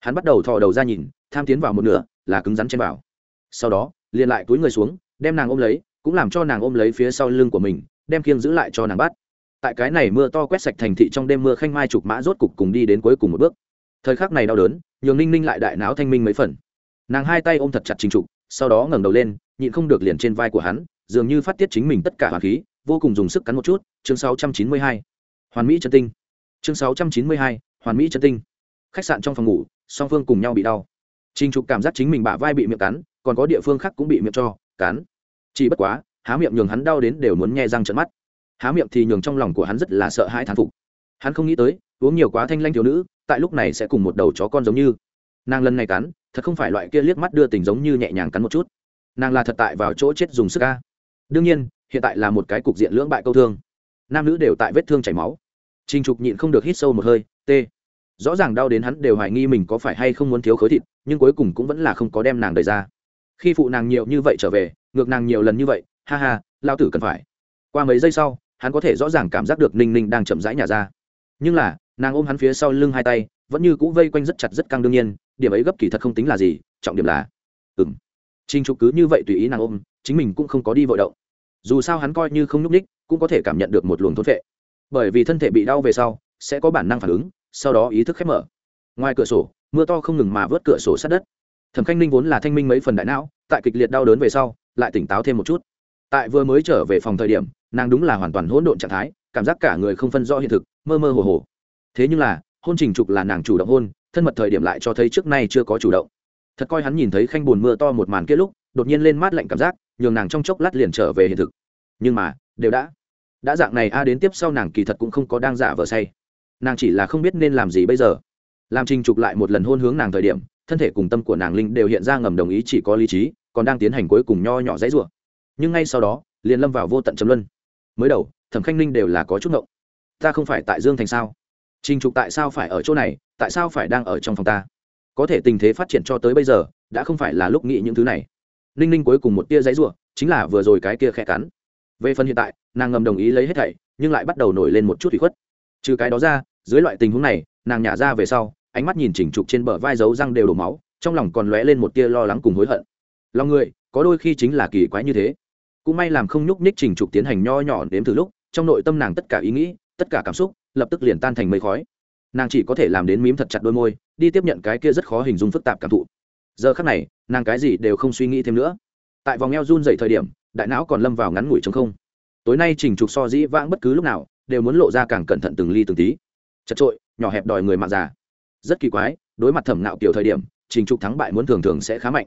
Hắn bắt đầu thò đầu ra nhìn, tham tiến vào một nửa, là cứng rắn trên vào sau đó, liền lại túi người xuống, đem nàng ôm lấy, cũng làm cho nàng ôm lấy phía sau lưng của mình, đem kiêng giữ lại cho nàng bắt. Tại cái này mưa to quét sạch thành thị trong đêm mưa khanh mai chụp mã rốt cục cùng đi đến cuối cùng một bước. Thời khắc này đau đớn nhường ninh ninh lại đại não thanh minh mấy phần. Nàng hai tay ôm thật chặt trình trục sau đó ngẩng đầu lên nhịn không được liền trên vai của hắn dường như phát tiết chính mình tất cả hoàn khí vô cùng dùng sức cắn một chút chương 692. hoàn mỹ chân tinh. Chương 692, hoàn mỹ chân tinh. Khách sạn trong phòng ngủ song phương cùng nhau bị đau. Trình trục cảm giác chính mình bả vai bị miệng cắn còn có địa phương khác cũng bị miệng cho cắn. Chỉ bất quá há miệng nhường hắn đau đến đều muốn nghe răng trận mắt. Há miệng thì nhường trong lòng của hắn rất là sợ hãi thán phục. Hắn không nghĩ tới uống nhiều quá thanh lanh thiếu nữ tại lúc này sẽ cùng một đầu chó con giống như. Nàng lần này cắn, thật không phải loại kia liếc mắt đưa tình giống như nhẹ nhàng cắn một chút. Nàng là thật tại vào chỗ chết dùng sức ca đương nhiên, hiện tại là một cái cục diện lưỡng bại câu thương. Nam nữ đều tại vết thương chảy máu. Trinh trục nhịn không được hít sâu một hơi t rõ ràng đau đến hắn đều hoài nghi mình có phải hay không muốn thiếu khối thịt, nhưng cuối cùng cũng vẫn là không có đem nàng đời ra. Khi phụ nàng nhiều như vậy trở về, ngược nàng nhiều lần như vậy, ha ha, lao tử cần phải. Qua mấy giây sau, hắn có thể rõ ràng cảm giác được ninh ninh đang chậm rãi nhả ra. Nhưng là nàng ôm hắn phía sau lưng hai tay, vẫn như cũ vây quanh rất chặt rất căng đương nhiên, điểm ấy gấp kỳ thật không tính là gì, trọng điểm là ừng trinh trục cứ như vậy tùy ý nàng ôm, chính mình cũng không có đi vội động. Dù sao hắn coi như không nhúc ních cũng có thể cảm nhận được một luồng thốt vệ bởi vì thân thể bị đau về sau, sẽ có bản năng phản ứng, sau đó ý thức khép mở. Ngoài cửa sổ, mưa to không ngừng mà vớt cửa sổ sát đất. Thẩm khanh ninh vốn là thanh minh mấy phần đại não, tại kịch liệt đau đớn về sau, lại tỉnh táo thêm một chút. Tại vừa mới trở về phòng thời điểm, nàng đúng là hoàn toàn hỗn độn trạng thái, cảm giác cả người không phân rõ hiện thực, mơ mơ hồ hồ thế nhưng là, hôn trình trục là nàng chủ động hôn, thân mật thời điểm lại cho thấy trước nay chưa có chủ động. Thật coi hắn nhìn thấy khanh buồn mưa to một màn kia lúc, đột nhiên lên mát lạnh cảm giác, nhường nàng trong chốc lát liền trở về hiện thực. Nhưng mà, đều đã. Đã dạng này a, đến tiếp sau nàng kỳ thật cũng không có đang giả vờ say. Nàng chỉ là không biết nên làm gì bây giờ. Làm trình trục lại một lần hôn hướng nàng thời điểm, thân thể cùng tâm của nàng linh đều hiện ra ngầm đồng ý chỉ có lý trí, còn đang tiến hành cuối cùng nho nhỏ dãy rủa. Nhưng ngay sau đó, liền lâm vào vô tận chấm luân. Mới đầu, thẩm khanh linh đều là có chút ngộng. Ta không phải tại dương thành sao? Trình trục tại sao phải ở chỗ này tại sao phải đang ở trong phòng ta? Có thể tình thế phát triển cho tới bây giờ đã không phải là lúc nghĩ những thứ này. Ninh ninh cuối cùng một tia giãy giụa, chính là vừa rồi cái kia khẽ cắn. Về phần hiện tại nàng ngầm đồng ý lấy hết thảy nhưng lại bắt đầu nổi lên một chút ủy khuất. Trừ cái đó ra dưới loại tình huống này nàng nhả ra về sau ánh mắt nhìn chỉnh trục trên bờ vai dấu răng đều đổ máu trong lòng còn lóe lên một tia lo lắng cùng hối hận. Lòng người có đôi khi chính là kỳ quái như thế. Cũng may làm không nhúc nhích trình trục tiến hành nho nhỏ đến từ lúc trong nội tâm nàng tất cả ý nghĩ tất cả cảm xúc lập tức liền tan thành mây khói. Nàng chỉ có thể làm đến mím thật chặt đôi môi, đi tiếp nhận cái kia rất khó hình dung phức tạp cảm thụ. Giờ khắc này, nàng cái gì đều không suy nghĩ thêm nữa. Tại vòng eo run dậy thời điểm, đại não còn lâm vào ngắn ngủi chống không. Tối nay trình trục so dĩ vãng bất cứ lúc nào, đều muốn lộ ra càng cẩn thận từng ly từng tí. Chật trội nhỏ hẹp đòi người mạng già. Rất kỳ quái, đối mặt thẩm nạo kiểu thời điểm, trình trục thắng bại muốn thường thường sẽ khá mạnh.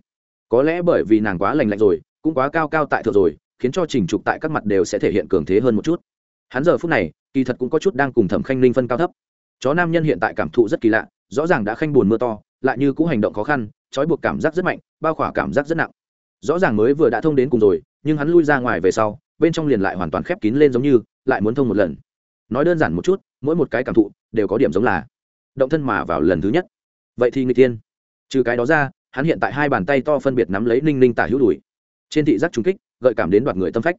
Có lẽ bởi vì nàng quá lành lạnh rồi, cũng quá cao cao tại thượng rồi, khiến cho trình trục tại các mặt đều sẽ thể hiện cường thế hơn một chút. Hắn giờ phút này kỳ thật cũng có chút đang cùng thẩm khanh ninh phân cao thấp chó nam nhân hiện tại cảm thụ rất kỳ lạ rõ ràng đã khanh buồn mưa to lại như cũng hành động khó khăn trói buộc cảm giác rất mạnh bao khỏa cảm giác rất nặng rõ ràng mới vừa đã thông đến cùng rồi nhưng hắn lui ra ngoài về sau bên trong liền lại hoàn toàn khép kín lên giống như lại muốn thông một lần nói đơn giản một chút mỗi một cái cảm thụ đều có điểm giống là động thân mà vào lần thứ nhất vậy thì người tiên trừ cái đó ra hắn hiện tại hai bàn tay to phân biệt nắm lấy ninh ninh tả hữu đùi trên thị giác trung kích gợi cảm đến đoạt người tâm phách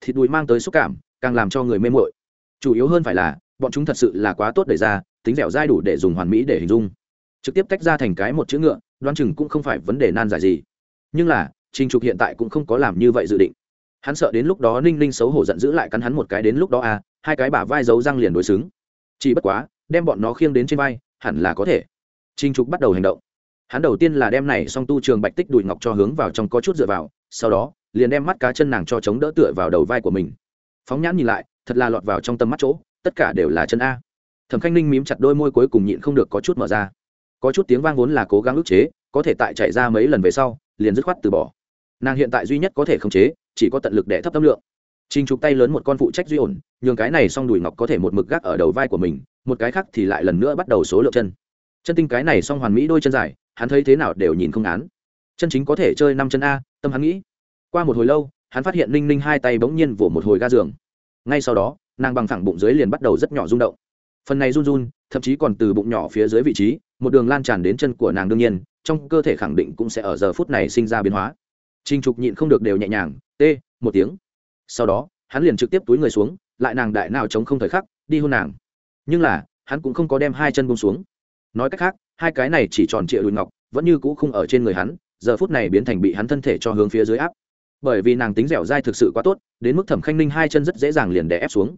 thịt đùi mang tới xúc cảm càng làm cho người mê mội chủ yếu hơn phải là, bọn chúng thật sự là quá tốt để ra, tính dẻo dai đủ để dùng hoàn mỹ để hình dung. Trực tiếp tách ra thành cái một chữ ngựa, đoán chừng cũng không phải vấn đề nan giải gì. Nhưng là, trình trục hiện tại cũng không có làm như vậy dự định. Hắn sợ đến lúc đó ninh ninh xấu hổ giận dữ lại cắn hắn một cái đến lúc đó à hai cái bả vai giấu răng liền đối xứng. Chỉ bất quá, đem bọn nó khiêng đến trên vai, hẳn là có thể. Trình trục bắt đầu hành động. Hắn đầu tiên là đem này xong tu trường bạch tích đùi ngọc cho hướng vào trong có chút dựa vào, sau đó, liền đem mắt cá chân nàng cho chống đỡ tựa vào đầu vai của mình. Phóng nhãn nhìn lại thật là lọt vào trong tâm mắt chỗ, tất cả đều là chân a. Thẩm khanh ninh mím chặt đôi môi cuối cùng nhịn không được có chút mở ra. Có chút tiếng vang vốn là cố gắng ức chế, có thể tại chạy ra mấy lần về sau, liền dứt khoát từ bỏ. Nàng hiện tại duy nhất có thể khống chế, chỉ có tận lực để thấp tâm lượng. Trình chụp tay lớn một con phụ trách duy ổn, nhường cái này xong đùi ngọc có thể một mực gác ở đầu vai của mình, một cái khác thì lại lần nữa bắt đầu số lượng chân. Chân tinh cái này xong hoàn mỹ đôi chân dài, hắn thấy thế nào đều nhìn không án chân chính có thể chơi năm chân a, tâm hắn nghĩ. Qua một hồi lâu, hắn phát hiện ninh ninh hai tay bỗng nhiên vỗ một hồi ga giường ngay sau đó, nàng bằng thẳng bụng dưới liền bắt đầu rất nhỏ rung động. Phần này run run, thậm chí còn từ bụng nhỏ phía dưới vị trí, một đường lan tràn đến chân của nàng đương nhiên, trong cơ thể khẳng định cũng sẽ ở giờ phút này sinh ra biến hóa. Trinh trục nhịn không được đều nhẹ nhàng, tê, một tiếng. Sau đó, hắn liền trực tiếp túi người xuống, lại nàng đại nào chống không thời khắc, đi hôn nàng. Nhưng là, hắn cũng không có đem hai chân bông xuống. Nói cách khác, hai cái này chỉ tròn trịa đùi ngọc, vẫn như cũ không ở trên người hắn, giờ phút này biến thành bị hắn thân thể cho hướng phía dưới áp bởi vì nàng tính dẻo dai thực sự quá tốt, đến mức thẩm khanh ninh hai chân rất dễ dàng liền đè ép xuống.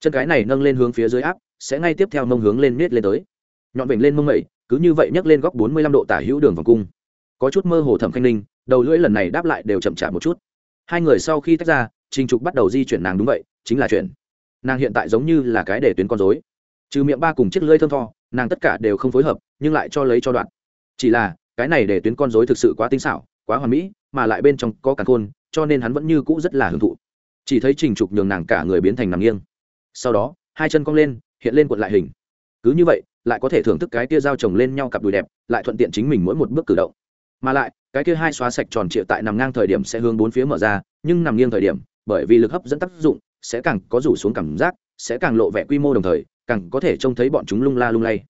Chân cái này nâng lên hướng phía dưới áp, sẽ ngay tiếp theo mông hướng lên miết lên tới. Nhọn vểnh lên mông mẩy, cứ như vậy nhấc lên góc bốn mươi lăm độ tả hữu đường vòng cung. Có chút mơ hồ thẩm khanh ninh, đầu lưỡi lần này đáp lại đều chậm chạp một chút. Hai người sau khi tách ra, trình trục bắt đầu di chuyển nàng đúng vậy, chính là chuyển. Nàng hiện tại giống như là cái để tuyến con dối trừ miệng ba cùng chiếc lưỡi thơm tho, nàng tất cả đều không phối hợp, nhưng lại cho lấy cho đoạn. Chỉ là, cái này để tuyến con dối thực sự quá tinh xảo, quá hoàn mỹ, mà lại bên trong có cả khôn cho nên hắn vẫn như cũ rất là hưởng thụ. Chỉ thấy trình trục nhường nàng cả người biến thành nằm nghiêng. Sau đó, hai chân cong lên, hiện lên cuộn lại hình. Cứ như vậy, lại có thể thưởng thức cái kia dao chồng lên nhau cặp đùi đẹp, lại thuận tiện chính mình mỗi một bước cử động. Mà lại, cái kia hai xóa sạch tròn trịa tại nằm ngang thời điểm sẽ hướng bốn phía mở ra, nhưng nằm nghiêng thời điểm, bởi vì lực hấp dẫn tác dụng, sẽ càng có rủ xuống cảm giác, sẽ càng lộ vẻ quy mô đồng thời, càng có thể trông thấy bọn chúng lung la lung lay.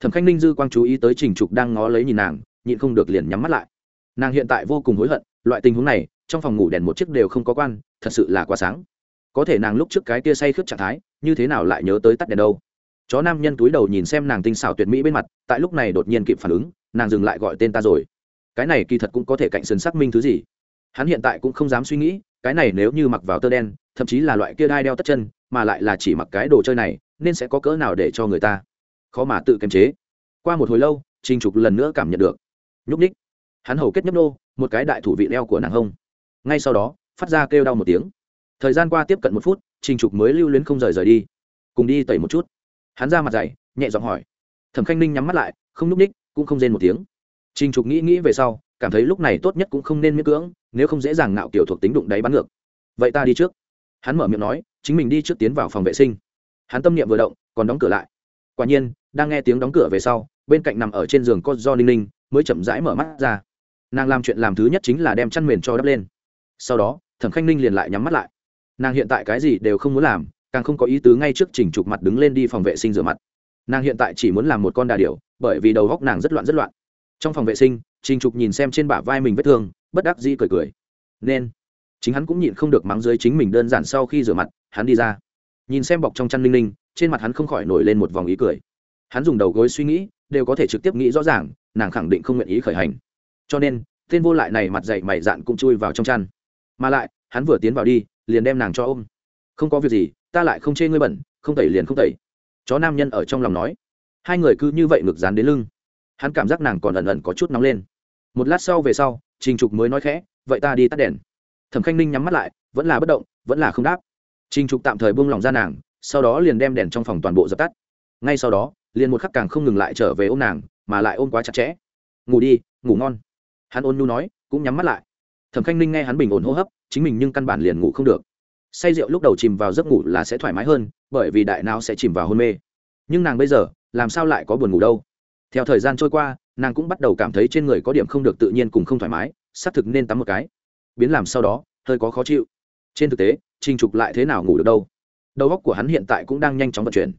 Thẩm khanh ninh dư quang chú ý tới trình trục đang ngó lấy nhìn nàng, nhịn không được liền nhắm mắt lại. Nàng hiện tại vô cùng hối hận loại tình huống này, trong phòng ngủ đèn một chiếc đều không có quan, thật sự là quá sáng. Có thể nàng lúc trước cái kia say khướt trạng thái, như thế nào lại nhớ tới tắt đèn đâu? Chó nam nhân túi đầu nhìn xem nàng tinh xảo tuyệt mỹ bên mặt, tại lúc này đột nhiên kịp phản ứng, nàng dừng lại gọi tên ta rồi. Cái này kỳ thật cũng có thể cạnh sườn xác minh thứ gì. Hắn hiện tại cũng không dám suy nghĩ, cái này nếu như mặc vào tơ đen, thậm chí là loại kia đai đeo tất chân, mà lại là chỉ mặc cái đồ chơi này, nên sẽ có cỡ nào để cho người ta khó mà tự kiềm chế. Qua một hồi lâu, trình trục lần nữa cảm nhận được. Nhúc ních hắn hầu kết nhấp nô, một cái đại thủ vị leo của nàng hông. Ngay sau đó, phát ra kêu đau một tiếng. Thời gian qua tiếp cận một phút, trình trục mới lưu luyến không rời rời đi. Cùng đi tẩy một chút. Hắn ra mặt dày, nhẹ giọng hỏi. Thẩm khanh ninh nhắm mắt lại, không núp ních, cũng không rên một tiếng. Trình trục nghĩ nghĩ về sau, cảm thấy lúc này tốt nhất cũng không nên miễn cưỡng, nếu không dễ dàng nạo kiểu thuộc tính đụng đáy bắn ngược. Vậy ta đi trước. Hắn mở miệng nói, chính mình đi trước tiến vào phòng vệ sinh. Hắn tâm niệm vừa động, còn đóng cửa lại. Quả nhiên, đang nghe tiếng đóng cửa về sau, bên cạnh nằm ở trên giường có do ninh ninh, mới chậm rãi mở mắt ra nàng làm chuyện làm thứ nhất chính là đem chăn mền cho đắp lên. Sau đó, thẩm khanh ninh liền lại nhắm mắt lại. Nàng hiện tại cái gì đều không muốn làm, càng không có ý tứ ngay trước chỉnh trục mặt đứng lên đi phòng vệ sinh rửa mặt. Nàng hiện tại chỉ muốn làm một con đà điểu, bởi vì đầu góc nàng rất loạn rất loạn. Trong phòng vệ sinh, trình trục nhìn xem trên bả vai mình vết thương, bất đắc dĩ cười cười. Nên, chính hắn cũng nhịn không được mắng dưới chính mình đơn giản sau khi rửa mặt, hắn đi ra. Nhìn xem bọc trong chăn linh linh trên mặt hắn không khỏi nổi lên một vòng ý cười. Hắn dùng đầu gối suy nghĩ, đều có thể trực tiếp nghĩ rõ ràng, nàng khẳng định không nguyện ý khởi hành cho nên, tên vô lại này mặt dậy mày dạn cũng chui vào trong chăn. Mà lại, hắn vừa tiến vào đi, liền đem nàng cho ôm. Không có việc gì, ta lại không chê ngươi bẩn, không tẩy liền không tẩy. Chó nam nhân ở trong lòng nói. Hai người cứ như vậy ngực dán đến lưng. Hắn cảm giác nàng còn ẩn ẩn có chút nóng lên. Một lát sau về sau, trình trục mới nói khẽ, vậy ta đi tắt đèn. Thẩm khanh ninh nhắm mắt lại, vẫn là bất động, vẫn là không đáp. Trình trục tạm thời buông lỏng ra nàng, sau đó liền đem đèn trong phòng toàn bộ dập tắt. Ngay sau đó, liền một khắc càng không ngừng lại trở về ôm nàng, mà lại ôm quá chặt chẽ. Ngủ đi, ngủ ngon hắn ôn nhu nói, cũng nhắm mắt lại. Thẩm khanh ninh nghe hắn bình ổn hô hấp, chính mình nhưng căn bản liền ngủ không được. Say rượu lúc đầu chìm vào giấc ngủ là sẽ thoải mái hơn, bởi vì đại não sẽ chìm vào hôn mê. Nhưng nàng bây giờ, làm sao lại có buồn ngủ đâu? Theo thời gian trôi qua, nàng cũng bắt đầu cảm thấy trên người có điểm không được tự nhiên cùng không thoải mái, xác thực nên tắm một cái. Biến làm sau đó, hơi có khó chịu. Trên thực tế, trình trục lại thế nào ngủ được đâu? Đầu óc của hắn hiện tại cũng đang nhanh chóng vận chuyển.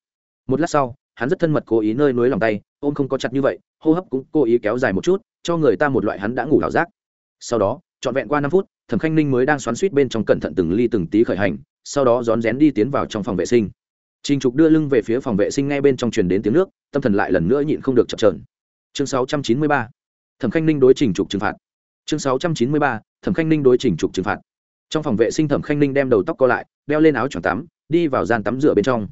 Một lát sau, hắn rất thân mật cố ý nơi nối lòng tay, ôm không có chặt như vậy, hô hấp cũng cố ý kéo dài một chút cho người ta một loại hắn đã ngủ ảo giác. Sau đó, trọn vẹn qua năm phút, thẩm khanh ninh mới đang xoắn suýt bên trong cẩn thận từng ly từng tí khởi hành, sau đó rón rén đi tiến vào trong phòng vệ sinh. Trình trục đưa lưng về phía phòng vệ sinh ngay bên trong truyền đến tiếng nước, tâm thần lại lần nữa nhịn không được chập trờn chương 693. thẩm khanh ninh đối trình trục trừng phạt. Chương 693. thẩm khanh ninh đối trình trục trừng phạt. Trong phòng vệ sinh thẩm khanh ninh đem đầu tóc co lại, đeo lên áo choàng tắm, đi vào gian tắm rửa bên trong.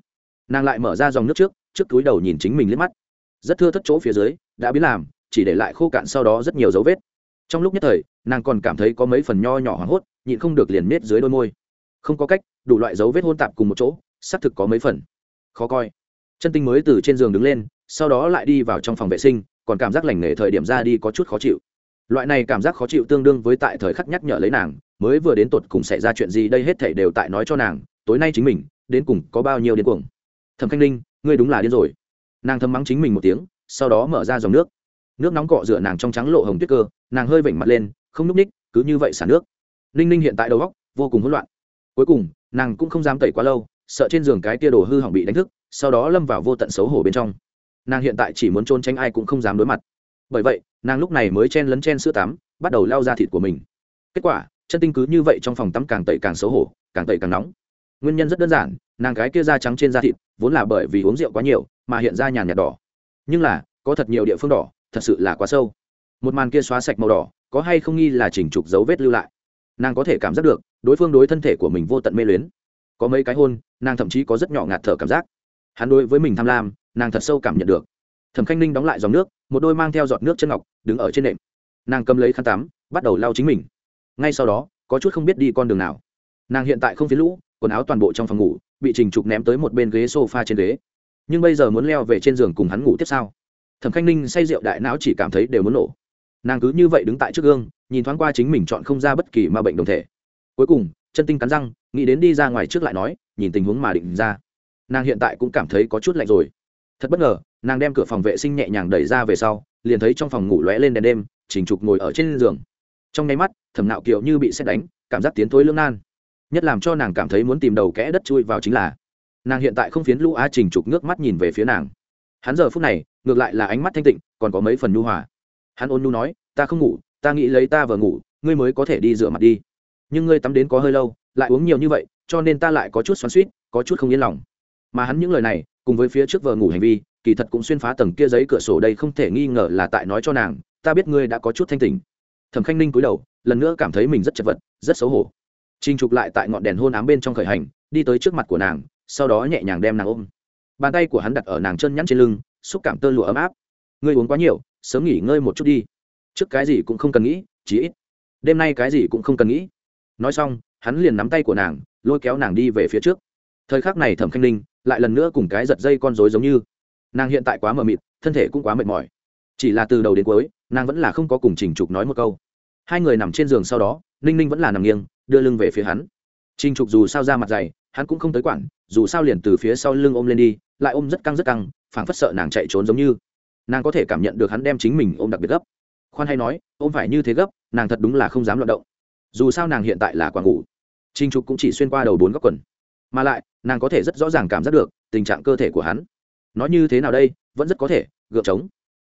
Nàng lại mở ra dòng nước trước trước túi đầu nhìn chính mình liếc mắt. Rất thưa thất chỗ phía dưới, đã biến làm chỉ để lại khô cạn sau đó rất nhiều dấu vết. Trong lúc nhất thời, nàng còn cảm thấy có mấy phần nho nhỏ hoảng hốt, nhịn không được liền nết dưới đôi môi. Không có cách, đủ loại dấu vết hôn tạp cùng một chỗ, xác thực có mấy phần. Khó coi. Chân tinh mới từ trên giường đứng lên, sau đó lại đi vào trong phòng vệ sinh, còn cảm giác lành nghề thời điểm ra đi có chút khó chịu. Loại này cảm giác khó chịu tương đương với tại thời khắc nhắc nhở lấy nàng, mới vừa đến tột cùng xảy ra chuyện gì đây hết thảy đều tại nói cho nàng, tối nay chính mình, đến cùng có bao nhiêu điên cuồng. Thẩm khanh ninh, ngươi đúng là điên rồi. Nàng thầm mắng chính mình một tiếng, sau đó mở ra dòng nước nước nóng cọ rửa nàng trong trắng lộ hồng tuyết cơ, nàng hơi vểnh mặt lên, không núp ních, cứ như vậy xả nước. Ninh ninh hiện tại đầu góc vô cùng hỗn loạn. Cuối cùng, nàng cũng không dám tẩy quá lâu, sợ trên giường cái tia đồ hư hỏng bị đánh thức, sau đó lâm vào vô tận xấu hổ bên trong. Nàng hiện tại chỉ muốn trốn tránh ai cũng không dám đối mặt. Bởi vậy, nàng lúc này mới chen lấn chen sữa tắm, bắt đầu lao ra thịt của mình. Kết quả, chân tinh cứ như vậy trong phòng tắm càng tẩy càng xấu hổ, càng tẩy càng nóng. Nguyên nhân rất đơn giản, nàng gái kia da trắng trên da thịt vốn là bởi vì uống rượu quá nhiều mà hiện ra nhàn nhạt đỏ. Nhưng là, có thật nhiều địa phương đỏ thật sự là quá sâu. Một màn kia xóa sạch màu đỏ, có hay không nghi là chỉnh trục dấu vết lưu lại? Nàng có thể cảm giác được, đối phương đối thân thể của mình vô tận mê luyến. Có mấy cái hôn, nàng thậm chí có rất nhỏ ngạt thở cảm giác. Hắn đối với mình tham lam, nàng thật sâu cảm nhận được. Thẩm khanh ninh đóng lại dòng nước, một đôi mang theo giọt nước chân ngọc, đứng ở trên nệm. Nàng cầm lấy khăn tắm, bắt đầu lau chính mình. Ngay sau đó, có chút không biết đi con đường nào. Nàng hiện tại không phía lũ, quần áo toàn bộ trong phòng ngủ, bị trình trục ném tới một bên ghế s o f a trên ghế. Nhưng bây giờ muốn leo về trên giường cùng hắn ngủ tiếp sau thẩm khanh ninh say rượu đại não chỉ cảm thấy đều muốn nổ. Nàng cứ như vậy đứng tại trước gương, nhìn thoáng qua chính mình chọn không ra bất kỳ ma bệnh đồng thể. Cuối cùng, chân tinh cắn răng, nghĩ đến đi ra ngoài trước lại nói, nhìn tình huống mà định ra. Nàng hiện tại cũng cảm thấy có chút lạnh rồi. Thật bất ngờ, nàng đem cửa phòng vệ sinh nhẹ nhàng đẩy ra về sau, liền thấy trong phòng ngủ lóe lên đèn đêm chỉnh trục ngồi ở trên giường. Trong nháy mắt, thẩm nạo kiều như bị xét đánh, cảm giác tiến thối lưỡng nan. Nhất làm cho nàng cảm thấy muốn tìm đầu kẽ đất chui vào chính là, nàng hiện tại không phiến lũ á trình trục nước mắt nhìn về phía nàng hắn giờ phút này, ngược lại là ánh mắt thanh tịnh, còn có mấy phần nhu hòa. Hắn ôn nhu nói, ta không ngủ, ta nghĩ lấy ta vừa ngủ, ngươi mới có thể đi rửa mặt đi. Nhưng ngươi tắm đến có hơi lâu, lại uống nhiều như vậy, cho nên ta lại có chút xoắn suýt có chút không yên lòng. Mà hắn những lời này, cùng với phía trước vợ ngủ hành vi, kỳ thật cũng xuyên phá tầng kia giấy cửa sổ đây không thể nghi ngờ là tại nói cho nàng, ta biết ngươi đã có chút thanh tịnh. thẩm khanh ninh cúi đầu, lần nữa cảm thấy mình rất chật vật, rất xấu hổ. Trinh trục lại tại ngọn đèn hôn ám bên trong khởi hành, đi tới trước mặt của nàng, sau đó nhẹ nhàng đem nàng ôm bàn tay của hắn đặt ở nàng chân nhắn trên lưng, xúc cảm tơ lụa ấm áp. Ngươi uống quá nhiều, sớm nghỉ ngơi một chút đi. Trước cái gì cũng không cần nghĩ, chí ít. Đêm nay cái gì cũng không cần nghĩ. Nói xong, hắn liền nắm tay của nàng, lôi kéo nàng đi về phía trước. Thời khắc này thẩm khanh ninh lại lần nữa cùng cái giật dây con rối giống như. Nàng hiện tại quá mờ mịt, thân thể cũng quá mệt mỏi. Chỉ là từ đầu đến cuối, nàng vẫn là không có cùng trình trục nói một câu. Hai người nằm trên giường sau đó, ninh ninh vẫn là nằm nghiêng, đưa lưng về phía hắn trình trục dù sao ra mặt dày, hắn cũng không tới quản, dù sao liền từ phía sau lưng ôm lên đi, lại ôm rất căng rất căng, phảng phất sợ nàng chạy trốn giống như. Nàng có thể cảm nhận được hắn đem chính mình ôm đặc biệt gấp. Khoan hay nói, ôm phải như thế gấp, nàng thật đúng là không dám luận động. Dù sao nàng hiện tại là quả ngủ. Trình trục cũng chỉ xuyên qua đầu bốn góc quần. Mà lại, nàng có thể rất rõ ràng cảm giác được tình trạng cơ thể của hắn. Nó như thế nào đây, vẫn rất có thể, gượng chống.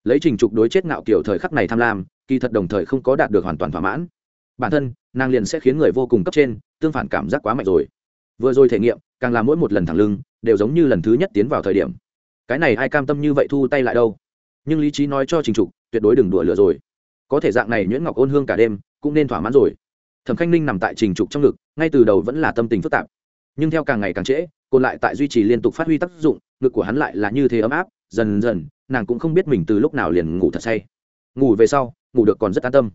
lấy trình trục đối chết ngạo kiểu thời khắc này tham lam, kỳ thật đồng thời không có đạt được hoàn toàn thỏa mãn bản thân, nàng liền sẽ khiến người vô cùng cấp trên, tương phản cảm giác quá mạnh rồi. Vừa rồi thể nghiệm, càng làm mỗi một lần thẳng lưng, đều giống như lần thứ nhất tiến vào thời điểm. Cái này ai cam tâm như vậy thu tay lại đâu? Nhưng lý trí nói cho trình trục, tuyệt đối đừng đùa lửa rồi. Có thể dạng này nhuyễn ngọc ôn hương cả đêm, cũng nên thỏa mãn rồi. Thẩm khanh ninh nằm tại trình trục trong ngực, ngay từ đầu vẫn là tâm tình phức tạp. Nhưng theo càng ngày càng trễ, còn lại tại duy trì liên tục phát huy tác dụng, ngực của hắn lại là như thế ấm áp, dần dần, nàng cũng không biết mình từ lúc nào liền ngủ thật say. Ngủ về sau, ngủ được còn rất an tâm.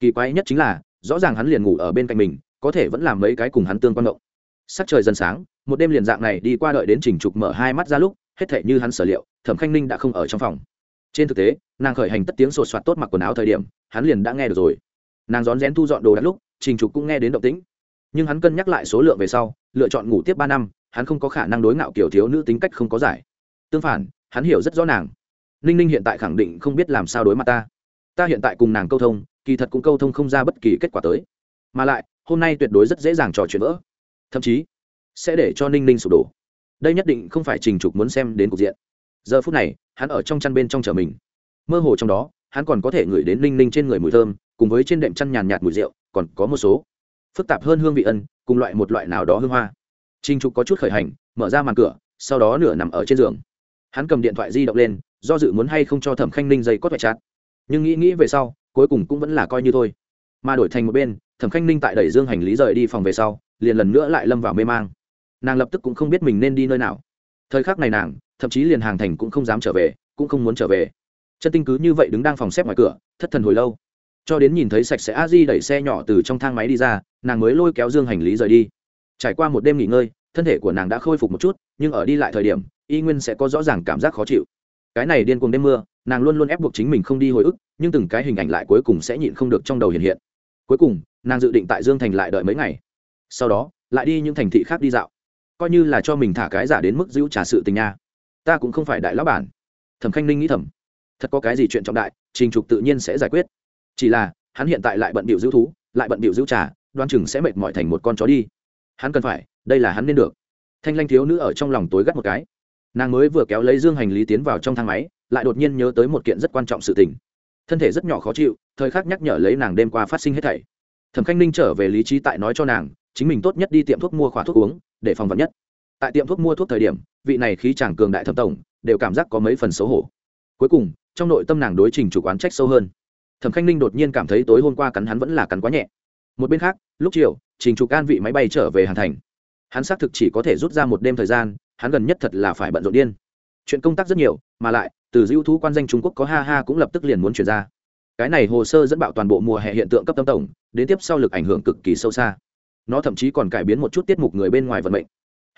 Kỳ quái nhất chính là rõ ràng hắn liền ngủ ở bên cạnh mình, có thể vẫn làm mấy cái cùng hắn tương quan động. Sắc trời dần sáng, một đêm liền dạng này đi qua đợi đến trình trục mở hai mắt ra lúc, hết thể như hắn sở liệu, thẩm khanh ninh đã không ở trong phòng. Trên thực tế, nàng khởi hành tất tiếng sột soạt tốt mặc quần áo thời điểm, hắn liền đã nghe được rồi. Nàng rón rén thu dọn đồ đắt lúc, trình trục cũng nghe đến động tĩnh. Nhưng hắn cân nhắc lại số lượng về sau, lựa chọn ngủ tiếp ba năm, hắn không có khả năng đối ngạo kiểu thiếu nữ tính cách không có giải. Tương phản, hắn hiểu rất rõ nàng. Ninh ninh hiện tại khẳng định không biết làm sao đối mặt ta. Ta hiện tại cùng nàng câu thông kỳ thật cũng câu thông không ra bất kỳ kết quả tới. Mà lại, hôm nay tuyệt đối rất dễ dàng trò chuyện vỡ. Thậm chí, sẽ để cho ninh ninh sụp đổ. Đây nhất định không phải trình trục muốn xem đến cục diện. Giờ phút này, hắn ở trong chăn bên trong chở mình. Mơ hồ trong đó, hắn còn có thể ngửi đến ninh ninh trên người mùi thơm, cùng với trên đệm chăn nhàn nhạt mùi rượu, còn có một số phức tạp hơn hương vị ân, cùng loại một loại nào đó hương hoa. Trình trục có chút khởi hành, mở ra màn cửa, sau đó nửa nằm ở trên giường. Hắn cầm điện thoại di động lên, do dự muốn hay không cho thẩm khanh ninh dây cót vải chát nhưng nghĩ nghĩ về sau, cuối cùng cũng vẫn là coi như thôi. Mà đổi thành một bên, thẩm khanh ninh tại đẩy dương hành lý rời đi phòng về sau, liền lần nữa lại lâm vào mê mang. Nàng lập tức cũng không biết mình nên đi nơi nào. Thời khắc này nàng, thậm chí liền hàng thành cũng không dám trở về, cũng không muốn trở về. Chân tinh cứ như vậy đứng đang phòng xếp ngoài cửa, thất thần hồi lâu. Cho đến nhìn thấy sạch sẽ a di đẩy xe nhỏ từ trong thang máy đi ra, nàng mới lôi kéo dương hành lý rời đi. Trải qua một đêm nghỉ ngơi, thân thể của nàng đã khôi phục một chút, nhưng ở đi lại thời điểm, y nguyên sẽ có rõ ràng cảm giác khó chịu. Cái này điên cuồng đêm mưa nàng luôn luôn ép buộc chính mình không đi hồi ức nhưng từng cái hình ảnh lại cuối cùng sẽ nhịn không được trong đầu hiện hiện. Cuối cùng nàng dự định tại dương thành lại đợi mấy ngày. Sau đó lại đi những thành thị khác đi dạo. Coi như là cho mình thả cái giả đến mức giữ trả sự tình nha. Ta cũng không phải đại lão bản. Thẩm khanh ninh nghĩ thầm. Thật có cái gì chuyện trọng đại trình trục tự nhiên sẽ giải quyết. Chỉ là hắn hiện tại lại bận bịu giữ thú lại bận bịu giữ trả, đoan chừng sẽ mệt mỏi thành một con chó đi. Hắn cần phải đây là hắn nên được. Thanh lanh thiếu nữ ở trong lòng tối gắt một cái. Nàng mới vừa kéo lấy dương hành lý tiến vào trong thang máy lại đột nhiên nhớ tới một kiện rất quan trọng sự tình. Thân thể rất nhỏ khó chịu, thời khắc nhắc nhở lấy nàng đêm qua phát sinh hết thảy. Thẩm khanh ninh trở về lý trí tại nói cho nàng, chính mình tốt nhất đi tiệm thuốc mua khóa thuốc uống, để phòng vật nhất. Tại tiệm thuốc mua thuốc thời điểm, vị này khí chàng cường đại thẩm tổng đều cảm giác có mấy phần xấu hổ. Cuối cùng, trong nội tâm nàng đối trình chủ quán trách sâu hơn. Thẩm khanh ninh đột nhiên cảm thấy tối hôm qua cắn hắn vẫn là cắn quá nhẹ. Một bên khác, lúc chiều, trình trục an vị máy bay trở về hàn thành. Hắn xác thực chỉ có thể rút ra một đêm thời gian, hắn gần nhất thật là phải bận rộn điên. Chuyện công tác rất nhiều, mà lại từ dữ thú quan danh trung quốc có ha ha cũng lập tức liền muốn chuyển ra. Cái này hồ sơ dẫn bạo toàn bộ mùa hè hiện tượng cấp tâm tổng, đến tiếp sau lực ảnh hưởng cực kỳ sâu xa. Nó thậm chí còn cải biến một chút tiết mục người bên ngoài vận mệnh.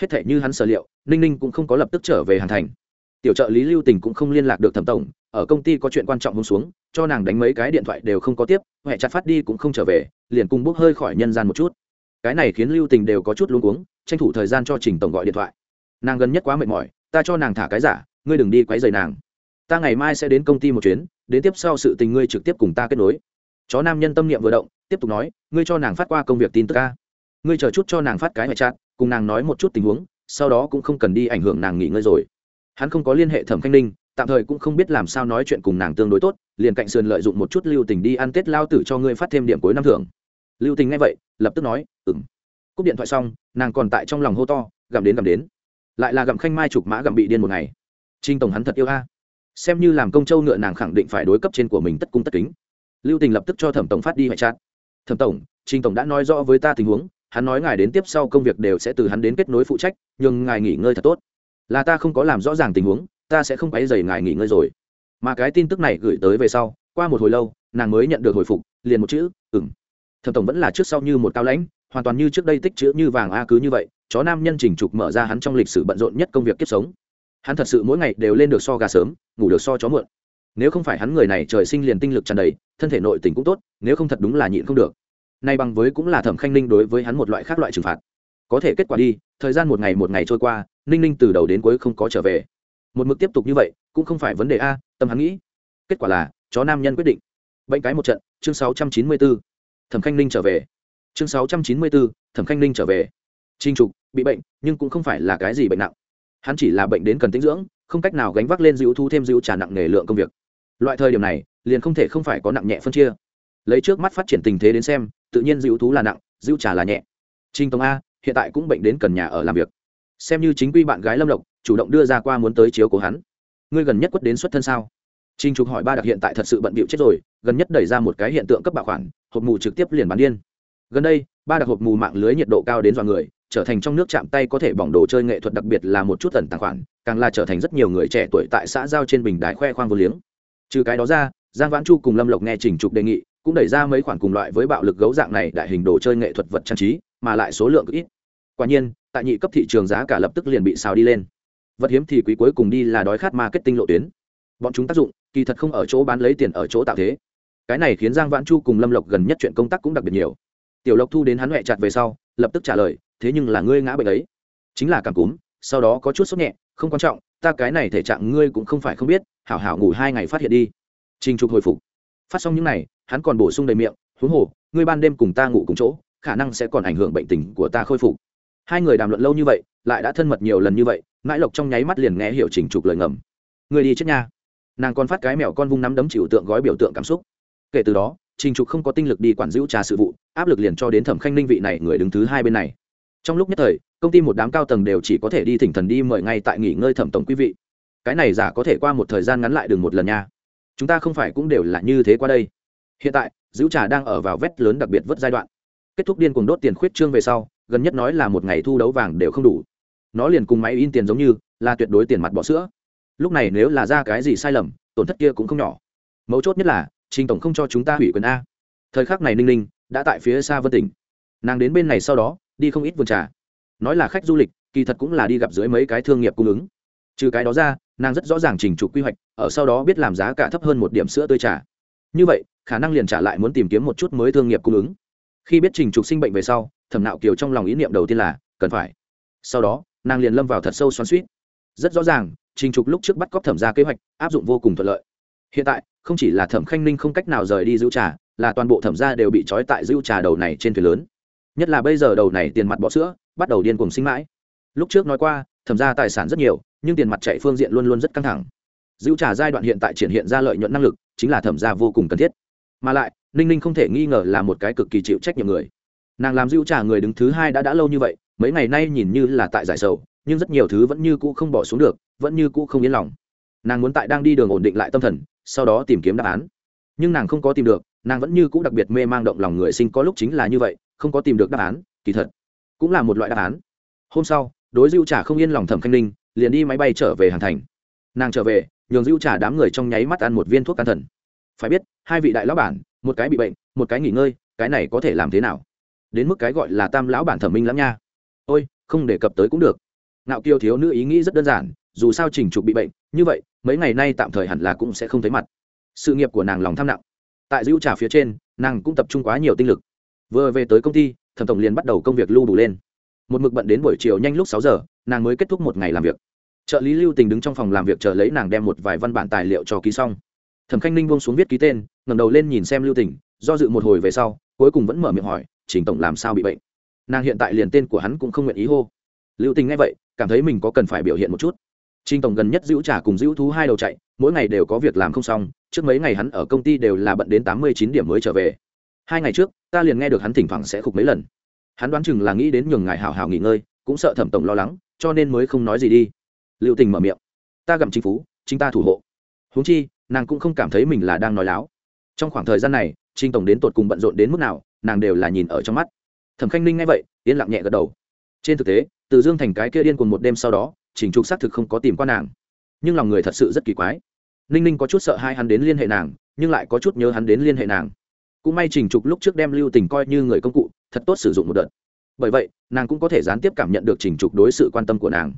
Hết thể như hắn sở liệu, ninh ninh cũng không có lập tức trở về hàn thành. Tiểu trợ lý lưu tình cũng không liên lạc được thẩm tổng, ở công ty có chuyện quan trọng hôm xuống, cho nàng đánh mấy cái điện thoại đều không có tiếp huệ chặt phát đi cũng không trở về, liền cùng bốc hơi khỏi nhân gian một chút. Cái này khiến lưu tình đều có chút luống cuống, tranh thủ thời gian cho trình tổng gọi điện thoại. Nàng gần nhất quá mệt mỏi, ta cho nàng thả cái giả, ngươi đừng đi quấy rầy nàng ta ngày mai sẽ đến công ty một chuyến, đến tiếp sau sự tình ngươi trực tiếp cùng ta kết nối. Chó nam nhân tâm niệm vừa động, tiếp tục nói, ngươi cho nàng phát qua công việc tin tức ca ngươi chờ chút cho nàng phát cái ngoại trạng, cùng nàng nói một chút tình huống, sau đó cũng không cần đi ảnh hưởng nàng nghỉ ngơi rồi. Hắn không có liên hệ thẩm khanh ninh, tạm thời cũng không biết làm sao nói chuyện cùng nàng tương đối tốt, liền cạnh sườn lợi dụng một chút lưu tình đi ăn tết lao tử cho ngươi phát thêm điểm cuối năm thưởng. Lưu tình nghe vậy, lập tức nói ừng cúp điện thoại xong, nàng còn tại trong lòng hô to, gặm đến gặm đến. Lại là gặm khanh mai chụp mã gặm bị điên một ngày. Trinh tổng hắn thật yêu a xem như làm công châu ngựa nàng khẳng định phải đối cấp trên của mình tất cung tất kính. Lưu tình lập tức cho thẩm tổng phát đi hoại chát. Thẩm tổng trinh tổng đã nói rõ với ta tình huống, hắn nói ngài đến tiếp sau công việc đều sẽ từ hắn đến kết nối phụ trách nhưng ngài nghỉ ngơi thật tốt. Là ta không có làm rõ ràng tình huống, ta sẽ không quấy dày ngài nghỉ ngơi rồi. Mà cái tin tức này gửi tới về sau, qua một hồi lâu, nàng mới nhận được hồi phục, liền một chữ ừng thẩm tổng vẫn là trước sau như một cao lãnh, hoàn toàn như trước đây tích chữ như vàng a cứ như vậy, chó nam nhân trình trục mở ra hắn trong lịch sử bận rộn nhất công việc kiếp sống hắn thật sự mỗi ngày đều lên được so gà sớm, ngủ được so chó mượn nếu không phải hắn người này trời sinh liền tinh lực tràn đầy, thân thể nội tình cũng tốt, nếu không thật đúng là nhịn không được. Nay bằng với cũng là thẩm khanh ninh đối với hắn một loại khác loại trừng phạt. Có thể kết quả đi, thời gian một ngày một ngày trôi qua, ninh ninh từ đầu đến cuối không có trở về. Một mực tiếp tục như vậy, cũng không phải vấn đề a, tâm hắn nghĩ. Kết quả là, chó nam nhân quyết định. Bệnh cái một trận, chương sáu trăm chín mươi bốn thẩm khanh ninh trở về. Chương sáu trăm chín mươi bốn thẩm khanh ninh trở về. Trinh trục, bị bệnh, nhưng cũng không phải là cái gì bệnh nặng hắn chỉ là bệnh đến cần tinh dưỡng, không cách nào gánh vác lên dữ thu thêm dữ trả nặng nghề lượng công việc. Loại thời điểm này, liền không thể không phải có nặng nhẹ phân chia. Lấy trước mắt phát triển tình thế đến xem, tự nhiên dữ thú là nặng dữ trả là nhẹ. Trinh tông a, hiện tại cũng bệnh đến cần nhà ở làm việc. Xem như chính quy bạn gái lâm lộc, chủ động đưa ra qua muốn tới chiếu của hắn. Ngươi gần nhất quất đến xuất thân sao? Trinh trục hỏi ba đặc hiện tại thật sự bận bịu chết rồi, gần nhất đẩy ra một cái hiện tượng cấp bạo khoản, hộp mù trực tiếp liền bán điên. Gần đây, ba đặc hộp mù mạng lưới nhiệt độ cao đến dọa người trở thành trong nước chạm tay có thể bỏng đồ chơi nghệ thuật đặc biệt là một chút tần tàng khoản, càng là trở thành rất nhiều người trẻ tuổi tại xã giao trên bình đài khoe khoang vô liếng. Trừ cái đó ra, giang vãn chu cùng lâm lộc nghe trình trục đề nghị, cũng đẩy ra mấy khoản cùng loại với bạo lực gấu dạng này đại hình đồ chơi nghệ thuật vật trang trí, mà lại số lượng ít. Quả nhiên, tại nhị cấp thị trường giá cả lập tức liền bị xào đi lên. Vật hiếm thì quý cuối cùng đi là đói khát marketing lộ tuyến. Bọn chúng tác dụng, kỳ thật không ở chỗ bán lấy tiền ở chỗ tạo thế. Cái này khiến giang vãn chu cùng lâm lộc gần nhất chuyện công tác cũng đặc biệt nhiều tiểu lộc thu đến hắn huệ chặt về sau, lập tức trả lời, thế nhưng là ngươi ngã bệnh ấy. Chính là cảm cúm, sau đó có chút sốt nhẹ, không quan trọng, ta cái này thể trạng ngươi cũng không phải không biết, hảo hảo ngủ hai ngày phát hiện đi. Trình trục hồi phục. Phát xong những này, hắn còn bổ sung đầy miệng, huống hồ, ngươi ban đêm cùng ta ngủ cùng chỗ, khả năng sẽ còn ảnh hưởng bệnh tình của ta khôi phục. Hai người đàm luận lâu như vậy, lại đã thân mật nhiều lần như vậy, mãi lộc trong nháy mắt liền nghe hiểu trình trục lời ngầm. Người đi chết nha. Nàng còn phát cái mẹo con vung nắm đấm chịu tượng gói biểu tượng cảm xúc. Kể từ đó trình trục không có tinh lực đi quản giữ trà sự vụ, áp lực liền cho đến thẩm khanh ninh vị này người đứng thứ hai bên này. Trong lúc nhất thời, công ty một đám cao tầng đều chỉ có thể đi thỉnh thần đi mời ngay tại nghỉ ngơi thẩm tổng quý vị. Cái này giả có thể qua một thời gian ngắn lại đường một lần nha. Chúng ta không phải cũng đều là như thế qua đây. Hiện tại, giữ trà đang ở vào vét lớn đặc biệt vớt giai đoạn. Kết thúc điên cuồng đốt tiền khuyết trương về sau, gần nhất nói là một ngày thu đấu vàng đều không đủ. Nó liền cùng máy in tiền giống như, là tuyệt đối tiền mặt bỏ sữa. Lúc này nếu là ra cái gì sai lầm, tổn thất kia cũng không nhỏ. Mấu chốt nhất là trình tổng không cho chúng ta hủy quyền a. Thời khắc này ninh ninh đã tại phía xa vân tỉnh. Nàng đến bên này sau đó, đi không ít vườn trà. Nói là khách du lịch, kỳ thật cũng là đi gặp dưới mấy cái thương nghiệp cung ứng. Trừ cái đó ra, nàng rất rõ ràng trình trục quy hoạch, ở sau đó biết làm giá cả thấp hơn một điểm sữa tươi trà. Như vậy, khả năng liền trả lại muốn tìm kiếm một chút mới thương nghiệp cung ứng. Khi biết trình trục sinh bệnh về sau, thẩm nạo kiều trong lòng ý niệm đầu tiên là, cần phải. Sau đó, nàng liền lâm vào thật sâu xoắn suýt. Rất rõ ràng, trình trục lúc trước bắt cóc thẩm ra kế hoạch, áp dụng vô cùng thuận lợi hiện tại, không chỉ là thẩm khanh ninh không cách nào rời đi giữ trà, là toàn bộ thẩm gia đều bị trói tại giữ trà đầu này trên thuyền lớn. Nhất là bây giờ đầu này tiền mặt bỏ sữa, bắt đầu điên cùng sinh mãi. Lúc trước nói qua, thẩm gia tài sản rất nhiều, nhưng tiền mặt chạy phương diện luôn luôn rất căng thẳng. Giữ trà giai đoạn hiện tại triển hiện ra lợi nhuận năng lực, chính là thẩm gia vô cùng cần thiết. Mà lại, ninh ninh không thể nghi ngờ là một cái cực kỳ chịu trách nhiệm người. Nàng làm giữ trà người đứng thứ hai đã đã lâu như vậy, mấy ngày nay nhìn như là tại giải sầu, nhưng rất nhiều thứ vẫn như cũ không bỏ xuống được, vẫn như cũ không yên lòng. Nàng muốn tại đang đi đường ổn định lại tâm thần sau đó tìm kiếm đáp án. Nhưng nàng không có tìm được, nàng vẫn như cũ đặc biệt mê mang động lòng người sinh có lúc chính là như vậy, không có tìm được đáp án, kỳ thật cũng là một loại đáp án. Hôm sau, đối dưu trả không yên lòng thẩm khanh ninh, liền đi máy bay trở về hàn thành. Nàng trở về, nhường dưu trả đám người trong nháy mắt ăn một viên thuốc can thần. Phải biết, hai vị đại lão bản, một cái bị bệnh, một cái nghỉ ngơi, cái này có thể làm thế nào? Đến mức cái gọi là tam lão bản thẩm minh lắm nha. Ôi, không đề cập tới cũng được. Ngạo kiêu thiếu nữ ý nghĩ rất đơn giản, dù sao trình trục bị bệnh, như vậy mấy ngày nay tạm thời hẳn là cũng sẽ không thấy mặt. Sự nghiệp của nàng lòng tham nặng. Tại dữ trà phía trên, nàng cũng tập trung quá nhiều tinh lực. Vừa về tới công ty, thẩm tổng liền bắt đầu công việc lưu đủ lên. Một mực bận đến buổi chiều nhanh lúc sáu giờ, nàng mới kết thúc một ngày làm việc. Trợ lý lưu tình đứng trong phòng làm việc chờ lấy nàng đem một vài văn bản tài liệu cho ký xong. Thẩm khanh ninh buông xuống viết ký tên, ngẩng đầu lên nhìn xem lưu tình, do dự một hồi về sau, cuối cùng vẫn mở miệng hỏi, trình tổng làm sao bị bệnh? Nàng hiện tại liền tên của hắn cũng không nguyện ý hô. Lưu tình nghe vậy, cảm thấy mình có cần phải biểu hiện một chút. Trình tổng gần nhất giữ trả cùng giữ thú hai đầu chạy, mỗi ngày đều có việc làm không xong, trước mấy ngày hắn ở công ty đều là bận đến tám mươi chín điểm mới trở về. Hai ngày trước, ta liền nghe được hắn thỉnh thoảng sẽ khục mấy lần. Hắn đoán chừng là nghĩ đến nhường ngài hảo hảo nghỉ ngơi, cũng sợ Thẩm tổng lo lắng, cho nên mới không nói gì đi. Lưu Tình mở miệng, ta gặm chính phú, chính ta thủ hộ. Huống chi, nàng cũng không cảm thấy mình là đang nói láo. Trong khoảng thời gian này, Trình tổng đến tột cùng bận rộn đến mức nào, nàng đều là nhìn ở trong mắt. Thẩm Khanh Ninh nghe vậy, yên lặng nhẹ gật đầu. Trên thực tế, từ Dương Thành cái kia điên cuồng một đêm sau đó, trình trục xác thực không có tìm qua nàng. Nhưng lòng người thật sự rất kỳ quái. Ninh ninh có chút sợ hai hắn đến liên hệ nàng, nhưng lại có chút nhớ hắn đến liên hệ nàng. Cũng may trình trục lúc trước đem lưu tình coi như người công cụ, thật tốt sử dụng một đợt. Bởi vậy, nàng cũng có thể gián tiếp cảm nhận được trình trục đối sự quan tâm của nàng.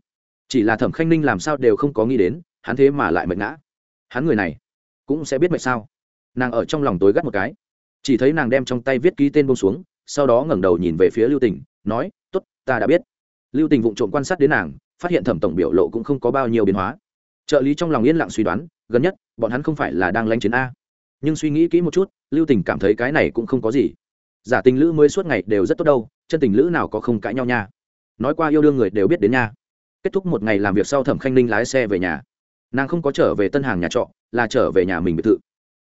Chỉ là thẩm khanh ninh làm sao đều không có nghĩ đến, hắn thế mà lại mệt ngã. Hắn người này cũng sẽ biết mệt sao? Nàng ở trong lòng tối gắt một cái. Chỉ thấy nàng đem trong tay viết ký tên bông xuống, sau đó ngẩng đầu nhìn về phía lưu tình, nói t ố t ta đã biết. Lưu tình vụng trộm quan sát đến nàng phát hiện thẩm tổng biểu lộ cũng không có bao nhiêu biến hóa. Trợ lý trong lòng yên lặng suy đoán, gần nhất, bọn hắn không phải là đang lanh chiến a. Nhưng suy nghĩ kỹ một chút, lưu tình cảm thấy cái này cũng không có gì. Giả tình lữ mới suốt ngày đều rất tốt đâu, chân tình lữ nào có không cãi nhau nha. Nói qua yêu đương người đều biết đến nha. Kết thúc một ngày làm việc sau thẩm khanh ninh lái xe về nhà. Nàng không có trở về tân hàng nhà trọ, là trở về nhà mình biệt thự.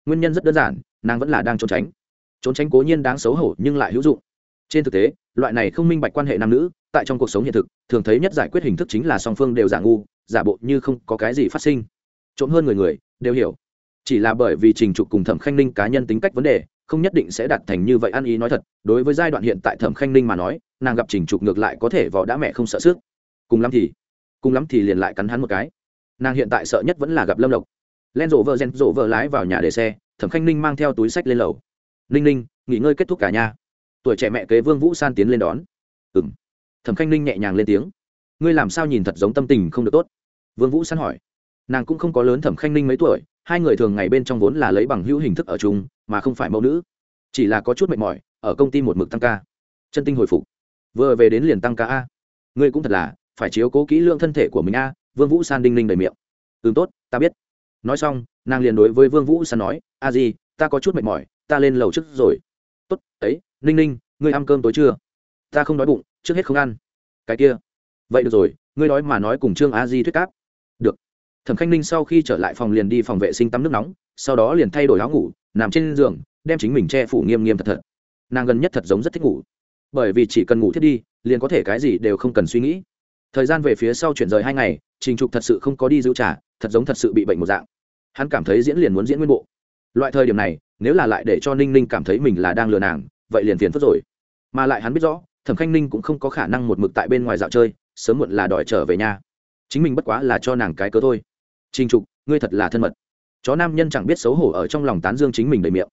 Nguyên nhân rất đơn giản, nàng vẫn là đang trốn tránh. Trốn tránh cố nhiên đáng xấu hổ nhưng lại hữu dụng trên thực tế, loại này không minh bạch quan hệ nam nữ, tại trong cuộc sống hiện thực, thường thấy nhất giải quyết hình thức chính là song phương đều giả ngu, giả bộ như không có cái gì phát sinh. Trộm hơn người người, đều hiểu. Chỉ là bởi vì trình trục cùng thẩm khanh ninh cá nhân tính cách vấn đề, không nhất định sẽ đạt thành như vậy ăn ý nói thật. Đối với giai đoạn hiện tại thẩm khanh ninh mà nói, nàng gặp trình trục ngược lại có thể vỏ đã mẹ không sợ sức. Cùng lắm thì, cùng lắm thì liền lại cắn hắn một cái. Nàng hiện tại sợ nhất vẫn là gặp lâm lộc. Len rộ vợ rèn rộ vợ lái vào nhà để xe, thẩm khanh ninh mang theo túi sách lên lầu. Ninh ninh, nghỉ ngơi kết thúc cả nhà tuổi trẻ mẹ kế vương vũ san tiến lên đón. Ừ m thẩm khanh ninh nhẹ nhàng lên tiếng. Ngươi làm sao nhìn thật giống tâm tình không được tốt? Vương vũ san hỏi. Nàng cũng không có lớn thẩm khanh ninh mấy tuổi, hai người thường ngày bên trong vốn là lấy bằng hữu hình thức ở chung, mà không phải mẫu nữ. Chỉ là có chút mệt mỏi, ở công ty một mực tăng ca. Chân tinh hồi phục. Vừa về đến liền tăng ca a. Ngươi cũng thật là, phải chiếu cố kỹ lượng thân thể của mình a. Vương vũ san đinh ninh đầy miệng. Ừ tốt, ta biết. Nói xong, nàng liền đối với vương vũ san nói, a gì ta có chút mệt mỏi, ta lên lầu trước rồi. Tốt, ấy ninh ninh, ngươi ăn cơm tối chưa? Ta không đói bụng, trước hết không ăn. Cái kia. Vậy được rồi, ngươi nói mà nói cùng trương a di thuyết cáp được. Thẩm khanh ninh sau khi trở lại phòng liền đi phòng vệ sinh tắm nước nóng, sau đó liền thay đổi áo ngủ, nằm trên giường, đem chính mình che phủ nghiêm nghiêm thật thật. Nàng gần nhất thật giống rất thích ngủ. Bởi vì chỉ cần ngủ thiết đi, liền có thể cái gì đều không cần suy nghĩ. Thời gian về phía sau chuyển rời hai ngày, trình trục thật sự không có đi giữ trả thật giống thật sự bị bệnh một dạng. Hắn cảm thấy diễn liền muốn diễn nguyên bộ. Loại thời điểm này, nếu là lại để cho ninh ninh cảm thấy mình là đang lừa nàng vậy liền phiền phức rồi. Mà lại hắn biết rõ, thẩm khanh ninh cũng không có khả năng một mực tại bên ngoài dạo chơi, sớm muộn là đòi trở về nhà. Chính mình bất quá là cho nàng cái cớ thôi. Trình trục, ngươi thật là thân mật. Chó nam nhân chẳng biết xấu hổ ở trong lòng tán dương chính mình đầy miệng.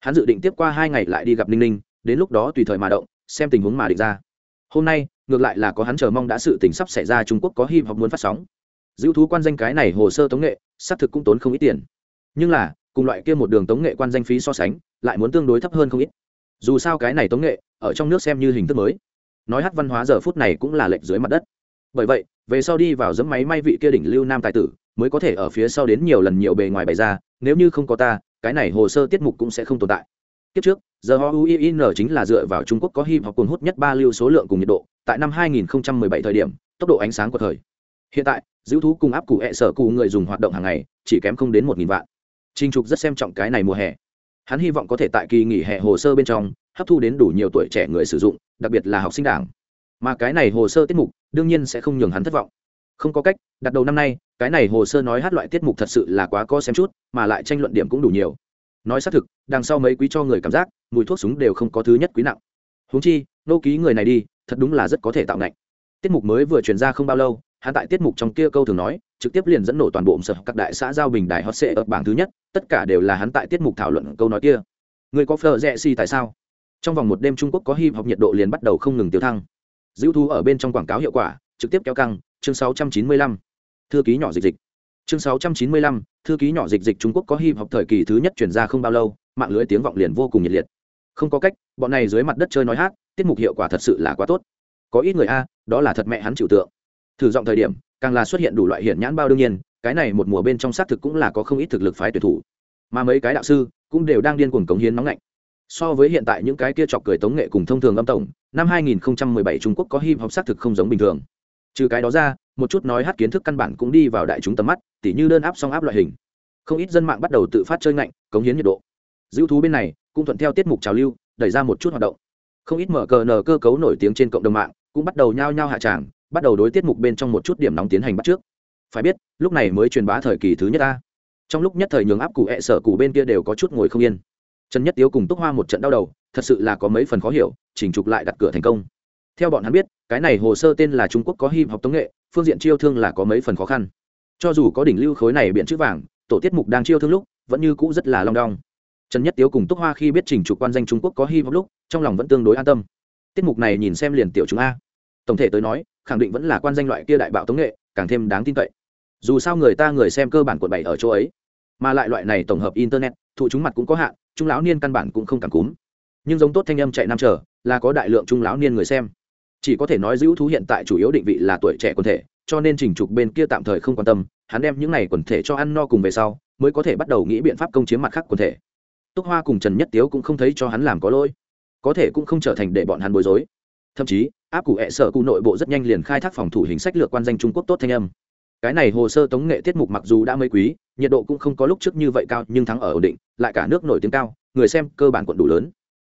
Hắn dự định tiếp qua hai ngày lại đi gặp ninh ninh, đến lúc đó tùy thời mà động, xem tình huống mà định ra. Hôm nay, ngược lại là có hắn chờ mong đã sự tình sắp xảy ra trung quốc có hy vọng muốn phát sóng. Giữ thú quan danh cái này hồ sơ tống nghệ, xác thực cũng tốn không ít tiền. Nhưng là, cùng loại kia một đường tống nghệ quan danh phí so sánh, lại muốn tương đối thấp hơn không ít dù sao cái này tống nghệ, ở trong nước xem như hình thức mới. Nói hát văn hóa giờ phút này cũng là lệch dưới mặt đất. Bởi vậy, về sau đi vào dẫm máy may vị kia đỉnh lưu nam tài tử, mới có thể ở phía sau đến nhiều lần nhiều bề ngoài bày ra, nếu như không có ta, cái này hồ sơ tiết mục cũng sẽ không tồn tại. Kiếp trước giờ ho uin chính là dựa vào trung quốc có hip hop cuốn hút nhất ba lưu số lượng cùng nhiệt độ, tại năm 2017 thời điểm, tốc độ ánh sáng của thời. Hiện tại, giữ thú cùng áp cụ hẹ sở cụ người dùng hoạt động hàng ngày, chỉ kém không đến một nghìn vạn. Trinh trục rất xem trọng cái này mùa hè hắn hy vọng có thể tại kỳ nghỉ hè hồ sơ bên trong, hấp thu đến đủ nhiều tuổi trẻ người sử dụng, đặc biệt là học sinh đảng. Mà cái này hồ sơ tiết mục, đương nhiên sẽ không nhường hắn thất vọng. Không có cách, đặt đầu năm nay, cái này hồ sơ nói hát loại tiết mục thật sự là quá có xem chút, mà lại tranh luận điểm cũng đủ nhiều. Nói xác thực, đằng sau mấy quý cho người cảm giác, mùi thuốc súng đều không có thứ nhất quý nặng. Húng chi, nô ký người này đi, thật đúng là rất có thể tạo ngạnh. Tiết mục mới vừa truyền ra không bao lâu hắn tại tiết mục trong kia câu thường nói trực tiếp liền dẫn nổ toàn bộ sở các đại xã giao bình đài hot sệ ở bảng thứ nhất tất cả đều là hắn tại tiết mục thảo luận câu nói kia. Người có phờ rẽ si tại sao? Trong vòng một đêm trung quốc có hip hop nhiệt độ liền bắt đầu không ngừng tiêu thăng. Dữ thu ở bên trong quảng cáo hiệu quả trực tiếp kéo căng chương 695. thư ký nhỏ dịch dịch. Chương 695, thư ký nhỏ dịch dịch trung quốc có hip hop thời kỳ thứ nhất chuyển ra không bao lâu mạng lưới tiếng vọng liền vô cùng nhiệt liệt. Không có cách bọn này dưới mặt đất chơi nói hát tiết mục hiệu quả thật sự là quá tốt. Có ít người a đó là thật mẹ hắn chịu tượng thử giọng thời điểm, càng là xuất hiện đủ loại hiện nhãn bao đương nhiên, cái này một mùa bên trong xác thực cũng là có không ít thực lực phái tuyển thủ. Mà mấy cái đạo sư cũng đều đang điên cuồng cống hiến nóng lạnh so với hiện tại những cái kia chọc cười tống nghệ cùng thông thường âm tổng, năm 2017 trung quốc có hip hop xác thực không giống bình thường. Trừ cái đó ra, một chút nói hát kiến thức căn bản cũng đi vào đại chúng tầm mắt, tỉ như đơn áp song áp loại hình. Không ít dân mạng bắt đầu tự phát chơi ngạnh, cống hiến nhiệt độ. Dữ thú bên này, cũng thuận theo tiết mục trào lưu, đẩy ra một chút hoạt động. Không ít mở cờ nờ cơ cấu nổi tiếng trên cộng đồng mạng cũng bắt đầu nhao nhao hạ tràng bắt đầu đối tiết mục bên trong một chút điểm nóng tiến hành bắt trước. Phải biết, lúc này mới truyền bá thời kỳ thứ nhất ta. Trong lúc nhất thời nhường áp cụ hẹ sở cụ bên kia đều có chút ngồi không yên. Trần nhất tiếu cùng túc hoa một trận đau đầu, thật sự là có mấy phần khó hiểu, chỉnh trục lại đặt cửa thành công. Theo bọn hắn biết, cái này hồ sơ tên là trung quốc có hip học tống nghệ, phương diện chiêu thương là có mấy phần khó khăn. Cho dù có đỉnh lưu khối này biện chữ vàng, tổ tiết mục đang chiêu thương lúc, vẫn như cũ rất là long đong. Trần nhất tiếu cùng túc hoa khi biết trình trục quan danh trung quốc có hip hop lúc, trong lòng vẫn tương đối an tâm. Tiết mục này nhìn xem liền tiểu chúng a. Tổng thể tới nói khẳng định vẫn là quan danh loại kia đại bạo tống nghệ, càng thêm đáng tin cậy. Dù sao người ta người xem cơ bản quận bảy ở chỗ ấy, mà lại loại này tổng hợp internet, thụ chúng mặt cũng có hạn trung lão niên căn bản cũng không cảm cúm. Nhưng giống tốt thanh âm chạy năm chờ, là có đại lượng trung lão niên người xem. Chỉ có thể nói giữ thú hiện tại chủ yếu định vị là tuổi trẻ quần thể, cho nên trình trục bên kia tạm thời không quan tâm, hắn đem những này quần thể cho ăn no cùng về sau, mới có thể bắt đầu nghĩ biện pháp công chiếm mặt khác quần thể. Túc hoa cùng trần nhất tiếu cũng không thấy cho hắn làm có lỗi, có thể cũng không trở thành để bọn hắn bối rối. Thậm chí áp cụ hẹ sở cụ nội bộ rất nhanh liền khai thác phòng thủ hình sách lược quan danh trung quốc tốt thanh âm. Cái này hồ sơ tống nghệ tiết mục mặc dù đã mấy quý, nhiệt độ cũng không có lúc trước như vậy cao, nhưng thắng ở ổn định, lại cả nước nổi tiếng cao, người xem cơ bản quận đủ lớn.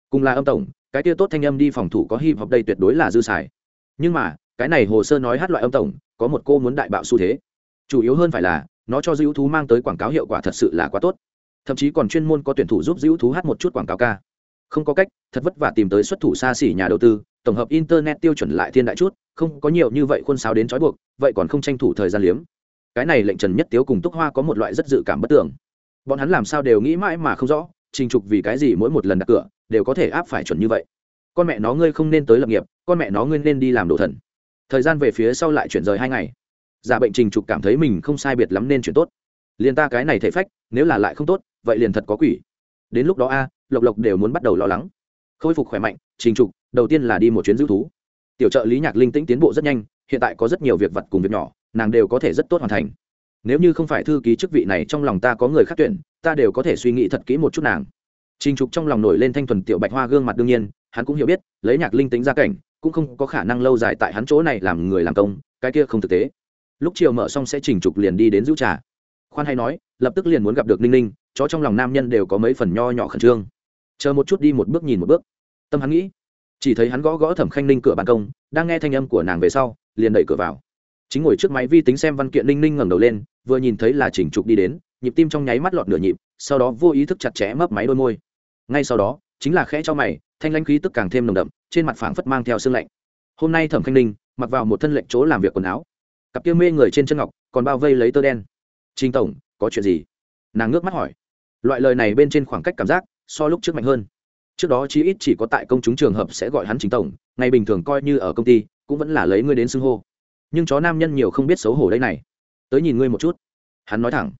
Cùng là âm tổng, cái kia tốt thanh âm đi phòng thủ có hip hop đây tuyệt đối là dư xài. Nhưng mà, cái này hồ sơ nói hát loại âm tổng, có một cô muốn đại bạo xu thế. Chủ yếu hơn phải là, nó cho dữ thú mang tới quảng cáo hiệu quả thật sự là quá tốt. Thậm chí còn chuyên môn có tuyển thủ giúp dữ thú hát một chút quảng cáo ca không có cách, thật vất vả tìm tới xuất thủ xa xỉ nhà đầu tư, tổng hợp internet tiêu chuẩn lại thiên đại chút, không có nhiều như vậy khuôn sáo đến trói buộc, vậy còn không tranh thủ thời gian liếm. Cái này lệnh trần nhất tiếu cùng túc hoa có một loại rất dự cảm bất tưởng bọn hắn làm sao đều nghĩ mãi mà không rõ, trình trục vì cái gì mỗi một lần đặt cửa đều có thể áp phải chuẩn như vậy. Con mẹ nó ngươi không nên tới lập nghiệp, con mẹ nó ngươi nên đi làm đồ thần. Thời gian về phía sau lại chuyển rời hai ngày. Giả bệnh trình trục cảm thấy mình không sai biệt lắm nên chuyển tốt. Liền ta cái này thể phách, nếu là lại không tốt, vậy liền thật có quỷ. Đến lúc đó a lộc lộc đều muốn bắt đầu lo lắng. Khôi phục khỏe mạnh, trình trục, đầu tiên là đi một chuyến giữ thú. Tiểu trợ lý nhạc linh tĩnh tiến bộ rất nhanh, hiện tại có rất nhiều việc vặt cùng việc nhỏ, nàng đều có thể rất tốt hoàn thành. Nếu như không phải thư ký chức vị này trong lòng ta có người khác tuyển, ta đều có thể suy nghĩ thật kỹ một chút nàng. Trình trục trong lòng nổi lên thanh thuần tiểu bạch hoa gương mặt đương nhiên, hắn cũng hiểu biết, lấy nhạc linh tính ra cảnh, cũng không có khả năng lâu dài tại hắn chỗ này làm người làm công, cái kia không thực tế. Lúc chiều mở xong sẽ trình trục liền đi đến giữ trà. Khoan hay nói, lập tức liền muốn gặp được ninh ninh, chó trong lòng nam nhân đều có mấy phần nho nhỏ khẩn trương chờ một chút đi một bước nhìn một bước. Tâm hắn nghĩ, chỉ thấy hắn gõ gõ thẩm khanh ninh cửa ban công, đang nghe thanh âm của nàng về sau, liền đẩy cửa vào. Chính ngồi trước máy vi tính xem văn kiện ninh ninh ngẩng đầu lên, vừa nhìn thấy là chỉnh trục đi đến, nhịp tim trong nháy mắt lọt nửa nhịp, sau đó vô ý thức chặt chẽ mấp máy đôi môi. Ngay sau đó, chính là khẽ cho mày, thanh lãnh khí tức càng thêm nồng đậm, trên mặt phảng phất mang theo sương lạnh. Hôm nay thẩm khanh ninh mặc vào một thân lệnh chỗ làm việc quần áo, cặp kia mê người trên chân ngọc, còn bao vây lấy tơ đen. Trinh tổng, có chuyện gì? Nàng ngước mắt hỏi. Loại lời này bên trên khoảng cách cảm giác so lúc trước mạnh hơn. Trước đó chí ít chỉ có tại công chúng trường hợp sẽ gọi hắn chính tổng, ngày bình thường coi như ở công ty, cũng vẫn là lấy ngươi đến xưng hô. Nhưng chó nam nhân nhiều không biết xấu hổ đây này. Tới nhìn ngươi một chút. Hắn nói thẳng.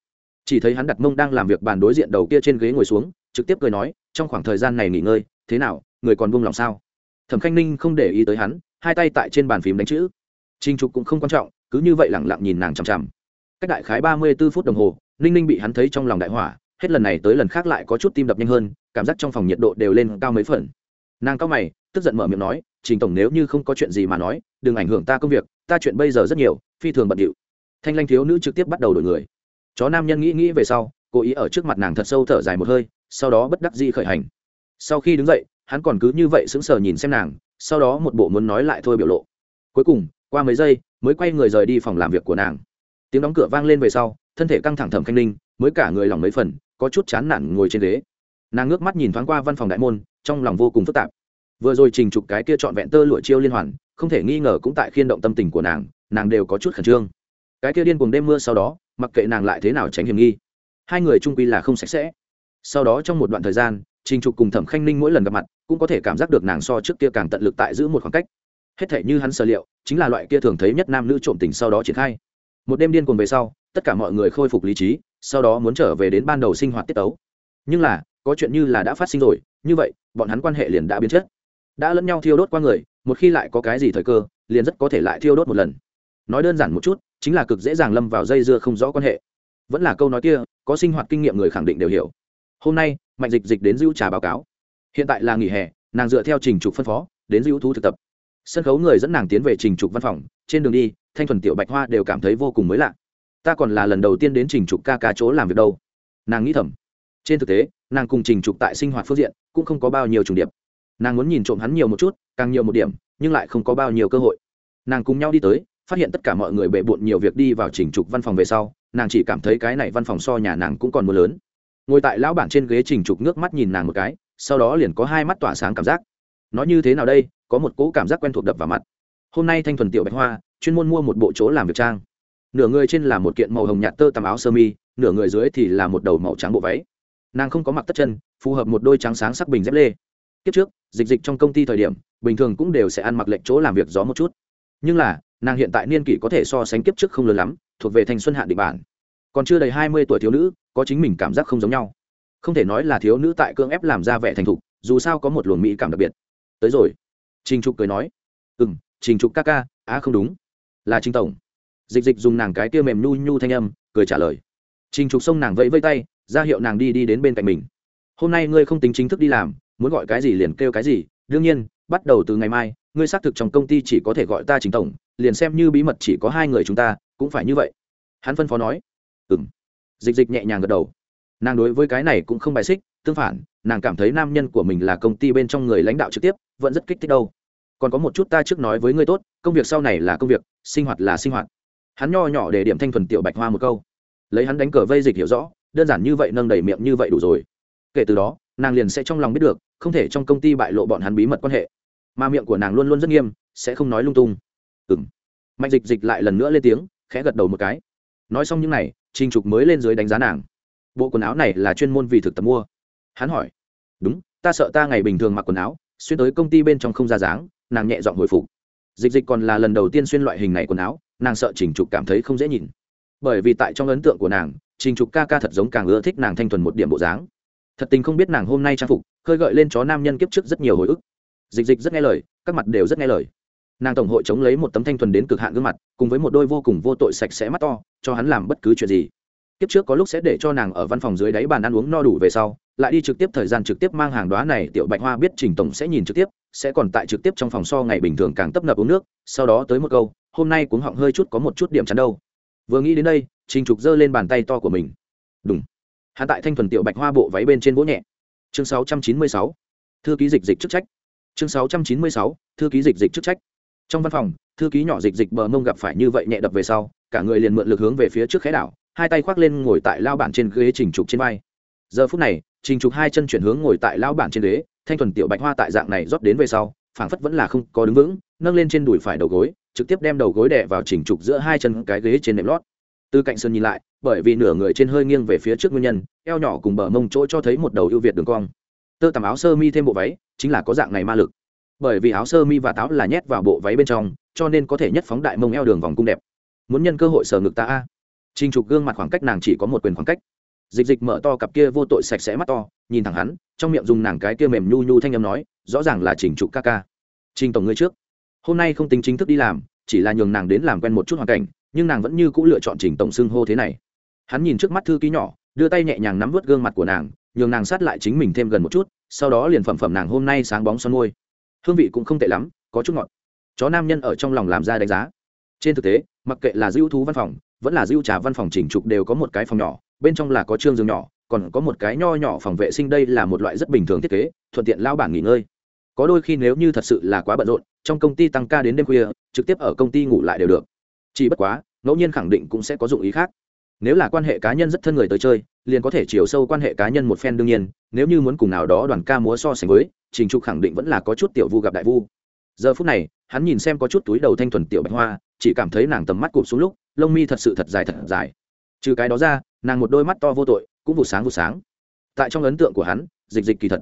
Chỉ thấy hắn đặt mông đang làm việc bàn đối diện đầu kia trên ghế ngồi xuống, trực tiếp cười nói, trong khoảng thời gian này nghỉ ngơi, thế nào, người còn buông lòng sao? Thẩm khanh ninh không để ý tới hắn, hai tay tại trên bàn phím đánh chữ. Trinh trục cũng không quan trọng, cứ như vậy lẳng lặng nhìn nàng chằm chằm. Cách đại khái ba mươi b ố phút đồng hồ, ninh ninh bị hắn thấy trong lòng đại hỏa hết lần này tới lần khác lại có chút tim đập nhanh hơn, cảm giác trong phòng nhiệt độ đều lên cao mấy phần. Nàng cao mày, tức giận mở miệng nói, trình tổng nếu như không có chuyện gì mà nói, đừng ảnh hưởng ta công việc, ta chuyện bây giờ rất nhiều, phi thường bận điệu. Thanh lanh thiếu nữ trực tiếp bắt đầu đổi người. Chó nam nhân nghĩ nghĩ về sau, cố ý ở trước mặt nàng thật sâu thở dài một hơi, sau đó bất đắc dĩ khởi hành. Sau khi đứng dậy, hắn còn cứ như vậy sững sờ nhìn xem nàng, sau đó một bộ muốn nói lại thôi biểu lộ. Cuối cùng, qua mấy giây, mới quay người rời đi phòng làm việc của nàng. Tiếng đóng cửa vang lên về sau, thân thể căng thẳng thẩm khanh ninh, mới cả người lòng mấy phần có chút chán nản ngồi trên ghế. Nàng ngước mắt nhìn thoáng qua văn phòng đại môn, trong lòng vô cùng phức tạp. Vừa rồi trình trục cái kia trọn vẹn tơ lụa chiêu liên hoàn, không thể nghi ngờ cũng tại khiên động tâm tình của nàng nàng đều có chút khẩn trương. Cái kia điên cùng đêm mưa sau đó, mặc kệ nàng lại thế nào tránh hiểm nghi, hai người trung quy là không sạch sẽ. Sau đó trong một đoạn thời gian, trình trục cùng thẩm khanh ninh mỗi lần gặp mặt, cũng có thể cảm giác được nàng so trước kia càng tận lực tại giữ một khoảng cách. Hết thể như hắn sở liệu, chính là loại kia thường thấy nhất nam nữ trộm tình sau đó triển khai. Một đêm điên cuồng về sau, tất cả mọi người khôi phục lý trí sau đó muốn trở về đến ban đầu sinh hoạt tiết tấu. Nhưng là, có chuyện như là đã phát sinh rồi, như vậy, bọn hắn quan hệ liền đã biến chất. Đã lẫn nhau thiêu đốt qua người, một khi lại có cái gì thời cơ, liền rất có thể lại thiêu đốt một lần. Nói đơn giản một chút, chính là cực dễ dàng lâm vào dây dưa không rõ quan hệ. Vẫn là câu nói kia, có sinh hoạt kinh nghiệm người khẳng định đều hiểu. Hôm nay, mạnh dịch dịch đến dữ trà báo cáo. Hiện tại là nghỉ hè, nàng dựa theo trình trục phân phó, đến dữ thú thực tập. Sân khấu người dẫn nàng tiến về trình trục văn phòng, trên đường đi, thanh thuần tiểu bạch hoa đều cảm thấy vô cùng mới lạ ta còn là lần đầu tiên đến trình trục ca ca chỗ làm việc đâu. Nàng nghĩ thầm. Trên thực tế, nàng cùng trình trục tại sinh hoạt phương diện cũng không có bao nhiêu trùng điệp. Nàng muốn nhìn trộm hắn nhiều một chút, càng nhiều một điểm, nhưng lại không có bao nhiêu cơ hội. Nàng cùng nhau đi tới, phát hiện tất cả mọi người bệ bộn nhiều việc đi vào trình trục văn phòng về sau, nàng chỉ cảm thấy cái này văn phòng so nhà nàng cũng còn mưa lớn. Ngồi tại lão bản trên ghế trình trục nước mắt nhìn nàng một cái, sau đó liền có hai mắt tỏa sáng cảm giác. Nó như thế nào đây, có một cỗ cảm giác quen thuộc đập vào mặt. Hôm nay thanh thuần tiểu bạch hoa, chuyên môn mua một bộ chỗ làm việc trang nửa người trên là một kiện màu hồng nhạt tơ tằm áo sơ mi, nửa người dưới thì là một đầu màu trắng bộ váy. Nàng không có mặc tất chân, phù hợp một đôi trắng sáng sắc bình dép lê. Kiếp trước, dịch dịch trong công ty thời điểm, bình thường cũng đều sẽ ăn mặc lệnh chỗ làm việc gió một chút. Nhưng là, nàng hiện tại niên kỷ có thể so sánh kiếp trước không lớn lắm, thuộc về thanh xuân hạn định bản. Còn chưa đầy hai mươi tuổi thiếu nữ, có chính mình cảm giác không giống nhau. Không thể nói là thiếu nữ tại cưỡng ép làm ra vẻ thành thục, dù sao có một luồng mỹ cảm đặc biệt. Tới rồi. Trình trục cười nói. Ừ m trình trục ca ca, á không đúng. Là trình tổng dịch dịch dùng nàng cái kia mềm nhu nhu thanh âm, cười trả lời. Trình trục sông nàng vẫy vây tay, ra hiệu nàng đi đi đến bên cạnh mình. Hôm nay ngươi không tính chính thức đi làm, muốn gọi cái gì liền kêu cái gì, đương nhiên, bắt đầu từ ngày mai, ngươi xác thực trong công ty chỉ có thể gọi ta chính tổng, liền xem như bí mật chỉ có hai người chúng ta, cũng phải như vậy. Hắn phân phó nói. Ừ m dịch dịch nhẹ nhàng gật đầu. Nàng đối với cái này cũng không bài xích, tương phản, nàng cảm thấy nam nhân của mình là công ty bên trong người lãnh đạo trực tiếp, vẫn rất kích thích đâu. Còn có một chút ta trước nói với ngươi tốt, công việc sau này là công việc, sinh hoạt là sinh hoạt hắn nho nhỏ để điểm thanh thuần tiểu bạch hoa một câu. Lấy hắn đánh cờ vây dịch hiểu rõ, đơn giản như vậy nâng đầy miệng như vậy đủ rồi. Kể từ đó, nàng liền sẽ trong lòng biết được, không thể trong công ty bại lộ bọn hắn bí mật quan hệ. Mà miệng của nàng luôn luôn rất nghiêm, sẽ không nói lung tung. Ừ m mạnh dịch dịch lại lần nữa lên tiếng, khẽ gật đầu một cái. Nói xong những n à y trinh trục mới lên dưới đánh giá nàng. Bộ quần áo này là chuyên môn vì thực tập mua. Hắn hỏi. Đúng, ta sợ ta ngày bình thường mặc quần áo, xuyên tới công ty bên trong không ra dáng, nàng nhẹ dọn hồi phục. Dịch dịch còn là lần đầu tiên xuyên loại hình này quần áo nàng sợ trình trục cảm thấy không dễ nhìn. Bởi vì tại trong ấn tượng của nàng, trình trục ca ca thật giống càng ưa thích nàng thanh thuần một điểm bộ dáng. Thật tình không biết nàng hôm nay trang phục, khơi gợi lên chó nam nhân kiếp trước rất nhiều hồi ức. Dịch dịch rất nghe lời, các mặt đều rất nghe lời. Nàng tổng hội chống lấy một tấm thanh thuần đến cực hạn gương mặt, cùng với một đôi vô cùng vô tội sạch sẽ mắt to, cho hắn làm bất cứ chuyện gì. Kiếp trước có lúc sẽ để cho nàng ở văn phòng dưới đáy bàn ăn uống no đủ về sau lại đi trực tiếp thời gian trực tiếp mang hàng đoá này, tiểu bạch hoa biết trình tổng sẽ nhìn trực tiếp, sẽ còn tại trực tiếp trong phòng so ngày bình thường càng tấp nập uống nước, sau đó tới một câu, hôm nay cuống họng hơi chút, có một chút điểm chắn đâu. Vừa nghĩ đến đây, trình trục giơ lên bàn tay to của mình. Đúng hạ tại thanh thuần tiểu bạch hoa bộ váy bên trên vỗ nhẹ. Chương 696. thư ký dịch dịch chức trách. Chương 696. thư ký dịch dịch chức trách. Trong văn phòng, thư ký nhỏ dịch dịch bờ mông gặp phải như vậy nhẹ đập về sau, cả người liền mượn lực hướng về phía trước khẽ đảo, hai tay khoác lên ngồi tại lao bản trên ghế trình trục trên vai. Giờ phút này trình trục hai chân chuyển hướng ngồi tại lao bản trên đế, thanh thuần tiểu bạch hoa tại dạng này rót đến về sau phảng phất vẫn là không có đứng vững nâng lên trên đùi phải đầu gối trực tiếp đem đầu gối đè vào trình trục giữa hai chân cái ghế trên nệm lót. Từ cạnh sơn nhìn lại bởi vì nửa người trên hơi nghiêng về phía trước nguyên nhân eo nhỏ cùng bờ mông chỗ cho thấy một đầu ưu việt đường cong. Tơ tằm áo sơ mi thêm bộ váy chính là có dạng này ma lực. Bởi vì áo sơ mi và táo là nhét vào bộ váy bên trong cho nên có thể nhất phóng đại mông eo đường vòng cung đẹp. Muốn nhân cơ hội sờ ngực ta a. Trình trục gương mặt khoảng cách nàng chỉ có một quyền khoảng cách dịch dịch mở to cặp kia vô tội sạch sẽ mắt to, nhìn thẳng hắn, trong miệng dùng nàng cái kia mềm nhu nhu thanh âm nói, rõ ràng là trình trục ca ca. Trình tổng ngươi trước. Hôm nay không tính chính thức đi làm, chỉ là nhường nàng đến làm quen một chút hoàn cảnh, nhưng nàng vẫn như c ũ lựa chọn trình tổng xưng hô thế này. Hắn nhìn trước mắt thư ký nhỏ, đưa tay nhẹ nhàng nắm vớt gương mặt của nàng, nhường nàng sát lại chính mình thêm gần một chút, sau đó liền phẩm phẩm nàng hôm nay sáng bóng son môi. Hương vị cũng không tệ lắm, có chút ngọt. Chó nam nhân ở trong lòng làm ra đánh giá. Trên thực tế, mặc kệ là dữ thú văn phòng, vẫn là dữ trà văn phòng chỉnh trục đều có một cái phòng nhỏ bên trong là có trương giường nhỏ, còn có một cái nho nhỏ phòng vệ sinh, đây là một loại rất bình thường thiết kế, thuận tiện lao bản nghỉ ngơi. Có đôi khi nếu như thật sự là quá bận rộn, trong công ty tăng ca đến đêm khuya, trực tiếp ở công ty ngủ lại đều được. Chỉ bất quá, ngẫu nhiên khẳng định cũng sẽ có dụng ý khác. Nếu là quan hệ cá nhân rất thân người tới chơi, liền có thể chiều sâu quan hệ cá nhân một phen đương nhiên, nếu như muốn cùng nào đó đoàn ca múa so sánh với, trình trục khẳng định vẫn là có chút tiểu vu gặp đại vu. Giờ phút này, hắn nhìn xem có chút túi đầu thanh thuần tiểu bạch hoa, chỉ cảm thấy nàng tầm mắt cụp xuống lúc, lông mi thật sự thật dài thật dài. Trừ cái đó ra nàng một đôi mắt to vô tội, cũng vụ sáng vụ sáng. Tại trong ấn tượng của hắn, dịch dịch kỳ thật,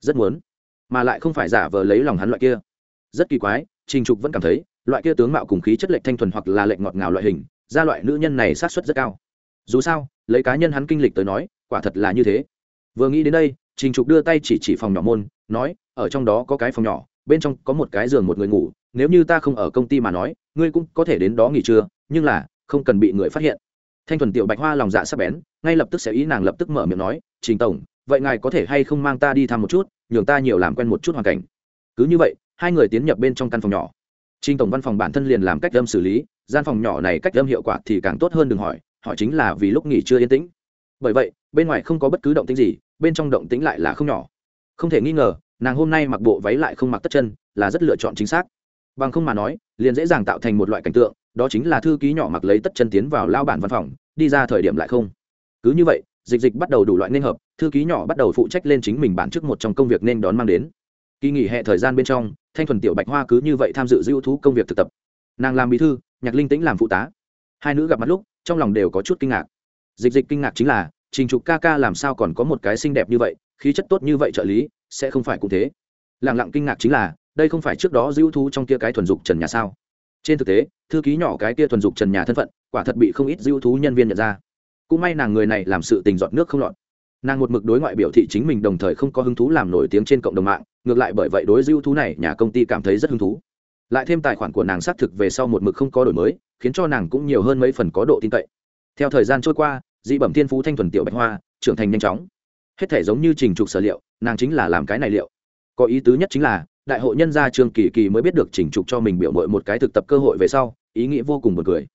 rất muốn, mà lại không phải giả vờ lấy lòng hắn loại kia. Rất kỳ quái, trình trục vẫn cảm thấy, loại kia tướng mạo cùng khí chất lệnh thanh thuần hoặc là lệnh ngọt ngào loại hình, ra loại nữ nhân này sát xuất rất cao. Dù sao, lấy cá nhân hắn kinh lịch tới nói, quả thật là như thế. Vừa nghĩ đến đây, trình trục đưa tay chỉ chỉ phòng nhỏ môn, nói, ở trong đó có cái phòng nhỏ, bên trong có một cái giường một người ngủ, nếu như ta không ở công ty mà nói, ngươi cũng có thể đến đó nghỉ trưa, nhưng là, không cần bị người phát hiện thanh thuần tiểu bạch hoa lòng dạ sắp bén, ngay lập tức sẽ ý nàng lập tức mở miệng nói, trình tổng, vậy ngài có thể hay không mang ta đi thăm một chút, nhường ta nhiều làm quen một chút hoàn cảnh. Cứ như vậy, hai người tiến nhập bên trong căn phòng nhỏ. Trình tổng văn phòng bản thân liền làm cách âm xử lý, gian phòng nhỏ này cách âm hiệu quả thì càng tốt hơn đừng hỏi họ chính là vì lúc nghỉ chưa yên tĩnh. Bởi vậy, bên ngoài không có bất cứ động tĩnh gì, bên trong động tĩnh lại là không nhỏ. Không thể nghi ngờ, nàng hôm nay mặc bộ váy lại không mặc tất chân, là rất lựa chọn chính xác. Bằng không mà nói, liền dễ dàng tạo thành một loại cảnh tượng đó chính là thư ký nhỏ mặc lấy tất chân tiến vào lao bản văn phòng, đi ra thời điểm lại không. Cứ như vậy, dịch dịch bắt đầu đủ loại nên hợp, thư ký nhỏ bắt đầu phụ trách lên chính mình bản chức một trong công việc nên đón mang đến. Kỳ nghỉ hè thời gian bên trong, thanh thuần tiểu bạch hoa cứ như vậy tham dự dữ thú công việc thực tập. Nàng làm bí thư, nhạc linh tĩnh làm phụ tá. Hai nữ gặp mặt lúc, trong lòng đều có chút kinh ngạc. Dịch dịch kinh ngạc chính là, trình trục ca ca làm sao còn có một cái xinh đẹp như vậy, khí chất tốt như vậy trợ lý, sẽ không phải cũng thế. Lẳng lặng kinh ngạc chính là, đây không phải trước đó dữ thú trong kia cái thuần dục trần nhà sao? Trên thực tế, thư ký nhỏ cái kia thuần dục trần nhà thân phận, quả thật bị không ít dư thú nhân viên nhận ra. Cũng may nàng người này làm sự tình giọt nước không lọt. Nàng một mực đối ngoại biểu thị chính mình đồng thời không có hứng thú làm nổi tiếng trên cộng đồng mạng, ngược lại bởi vậy đối dư thú này nhà công ty cảm thấy rất hứng thú. Lại thêm tài khoản của nàng xác thực về sau một mực không có đổi mới, khiến cho nàng cũng nhiều hơn mấy phần có độ tin cậy. Theo thời gian trôi qua, dị bẩm thiên phú thanh thuần tiểu bạch hoa, trưởng thành nhanh chóng. Hết thể giống như trình trục sở liệu, nàng chính là làm cái này liệu. Có ý tứ nhất chính là đại hội nhân gia trương kỳ kỳ mới biết được chỉnh trục cho mình biểu mội một cái thực tập cơ hội về sau, ý nghĩa vô cùng buồn cười.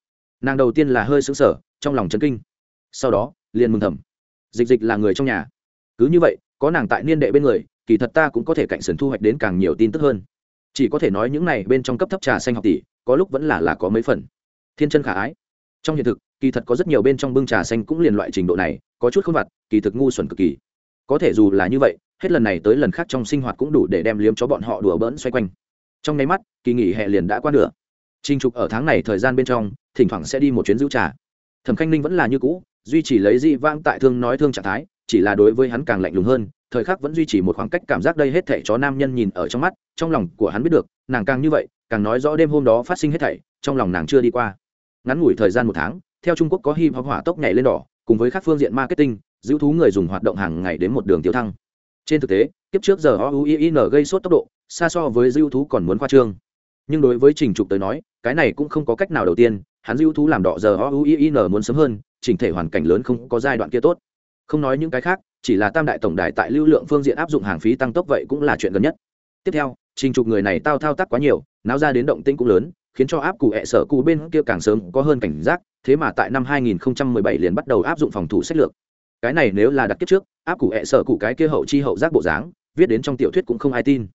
Nàng đầu tiên là hơi xứng sở trong lòng chấn kinh. Sau đó, liền mừng thầm. Dịch dịch là người trong nhà. Cứ như vậy, có nàng tại niên đệ bên người, kỳ thật ta cũng có thể cạnh sườn thu hoạch đến càng nhiều tin tức hơn. Chỉ có thể nói những này bên trong cấp thấp trà xanh học tỷ, có lúc vẫn là là có mấy phần. Thiên chân khả ái. Trong hiện thực, kỳ thật có rất nhiều bên trong bưng trà xanh cũng liền loại trình độ này, có chút không vặt kỳ thực ngu xuẩn cực kỳ. Có thể dù là như vậy hết lần này tới lần khác trong sinh hoạt cũng đủ để đem liếm cho bọn họ đùa bỡn xoay quanh. Trong nháy mắt, kỳ nghỉ hè liền đã qua nửa. Trinh trục ở tháng này thời gian bên trong, thỉnh thoảng sẽ đi một chuyến giữ trà. Thẩm khanh ninh vẫn là như cũ, duy trì lấy di vang tại thương nói thương trạng thái, chỉ là đối với hắn càng lạnh lùng hơn, thời khắc vẫn duy trì một khoảng cách cảm giác đây hết thảy chó nam nhân nhìn ở trong mắt, trong lòng của hắn biết được, nàng càng như vậy, càng nói rõ đêm hôm đó phát sinh hết thảy, trong lòng nàng chưa đi qua. Ngắn ngủi thời gian một tháng, theo trung quốc có hip hop hỏa tốc nhảy lên đỏ, cùng với các phương diện marketing, giữ thú người dùng hoạt động hàng ngày đến một đường tiêu thăng trên thực tế, kiếp trước giờ o u i n gây sốt tốc độ, xa so với dư thú còn muốn khoa trương. Nhưng đối với trình trục tới nói, cái này cũng không có cách nào đầu tiên, hắn dư thú làm đỏ giờ o u i n muốn sớm hơn, chỉnh thể hoàn cảnh lớn không có giai đoạn kia tốt. Không nói những cái khác, chỉ là tam đại tổng đài tại lưu lượng phương diện áp dụng hàng phí tăng tốc vậy cũng là chuyện gần nhất. Tiếp theo, trình trục người này tao thao tác quá nhiều, náo ra đến động tĩnh cũng lớn, khiến cho áp cụ hẹ sở cụ bên kia càng sớm có hơn cảnh giác, thế mà tại năm 2017 liền bắt đầu áp dụng phòng thủ sách lược cái này nếu là đặt kiếp trước, áp cụ hẹ sở cụ cái kia hậu chi hậu giác bộ dáng, viết đến trong tiểu thuyết cũng không ai tin.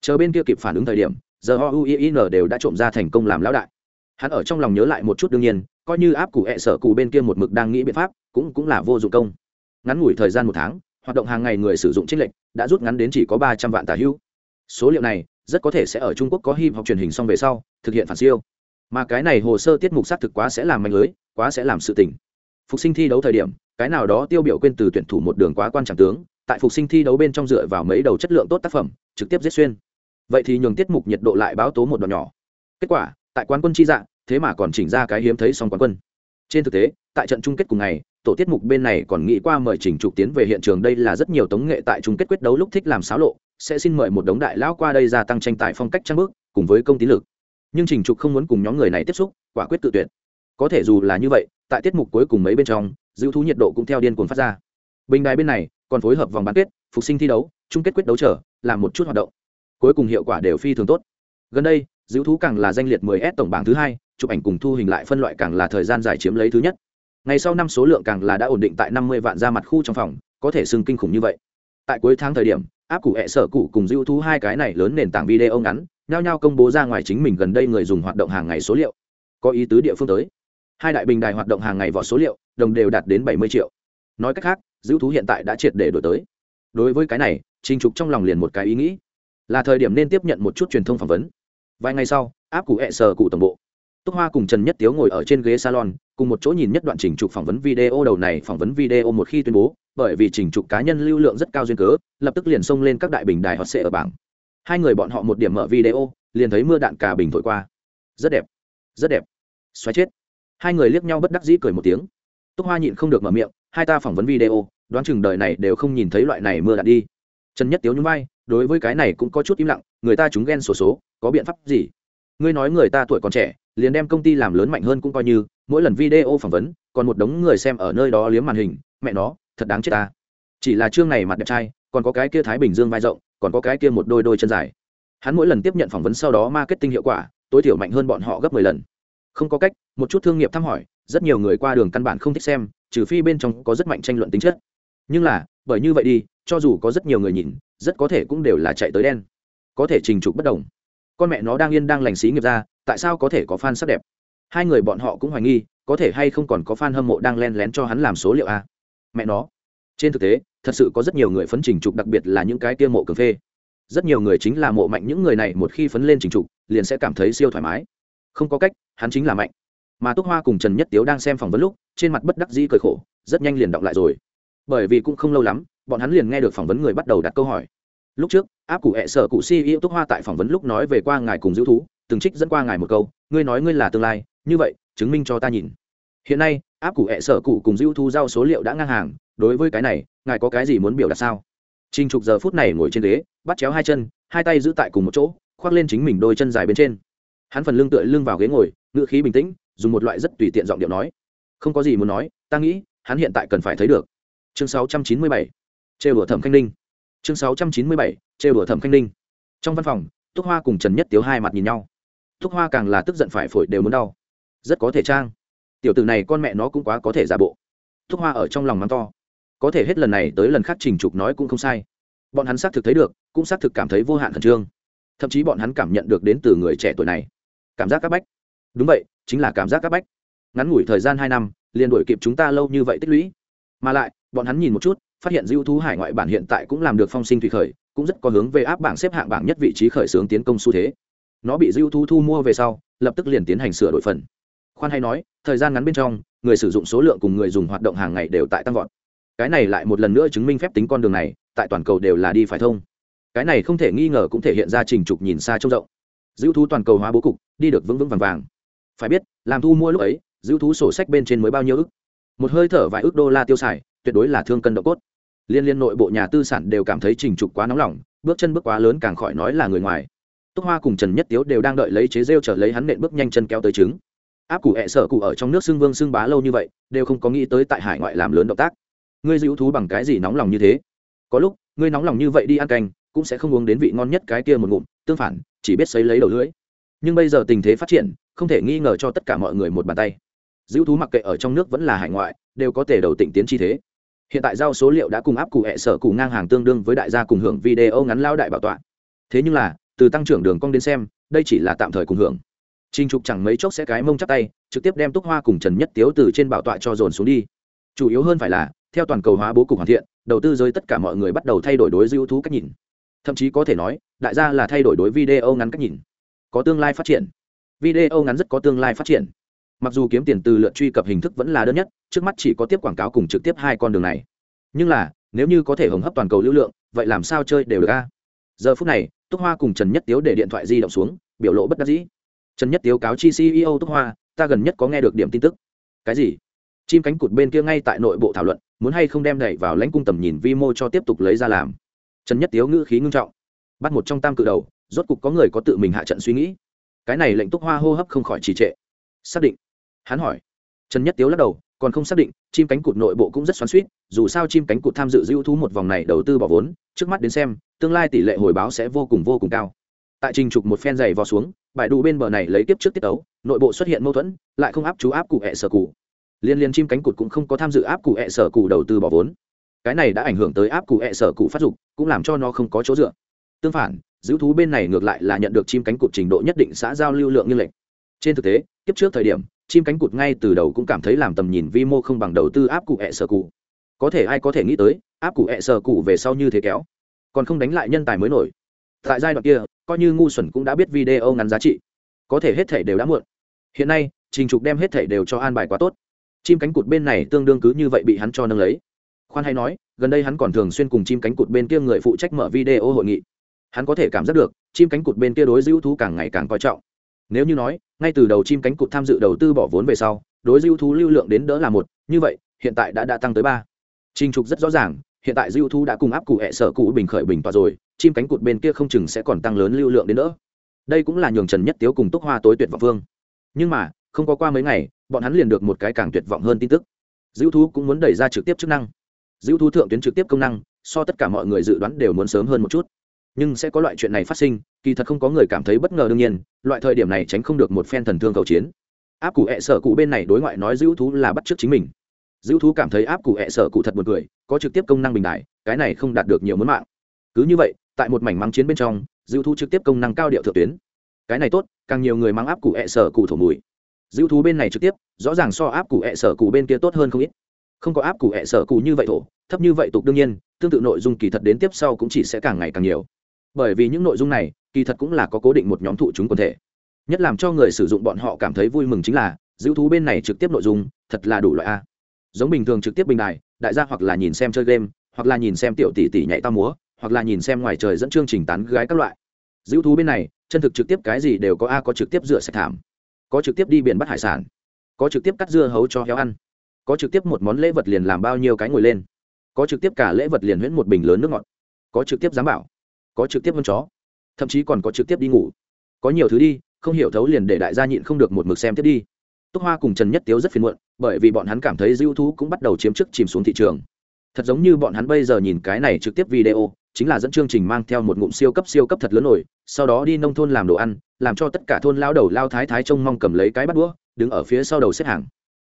Chờ bên kia kịp phản ứng thời điểm, giờ ho uin đều đã trộm ra thành công làm lão đại. Hắn ở trong lòng nhớ lại một chút đương nhiên, coi như áp cụ hẹ sở cụ bên kia một mực đang nghĩ biện pháp, cũng cũng là vô dụng công. Ngắn ngủi thời gian một tháng, hoạt động hàng ngày người sử dụng trích lệnh đã rút ngắn đến chỉ có ba trăm vạn tà hữu số liệu này rất có thể sẽ ở trung quốc có hip học truyền hình xong về sau, thực hiện phản siêu. Mà cái này hồ sơ tiết mục xác thực quá sẽ làm mạnh lưới, quá sẽ làm sự tình. Phục sinh thi đấu thời điểm cái nào đó tiêu biểu quên từ tuyển thủ một đường quá quan trọng tướng, tại phục sinh thi đấu bên trong dựa vào mấy đầu chất lượng tốt tác phẩm, trực tiếp giết xuyên. Vậy thì nhường tiết mục nhiệt độ lại báo tố một đoạn nhỏ. Kết quả, tại quán quân chi dạng thế mà còn chỉnh ra cái hiếm thấy song quán quân. Trên thực tế, tại trận chung kết cùng ngày, tổ tiết mục bên này còn nghĩ qua mời chỉnh trục tiến về hiện trường đây là rất nhiều tống nghệ tại chung kết quyết đấu lúc thích làm xáo lộ, sẽ xin mời một đống đại lão qua đây gia tăng tranh tài phong cách trang bước cùng với công tín lực. Nhưng trình trục không muốn cùng nhóm người này tiếp xúc, quả quyết tự tuyệt. Có thể dù là như vậy, tại tiết mục cuối cùng mấy bên trong dư thú nhiệt độ cũng theo điên cuồng phát ra. Bình đài bên này còn phối hợp vòng bán kết, phục sinh thi đấu, chung kết quyết đấu trở, làm một chút hoạt động. Cuối cùng hiệu quả đều phi thường tốt. Gần đây dữ thú càng là danh liệt 10 s tổng bảng thứ hai, chụp ảnh cùng thu hình lại phân loại càng là thời gian dài chiếm lấy thứ nhất. Ngày sau năm số lượng càng là đã ổn định tại 50 vạn ra mặt khu trong phòng, có thể xưng kinh khủng như vậy. Tại cuối tháng thời điểm, áp cụ hẹ sở cụ cùng dữ thú hai cái này lớn nền tảng video ngắn, nhao nhao công bố ra ngoài chính mình gần đây người dùng hoạt động hàng ngày số liệu. Có ý tứ địa phương tới. Hai đại bình đài hoạt động hàng ngày vỏ số liệu đồng đều đạt đến bảy mươi triệu. Nói cách khác dữ thú hiện tại đã triệt để đổi tới. Đối với cái này, trình trục trong lòng liền một cái ý nghĩ. Là thời điểm nên tiếp nhận một chút truyền thông phỏng vấn. Vài ngày sau, áp cụ hẹ sờ cụ tổng bộ. Túc hoa cùng trần nhất tiếu ngồi ở trên ghế salon, cùng một chỗ nhìn nhất đoạn trình trục phỏng vấn video đầu này phỏng vấn video một khi tuyên bố, bởi vì trình trục cá nhân lưu lượng rất cao duyên cớ, lập tức liền xông lên các đại bình đài hot sẽ ở bảng. Hai người bọn họ một điểm mở video, liền thấy mưa đạn cả bình thổi qua. Rất đẹp. Rất đẹp. Xoáy chết. Hai người liếc nhau bất đắc dĩ cười một tiếng túc hoa nhịn không được mở miệng hai ta phỏng vấn video đoán chừng đời này đều không nhìn thấy loại này mưa đạn đi. Trần nhất tiếu nhún vai đối với cái này cũng có chút im lặng người ta chúng ghen sổ số, số có biện pháp gì? Ngươi nói người ta tuổi còn trẻ liền đem công ty làm lớn mạnh hơn cũng coi như mỗi lần video phỏng vấn còn một đống người xem ở nơi đó liếm màn hình mẹ nó thật đáng chết ta. Chỉ là chương này mặt đẹp trai còn có cái kia thái bình dương vai rộng còn có cái kia một đôi đôi chân dài. Hắn mỗi lần tiếp nhận phỏng vấn sau đó marketing hiệu quả tối thiểu mạnh hơn bọn họ gấp mười lần không có cách, một chút thương nghiệp thăm hỏi, rất nhiều người qua đường căn bản không thích xem, trừ phi bên trong có rất mạnh tranh luận tính chất. Nhưng là, bởi như vậy đi, cho dù có rất nhiều người nhìn, rất có thể cũng đều là chạy tới đen. Có thể trình trục bất đồng. Con mẹ nó đang yên đang lành xí nghiệp ra, tại sao có thể có fan sắc đẹp? Hai người bọn họ cũng hoài nghi, có thể hay không còn có fan hâm mộ đang len lén cho hắn làm số liệu a mẹ nó. Trên thực tế, thật sự có rất nhiều người phấn trình trục, đặc biệt là những cái kia mộ cường phê. Rất nhiều người chính là mộ mạnh những người này, một khi phấn lên trình trục, liền sẽ cảm thấy siêu thoải mái không có cách hắn chính là mạnh. Mà túc hoa cùng trần nhất tiếu đang xem phỏng vấn lúc trên mặt bất đắc dĩ cười khổ rất nhanh liền đọc lại rồi. Bởi vì cũng không lâu lắm bọn hắn liền nghe được phỏng vấn người bắt đầu đặt câu hỏi. Lúc trước áp cụ hẹ sở cụ si yêu túc hoa tại phỏng vấn lúc nói về qua ngài cùng giữ thú từng trích dẫn qua ngài một câu ngươi nói ngươi là tương lai như vậy chứng minh cho ta nhìn. Hiện nay áp cụ hẹ sở cụ cùng giữ thú giao số liệu đã ngang hàng đối với cái này ngài có cái gì muốn biểu đạt sao? Trình Trục giờ phút này ngồi trên ghế, bắt chéo hai chân, hai tay giữ tại cùng một chỗ, khoác lên chính mình đôi chân dài bên trên. Hắn phần lưng tựa lưng vào ghế ngồi, ngữ khí bình tĩnh, dùng một loại rất tùy tiện giọng điệu nói: "Không có gì muốn nói, ta nghĩ, hắn hiện tại cần phải thấy được." Chương 697. Trêu đùa Thẩm Khanh Ninh. Chương 697. Trêu đùa Thẩm Khanh Ninh. Trong văn phòng, Túc Hoa cùng Trần Nhất Tiếu hai mặt nhìn nhau. Túc Hoa càng là tức giận phải phổi đều muốn đau. Rất có thể trang. Tiểu tử này con mẹ nó cũng quá có thể giả bộ. thúc Hoa ở trong lòng mắng to có thể hết lần này tới lần khác trình trục nói cũng không sai bọn hắn xác thực thấy được cũng xác thực cảm thấy vô hạn khẩn trương thậm chí bọn hắn cảm nhận được đến từ người trẻ tuổi này cảm giác c áp bách. Đúng vậy, chính là cảm giác c áp bách. Ngắn ngủi thời gian hai năm, liền đổi kịp chúng ta lâu như vậy tích lũy. Mà lại, bọn hắn nhìn một chút, phát hiện dư thú hải ngoại bản hiện tại cũng làm được phong sinh thủy khởi, cũng rất có hướng về áp bảng xếp hạng bảng nhất vị trí khởi xướng tiến công xu thế. Nó bị dư thú thu mua về sau, lập tức liền tiến hành sửa đổi phần. Khoan hay nói, thời gian ngắn bên trong, người sử dụng số lượng cùng người dùng hoạt động hàng ngày đều tại tăng vọt. Cái này lại một lần nữa chứng minh phép tính con đường này, tại toàn cầu đều là đi phải thông. Cái này không thể nghi ngờ cũng thể hiện ra trình trục nhìn xa trông rộng giữ thú toàn cầu hóa bố cục, đi được vững vững vàng vàng. Phải biết, làm thu mua lúc ấy, giữ thú sổ sách bên trên mới bao nhiêu ức? Một hơi thở vài ước đô la tiêu xài, tuyệt đối là thương cân độ cốt. Liên liên nội bộ nhà tư sản đều cảm thấy trình trục quá nóng lòng, bước chân bước quá lớn càng khỏi nói là người ngoài. Túc hoa cùng trần nhất tiếu đều đang đợi lấy chế rêu trở lấy hắn nện bước nhanh chân kéo tới trứng. Áp cụ hẹ sợ cụ ở trong nước xưng vương xưng bá lâu như vậy, đều không có nghĩ tới tại hải ngoại làm lớn động tác. Ngươi dữ thú bằng cái gì nóng lòng như thế? Có lúc, ngươi nóng lòng như vậy đi ăn canh, cũng sẽ không uống đến vị ngon nhất cái kia một ngụm, tương phản chỉ biết xấy lấy đầu lưỡi. Nhưng bây giờ tình thế phát triển, không thể nghi ngờ cho tất cả mọi người một bàn tay. Dữ thú mặc kệ ở trong nước vẫn là hải ngoại, đều có thể đầu tỉnh tiến chi thế. Hiện tại giao số liệu đã cùng áp cụ hẹ sở cụ ngang hàng tương đương với đại gia cùng hưởng video ngắn lao đại bảo tọa. Thế nhưng là, từ tăng trưởng đường cong đến xem, đây chỉ là tạm thời cùng hưởng. Trinh trục chẳng mấy chốc sẽ cái mông chắc tay, trực tiếp đem túc hoa cùng trần nhất tiếu từ trên bảo tọa cho dồn xuống đi. Chủ yếu hơn phải là, theo toàn cầu hóa bố cục hoàn thiện, đầu tư giới tất cả mọi người bắt đầu thay đổi đối dữ thú cách nhìn. Thậm chí có thể nói đại gia là thay đổi đối video ngắn cách nhìn. Có tương lai phát triển. Video ngắn rất có tương lai phát triển. Mặc dù kiếm tiền từ lượt truy cập hình thức vẫn là đơn nhất, trước mắt chỉ có tiếp quảng cáo cùng trực tiếp hai con đường này. Nhưng là, nếu như có thể hồng hấp toàn cầu lưu lượng, vậy làm sao chơi đều được a? Giờ phút này, túc hoa cùng trần nhất tiếu để điện thoại di động xuống, biểu lộ bất đắc dĩ. Trần nhất tiếu cáo chi ceo túc hoa, ta gần nhất có nghe được điểm tin tức. Cái gì? Chim cánh cụt bên kia ngay tại nội bộ thảo luận, muốn hay không đem đẩy vào lãnh cung tầm nhìn vi mô cho tiếp tục lấy ra làm? Trần nhất tiếu ngữ khí ngưng trọng bắt một trong tam cự đầu, rốt cục có người có tự mình hạ trận suy nghĩ. Cái này lệnh túc hoa hô hấp không khỏi trì trệ. Xác định. Hắn hỏi. Trần nhất tiếu lắc đầu, còn không xác định, chim cánh cụt nội bộ cũng rất xoắn suýt dù sao chim cánh cụt tham dự dữ thú một vòng này đầu tư bỏ vốn, trước mắt đến xem, tương lai tỷ lệ hồi báo sẽ vô cùng vô cùng cao. Tại trình trục một phen dày vò xuống, bãi đủ bên bờ này lấy tiếp trước tiết tấu, nội bộ xuất hiện mâu thuẫn, lại không áp chú áp cụ hẹ sở cụ. Liên liên chim cánh cụt cũng không có tham dự áp cụ hẹ sở cụ đầu tư bỏ vốn. Cái này đã ảnh hưởng tới áp cụ hẹ sở cụ phát dục, cũng làm cho nó không có chỗ dựa tương phản, giữ thú bên này ngược lại là nhận được chim cánh cụt trình độ nhất định xã giao lưu lượng như lệnh trên thực tế, kiếp trước thời điểm, chim cánh cụt ngay từ đầu cũng cảm thấy làm tầm nhìn vi mô không bằng đầu tư áp cụ hẹ sở cụ. Có thể ai có thể nghĩ tới, áp cụ hẹ sở cụ về sau như thế kéo, còn không đánh lại nhân tài mới nổi. Tại giai đoạn kia, coi như ngu xuẩn cũng đã biết video ngắn giá trị. Có thể hết thể đều đã muộn. Hiện nay, trình trục đem hết thể đều cho an bài quá tốt. Chim cánh cụt bên này tương đương cứ như vậy bị hắn cho nâng lấy. Khoan hay nói, gần đây hắn còn thường xuyên cùng chim cánh cụt bên kia người phụ trách mở video hội nghị hắn có thể cảm giác được, chim cánh cụt bên kia đối dữ thú càng ngày càng coi trọng. Nếu như nói, ngay từ đầu chim cánh cụt tham dự đầu tư bỏ vốn về sau, đối dữ thú lưu lượng đến đỡ là một, như vậy, hiện tại đã đã tăng tới ba. Trình trục rất rõ ràng, hiện tại dữ thú đã cùng áp cụ hẹ sở cụ bình khởi bình tọa rồi, chim cánh cụt bên kia không chừng sẽ còn tăng lớn lưu lượng đến đỡ. Đây cũng là nhường trần nhất tiếu cùng túc hoa tối tuyệt vọng phương nhưng mà, không có qua mấy ngày, bọn hắn liền được một cái càng tuyệt vọng hơn tin tức. Dữ thú cũng muốn đẩy ra trực tiếp chức năng. Dữ thú thượng tuyến trực tiếp công năng, so tất cả mọi người dự đoán đều muốn sớm hơn một chút nhưng sẽ có loại chuyện này phát sinh, kỳ thật không có người cảm thấy bất ngờ đương nhiên, loại thời điểm này tránh không được một phen thần thương cầu chiến. Áp cụ hẹ sở cụ bên này đối ngoại nói giữ thú là bắt trước chính mình. Giữ thú cảm thấy áp cụ hẹ sở cụ thật một người có trực tiếp công năng bình đại, cái này không đạt được nhiều mướn mạng. Cứ như vậy, tại một mảnh mắng chiến bên trong, giữ thú trực tiếp công năng cao điệu thượng tuyến. Cái này tốt, càng nhiều người mang áp cụ hẹ sở cụ thổ mùi. Giữ thú bên này trực tiếp, rõ ràng so áp cụ hẹ sở cụ bên kia tốt hơn không ít. Không có áp cụ hẹ sở cụ như vậy thổ, thấp như vậy tục đương nhiên, tương tự nội dung kỳ thật đến tiếp sau cũng chỉ sẽ càng ngày càng nhiều bởi vì những nội dung này, kỳ thật cũng là có cố định một nhóm thụ chúng quần thể. Nhất làm cho người sử dụng bọn họ cảm thấy vui mừng chính là, giữ thú bên này trực tiếp nội dung, thật là đủ loại a. Giống bình thường trực tiếp bình đài, đại gia hoặc là nhìn xem chơi game, hoặc là nhìn xem tiểu tỷ tỷ nhảy tao múa, hoặc là nhìn xem ngoài trời dẫn chương trình tán gái các loại. Giữ thú bên này, chân thực trực tiếp cái gì đều có a, có trực tiếp rửa sạch thảm, có trực tiếp đi biển bắt hải sản, có trực tiếp cắt dưa hấu cho héo ăn, có trực tiếp một món lễ vật liền làm bao nhiêu cái ngồi lên, có trực tiếp cả lễ vật liền huyễn một bình lớn nước ngọt, có trực tiếp giám bảo có trực tiếp hơn chó, thậm chí còn có trực tiếp đi ngủ. Có nhiều thứ đi, không hiểu thấu liền để đại gia nhịn không được một mực xem tiếp đi. Túc hoa cùng trần nhất tiếu rất phiền muộn, bởi vì bọn hắn cảm thấy dư thú cũng bắt đầu chiếm chức chìm xuống thị trường. Thật giống như bọn hắn bây giờ nhìn cái này trực tiếp video, chính là dẫn chương trình mang theo một ngụm siêu cấp siêu cấp thật lớn nổi, sau đó đi nông thôn làm đồ ăn, làm cho tất cả thôn lao đầu lao thái thái trông mong cầm lấy cái bắt đũa, đứng ở phía sau đầu xếp hàng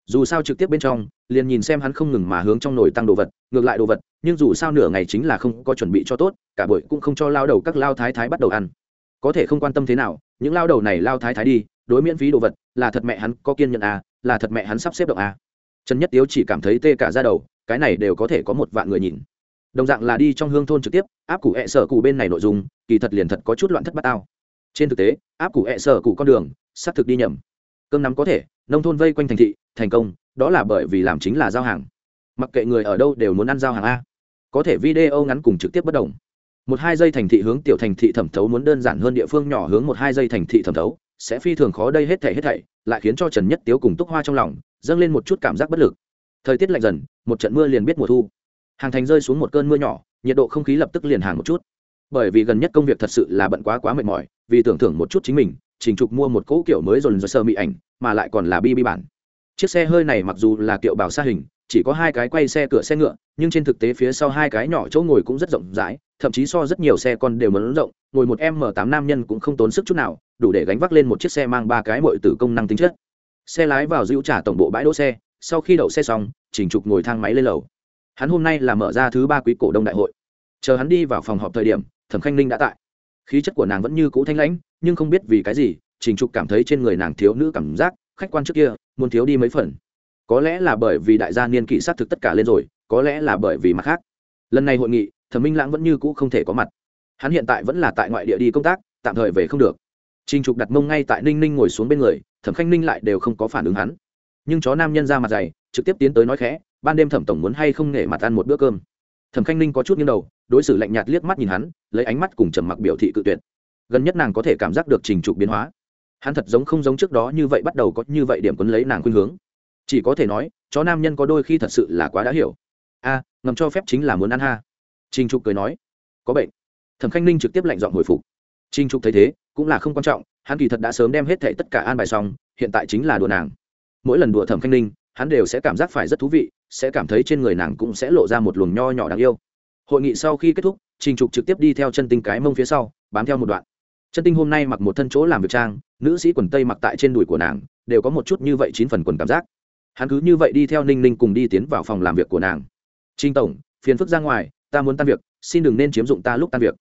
dù sao trực tiếp bên trong liền nhìn xem hắn không ngừng mà hướng trong nồi tăng đồ vật ngược lại đồ vật nhưng dù sao nửa ngày chính là không có chuẩn bị cho tốt cả buổi cũng không cho lao đầu các lao thái thái bắt đầu ăn. Có thể không quan tâm thế nào những lao đầu này lao thái thái đi đối miễn phí đồ vật là thật mẹ hắn có kiên nhẫn à, là thật mẹ hắn sắp xếp động à. trần nhất tiếu chỉ cảm thấy tê cả ra đầu cái này đều có thể có một vạn người nhìn. Đồng dạng là đi trong hương thôn trực tiếp áp cụ hẹ sở cụ bên này nội dung kỳ thật liền thật có chút loạn thất bát ao. Trên thực tế áp cụ hẹ sở cụ con đường xác thực đi nhầm. Cơm nắm có thể nông thôn vây quanh thành thị, thành công, đó là bởi vì làm chính là giao hàng. Mặc kệ người ở đâu đều muốn ăn giao hàng a. Có thể video ngắn cùng trực tiếp bất đồng. Một hai giây thành thị hướng tiểu thành thị thẩm thấu muốn đơn giản hơn địa phương nhỏ hướng một hai giây thành thị thẩm thấu, sẽ phi thường khó đây hết thảy hết thảy, lại khiến cho trần nhất tiếu cùng túc hoa trong lòng, dâng lên một chút cảm giác bất lực. Thời tiết lạnh dần, một trận mưa liền biết mùa thu. Hàng thành rơi xuống một cơn mưa nhỏ, nhiệt độ không khí lập tức liền hàng một chút. Bởi vì gần nhất công việc thật sự là bận quá quá mệt mỏi, vì tưởng thưởng một chút chính mình, trình trục mua một cỗ kiểu mới rồi rồi sơ mỹ ảnh mà lại còn là bi bi bản. Chiếc xe hơi này mặc dù là kiệu bảo xa hình, chỉ có hai cái quay xe cửa xe ngựa, nhưng trên thực tế phía sau hai cái nhỏ chỗ ngồi cũng rất rộng rãi, thậm chí so rất nhiều xe con đều muốn rộng, ngồi một m tám nam nhân cũng không tốn sức chút nào, đủ để gánh vác lên một chiếc xe mang ba cái mọi tử công năng tính chất. Xe lái vào giữ trả tổng bộ bãi đỗ xe, sau khi đậu xe xong, chỉnh trục ngồi thang máy lên lầu. Hắn hôm nay là mở ra thứ ba quý cổ đông đại hội. Chờ hắn đi vào phòng họp thời điểm, thẩm khanh ninh đã tại. Khí chất của nàng vẫn như cũ thanh lãnh, nhưng không biết vì cái gì trình trục cảm thấy trên người nàng thiếu nữ cảm giác, khách quan trước kia, muốn thiếu đi mấy phần. Có lẽ là bởi vì đại gia niên kỷ sát thực tất cả lên rồi, có lẽ là bởi vì mặt khác. Lần này hội nghị, thẩm minh lãng vẫn như cũ không thể có mặt. Hắn hiện tại vẫn là tại ngoại địa đi công tác, tạm thời về không được. Trình trục đặt mông ngay tại ninh ninh ngồi xuống bên người, thẩm khanh ninh lại đều không có phản ứng hắn. Nhưng chó nam nhân ra mặt dày, trực tiếp tiến tới nói khẽ, ban đêm thẩm tổng muốn hay không nể mặt ăn một bữa cơm? Thẩm khanh ninh có chút nghiêng đầu, đối xử lạnh nhạt liếc mắt nhìn hắn, lấy ánh mắt cùng trầm mặc biểu thị cự tuyệt. Gần nhất nàng có thể cảm giác được trình trục biến hóa hắn thật giống không giống trước đó như vậy bắt đầu có như vậy điểm quấn lấy nàng khuynh hướng. Chỉ có thể nói, chó nam nhân có đôi khi thật sự là quá đã hiểu. A, ngầm cho phép chính là muốn ăn ha. Trình trục cười nói, có bệnh. Thẩm khanh ninh trực tiếp lạnh giọng hồi phục. Trình trục thấy thế, cũng là không quan trọng, hắn kỳ thật đã sớm đem hết thệ tất cả an bài xong, hiện tại chính là đùa nàng. Mỗi lần đùa thẩm khanh ninh, hắn đều sẽ cảm giác phải rất thú vị, sẽ cảm thấy trên người nàng cũng sẽ lộ ra một luồng nho nhỏ đáng yêu. Hội nghị sau khi kết thúc, trình trục trực tiếp đi theo chân tinh cái mông phía sau, bám theo một đoạn chân tinh hôm nay mặc một thân chỗ làm việc trang, nữ sĩ quần tây mặc tại trên đùi của nàng, đều có một chút như vậy chín phần quần cảm giác. Hắn cứ như vậy đi theo ninh ninh cùng đi tiến vào phòng làm việc của nàng. Trinh tổng, phiền phức ra ngoài, ta muốn tan việc, xin đừng nên chiếm dụng ta lúc tan việc.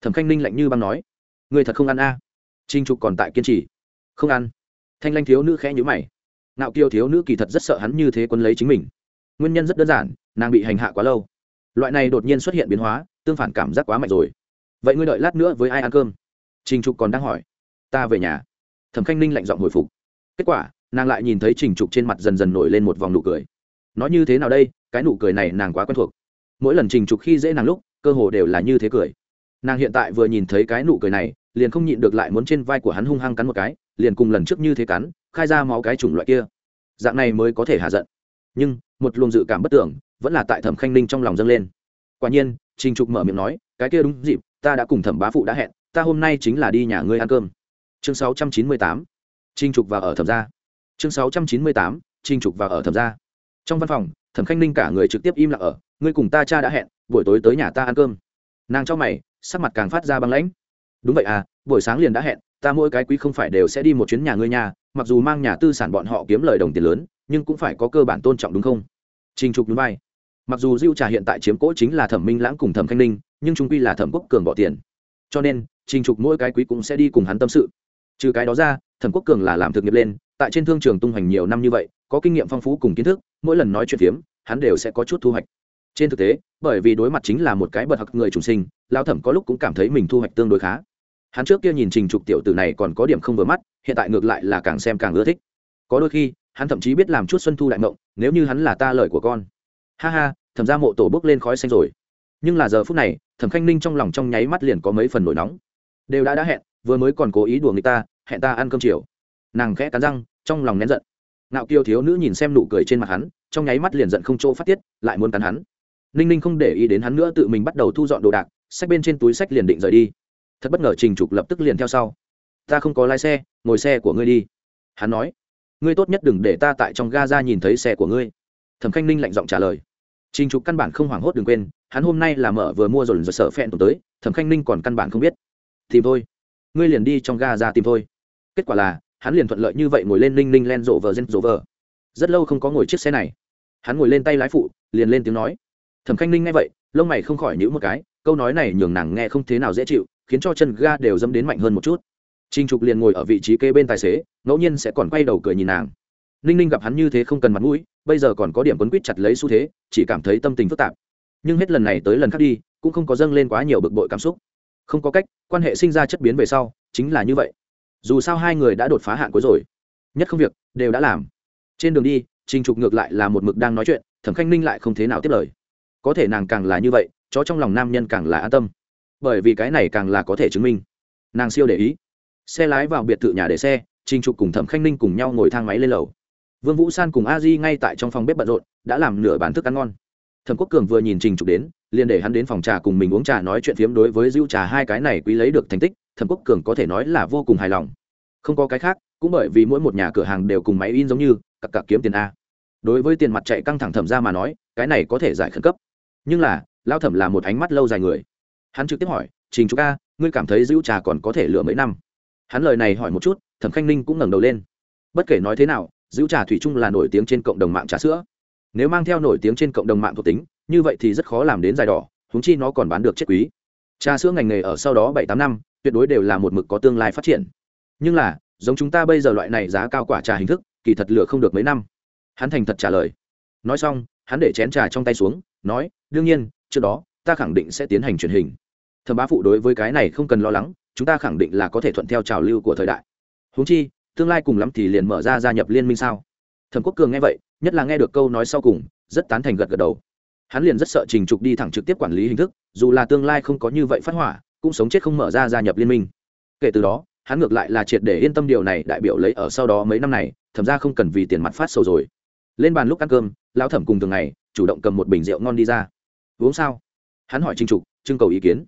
Thẩm khanh ninh lạnh như băng nói. Người thật không ăn a? À. trinh trục còn tại kiên trì. Không ăn. Thanh lanh thiếu nữ khẽ nhữ mày. Nạo kiêu thiếu nữ kỳ thật rất sợ hắn như thế quân lấy chính mình. Nguyên nhân rất đơn giản, nàng bị hành hạ quá lâu. Loại này đột nhiên xuất hiện biến hóa, tương phản cảm giác quá mạnh rồi. Vậy ngươi đợi lát nữa với ai ăn cơm? Trình trục còn đang hỏi, ta về nhà. Thẩm khanh ninh lạnh giọng hồi phục. Kết quả, nàng lại nhìn thấy trình trục trên mặt dần dần nổi lên một vòng nụ cười. Nói như thế nào đây? Cái nụ cười này nàng quá quen thuộc. Mỗi lần trình trục khi dễ nàng lúc, cơ hồ đều là như thế cười. Nàng hiện tại vừa nhìn thấy cái nụ cười này, liền không nhịn được lại muốn trên vai của hắn hung hăng cắn một cái, liền cùng lần trước như thế cắn, khai ra máu cái chủng loại kia. Dạng này mới có thể hạ giận. Nhưng, một luồng dự cảm bất tưởng vẫn là tại thẩm khanh ninh trong lòng dâng lên. Quả nhiên, trình trục mở miệng nói, cái kia đúng dịp, ta đã cùng thẩm bá phụ đã hẹn ta hôm nay chính là đi nhà ngươi ăn cơm. Chương sáu trăm chín mươi tám, trình trục và ở thẩm gia. Chương sáu trăm chín mươi tám, trình trục và ở thẩm gia. Trong văn phòng, thẩm khanh ninh cả người trực tiếp im lặng ở, ngươi cùng ta cha đã hẹn, buổi tối tới nhà ta ăn cơm. Nàng cho mày, sắc mặt càng phát ra băng lãnh. Đúng vậy à buổi sáng liền đã hẹn, ta mỗi cái quý không phải đều sẽ đi một chuyến nhà ngươi nhà, mặc dù mang nhà tư sản bọn họ kiếm lời đồng tiền lớn, nhưng cũng phải có cơ bản tôn trọng đúng không? Trình trục núi bay mặc dù diêu trà hiện tại chiếm cỗ chính là thẩm minh lãng cùng thẩm khanh ninh, nhưng chúng quy là thẩm quốc cường bỏ tiền. Cho nên trình trục mỗi cái quý cũng sẽ đi cùng hắn tâm sự. Trừ cái đó ra, thẩm quốc cường là làm thực nghiệp lên, tại trên thương trường tung hoành nhiều năm như vậy, có kinh nghiệm phong phú cùng kiến thức, mỗi lần nói chuyện phiếm, hắn đều sẽ có chút thu hoạch. Trên thực tế, bởi vì đối mặt chính là một cái bật học người trùng sinh lao thẩm có lúc cũng cảm thấy mình thu hoạch tương đối khá. Hắn trước kia nhìn trình trục tiểu tử này còn có điểm không vừa mắt, hiện tại ngược lại là càng xem càng ưa thích. Có đôi khi, hắn thậm chí biết làm chút xuân thu đại ngộng nếu như hắn là ta lời của con. Ha ha, thẩm ra mộ tổ bước lên khói xanh rồi. Nhưng là giờ phút này, thẩm khanh ninh trong lòng trong nháy mắt liền có mấy phần nổi nóng đều đã đã hẹn, vừa mới còn cố ý đùa người ta, hẹn ta ăn cơm chiều. Nàng khẽ cắn răng, trong lòng nén giận. Nạo kiều thiếu nữ nhìn xem nụ cười trên mặt hắn, trong nháy mắt liền giận không chỗ phát tiết, lại muốn cắn hắn. Ninh ninh không để ý đến hắn nữa, tự mình bắt đầu thu dọn đồ đạc, sách bên trên túi sách liền định rời đi. Thật bất ngờ trình trục lập tức liền theo sau. Ta không có lái xe, ngồi xe của ngươi đi. Hắn nói. Ngươi tốt nhất đừng để ta tại trong ga ra nhìn thấy xe của ngươi. Thẩm khanh ninh lạnh giọng trả lời. Trình trục căn bản không hoảng hốt đừng quên, hắn hôm nay là mở vừa mua rồi rồi sợ phẹn tới, thẩm khanh ninh còn căn bản không biết tìm thôi. Ngươi liền đi trong ga ra tìm thôi. Kết quả là, hắn liền thuận lợi như vậy ngồi lên ninh ninh len rộ vờ gen rộ vờ rất lâu không có ngồi chiếc xe này. Hắn ngồi lên tay lái phụ, liền lên tiếng nói. Thẩm khanh ninh nghe vậy, lông mày không khỏi nhữ một cái, câu nói này nhường nàng nghe không thế nào dễ chịu, khiến cho chân ga đều dâm đến mạnh hơn một chút. Trinh trục liền ngồi ở vị trí kế bên tài xế, ngẫu nhiên sẽ còn quay đầu cười nhìn nàng. Ninh ninh gặp hắn như thế không cần mặt mũi, bây giờ còn có điểm quấn quýt chặt lấy xu thế, chỉ cảm thấy tâm tình phức tạp. Nhưng hết lần này tới lần khác đi, cũng không có dâng lên quá nhiều bực bội cảm xúc không có cách, quan hệ sinh ra chất biến về sau, chính là như vậy. Dù sao hai người đã đột phá hạn cuối rồi. Nhất không việc, đều đã làm. Trên đường đi, trình trục ngược lại là một mực đang nói chuyện, thẩm khanh ninh lại không thế nào tiếp lời. Có thể nàng càng là như vậy, chó trong lòng nam nhân càng là an tâm. Bởi vì cái này càng là có thể chứng minh. Nàng siêu để ý. Xe lái vào biệt thự nhà để xe, trình trục cùng thẩm khanh ninh cùng nhau ngồi thang máy lên lầu. Vương vũ san cùng a di ngay tại trong phòng bếp bận rộn, đã làm nửa bàn thức ăn ngon. Thẩm quốc cường vừa nhìn trình trục đến liền để hắn đến phòng trà cùng mình uống trà nói chuyện phiếm đối với dữ trà hai cái này quý lấy được thành tích, thẩm quốc cường có thể nói là vô cùng hài lòng. Không có cái khác, cũng bởi vì mỗi một nhà cửa hàng đều cùng máy in giống như, cặp cặp kiếm tiền a. Đối với tiền mặt chạy căng thẳng thẩm ra mà nói, cái này có thể giải khẩn cấp. Nhưng là, lao thẩm là một ánh mắt lâu dài người. Hắn trực tiếp hỏi, trình trúc a, ngươi cảm thấy dữ trà còn có thể lựa mấy năm? Hắn lời này hỏi một chút, thẩm khanh ninh cũng ngẩng đầu lên. Bất kể nói thế nào dữ trà thủy chung là nổi tiếng trên cộng đồng mạng trà sữa. Nếu mang theo nổi tiếng trên cộng đồng mạng thuộc tính như vậy thì rất khó làm đến dài đỏ húng chi nó còn bán được chết quý. Trà sữa ngành nghề ở sau đó bảy tám năm, tuyệt đối đều là một mực có tương lai phát triển. Nhưng là, giống chúng ta bây giờ loại này giá cao quả trà hình thức, kỳ thật lựa không được mấy năm. Hắn thành thật trả lời. Nói xong, hắn để chén trà trong tay xuống, nói, đương nhiên, trước đó, ta khẳng định sẽ tiến hành truyền hình. Thẩm bá phụ đối với cái này không cần lo lắng, chúng ta khẳng định là có thể thuận theo trào lưu của thời đại. Húng chi, tương lai cùng lắm thì liền mở ra gia nhập liên minh sao? Thẩm quốc cường nghe vậy, nhất là nghe được câu nói sau cùng, rất tán thành gật gật đầu hắn liền rất sợ trình trục đi thẳng trực tiếp quản lý hình thức, dù là tương lai không có như vậy phát hỏa, cũng sống chết không mở ra gia nhập liên minh. Kể từ đó, hắn ngược lại là triệt để yên tâm điều này đại biểu lấy ở sau đó mấy năm này thẩm ra không cần vì tiền mặt phát sầu rồi. Lên bàn lúc ăn cơm, lão thẩm cùng thường ngày, chủ động cầm một bình rượu ngon đi ra. Uống sao? Hắn hỏi trình trục, trưng cầu ý kiến.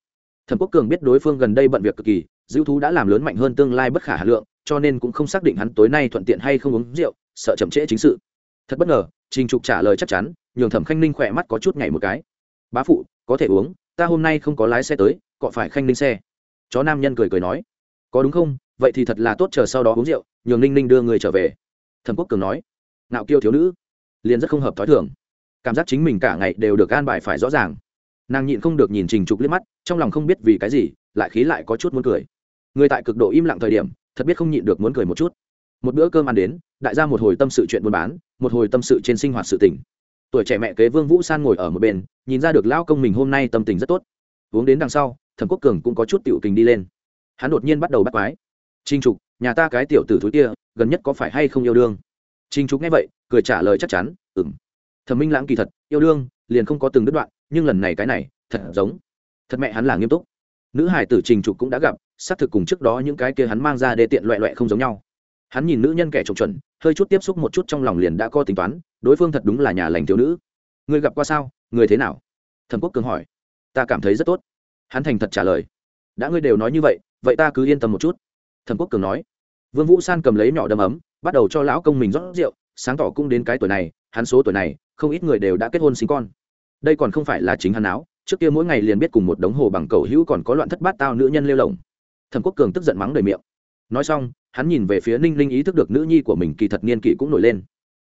Thẩm quốc cường biết đối phương gần đây bận việc cực kỳ dữ thú đã làm lớn mạnh hơn tương lai bất khả hà lượng, cho nên cũng không xác định hắn tối nay thuận tiện hay không uống rượu, sợ chậm trễ chính sự. Thật bất ngờ, trình trục trả lời chắc chắn nhường thẩm khanh ninh khỏe mắt có chút nhảy một cái. Bá phụ, có thể uống, ta hôm nay không có lái xe tới, cọ phải khanh ninh xe. Chó nam nhân cười cười nói. Có đúng không? Vậy thì thật là tốt chờ sau đó uống rượu, nhường ninh ninh đưa người trở về. Thẩm quốc cường nói. Nạo kiêu thiếu nữ. Liền rất không hợp t h ó i thường. Cảm giác chính mình cả ngày đều được an bài phải rõ ràng. Nàng nhịn không được nhìn trình trục liếc mắt, trong lòng không biết vì cái gì, lại khí lại có chút muốn cười. Người tại cực độ im lặng thời điểm, thật biết không nhịn được muốn cười một chút. Một bữa cơm ăn đến, đại gia một hồi tâm sự chuyện buôn bán, một hồi tâm sự trên sinh hoạt sự tỉnh tuổi trẻ mẹ kế vương vũ san ngồi ở một bên, nhìn ra được lão công mình hôm nay tâm tình rất tốt. Uống đến đằng sau, thẩm quốc cường cũng có chút tiểu kình đi lên. Hắn đột nhiên bắt đầu bắt quái. Trinh trục, nhà ta cái tiểu tử thúi kia, gần nhất có phải hay không yêu đương? Trinh trục nghe vậy, cười trả lời chắc chắn, ừm. Thẩm minh lãng kỳ thật, yêu đương, liền không có từng đứt đoạn, nhưng lần này cái này, thật giống. Thật mẹ hắn là nghiêm túc. Nữ hải tử trình trục cũng đã gặp, xác thực cùng trước đó những cái kia hắn mang ra để tiện loẹ loẹ không giống nhau hắn nhìn nữ nhân kẻ trộm chuẩn, hơi chút tiếp xúc một chút trong lòng liền đã có tính toán, đối phương thật đúng là nhà lành thiếu nữ. Người gặp qua sao? Người thế nào? Thẩm quốc cường hỏi. Ta cảm thấy rất tốt. Hắn thành thật trả lời. Đã ngươi đều nói như vậy vậy ta cứ yên tâm một chút. Thẩm quốc cường nói. Vương vũ san cầm lấy nhỏ đâm ấm, bắt đầu cho lão công mình rót rượu, sáng tỏ cũng đến cái tuổi này, hắn số tuổi này, không ít người đều đã kết hôn sinh con. Đây còn không phải là chính hắn áo, trước kia mỗi ngày liền biết cùng một đống hồ bằng cầu hữu còn có loạn thất bát tao nữ nhân lêu lồng. Thẩm quốc cường tức giận mắng đầy miệng nói xong, hắn nhìn về phía ninh linh ý thức được nữ nhi của mình kỳ thật niên kỷ cũng nổi lên.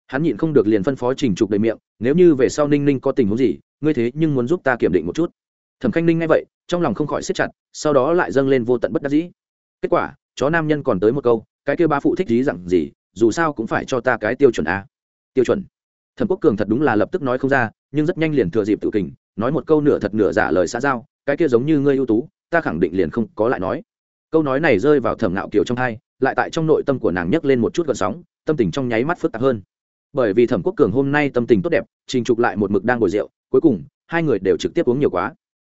Hắn nhịn không được liền phân phó trình trục đầy miệng, nếu như về sau ninh ninh có tình huống gì, ngươi thế nhưng muốn giúp ta kiểm định một chút. Thẩm khanh ninh nghe vậy, trong lòng không khỏi siết chặt, sau đó lại dâng lên vô tận bất đắc dĩ. Kết quả, chó nam nhân còn tới một câu, cái kêu ba phụ thích gì dặn gì, dù sao cũng phải cho ta cái tiêu chuẩn a. Tiêu chuẩn. Thẩm quốc cường thật đúng là lập tức nói không ra, nhưng rất nhanh liền thừa dịp tự kình, nói một câu nửa thật nửa giả lời xã giao, cái kia giống như ngươi ưu tú, ta khẳng định liền không có lại nói câu nói này rơi vào thẩm ngạo kiều trong hai lại tại trong nội tâm của nàng nhấc lên một chút gợn sóng, tâm tình trong nháy mắt phức tạp hơn. Bởi vì thẩm quốc cường hôm nay tâm tình tốt đẹp, trình trục lại một mực đang ngồi rượu, cuối cùng, hai người đều trực tiếp uống nhiều quá.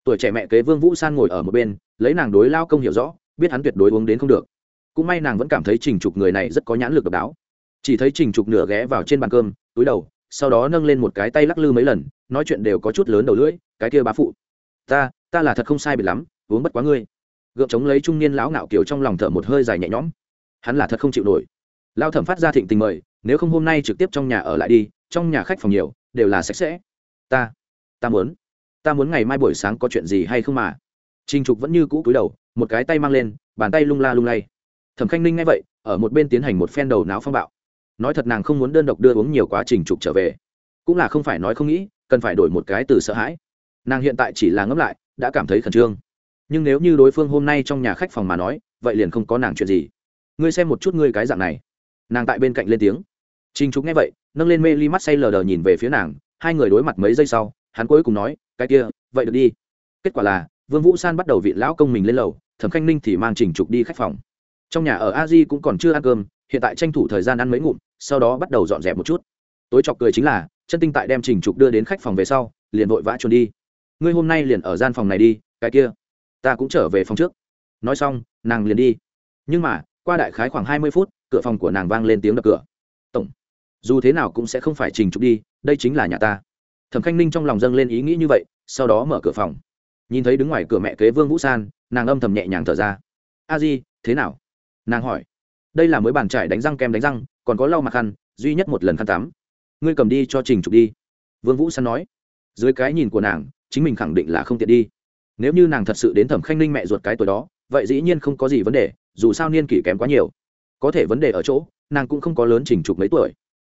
Tuổi trẻ mẹ kế vương vũ san ngồi ở một bên, lấy nàng đối lao công hiểu rõ, biết hắn tuyệt đối uống đến không được. Cũng may nàng vẫn cảm thấy trình trục người này rất có nhãn lực độc đáo. Chỉ thấy trình trục nửa ghé vào trên bàn cơm, túi đầu, sau đó nâng lên một cái tay lắc lư mấy lần, nói chuyện đều có chút lớn đầu lưỡi, cái kia bá phụ, ta ta là thật không sai biệt lắm, uống bất quá ngươi gượng chống lấy trung niên lão ngạo kiểu trong lòng thở một hơi dài nhẹ nhõm. Hắn là thật không chịu nổi. Lao thẩm phát ra thịnh tình mời, nếu không hôm nay trực tiếp trong nhà ở lại đi, trong nhà khách phòng nhiều, đều là sạch sẽ. Ta ta muốn ta muốn ngày mai buổi sáng có chuyện gì hay không mà. Trinh trục vẫn như cũ cúi đầu, một cái tay mang lên, bàn tay lung la lung lay. Thẩm khanh ninh nghe vậy, ở một bên tiến hành một phen đầu não phong bạo. Nói thật nàng không muốn đơn độc đưa uống nhiều quá trình trục trở về. Cũng là không phải nói không nghĩ, cần phải đổi một cái từ sợ hãi. Nàng hiện tại chỉ là ngẫm lại, đã cảm thấy khẩn trương nhưng nếu như đối phương hôm nay trong nhà khách phòng mà nói vậy liền không có nàng chuyện gì ngươi xem một chút ngươi cái dạng này nàng tại bên cạnh lên tiếng Trình Trục nghe vậy, nâng lên mê ly mắt say lờ đờ nhìn về phía nàng, hai người đối mặt mấy giây sau, hắn cuối cùng nói, "Cái kia, vậy được đi." Kết quả là, Vương Vũ San bắt đầu vị lão công mình lên lầu, Thẩm Khanh Ninh thì mang Trình Trục đi khách phòng. Trong nhà ở A Di cũng còn chưa ăn cơm, hiện tại tranh thủ thời gian ăn mấy ngụm, sau đó bắt đầu dọn dẹp một chút. Tối chọc cười chính là, chân tinh tại đem Trình Trục đưa đến khách phòng về sau, liền vội vã trốn đi. "Ngươi hôm nay liền ở gian phòng này đi, cái kia, ta cũng trở về phòng trước." Nói xong, nàng liền đi. Nhưng mà, qua đại khái khoảng hai mươi phút, cửa phòng của nàng vang lên tiếng đập cửa. "Tổng" dù thế nào cũng sẽ không phải trình trục đi đây chính là nhà ta. Thẩm khanh ninh trong lòng dâng lên ý nghĩ như vậy sau đó mở cửa phòng. Nhìn thấy đứng ngoài cửa mẹ kế vương vũ san nàng âm thầm nhẹ nhàng thở ra. A di thế nào? Nàng hỏi. Đây là mới bàn trải đánh răng kem đánh răng còn có lau mặt khăn duy nhất một lần khăn tắm. Ngươi cầm đi cho trình trục đi. Vương vũ san nói. Dưới cái nhìn của nàng chính mình khẳng định là không tiện đi nếu như nàng thật sự đến thẩm khanh ninh mẹ ruột cái tuổi đó, vậy dĩ nhiên không có gì vấn đề, dù sao niên kỷ kém quá nhiều. Có thể vấn đề ở chỗ, nàng cũng không có lớn trình trục mấy tuổi.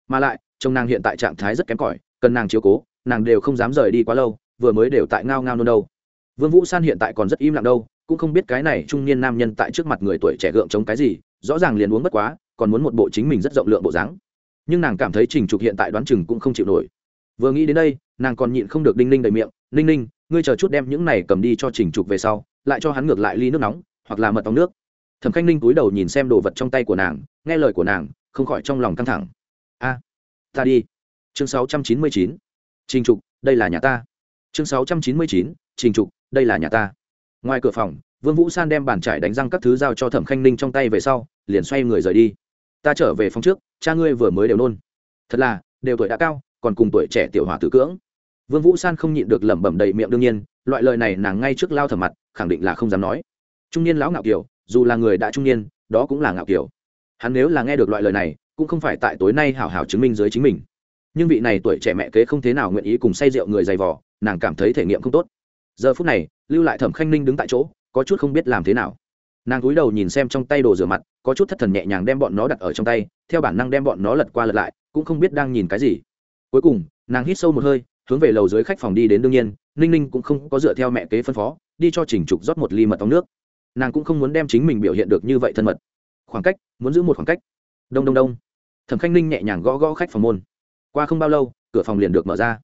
Mà lại, chồng nàng hiện tại trạng thái rất kém cỏi, cần nàng chiếu cố, nàng đều không dám rời đi quá lâu, vừa mới đều tại ngao ngao nôn đâu. Vương vũ san hiện tại còn rất im lặng đâu, cũng không biết cái này trung niên nam nhân tại trước mặt người tuổi trẻ gượng chống cái gì, rõ ràng liền uống bất quá, còn muốn một bộ chính mình rất rộng lượng bộ dáng. Nhưng nàng cảm thấy trình trục hiện tại đoán chừng cũng không chịu nổi. Vừa nghĩ đến đây, nàng còn nhịn không được đinh ninh đầy miệng, ninh ninh ngươi chờ chút đem những này cầm đi cho trình trục về sau, lại cho hắn ngược lại ly nước nóng, hoặc là mật ong nước. Thẩm khanh ninh cúi đầu nhìn xem đồ vật trong tay của nàng, nghe lời của nàng, không khỏi trong lòng căng thẳng. A, ta đi. Chương 699. trình trục, đây là nhà ta. Chương 699. trình trục, đây là nhà ta. Ngoài cửa phòng, vương vũ san đem bàn trải đánh răng các thứ giao cho thẩm khanh ninh trong tay về sau, liền xoay người rời đi. Ta trở về phòng trước, cha ngươi vừa mới đều nôn. Thật là, đều tuổi đã cao, còn cùng tuổi trẻ tiểu hòa tử cưỡng vương vũ san không nhịn được lẩm bẩm đầy miệng đương nhiên, loại lời này nàng ngay trước lao thầm mặt, khẳng định là không dám nói. Trung niên lão ngạo kiều dù là người đã trung niên, đó cũng là ngạo kiều hắn nếu là nghe được loại lời này, cũng không phải tại tối nay hảo hảo chứng minh dưới chính mình. Nhưng vị này tuổi trẻ mẹ kế không thế nào nguyện ý cùng say rượu người dày vò, nàng cảm thấy thể nghiệm không tốt. Giờ phút này, lưu lại thẩm khanh ninh đứng tại chỗ, có chút không biết làm thế nào. Nàng cúi đầu nhìn xem trong tay đồ rửa mặt, có chút thất thần nhẹ nhàng đem bọn nó đặt ở trong tay, theo bản năng đem bọn nó lật qua lật lại, cũng không biết đang nhìn cái gì. Cuối cùng, nàng hít sâu một hơi hướng về lầu dưới khách phòng đi đến đương nhiên, ninh ninh cũng không có dựa theo mẹ kế phân phó, đi cho trình trục rót một ly mật ong nước. Nàng cũng không muốn đem chính mình biểu hiện được như vậy thân mật. Khoảng cách, muốn giữ một khoảng cách. Đông đông đông. Thẩm khanh ninh nhẹ nhàng gõ gõ khách phòng môn. Qua không bao lâu, cửa phòng liền được mở ra.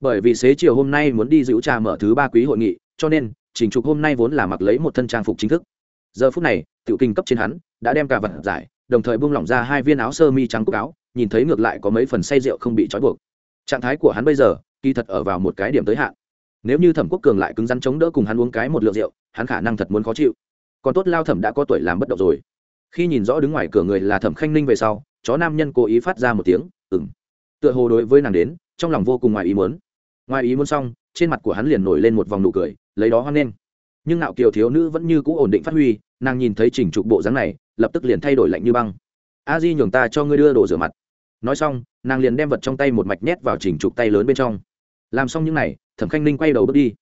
Bởi vì xế chiều hôm nay muốn đi giữ trà mở thứ ba quý hội nghị, cho nên, trình trục hôm nay vốn là mặc lấy một thân trang phục chính thức. Giờ phút này, tiểu kinh cấp trên hắn, đã đem cả vật giải, đồng thời buông lỏng ra hai viên áo sơ mi trắng cúc áo, nhìn thấy ngược lại có mấy phần say rượu không bị trói buộc. Trạng thái của hắn bây giờ kỳ thật ở vào một cái điểm tới hạn. Nếu như thẩm quốc cường lại cứng rắn chống đỡ cùng hắn uống cái một lượng rượu, hắn khả năng thật muốn khó chịu. Còn tốt lao thẩm đã có tuổi làm bất động rồi. Khi nhìn rõ đứng ngoài cửa người là thẩm khanh ninh về sau, chó nam nhân cố ý phát ra một tiếng ừng tựa hồ đối với nàng đến, trong lòng vô cùng ngoài ý muốn. Ngoài ý muốn xong, trên mặt của hắn liền nổi lên một vòng nụ cười, lấy đó hoan nghênh. Nhưng nạo kiều thiếu nữ vẫn như cũ ổn định phát huy, nàng nhìn thấy chỉnh trục bộ dáng này, lập tức liền thay đổi lạnh như băng. A di nhường ta cho ngươi đưa đồ rửa mặt. Nói xong, nàng liền đem vật trong tay một mạch nhét vào chỉnh trục tay lớn bên trong làm xong những n à y thẩm khanh ninh quay đầu bước đi.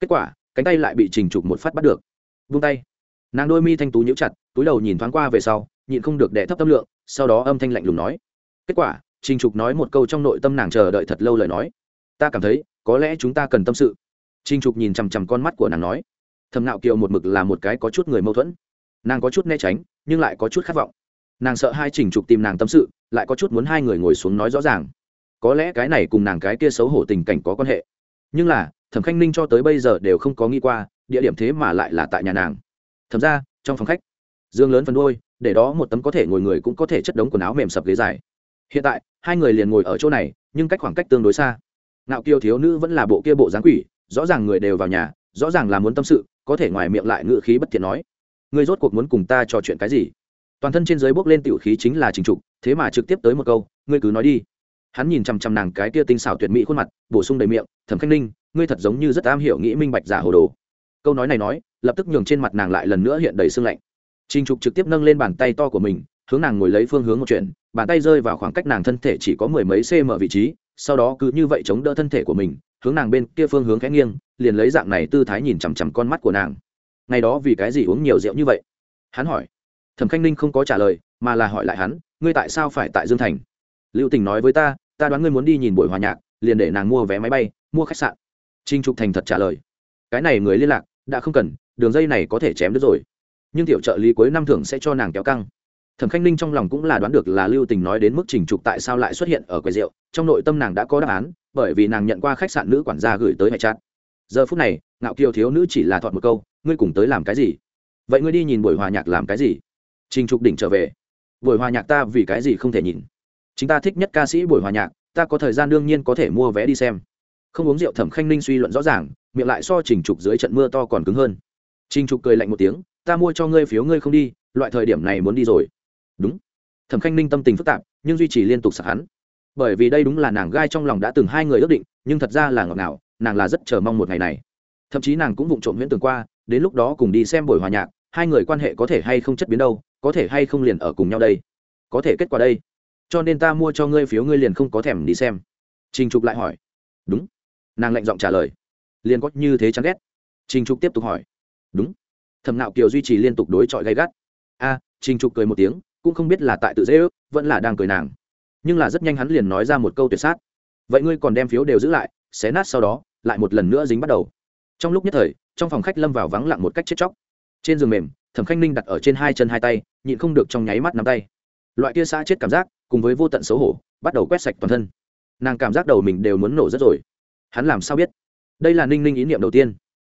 Kết quả, cánh tay lại bị trình trục một phát bắt được. Vung tay. Nàng đôi mi thanh tú nhíu chặt, túi đầu nhìn thoáng qua về sau, nhịn không được đẻ thấp tâm lượng, sau đó âm thanh lạnh lùng nói. Kết quả, trình trục nói một câu trong nội tâm nàng chờ đợi thật lâu lời nói. Ta cảm thấy, có lẽ chúng ta cần tâm sự. Trình trục nhìn chằm chằm con mắt của nàng nói. Thầm nạo kiều một mực là một cái có chút người mâu thuẫn. Nàng có chút né tránh, nhưng lại có chút khát vọng. Nàng sợ hai trình trục tìm nàng tâm sự, lại có chút muốn hai người ngồi xuống nói rõ ràng có lẽ cái này cùng nàng cái kia xấu hổ tình cảnh có quan hệ. Nhưng là, thẩm khanh ninh cho tới bây giờ đều không có nghĩ qua, địa điểm thế mà lại là tại nhà nàng. Thầm ra, trong phòng khách, dương lớn phần đôi để đó một tấm có thể ngồi người cũng có thể chất đống quần áo mềm sập ghế dài. Hiện tại, hai người liền ngồi ở chỗ này, nhưng cách khoảng cách tương đối xa. Nạo kiều thiếu nữ vẫn là bộ kia bộ dáng quỷ, rõ ràng người đều vào nhà, rõ ràng là muốn tâm sự, có thể ngoài miệng lại ngự khí bất thiện nói. Ngươi rốt cuộc muốn cùng ta trò chuyện cái gì? Toàn thân trên giới bốc lên tiểu khí chính là trình trục, thế mà trực tiếp tới một câu, ngươi cứ nói đi hắn nhìn chằm chằm nàng cái kia tinh xảo tuyệt mỹ khuôn mặt, bổ sung đầy miệng, thẩm khanh ninh, ngươi thật giống như rất am hiểu nghĩ minh bạch giả hồ đồ. Câu nói này nói, lập tức nhường trên mặt nàng lại lần nữa hiện đầy sương lạnh. Trình trục trực tiếp nâng lên bàn tay to của mình, hướng nàng ngồi lấy phương hướng một chuyện, bàn tay rơi vào khoảng cách nàng thân thể chỉ có mười mấy cm vị trí, sau đó cứ như vậy chống đỡ thân thể của mình, hướng nàng bên kia phương hướng khẽ nghiêng, liền lấy dạng này tư thái nhìn chằm chằm con mắt của nàng. Ngày đó vì cái gì uống nhiều rượu như vậy? Hắn hỏi. Thẩm khanh ninh không có trả lời, mà là hỏi lại hắn, ngươi tại sao phải tại dương thành? Lưu tình nói với ta ta đoán ngươi muốn đi nhìn buổi hòa nhạc, liền để nàng mua vé máy bay, mua khách sạn. Trinh trục thành thật trả lời. Cái này người liên lạc, đã không cần, đường dây này có thể chém được rồi. Nhưng tiểu trợ lý cuối năm thường sẽ cho nàng kéo căng. Thẩm khanh ninh trong lòng cũng là đoán được là lưu tình nói đến mức trình trục tại sao lại xuất hiện ở quầy rượu, trong nội tâm nàng đã có đáp án, bởi vì nàng nhận qua khách sạn nữ quản gia gửi tới hệ chat. Giờ phút này, ngạo kiều thiếu nữ chỉ là thọt một câu, ngươi cùng tới làm cái gì? Vậy ngươi đi nhìn buổi hòa nhạc làm cái gì? Trình trục đỉnh trở về. Buổi hòa nhạc ta vì cái gì không thể nhìn? Chúng ta thích nhất ca sĩ buổi hòa nhạc, ta có thời gian đương nhiên có thể mua vé đi xem. Không uống rượu thẩm khanh ninh suy luận rõ ràng, miệng lại so trình trục dưới trận mưa to còn cứng hơn. Trình trục cười lạnh một tiếng, ta mua cho ngươi phiếu ngươi không đi, loại thời điểm này muốn đi rồi. Đúng. Thẩm khanh ninh tâm tình phức tạp, nhưng duy trì liên tục sạc hắn. Bởi vì đây đúng là nàng gai trong lòng đã từng hai người ước định, nhưng thật ra là ngọt ngào, nàng là rất chờ mong một ngày này. Thậm chí nàng cũng vụng trộm huyễn tường qua, đến lúc đó cùng đi xem buổi hòa nhạc, hai người quan hệ có thể hay không chất biến đâu, có thể hay không liền ở cùng nhau đây. Có thể kết quả đây cho nên ta mua cho ngươi phiếu ngươi liền không có thèm đi xem. Trình trục lại hỏi. Đúng. Nàng lạnh giọng trả lời. Liền có như thế chán ghét. Trình trục tiếp tục hỏi. Đúng. Thầm nạo kiều duy trì liên tục đối chọi gay gắt. A, trình trục cười một tiếng, cũng không biết là tại tự dễ ước, vẫn là đang cười nàng. Nhưng là rất nhanh hắn liền nói ra một câu tuyệt sát. Vậy ngươi còn đem phiếu đều giữ lại, xé nát sau đó, lại một lần nữa dính bắt đầu. Trong lúc nhất thời, trong phòng khách lâm vào vắng lặng một cách chết chóc. Trên giường mềm, thẩm khanh ninh đặt ở trên hai chân hai tay, nhịn không được trong nháy mắt nắm tay. Loại kia xa chết cảm giác cùng với vô tận xấu hổ, bắt đầu quét sạch toàn thân. Nàng cảm giác đầu mình đều muốn nổ rất rồi. Hắn làm sao biết? Đây là ninh ninh ý niệm đầu tiên.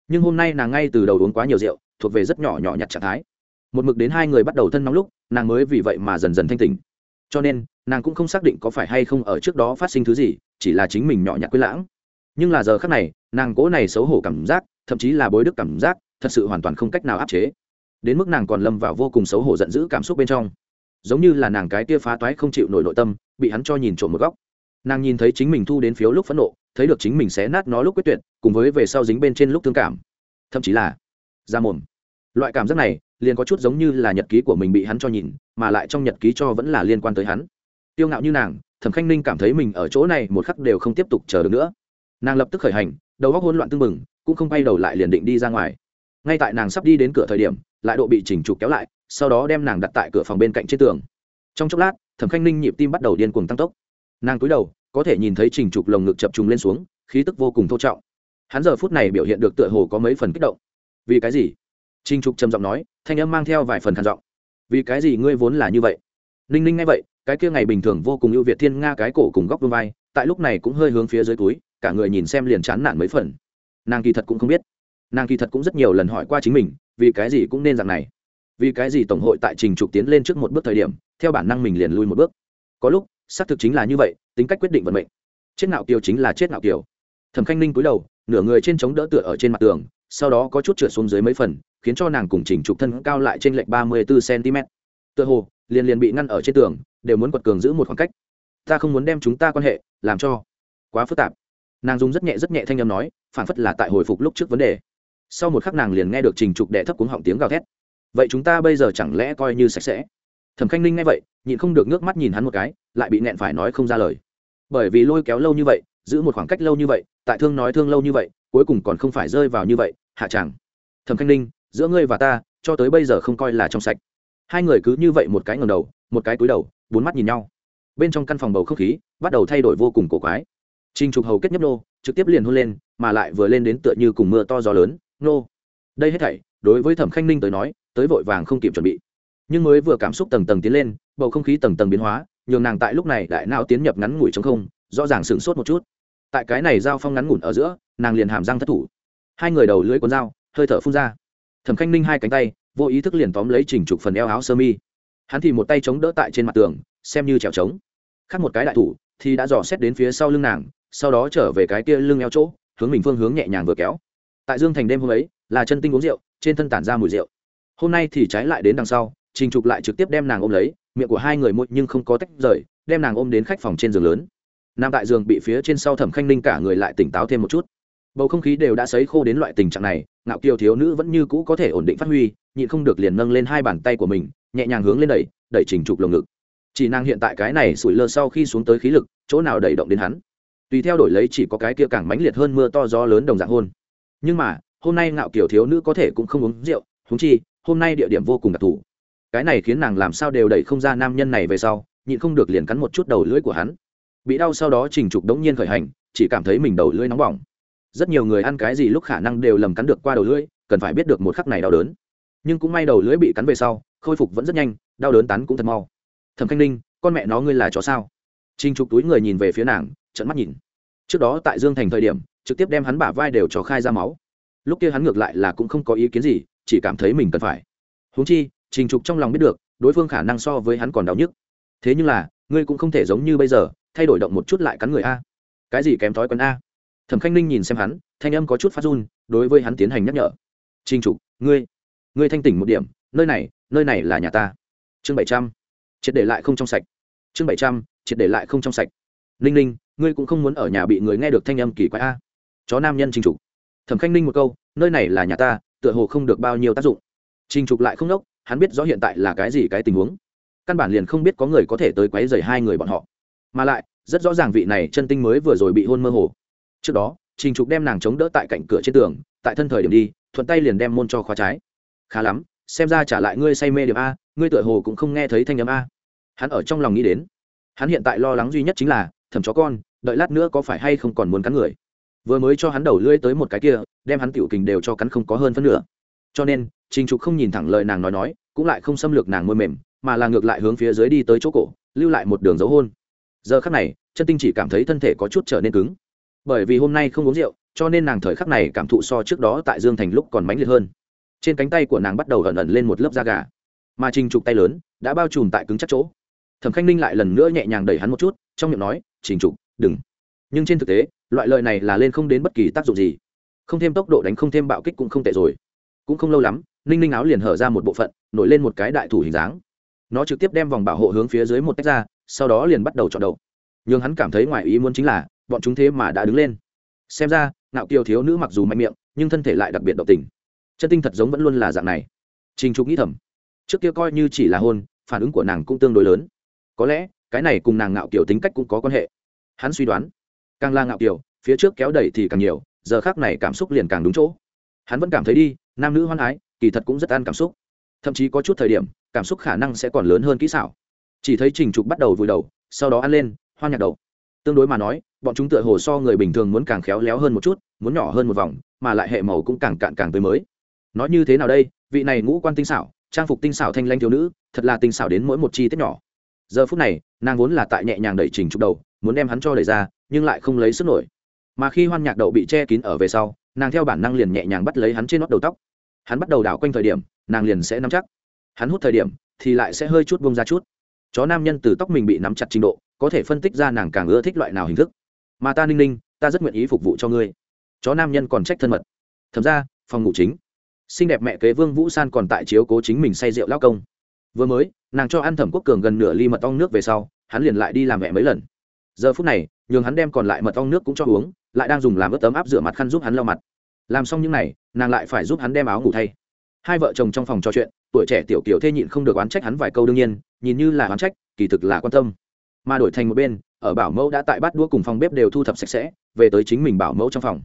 Nhưng hôm nay nàng ngay từ đầu uống quá nhiều rượu, thuộc về rất nhỏ nhỏ nhặt trạng thái. Một mực đến hai người bắt đầu thân nóng lúc, nàng mới vì vậy mà dần dần thanh tỉnh. Cho nên, nàng cũng không xác định có phải hay không ở trước đó phát sinh thứ gì, chỉ là chính mình nhỏ nhặt quyết lãng. Nhưng là giờ khác này, nàng cố này xấu hổ cảm giác, thậm chí là bối đức cảm giác, thật sự hoàn toàn không cách nào áp chế. Đến mức nàng còn lâm vào vô cùng xấu hổ giận dữ cảm xúc bên trong giống như là nàng cái kia phá toái không chịu nổi nội tâm, bị hắn cho nhìn trộm một góc. Nàng nhìn thấy chính mình thu đến phiếu lúc phẫn nộ, thấy được chính mình xé nát nó lúc quyết tuyệt, cùng với về sau dính bên trên lúc thương cảm. Thậm chí là ra mồm. Loại cảm giác này, liền có chút giống như là nhật ký của mình bị hắn cho nhìn, mà lại trong nhật ký cho vẫn là liên quan tới hắn. Tiêu ngạo như nàng, thẩm khanh ninh cảm thấy mình ở chỗ này một khắc đều không tiếp tục chờ được nữa. Nàng lập tức khởi hành, đầu góc hỗn loạn tưng bừng, cũng không bay đầu lại liền định đi ra ngoài. Ngay tại nàng sắp đi đến cửa thời điểm, lại độ bị chỉnh trục kéo lại sau đó đem nàng đặt tại cửa phòng bên cạnh trên tường. Trong chốc lát, thẩm khanh ninh nhịp tim bắt đầu điên cuồng tăng tốc. Nàng cúi đầu, có thể nhìn thấy trình trục lồng ngực chập trùng lên xuống, khí tức vô cùng thô trọng. Hắn giờ phút này biểu hiện được tựa hồ có mấy phần kích động. Vì cái gì? Trình trục trầm giọng nói, thanh âm mang theo vài phần khàn giọng. Vì cái gì ngươi vốn là như vậy? Ninh ninh nghe vậy, cái kia ngày bình thường vô cùng ưu việt thiên nga cái cổ cùng góc vương vai, tại lúc này cũng hơi hướng phía dưới túi, cả người nhìn xem liền chán nản mấy phần. Nàng kỳ thật cũng không biết. Nàng kỳ thật cũng rất nhiều lần hỏi qua chính mình, vì cái gì cũng nên dạng này vì cái gì tổng hội tại trình trục tiến lên trước một bước thời điểm, theo bản năng mình liền lui một bước. Có lúc, xác thực chính là như vậy, tính cách quyết định vận mệnh. Chết nạo kiều chính là chết nạo kiều. Thẩm khanh ninh cúi đầu, nửa người trên chống đỡ tựa ở trên mặt tường, sau đó có chút trượt xuống dưới mấy phần, khiến cho nàng cùng trình trục thân cao lại trên lệch ba mươi bốn cm tựa hồ, liền liền bị ngăn ở trên tường, đều muốn quật cường giữ một khoảng cách. Ta không muốn đem chúng ta quan hệ, làm cho quá phức tạp. Nàng dùng rất nhẹ rất nhẹ thanh âm nói phản phất là tại hồi phục lúc trước vấn đề. Sau một khắc nàng liền nghe được trình trục đệ thấp cuống họng tiếng gào thét vậy chúng ta bây giờ chẳng lẽ coi như sạch sẽ? Thẩm khanh ninh nghe vậy nhịn không được nước mắt nhìn hắn một cái lại bị nẹn phải nói không ra lời. Bởi vì lôi kéo lâu như vậy giữ một khoảng cách lâu như vậy tại thương nói thương lâu như vậy cuối cùng còn không phải rơi vào như vậy hạ chẳng. Thẩm khanh ninh giữa ngươi và ta cho tới bây giờ không coi là trong sạch. Hai người cứ như vậy một cái ngầm đầu một cái túi đầu bốn mắt nhìn nhau. Bên trong căn phòng bầu không khí bắt đầu thay đổi vô cùng cổ quái. Trình Trục Hầu kết nhấp nô, trực tiếp liền hôn lên, mà lại vừa lên đến tựa như cùng mưa to gió lớn, nô. Đây hết thảy, đối với Thẩm Khanh Ninh tới nói, tới vội vàng không kịp chuẩn bị. Nhưng mới vừa cảm xúc tầng tầng tiến lên, bầu không khí tầng tầng biến hóa, nhường nàng tại lúc này đại não tiến nhập ngắn ngủi trống không, rõ ràng sửng sốt một chút. Tại cái này giao phong ngắn ngủn ở giữa, nàng liền hàm răng thất thủ. Hai người đầu lưỡi cuốn dao, hơi thở phun ra. Thẩm Khanh Ninh hai cánh tay, vô ý thức liền tóm lấy Trình Trục phần eo áo sơ mi. Hắn thì một tay chống đỡ tại trên mặt tường, xem như trèo trống. Khác một cái đại thủ thì đã dò xét đến phía sau lưng nàng, sau đó trở về cái kia lưng eo chỗ hướng mình phương hướng nhẹ nhàng vừa kéo tại dương thành đêm hôm ấy là chân tinh uống rượu trên thân tản ra mùi rượu hôm nay thì trái lại đến đằng sau, trình trục lại trực tiếp đem nàng ôm lấy, miệng của hai người mụi nhưng không có tách rời, đem nàng ôm đến khách phòng trên giường lớn. Nằm tại giường bị phía trên sau thẩm khanh ninh cả người lại tỉnh táo thêm một chút. Bầu không khí đều đã sấy khô đến loại tình trạng này, ngạo kiều thiếu nữ vẫn như cũ có thể ổn định phát huy, nhịn không được liền nâng lên hai bàn tay của mình, nhẹ nhàng hướng lên đẩy đẩy trình trục lồng ngực. Chỉ nàng hiện tại cái này sủi lơ sau khi xuống tới khí lực, chỗ nào đẩy động đến hắn? Tùy theo đổi lấy chỉ có cái kia càng mãnh liệt hơn mưa to gió lớn đồng dạng hôn. Nhưng mà, hôm nay ngạo kiều thiếu nữ có thể cũng không uống rượu húng chi hôm nay địa điểm vô cùng đặc thù. Cái này khiến nàng làm sao đều đẩy không ra nam nhân này về sau, nhịn không được liền cắn một chút đầu lưỡi của hắn. Bị đau sau đó trình trục đống nhiên khởi hành, chỉ cảm thấy mình đầu lưỡi nóng bỏng. Rất nhiều người ăn cái gì lúc khả năng đều lầm cắn được qua đầu lưỡi, cần phải biết được một khắc này đau đớn. Nhưng cũng may đầu lưỡi bị cắn về sau, khôi phục vẫn rất nhanh, đau đớn tán cũng thật mau. Thẩm khanh ninh, con mẹ nó ngươi là chó sao? Trình trục túi người nhìn về phía nàng trận mắt nhìn. Trước đó tại dương thành thời điểm, trực tiếp đem hắn bả vai đều cho khai ra máu. Lúc kia hắn ngược lại là cũng không có ý kiến gì chỉ cảm thấy mình cần phải. Huống chi, trình trục trong lòng biết được, đối phương khả năng so với hắn còn đau nhức. Thế nhưng là, ngươi cũng không thể giống như bây giờ, thay đổi động một chút lại cắn người a. Cái gì kém thói quen a? Thẩm khanh ninh nhìn xem hắn, thanh âm có chút phát run, đối với hắn tiến hành nhắc nhở. Trình trục, ngươi ngươi thanh tỉnh một điểm, nơi này nơi này là nhà ta. Chương bảy trăm, triệt để lại không trong sạch. Chương bảy trăm, triệt để lại không trong sạch. Ninh ninh, ngươi cũng không muốn ở nhà bị người nghe được thanh âm kỳ quái a. Chó nam nhân trình trục. Thẩm khanh ninh một câu, nơi này là nhà ta tựa hồ không được bao nhiêu tác dụng. Trình trục lại không đốc hắn biết rõ hiện tại là cái gì cái tình huống. Căn bản liền không biết có người có thể tới quấy rầy hai người bọn họ. Mà lại, rất rõ ràng vị này chân tinh mới vừa rồi bị hôn mơ hồ. Trước đó, trình trục đem nàng chống đỡ tại cạnh cửa trên tường, tại thân thời điểm đi, thuận tay liền đem môn cho khóa trái. Khá lắm, xem ra trả lại ngươi say mê điểm a, ngươi tựa hồ cũng không nghe thấy thanh âm a. Hắn ở trong lòng nghĩ đến. Hắn hiện tại lo lắng duy nhất chính là, thầm chó con, đợi lát nữa có phải hay không còn muốn cắn người vừa mới cho hắn đầu lưỡi tới một cái kia, đem hắn tiểu kình đều cho cắn không có hơn phân nửa. Cho nên, trình trục không nhìn thẳng lời nàng nói nói, cũng lại không xâm lược nàng môi mềm, mà là ngược lại hướng phía dưới đi tới chỗ cổ, lưu lại một đường dấu hôn. Giờ khắc này, chân tinh chỉ cảm thấy thân thể có chút trở nên cứng. Bởi vì hôm nay không uống rượu, cho nên nàng thời khắc này cảm thụ so trước đó tại dương thành lúc còn mãnh liệt hơn. Trên cánh tay của nàng bắt đầu ẩn ẩn lên một lớp da gà. Mà trình trục tay lớn, đã bao trùm tại cứng chắc chỗ. Thẩm khanh ninh lại lần nữa nhẹ nhàng đẩy hắn một chút, trong miệng nói, trình trục, đừng nhưng trên thực tế, loại lợi này là lên không đến bất kỳ tác dụng gì. Không thêm tốc độ đánh không thêm bạo kích cũng không tệ rồi. Cũng không lâu lắm, ninh ninh áo liền hở ra một bộ phận, nổi lên một cái đại thủ hình dáng. Nó trực tiếp đem vòng bảo hộ hướng phía dưới một tách ra, sau đó liền bắt đầu chọn đầu. N h ư n g hắn cảm thấy ngoài ý muốn chính là, bọn chúng thế mà đã đứng lên. Xem ra nạo kiều thiếu nữ mặc dù mạnh miệng, nhưng thân thể lại đặc biệt động tình. Chân tinh thật giống vẫn luôn là dạng này. Trình trục nghĩ thầm, trước kia coi như chỉ là hôn, phản ứng của nàng cũng tương đối lớn. Có lẽ, cái này cùng nàng ngạo kiều tính cách cũng có quan hệ. Hắn suy đoán càng la ngạo kiểu phía trước kéo đẩy thì càng nhiều, giờ khác này cảm xúc liền càng đúng chỗ. Hắn vẫn cảm thấy đi, nam nữ hoan ái, kỳ thật cũng rất ăn cảm xúc. Thậm chí có chút thời điểm, cảm xúc khả năng sẽ còn lớn hơn kỹ xảo. Chỉ thấy trình trục bắt đầu vùi đầu, sau đó ăn lên hoan nhạc đầu. Tương đối mà nói, bọn chúng tựa hồ so người bình thường muốn càng khéo léo hơn một chút, muốn nhỏ hơn một vòng, mà lại hệ màu cũng càng cạn càng tới mới. Nói như thế nào đây, vị này ngũ quan tinh xảo, trang phục tinh xảo thanh lanh thiếu nữ, thật là tinh xảo đến mỗi một chi tiết nhỏ. Giờ phút này, nàng vốn là tại nhẹ nhàng đẩy trình trục đầu, muốn đem hắn cho đẩy ra nhưng lại không lấy sức nổi. Mà khi hoan nhạc đậu bị che kín ở về sau, nàng theo bản năng liền nhẹ nhàng bắt lấy hắn trên nót đầu tóc. Hắn bắt đầu đảo quanh thời điểm, nàng liền sẽ nắm chắc. Hắn hút thời điểm, thì lại sẽ hơi chút bông ra chút. Chó nam nhân từ tóc mình bị nắm chặt trình độ, có thể phân tích ra nàng càng ưa thích loại nào hình thức. Mà ta ninh ninh, ta rất nguyện ý phục vụ cho ngươi. Chó nam nhân còn trách thân mật. Thậm ra, phòng ngủ chính. Xinh đẹp mẹ kế vương vũ san còn tại chiếu cố chính mình say rượu lao công. Vừa mới, nàng cho ăn thẩm quốc cường gần nửa ly mật ong nước về sau, hắn liền lại đi làm mẹ mấy lần giờ phút này, nhường hắn đem còn lại mật ong nước cũng cho uống, lại đang dùng làm ướt tấm áp rửa mặt khăn giúp hắn lau mặt. Làm xong những n à y nàng lại phải giúp hắn đem áo ngủ thay. Hai vợ chồng trong phòng trò chuyện, tuổi trẻ tiểu kiểu thê nhịn không được oán trách hắn vài câu đương nhiên, nhìn như là oán trách, kỳ thực là quan tâm. Mà đổi thành một bên, ở bảo mẫu đã tại bát đũa cùng phòng bếp đều thu thập sạch sẽ, về tới chính mình bảo mẫu trong phòng.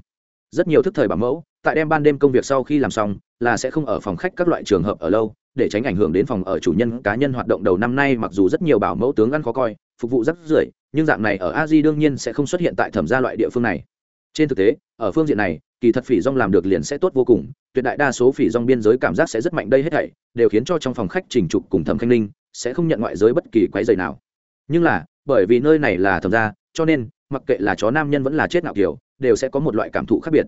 Rất nhiều thức thời bảo mẫu, tại đem ban đêm công việc sau khi làm xong, là sẽ không ở phòng khách các loại trường hợp ở lâu, để tránh ảnh hưởng đến phòng ở chủ nhân cá nhân hoạt động đầu năm nay, mặc dù rất nhiều bảo mẫu tướng ăn khó coi, phục vụ rất rưởi nhưng dạng này ở a di đương nhiên sẽ không xuất hiện tại thẩm gia loại địa phương này. Trên thực tế, ở phương diện này, kỳ thật phỉ rong làm được liền sẽ tốt vô cùng, tuyệt đại đa số phỉ rong biên giới cảm giác sẽ rất mạnh đây hết thảy, đều khiến cho trong phòng khách trình trục cùng thẩm khanh ninh sẽ không nhận ngoại giới bất kỳ quái dày nào. Nhưng là, bởi vì nơi này là thẩm gia, cho nên, mặc kệ là chó nam nhân vẫn là chết nào kiểu, đều sẽ có một loại cảm thụ khác biệt.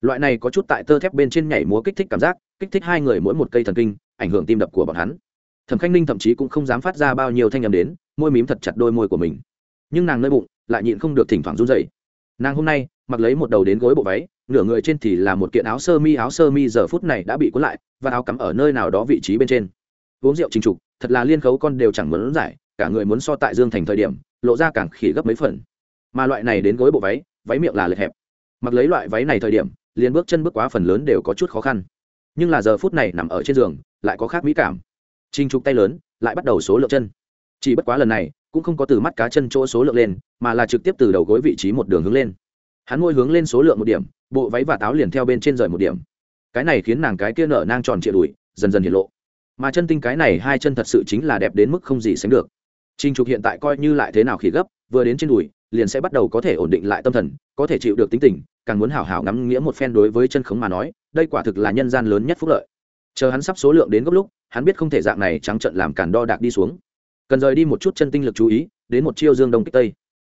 Loại này có chút tại tơ thép bên trên nhảy múa kích thích cảm giác, kích thích hai người mỗi một cây thần kinh, ảnh hưởng tim đập của bọn hắn. Thẩm khanh ninh thậm chí cũng không dám phát ra bao nhiêu thanh âm m đến, môi mím thật chặt đôi môi của mình nhưng nàng nơi bụng lại nhịn không được thỉnh thoảng run dậy nàng hôm nay mặc lấy một đầu đến gối bộ váy, nửa người trên thì là một kiện áo sơ mi, áo sơ mi giờ phút này đã bị cuốn lại và áo cắm ở nơi nào đó vị trí bên trên. Uống rượu trình trục, thật là liên khấu con đều chẳng muốn giải, cả người muốn so tại dương thành thời điểm, lộ ra càng khỉ gấp mấy phần. Mà loại này đến gối bộ váy váy miệng là lệch hẹp. Mặc lấy loại váy này thời điểm, liền bước chân bước quá phần lớn đều có chút khó khăn. Nhưng là giờ phút này nằm ở trên giường, lại có khác mỹ cảm. Trình trục tay lớn, lại bắt đầu số lượng chân. Chỉ bất quá lần này cũng không có từ mắt cá chân chỗ số lượng lên mà là trực tiếp từ đầu gối vị trí một đường hướng lên hắn môi hướng lên số lượng một điểm bộ váy và táo liền theo bên trên rời một điểm cái này khiến nàng cái kia nở nang tròn trịa đùi dần dần hiện lộ mà chân tinh cái này hai chân thật sự chính là đẹp đến mức không gì sánh được Trình Trục hiện tại coi như lại thế nào khi gấp, vừa đến trên đùi, liền sẽ bắt đầu có thể ổn định lại tâm thần, có thể chịu được tính tình, càng muốn hảo hảo ngắm nghĩa một phen đối với chân khống mà nói, đây quả thực là nhân gian lớn nhất phúc lợi. Chờ hắn sắp số lượng đến gấp lúc, hắn biết không thể dạng này trắng trợn làm cản đo đạc đi xuống. Cần rời đi một chút chân tinh lực chú ý, đến một chiêu dương đông kích tây.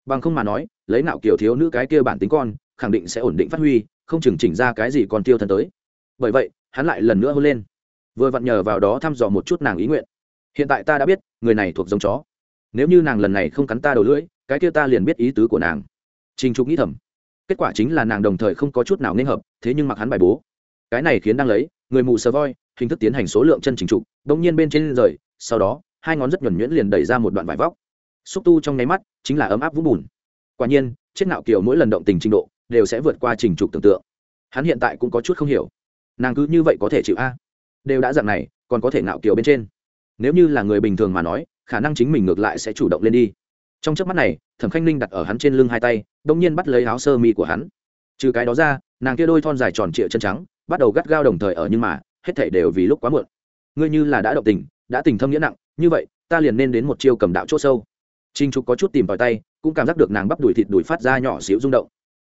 Bằng không mà nói, lấy nạo kiểu thiếu nữ cái kia bản tính con, khẳng định sẽ ổn định phát huy, không chừng chỉnh ra cái gì còn tiêu thân tới. Bởi vậy, hắn lại lần nữa hôn lên. Vừa vặn nhờ vào đó thăm dò một chút nàng ý nguyện. Hiện tại ta đã biết, người này thuộc giống chó nếu như nàng lần này không cắn ta đầu lưỡi cái kia ta liền biết ý tứ của nàng trình trục nghĩ thầm kết quả chính là nàng đồng thời không có chút nào nên hợp thế nhưng mặc hắn bài bố cái này khiến đang lấy người mù sờ voi hình thức tiến hành số lượng chân trình trục đông nhiên bên trên rời sau đó hai ngón rất nhuẩn nhuyễn liền đẩy ra một đoạn vải vóc. Xúc tu trong nháy mắt, chính là ấm áp vũng bùn. Quả nhiên, chết nạo kiều mỗi lần động tình trình độ, đều sẽ vượt qua trình trục tưởng tượng. Hắn hiện tại cũng có chút không hiểu. Nàng cứ như vậy có thể chịu a? Đều đã dạng này, còn có thể nạo kiều bên trên. Nếu như là người bình thường mà nói, khả năng chính mình ngược lại sẽ chủ động lên đi. Trong trước mắt này, thẩm khanh ninh đặt ở hắn trên lưng hai tay đông nhiên bắt lấy áo sơ mi của hắn. Trừ cái đó ra, nàng kia đôi thon dài tròn trịa chân trắng, bắt đầu gắt gao đồng thời ở nhưng mà, hết thảy đều vì lúc quá muộn. Ngươi như là đã động tình đã tình thâm nghĩa nặng, như vậy, ta liền nên đến một chiêu cầm đạo chỗ sâu. Trinh trục có chút tìm tòi tay, cũng cảm giác được nàng bắp đùi thịt đùi phát ra nhỏ xíu rung động.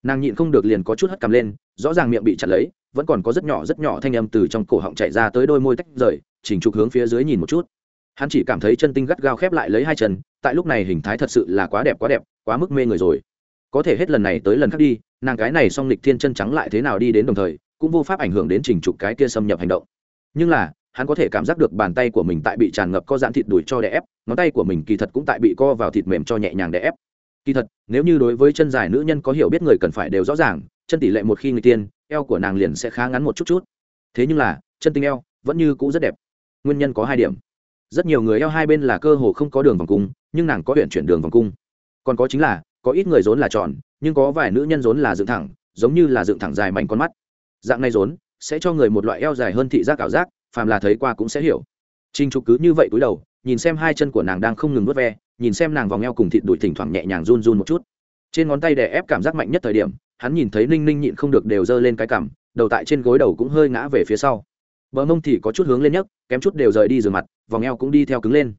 Nàng nhịn không được liền có chút hất cầm lên, rõ ràng miệng bị chặt lấy, vẫn còn có rất nhỏ rất nhỏ thanh âm từ trong cổ họng chạy ra tới đôi môi tách rời, Trình trục hướng phía dưới nhìn một chút. Hắn chỉ cảm thấy chân tinh gắt gao khép lại lấy hai chân, tại lúc này hình thái thật sự là quá đẹp quá đẹp, quá mức mê người rồi. Có thể hết lần này tới lần khác đi, nàng cái này song lịch thiên chân trắng lại thế nào đi đến đồng thời, cũng vô pháp ảnh hưởng đến trình trục cái kia xâm nhập hành động. Nhưng là hắn có thể cảm giác được bàn tay của mình tại bị tràn ngập co giãn thịt đùi cho đè ép, ngón tay của mình kỳ thật cũng tại bị co vào thịt mềm cho nhẹ nhàng đè ép. Kỳ thật, nếu như đối với chân dài nữ nhân có hiểu biết người cần phải đều rõ ràng, chân tỷ lệ một khi người tiên, eo của nàng liền sẽ khá ngắn một chút chút. Thế nhưng là, chân tinh eo vẫn như cũ rất đẹp. Nguyên nhân có hai điểm. Rất nhiều người eo hai bên là cơ hồ không có đường vòng cung, nhưng nàng có huyện chuyển đường vòng cung. Còn có chính là, có ít người rốn là tròn, nhưng có vài nữ nhân rốn là dựng thẳng, giống như là dựng thẳng dài mảnh con mắt. Dạng này rốn sẽ cho người một loại eo dài hơn thị giác ảo giác phàm là thấy qua cũng sẽ hiểu. Trinh trục cứ như vậy cúi đầu, nhìn xem hai chân của nàng đang không ngừng vớt ve, nhìn xem nàng vòng eo cùng thịt đùi thỉnh thoảng nhẹ nhàng run run một chút. Trên ngón tay đè ép cảm giác mạnh nhất thời điểm, hắn nhìn thấy ninh ninh nhịn không được đều giơ lên cái cằm, đầu tại trên gối đầu cũng hơi ngã về phía sau. Bờ mông thì có chút hướng lên nhất kém chút đều rời đi rửa mặt, vòng eo cũng đi theo cứng lên.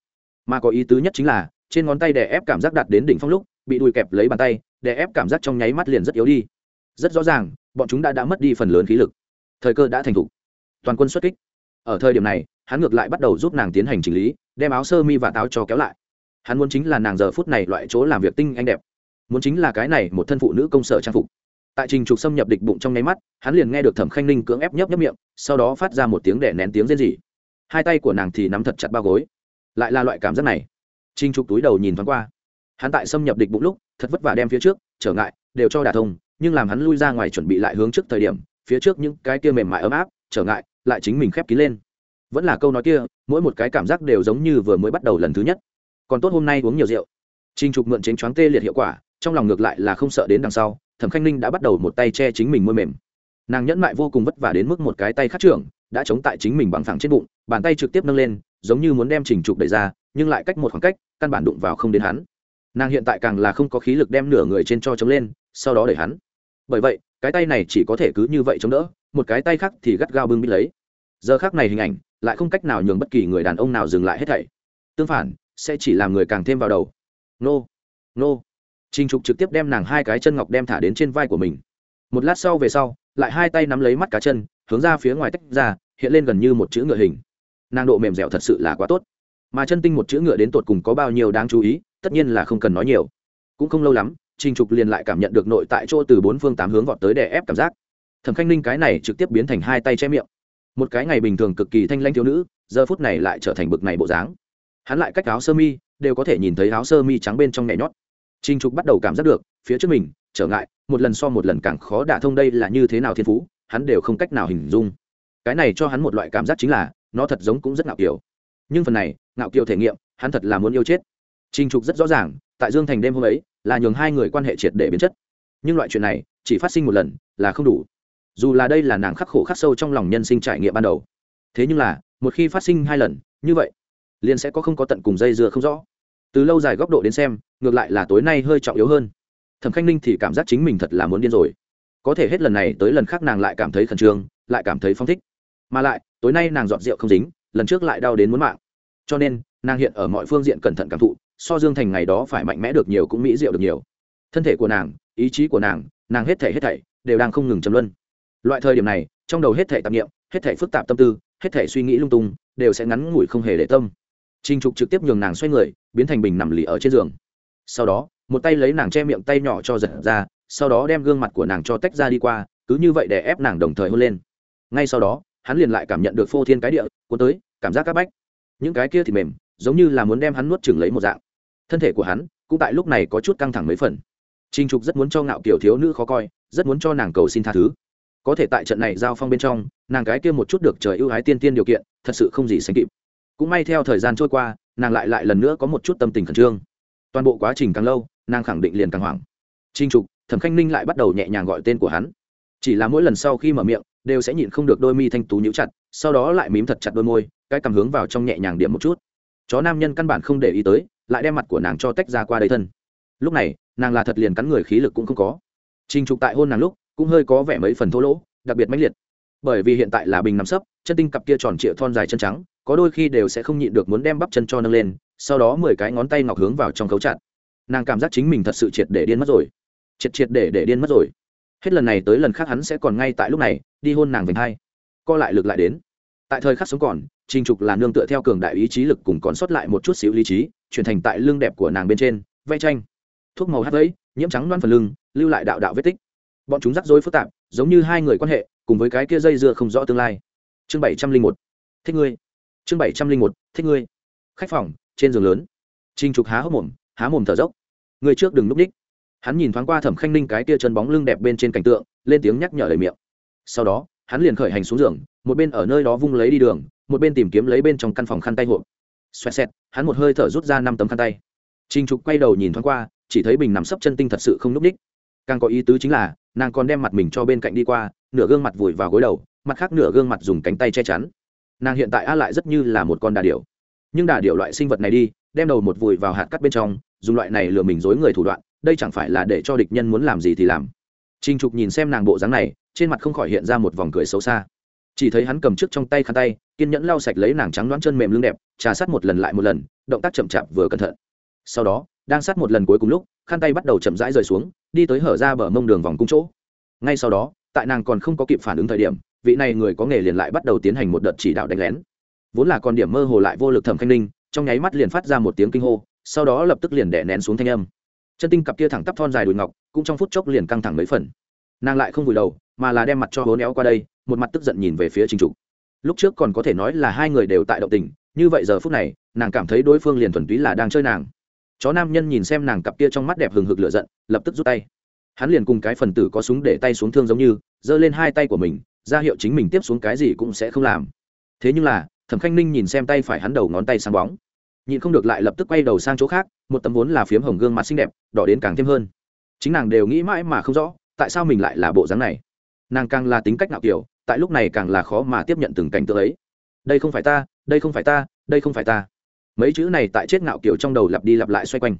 Mà có ý tứ nhất chính là, trên ngón tay đè ép cảm giác đạt đến đỉnh phong lúc, bị đùi kẹp lấy bàn tay, đè ép cảm giác trong nháy mắt liền rất yếu đi. Rất rõ ràng, bọn chúng đã đã mất đi phần lớn khí lực. Thời cơ đã thành thục. Toàn quân xuất kích ở thời điểm này, hắn ngược lại bắt đầu giúp nàng tiến hành chỉnh lý, đem áo sơ mi và táo cho kéo lại. Hắn muốn chính là nàng giờ phút này loại chỗ làm việc tinh anh đẹp. Muốn chính là cái này một thân phụ nữ công sở trang phục. Tại trình trục xâm nhập địch bụng trong nháy mắt, hắn liền nghe được thẩm khanh ninh cưỡng ép nhấp nhấp miệng, sau đó phát ra một tiếng đẻ nén tiếng rên rỉ. Hai tay của nàng thì nắm thật chặt bao gối. Lại là loại cảm giác này. Trình trục túi đầu nhìn thoáng qua. Hắn tại xâm nhập địch bụng lúc, thật vất vả đem phía trước, trở ngại, đều cho đả thông, nhưng làm hắn lui ra ngoài chuẩn bị lại hướng trước thời điểm, phía trước những cái kia mềm mại ấm áp, trở ngại lại chính mình khép kín lên. Vẫn là câu nói kia, mỗi một cái cảm giác đều giống như vừa mới bắt đầu lần thứ nhất. Còn tốt hôm nay uống nhiều rượu. Trình trục mượn chính choáng tê liệt hiệu quả, trong lòng ngược lại là không sợ đến đằng sau, thẩm khanh ninh đã bắt đầu một tay che chính mình môi mềm. Nàng nhẫn mại vô cùng vất vả đến mức một cái tay khắc trưởng, đã chống tại chính mình bằng thẳng trên bụng, bàn tay trực tiếp nâng lên, giống như muốn đem trình trục đẩy ra, nhưng lại cách một khoảng cách, căn bản đụng vào không đến hắn. Nàng hiện tại càng là không có khí lực đem nửa người trên cho chống lên, sau đó đẩy hắn. Bởi vậy, cái tay này chỉ có thể cứ như vậy chống đỡ một cái tay khác thì gắt gao bưng bít lấy giờ khác này hình ảnh lại không cách nào nhường bất kỳ người đàn ông nào dừng lại hết thảy tương phản sẽ chỉ làm người càng thêm vào đầu nô nô Trình Trục trực tiếp đem nàng hai cái chân ngọc đem thả đến trên vai của mình. Một lát sau về sau, lại hai tay nắm lấy mắt cá chân, hướng ra phía ngoài tách ra, hiện lên gần như một chữ ngựa hình. Nàng độ mềm dẻo thật sự là quá tốt. Mà chân tinh một chữ ngựa đến tột cùng có bao nhiêu đáng chú ý, tất nhiên là không cần nói nhiều. Cũng không lâu lắm, Trình Trục liền lại cảm nhận được nội tại chỗ từ bốn phương tám hướng vọt tới đè ép cảm giác. Thẩm Khanh Ninh cái này trực tiếp biến thành hai tay che miệng. Một cái ngày bình thường cực kỳ thanh lãnh thiếu nữ, giờ phút này lại trở thành bực này bộ dáng. Hắn lại cách áo sơ mi, đều có thể nhìn thấy áo sơ mi trắng bên trong nhẹ nhót. Trình Trục bắt đầu cảm giác được, phía trước mình trở ngại một lần so một lần càng khó đả thông đây là như thế nào thiên phú hắn đều không cách nào hình dung. Cái này cho hắn một loại cảm giác chính là nó thật giống cũng rất ngạo kiểu nhưng phần này ngạo kiều thể nghiệm hắn thật là muốn yêu chết. Trình trục rất rõ ràng tại dương thành đêm hôm ấy là nhường hai người quan hệ triệt để biến chất. Nhưng loại chuyện này chỉ phát sinh một lần là không đủ dù là đây là nàng khắc khổ khắc sâu trong lòng nhân sinh trải nghiệm ban đầu, thế nhưng là, một khi phát sinh hai lần, như vậy, liền sẽ có không có tận cùng dây dưa không rõ. Từ lâu dài góc độ đến xem, ngược lại là tối nay hơi trọng yếu hơn. Thẩm khanh ninh thì cảm giác chính mình thật là muốn điên rồi. Có thể hết lần này tới lần khác nàng lại cảm thấy khẩn trương, lại cảm thấy phong thích. Mà lại, tối nay nàng dọn rượu không dính, lần trước lại đau đến muốn mạng. Cho nên, nàng hiện ở mọi phương diện cẩn thận cảm thụ, so dương thành ngày đó phải mạnh mẽ được nhiều cũng mỹ diệu được nhiều. Thân thể của nàng, ý chí của nàng nàng hết thể hết thảy đều đang không ngừng chấm luân loại thời điểm này trong đầu hết thể tạp nghiệm hết thể phức tạp tâm tư hết thể suy nghĩ lung tung đều sẽ ngắn ngủi không hề để tâm Trình Trục trực tiếp nhường nàng xoay người, biến thành bình nằm lì ở trên giường. Sau đó, một tay lấy nàng che miệng tay nhỏ cho giật ra, sau đó đem gương mặt của nàng cho tách ra đi qua, cứ như vậy để ép nàng đồng thời hôn lên. Ngay sau đó, hắn liền lại cảm nhận được phô thiên cái địa, cuốn tới, cảm giác các bách. Những cái kia thì mềm, giống như là muốn đem hắn nuốt chửng lấy một dạng. Thân thể của hắn cũng tại lúc này có chút căng thẳng mấy phần. Trình Trục rất muốn cho ngạo kiểu thiếu nữ khó coi, rất muốn cho nàng cầu xin tha thứ. Có thể tại trận này giao phong bên trong, nàng cái kia một chút được trời ưu ái tiên tiên điều kiện, thật sự không gì sánh kịp. Cũng may theo thời gian trôi qua nàng lại lại lần nữa có một chút tâm tình khẩn trương. Toàn bộ quá trình càng lâu nàng khẳng định liền càng hoảng. Trinh trục thẩm khanh ninh lại bắt đầu nhẹ nhàng gọi tên của hắn. Chỉ là mỗi lần sau khi mở miệng đều sẽ nhịn không được đôi mi thanh tú nhíu chặt sau đó lại mím thật chặt đôi môi cái cầm hướng vào trong nhẹ nhàng điểm một chút. Chó nam nhân căn bản không để ý tới lại đem mặt của nàng cho tách ra qua đầy thân. Lúc này nàng là thật liền cắn người khí lực cũng không có. Trinh trục tại hôn nàng lúc cũng hơi có vẻ mấy phần thô lỗ, đặc biệt mãnh liệt. Bởi vì hiện tại là bình nằm sấp, chân tinh cặp kia tròn trịa thon dài chân trắng, có đôi khi đều sẽ không nhịn được muốn đem bắp chân cho nâng lên, sau đó mười cái ngón tay ngọc hướng vào trong cấu chặt. Nàng cảm giác chính mình thật sự triệt để điên mất rồi. Triệt triệt để để điên mất rồi. Hết lần này tới lần khác hắn sẽ còn ngay tại lúc này, đi hôn nàng vành hai. Co lại lực lại đến. Tại thời khắc sống còn, trình trục là nương tựa theo cường đại ý chí lực cùng còn sót lại một chút xíu lý trí, chuyển thành tại lưng đẹp của nàng bên trên vay tranh. Thuốc màu hát vẫy nhiễm trắng loan phần lưng, lưu lại đạo đạo vết tích bọn chúng rắc rối phức tạp, giống như hai người quan hệ, cùng với cái kia dây dưa không rõ tương lai. Chương bảy trăm linh một. Thích ngươi. Chương bảy trăm linh một. Thích ngươi. Khách phòng, trên giường lớn. Trinh trục há hốc mồm, há mồm thở dốc. Người trước đừng núp ních hắn nhìn thoáng qua thẩm khanh ninh cái tia chân bóng lưng đẹp bên trên cảnh tượng, lên tiếng nhắc nhở lời miệng. Sau đó, hắn liền khởi hành xuống giường, một bên ở nơi đó vung lấy đi đường, một bên tìm kiếm lấy bên trong căn phòng khăn tay hộp. Xoẹt xẹt, hắn một hơi thở rút ra năm tấm khăn tay. Trinh trục quay đầu nhìn thoáng qua, chỉ thấy bình nằm sấp chân tinh thật sự không núp ních càng có ý tứ chính là nàng còn đem mặt mình cho bên cạnh đi qua, nửa gương mặt vùi vào gối đầu, mặt khác nửa gương mặt dùng cánh tay che chắn. Nàng hiện tại a lại rất như là một con đà điểu. Nhưng đà điểu loại sinh vật này đi, đem đầu một vùi vào hạt cắt bên trong, dùng loại này lừa mình dối người thủ đoạn, đây chẳng phải là để cho địch nhân muốn làm gì thì làm. Trinh trục nhìn xem nàng bộ dáng này, trên mặt không khỏi hiện ra một vòng cười xấu xa. Chỉ thấy hắn cầm trước trong tay khăn tay, kiên nhẫn lau sạch lấy nàng trắng đoán chân mềm lưng đẹp, trà sát một lần lại một lần, động tác chậm chạp vừa cẩn thận. Sau đó, đang sát một lần cuối cùng lúc, khăn tay bắt đầu chậm rãi rời xuống đi tới hở ra bờ mông đường vòng cung chỗ. Ngay sau đó, tại nàng còn không có kịp phản ứng thời điểm, vị này người có nghề liền lại bắt đầu tiến hành một đợt chỉ đạo đánh lén. Vốn là con điểm mơ hồ lại vô lực thẩm khanh ninh, trong nháy mắt liền phát ra một tiếng kinh hô, sau đó lập tức liền đè nén xuống thanh âm. Chân tinh cặp kia thẳng tắp thon dài đùi ngọc, cũng trong phút chốc liền căng thẳng mấy phần. Nàng lại không vùi đầu, mà là đem mặt cho hố néo qua đây, một mặt tức giận nhìn về phía trình trục. Lúc trước còn có thể nói là hai người đều tại động tình, như vậy giờ phút này, nàng cảm thấy đối phương liền thuần túy là đang chơi nàng chó nam nhân nhìn xem nàng cặp kia trong mắt đẹp hừng hực lửa giận, lập tức rút tay. Hắn liền cùng cái phần tử có súng để tay xuống thương giống như, giơ lên hai tay của mình, ra hiệu chính mình tiếp xuống cái gì cũng sẽ không làm. Thế nhưng là, thẩm khanh ninh nhìn xem tay phải hắn đầu ngón tay sáng bóng. Nhịn không được lại lập tức quay đầu sang chỗ khác, một tấm vốn là phiếm hồng gương mặt xinh đẹp, đỏ đến càng thêm hơn. Chính nàng đều nghĩ mãi mà không rõ, tại sao mình lại là bộ dáng này? Nàng càng là tính cách nạo kiểu, tại lúc này càng là khó mà tiếp nhận từng cảnh tượng ấy. Đây không phải ta, đây không phải ta, đây không phải ta mấy chữ này tại chết ngạo kiểu trong đầu lặp đi lặp lại xoay quanh.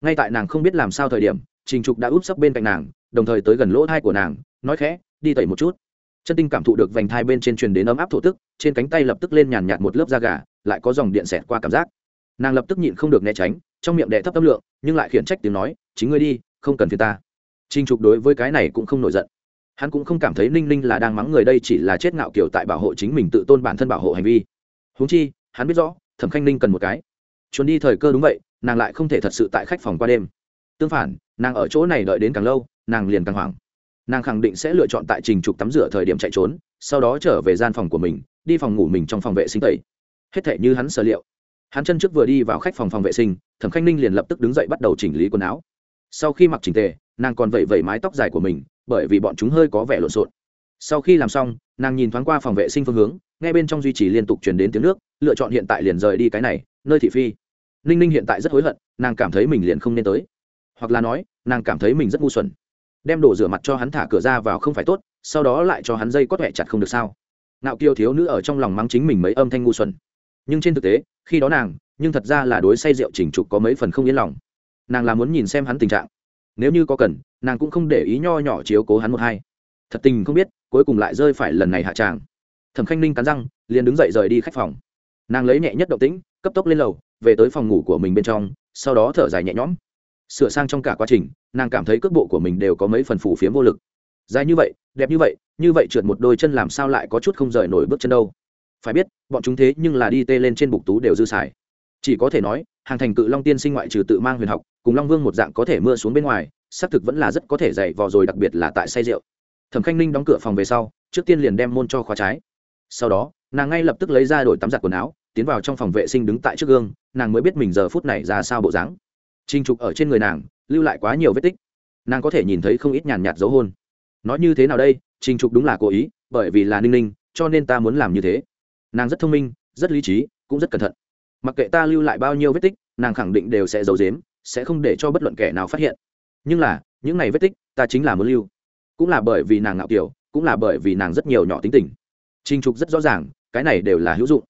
Ngay tại nàng không biết làm sao thời điểm, trình trục đã úp sấp bên cạnh nàng, đồng thời tới gần lỗ thai của nàng, nói khẽ, đi tẩy một chút. Chân tinh cảm thụ được vành thai bên trên truyền đến ấm áp thổ tức, trên cánh tay lập tức lên nhàn nhạt một lớp da gà, lại có dòng điện xẹt qua cảm giác. Nàng lập tức nhịn không được né tránh, trong miệng đệ thấp tâm lượng, nhưng lại khiển trách tiếng nói, chính ngươi đi, không cần phiền ta. Trinh trục đối với cái này cũng không nổi giận. Hắn cũng không cảm thấy ninh ninh là đang mắng người đây chỉ là chết ngạo kiểu tại bảo hộ chính mình tự tôn bản thân bảo hộ hành vi. Huống chi, hắn biết rõ thẩm khanh ninh cần một cái. Chuồn đi thời cơ đúng vậy, nàng lại không thể thật sự tại khách phòng qua đêm. Tương phản, nàng ở chỗ này đợi đến càng lâu, nàng liền càng hoảng. Nàng khẳng định sẽ lựa chọn tại trình trục tắm rửa thời điểm chạy trốn, sau đó trở về gian phòng của mình, đi phòng ngủ mình trong phòng vệ sinh tẩy. Hết thể như hắn sở liệu. Hắn chân trước vừa đi vào khách phòng phòng vệ sinh, thẩm khanh ninh liền lập tức đứng dậy bắt đầu chỉnh lý quần áo. Sau khi mặc chỉnh tề, nàng còn vẩy vẩy mái tóc dài của mình, bởi vì bọn chúng hơi có vẻ lộn xộn sau khi làm xong, nàng nhìn thoáng qua phòng vệ sinh phương hướng ngay bên trong duy trì liên tục chuyển đến tiếng nước, lựa chọn hiện tại liền rời đi cái này, nơi thị phi. Ninh ninh hiện tại rất hối hận, nàng cảm thấy mình liền không nên tới. Hoặc là nói, nàng cảm thấy mình rất ngu xuẩn. Đem đổ rửa mặt cho hắn thả cửa ra vào không phải tốt, sau đó lại cho hắn dây có thẻ chặt không được sao. Nạo kiêu thiếu nữ ở trong lòng mắng chính mình mấy âm thanh ngu xuẩn. Nhưng trên thực tế, khi đó nàng, nhưng thật ra là đối say rượu chỉnh trục có mấy phần không yên lòng. Nàng là muốn nhìn xem hắn tình trạng. Nếu như có cần, nàng cũng không để ý nho nhỏ chiếu cố hắn một hai. Thật tình không biết cuối cùng lại rơi phải lần này hạ tràng. Thẩm khanh ninh cắn răng, liền đứng dậy rời đi khách phòng. Nàng lấy nhẹ nhất động tĩnh, cấp tốc lên lầu, về tới phòng ngủ của mình bên trong, sau đó thở dài nhẹ nhõm. Sửa sang trong cả quá trình, nàng cảm thấy cước bộ của mình đều có mấy phần phủ phiếm vô lực. Dài như vậy, đẹp như vậy như vậy trượt một đôi chân làm sao lại có chút không rời nổi bước chân đâu. Phải biết, bọn chúng thế nhưng là đi tê lên trên bục tú đều dư xài. Chỉ có thể nói, hàng thành cự long tiên sinh ngoại trừ tự mang huyền học, cùng long vương một dạng có thể mưa xuống bên ngoài, xác thực vẫn là rất có thể dày vò rồi, đặc biệt là tại say rượu thẩm khanh ninh đóng cửa phòng về sau, trước tiên liền đem môn cho khóa trái. Sau đó, nàng ngay lập tức lấy ra đổi tắm giặt quần áo, tiến vào trong phòng vệ sinh đứng tại trước gương, nàng mới biết mình giờ phút này ra sao bộ dáng. Trinh trục ở trên người nàng, lưu lại quá nhiều vết tích. Nàng có thể nhìn thấy không ít nhàn nhạt dấu hôn. Nói như thế nào đây? Trinh trục đúng là cố ý, bởi vì là ninh ninh, cho nên ta muốn làm như thế. Nàng rất thông minh, rất lý trí, cũng rất cẩn thận. Mặc kệ ta lưu lại bao nhiêu vết tích, nàng khẳng định đều sẽ giấu dếm sẽ không để cho bất luận kẻ nào phát hiện. Nhưng là, những này vết tích, ta chính là muốn lưu cũng là bởi vì nàng ngạo kiểu, cũng là bởi vì nàng rất nhiều nhỏ tính tình. Trinh trục rất rõ ràng, cái này đều là hữu dụng.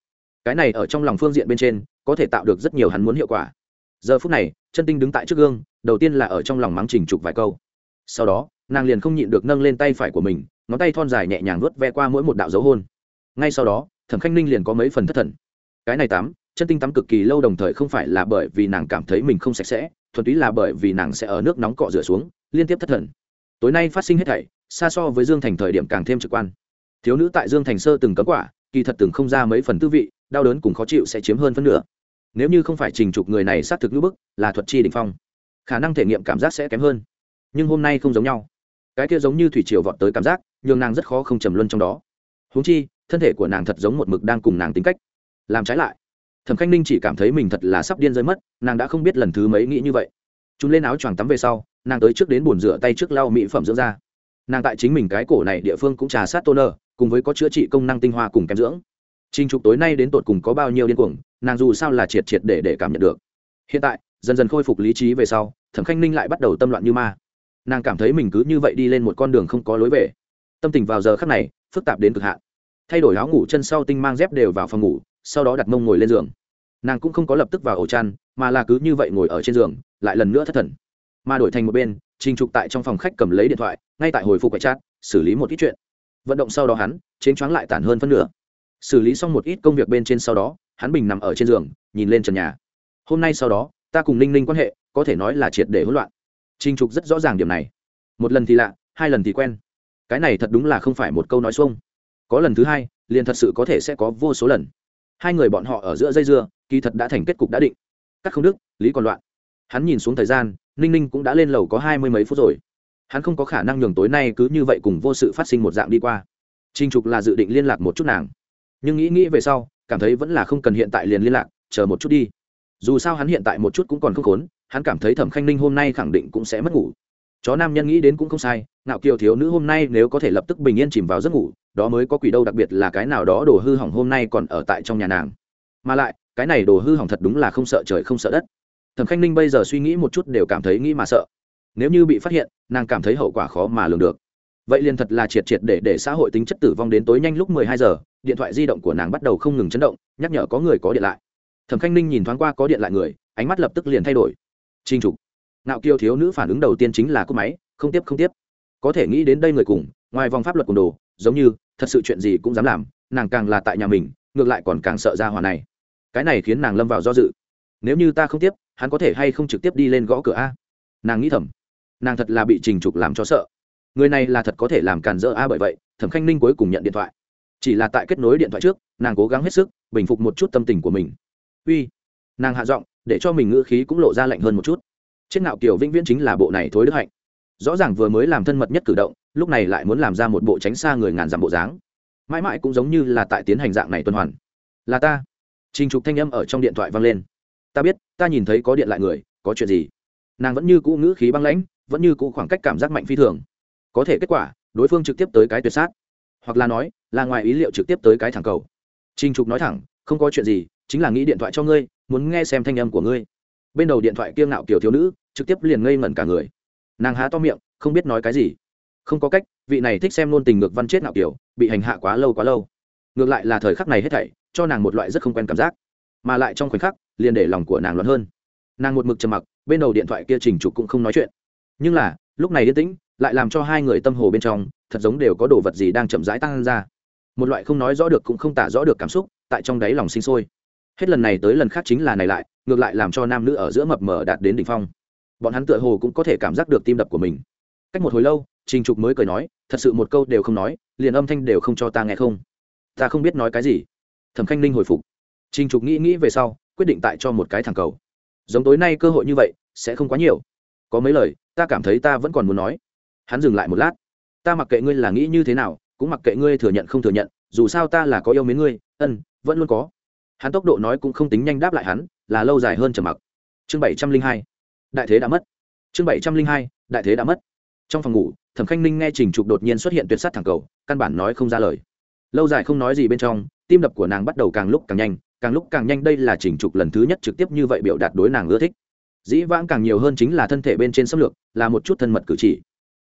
Cái này ở trong lòng phương diện bên trên, có thể tạo được rất nhiều hắn muốn hiệu quả. Giờ phút này, chân tinh đứng tại trước gương, đầu tiên là ở trong lòng mắng trình trục vài câu. Sau đó, nàng liền không nhịn được nâng lên tay phải của mình, ngón tay thon dài nhẹ nhàng vớt ve qua mỗi một đạo dấu hôn. Ngay sau đó, thẩm khanh ninh liền có mấy phần thất thần. Cái này tắm, chân tinh tắm cực kỳ lâu đồng thời không phải là bởi vì nàng cảm thấy mình không sạch sẽ, thuần túy là bởi vì nàng sẽ ở nước nóng cọ rửa xuống, liên tiếp thất thần tối nay phát sinh hết thảy, xa so với dương thành thời điểm càng thêm trực quan. Thiếu nữ tại dương thành sơ từng cấm quả, kỳ thật từng không ra mấy phần tư vị, đau đớn cùng khó chịu sẽ chiếm hơn phân nửa. Nếu như không phải trình trục người này xác thực ngữ bức, là thuật chi đình phong. Khả năng thể nghiệm cảm giác sẽ kém hơn. Nhưng hôm nay không giống nhau. Cái kia giống như thủy triều vọt tới cảm giác, nhường nàng rất khó không trầm luân trong đó. Huống chi, thân thể của nàng thật giống một mực đang cùng nàng tính cách. Làm trái lại, thẩm khanh ninh chỉ cảm thấy mình thật là sắp điên rơi mất, nàng đã không biết lần thứ mấy nghĩ như vậy chúng lên áo choàng tắm về sau nàng tới trước đến bồn rửa tay trước lau mỹ phẩm dưỡng da nàng tại chính mình cái cổ này địa phương cũng trà sát toner cùng với có chữa trị công năng tinh hoa cùng kém dưỡng Trình Trục tối nay đến tột cùng có bao nhiêu điên cuồng, nàng dù sao là triệt triệt để để cảm nhận được. Hiện tại, dần dần khôi phục lý trí về sau, Thẩm Khanh Ninh lại bắt đầu tâm loạn như ma. Nàng cảm thấy mình cứ như vậy đi lên một con đường không có lối về. Tâm tình vào giờ khắc này, phức tạp đến cực hạn. Thay đổi áo ngủ chân sau tinh mang dép đều vào phòng ngủ, sau đó đặt mông ngồi lên giường. Nàng cũng không có lập tức vào ổ chăn, mà là cứ như vậy ngồi ở trên giường, lại lần nữa thất thần. Mà đổi thành một bên, Trình Trục tại trong phòng khách cầm lấy điện thoại, ngay tại hồi phục quay chat, xử lý một ít chuyện. Vận động sau đó hắn, chén choáng lại tản hơn phân nửa. Xử lý xong một ít công việc bên trên sau đó hắn bình nằm ở trên giường nhìn lên trần nhà. Hôm nay sau đó ta cùng ninh ninh quan hệ có thể nói là triệt để hỗn loạn. Trinh trục rất rõ ràng điểm này. Một lần thì lạ hai lần thì quen. Cái này thật đúng là không phải một câu nói xuông. Có lần thứ hai liền thật sự có thể sẽ có vô số lần hai người bọn họ ở giữa dây dưa, kỳ thật đã thành kết cục đã định. Cắt không đức lý còn loạn. Hắn nhìn xuống thời gian, ninh ninh cũng đã lên lầu có hai mươi mấy phút rồi. Hắn không có khả năng nhường tối nay cứ như vậy cùng vô sự phát sinh một dạng đi qua. Trinh trục là dự định liên lạc một chút nàng. Nhưng nghĩ nghĩ về sau, cảm thấy vẫn là không cần hiện tại liền liên lạc, chờ một chút đi. Dù sao hắn hiện tại một chút cũng còn không khốn, hắn cảm thấy thẩm khanh ninh hôm nay khẳng định cũng sẽ mất ngủ. Chó nam nhân nghĩ đến cũng không sai, ngạo kiều thiếu nữ hôm nay nếu có thể lập tức bình yên chìm vào giấc ngủ đó mới có quỷ đâu, đặc biệt là cái nào đó đồ hư hỏng hôm nay còn ở tại trong nhà nàng. Mà lại, cái này đồ hư hỏng thật đúng là không sợ trời không sợ đất. Thẩm khanh ninh bây giờ suy nghĩ một chút đều cảm thấy nghĩ mà sợ. Nếu như bị phát hiện, nàng cảm thấy hậu quả khó mà lường được. Vậy liền thật là triệt triệt để để xã hội tính chất tử vong đến tối nhanh lúc mười hai giờ, điện thoại di động của nàng bắt đầu không ngừng chấn động, nhắc nhở có người có điện lại. Thẩm khanh ninh nhìn thoáng qua có điện lại người, ánh mắt lập tức liền thay đổi. Trinh trục. Nạo kiêu thiếu nữ phản ứng đầu tiên chính là cúp máy, không tiếp không tiếp. Có thể nghĩ đến đây người cùng, ngoài vòng pháp luật cùng đồ giống như, thật sự chuyện gì cũng dám làm, nàng càng là tại nhà mình, ngược lại còn càng sợ ra hòa này. Cái này khiến nàng lâm vào do dự. Nếu như ta không tiếp, hắn có thể hay không trực tiếp đi lên gõ cửa a? Nàng nghĩ thầm. Nàng thật là bị trình trục làm cho sợ. Người này là thật có thể làm càn dỡ a bởi vậy, thẩm khanh ninh cuối cùng nhận điện thoại. Chỉ là tại kết nối điện thoại trước, nàng cố gắng hết sức, bình phục một chút tâm tình của mình. Uy. Nàng hạ giọng, để cho mình ngữ khí cũng lộ ra lạnh hơn một chút. Chết ngạo kiểu vĩnh viễn chính là bộ này thối đức hạnh. Rõ ràng vừa mới làm thân mật nhất cử động lúc này lại muốn làm ra một bộ tránh xa người ngàn dặm bộ dáng. Mãi mãi cũng giống như là tại tiến hành dạng này tuần hoàn. Là ta. Trình trục thanh âm ở trong điện thoại vang lên. Ta biết, ta nhìn thấy có điện lại người, có chuyện gì? Nàng vẫn như cũ ngữ khí băng lãnh, vẫn như cũ khoảng cách cảm giác mạnh phi thường. Có thể kết quả, đối phương trực tiếp tới cái tuyệt sát. Hoặc là nói, là ngoài ý liệu trực tiếp tới cái thẳng cầu. Trinh trục nói thẳng, không có chuyện gì, chính là nghĩ điện thoại cho ngươi, muốn nghe xem thanh âm của ngươi. Bên đầu điện thoại kiêng ngạo kiểu thiếu nữ, trực tiếp liền ngây ngẩn cả người. Nàng há to miệng, không biết nói cái gì không có cách, vị này thích xem nôn tình ngược văn chết ngạo kiểu, bị hành hạ quá lâu quá lâu. Ngược lại là thời khắc này hết thảy, cho nàng một loại rất không quen cảm giác. Mà lại trong khoảnh khắc, liền để lòng của nàng loạn hơn. Nàng một mực trầm mặc, bên đầu điện thoại kia trình trục cũng không nói chuyện. Nhưng là, lúc này yên tĩnh, lại làm cho hai người tâm hồ bên trong, thật giống đều có đồ vật gì đang chậm rãi tăng ra. Một loại không nói rõ được cũng không tả rõ được cảm xúc, tại trong đáy lòng sinh sôi. Hết lần này tới lần khác chính là này lại, ngược lại làm cho nam nữ ở giữa mập mờ đạt đến đỉnh phong. Bọn hắn tựa hồ cũng có thể cảm giác được tim đập của mình. Cách một hồi lâu trình trục mới cười nói, thật sự một câu đều không nói, liền âm thanh đều không cho ta nghe không? Ta không biết nói cái gì. Thẩm khanh ninh hồi phục. Trình trục nghĩ nghĩ về sau, quyết định tại cho một cái thẳng cầu. Giống tối nay cơ hội như vậy, sẽ không quá nhiều. Có mấy lời, ta cảm thấy ta vẫn còn muốn nói. Hắn dừng lại một lát. Ta mặc kệ ngươi là nghĩ như thế nào, cũng mặc kệ ngươi thừa nhận không thừa nhận, dù sao ta là có yêu mến ngươi, ân, vẫn luôn có. Hắn tốc độ nói cũng không tính nhanh đáp lại hắn, là lâu dài hơn trầm mặc. Chương bảy trăm linh hai. Đại thế đã mất. Chương bảy trăm linh hai. Đại thế đã mất. Trong phòng ngủ thẩm khanh ninh nghe trình trục đột nhiên xuất hiện tuyệt s á t thẳng cầu, căn bản nói không ra lời. Lâu dài không nói gì bên trong, tim đập của nàng bắt đầu càng lúc càng nhanh, càng lúc càng nhanh đây là trình trục lần thứ nhất trực tiếp như vậy biểu đạt đối nàng ưa thích. Dĩ vãng càng nhiều hơn chính là thân thể bên trên xâm lược, là một chút thân mật cử chỉ.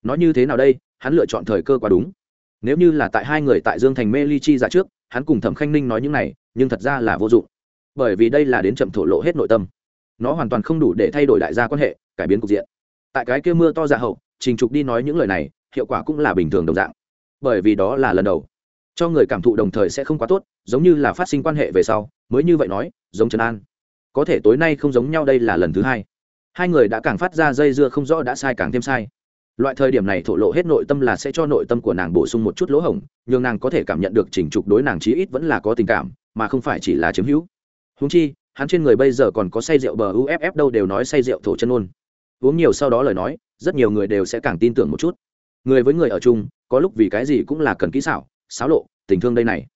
Nói như thế nào đây? Hắn lựa chọn thời cơ quá đúng. Nếu như là tại hai người tại dương thành mê ly chi ra trước, hắn cùng thẩm khanh ninh nói những này, nhưng thật ra là vô dụng. Bởi vì đây là đến chậm thổ lộ hết nội tâm. Nó hoàn toàn không đủ để thay đổi đại gia quan hệ, cải biến cục diện. Tại cái kia mưa to dạ hậu trình trục đi nói những lời này, hiệu quả cũng là bình thường đồng dạng. Bởi vì đó là lần đầu. Cho người cảm thụ đồng thời sẽ không quá tốt, giống như là phát sinh quan hệ về sau, mới như vậy nói, giống trần an. Có thể tối nay không giống nhau đây là lần thứ hai. Hai người đã càng phát ra dây dưa không rõ đã sai càng thêm sai. Loại thời điểm này thổ lộ hết nội tâm là sẽ cho nội tâm của nàng bổ sung một chút lỗ hổng nhưng nàng có thể cảm nhận được chỉnh trục đối nàng chí ít vẫn là có tình cảm, mà không phải chỉ là chiếm hữu. Húng chi, hắn trên người bây giờ còn có say rượu bờ uff đâu đều nói say rượu thổ chân ôn. Uống nhiều sau đó lời nói rất nhiều người đều sẽ càng tin tưởng một chút. Người với người ở chung, có lúc vì cái gì cũng là cần kỹ xảo, xáo lộ, tình thương đây này.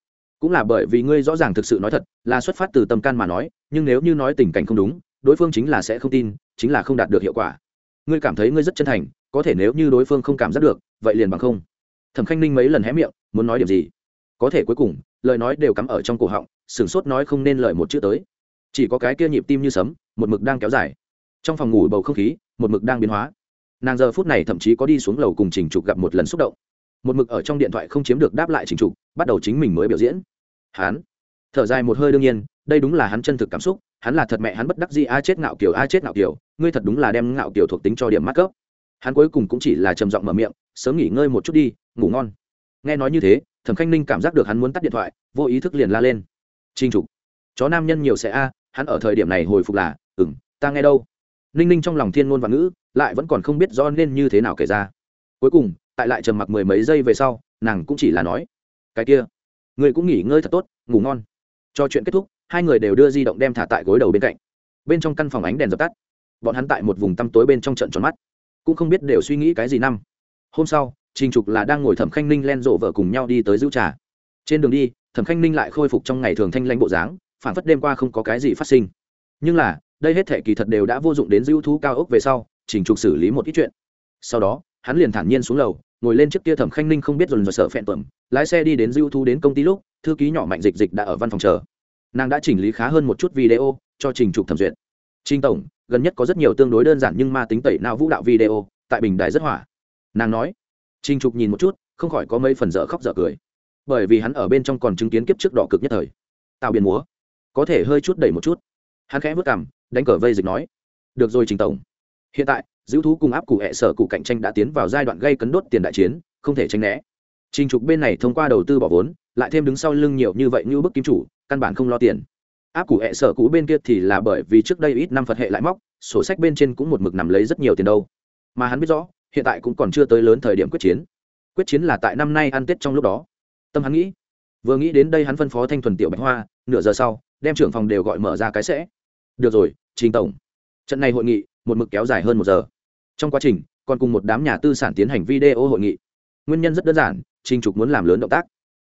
Cũng là bởi vì ngươi rõ ràng thực sự nói thật, là xuất phát từ tâm can mà nói, nhưng nếu như nói tình cảnh không đúng, đối phương chính là sẽ không tin, chính là không đạt được hiệu quả. Ngươi cảm thấy ngươi rất chân thành, có thể nếu như đối phương không cảm giác được, vậy liền bằng không. Thẩm khanh ninh mấy lần hé miệng, muốn nói điểm gì? Có thể cuối cùng, lời nói đều cắm ở trong cổ họng, sửng sốt nói không nên lời một chữ tới. Chỉ có cái kia nhịp tim như sấm, một mực đang kéo dài. Trong phòng ngủ bầu không khí, một mực đang biến hóa nàng giờ phút này thậm chí có đi xuống lầu cùng trình trục gặp một lần xúc động. Một mực ở trong điện thoại không chiếm được đáp lại trình trục, bắt đầu chính mình mới biểu diễn. Hắn, thở dài một hơi đương nhiên, đây đúng là hắn chân thực cảm xúc, hắn là thật mẹ hắn bất đắc gì a chết ngạo kiểu, a chết ngạo kiểu, ngươi thật đúng là đem ngạo kiểu thuộc tính cho điểm mắc cấp. Hắn cuối cùng cũng chỉ là trầm giọng mở miệng, sớm nghỉ ngơi một chút đi, ngủ ngon. Nghe nói như thế, thẩm khanh ninh cảm giác được hắn muốn tắt điện thoại, vô ý thức liền la lên. Trinh trục, chó nam nhân nhiều sẽ a, hắn ở thời điểm này hồi phục là ừng ta nghe đâu ninh ninh trong lòng thiên ngôn và ngữ lại vẫn còn không biết do nên như thế nào kể ra. Cuối cùng, tại lại trầm mặc mười mấy giây về sau, nàng cũng chỉ là nói, cái kia người cũng nghỉ ngơi thật tốt, ngủ ngon. Cho chuyện kết thúc, hai người đều đưa di động đem thả tại gối đầu bên cạnh. Bên trong căn phòng ánh đèn dập tắt. Bọn hắn tại một vùng tăm tối bên trong trận tròn mắt, cũng không biết đều suy nghĩ cái gì năm. Hôm sau, trình trục là đang ngồi thẩm khanh ninh len rộ vợ cùng nhau đi tới giữ trà. Trên đường đi, thẩm khanh ninh lại khôi phục trong ngày thường thanh lãnh bộ dáng phản phất đêm qua không có cái gì phát sinh. Nhưng là đây hết thể kỳ thật đều đã vô dụng đến dư thú cao ốc về sau trình trục xử lý một ít chuyện. Sau đó, hắn liền thản nhiên xuống lầu, ngồi lên trước kia thẩm khanh ninh không biết dồn dồn sợ phẹn tuẩm, lái xe đi đến dư thú đến công ty lúc, thư ký nhỏ mạnh dịch dịch đã ở văn phòng chờ. Nàng đã chỉnh lý khá hơn một chút video cho trình trục thẩm duyệt. Trình tổng, gần nhất có rất nhiều tương đối đơn giản nhưng ma tính tẩy não vũ đạo video, tại bình đài rất hỏa. Nàng nói. Trình trục nhìn một chút, không khỏi có mấy phần dở khóc dở cười. Bởi vì hắn ở bên trong còn chứng kiến kiếp trước đỏ cực nhất thời. Tạo biển múa. Có thể hơi chút đẩy một chút. Hắn khẽ vất cảm đánh cờ vây dịch nói, được rồi trình tổng. Hiện tại, giữ thú cùng áp cụ hệ sở cụ cạnh tranh đã tiến vào giai đoạn gây cấn đốt tiền đại chiến, không thể tranh né. Trình trục bên này thông qua đầu tư bỏ vốn, lại thêm đứng sau lưng nhiều như vậy như bức kim chủ, căn bản không lo tiền. Áp cụ hệ sở cũ bên kia thì là bởi vì trước đây ít năm phật hệ lại móc, sổ sách bên trên cũng một mực nằm lấy rất nhiều tiền đâu. Mà hắn biết rõ, hiện tại cũng còn chưa tới lớn thời điểm quyết chiến. Quyết chiến là tại năm nay ăn tết trong lúc đó. Tâm hắn nghĩ, vừa nghĩ đến đây hắn phân phó thanh thuần tiểu bạch hoa, nửa giờ sau, đem trưởng phòng đều gọi mở ra cái sẽ được rồi, trình tổng. Trận này hội nghị, một mực kéo dài hơn một giờ. Trong quá trình, còn cùng một đám nhà tư sản tiến hành video hội nghị. Nguyên nhân rất đơn giản, trình trục muốn làm lớn động tác.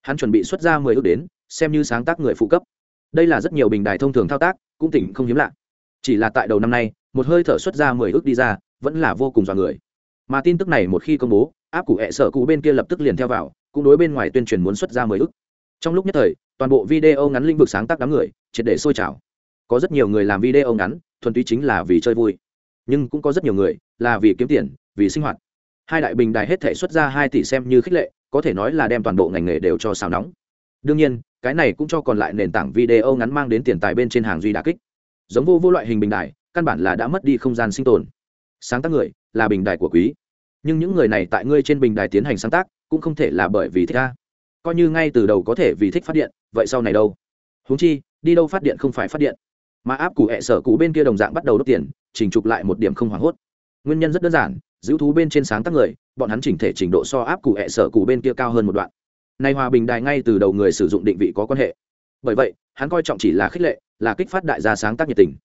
Hắn chuẩn bị xuất ra mười ước đến, xem như sáng tác người phụ cấp. Đây là rất nhiều bình đài thông thường thao tác, cũng tỉnh không hiếm lạ. Chỉ là tại đầu năm nay, một hơi thở xuất ra mười ước đi ra, vẫn là vô cùng dọa người. Mà tin tức này một khi công bố, áp cụ hẹ sở cụ bên kia lập tức liền theo vào, cũng đối bên ngoài tuyên truyền muốn xuất ra mười ước. trong lúc nhất thời, toàn bộ video ngắn lĩnh vực sáng tác đám người, triệt để sôi trào có rất nhiều người làm video ngắn, thuần túy chính là vì chơi vui. Nhưng cũng có rất nhiều người là vì kiếm tiền, vì sinh hoạt. Hai đại bình đài hết thể xuất ra hai tỷ xem như khích lệ, có thể nói là đem toàn bộ ngành nghề đều cho xào nóng. Đương nhiên, cái này cũng cho còn lại nền tảng video ngắn mang đến tiền tài bên trên hàng duy đà kích. Giống vô vô loại hình bình đài, căn bản là đã mất đi không gian sinh tồn. Sáng tác người là bình đài của quý. Nhưng những người này tại ngươi trên bình đài tiến hành sáng tác, cũng không thể là bởi vì thích ca. Coi như ngay từ đầu có thể vì thích phát điện, vậy sau này đâu? Húng chi, đi đâu phát điện không phải phát điện mà áp cụ hẹ sở cụ bên kia đồng dạng bắt đầu đốt tiền, chỉnh trục lại một điểm không hoảng hốt. Nguyên nhân rất đơn giản, giữ thú bên trên sáng tác người, bọn hắn chỉnh thể trình độ so áp cụ hẹ sở cụ bên kia cao hơn một đoạn. Nay hòa bình đài ngay từ đầu người sử dụng định vị có quan hệ. Bởi vậy, hắn coi trọng chỉ là khích lệ, là kích phát đại gia sáng tác nhiệt tình.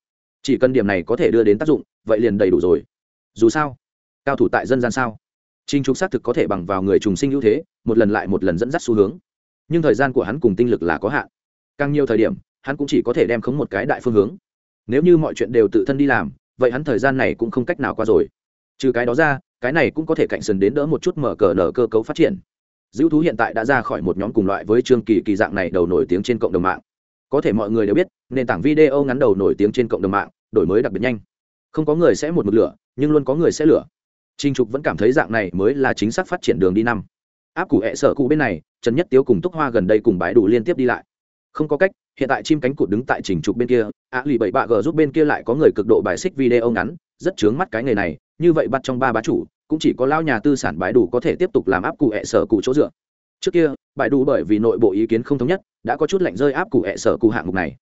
Chỉ cần điểm này có thể đưa đến tác dụng, vậy liền đầy đủ rồi. Dù sao, cao thủ tại dân gian sao? Trinh trục xác thực có thể bằng vào người trùng sinh ưu thế, một lần lại một lần dẫn dắt xu hướng. Nhưng thời gian của hắn cùng tinh lực là có hạn. Càng nhiều thời điểm hắn cũng chỉ có thể đem khống một cái đại phương hướng. Nếu như mọi chuyện đều tự thân đi làm, vậy hắn thời gian này cũng không cách nào qua rồi. Trừ cái đó ra, cái này cũng có thể cạnh sần đến đỡ một chút mở cờ nở cơ cấu phát triển. Dữ thú hiện tại đã ra khỏi một nhóm cùng loại với trương kỳ kỳ dạng này đầu nổi tiếng trên cộng đồng mạng. Có thể mọi người đều biết, nền tảng video ngắn đầu nổi tiếng trên cộng đồng mạng, đổi mới đặc biệt nhanh. Không có người sẽ một mực lửa, nhưng luôn có người sẽ lửa. Trinh trục vẫn cảm thấy dạng này mới là chính xác phát triển đường đi năm. Áp cụ hệ sở cụ bên này, trần nhất tiếu cùng túc hoa gần đây cùng bãi đủ liên tiếp đi lại. Không có cách hiện tại chim cánh cụt đứng tại trình trục bên kia, ạ lì bảy bạ g giúp bên kia lại có người cực độ bài xích video ngắn, rất chướng mắt cái nghề này, như vậy bắt trong ba bá chủ, cũng chỉ có lao nhà tư sản bãi đủ có thể tiếp tục làm áp cụ hẹ sở cụ chỗ dựa. Trước kia, bãi đủ bởi vì nội bộ ý kiến không thống nhất, đã có chút lạnh rơi áp cụ hẹ sở cụ hạng mục này.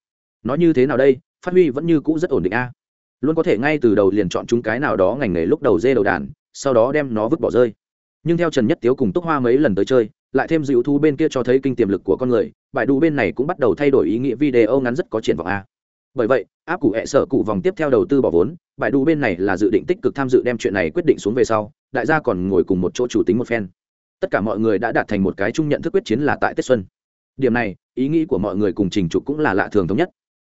Nói như thế nào đây, phát huy vẫn như cũ rất ổn định a. Luôn có thể ngay từ đầu liền chọn chúng cái nào đó ngành nghề lúc đầu dê đầu đàn, sau đó đem nó vứt bỏ rơi. Nhưng theo trần nhất tiếu cùng túc hoa mấy lần tới chơi, lại thêm dịu thu bên kia cho thấy kinh tiềm lực của con người bài đủ bên này cũng bắt đầu thay đổi ý nghĩa video ngắn rất có triển vọng a. Bởi vậy, áp cụ hẹ sở cụ vòng tiếp theo đầu tư bỏ vốn, bài đủ bên này là dự định tích cực tham dự đem chuyện này quyết định xuống về sau, đại gia còn ngồi cùng một chỗ chủ tính một phen. Tất cả mọi người đã đạt thành một cái chung nhận thức quyết chiến là tại tết xuân. Điểm này, ý nghĩ của mọi người cùng trình trục cũng là lạ thường thống nhất.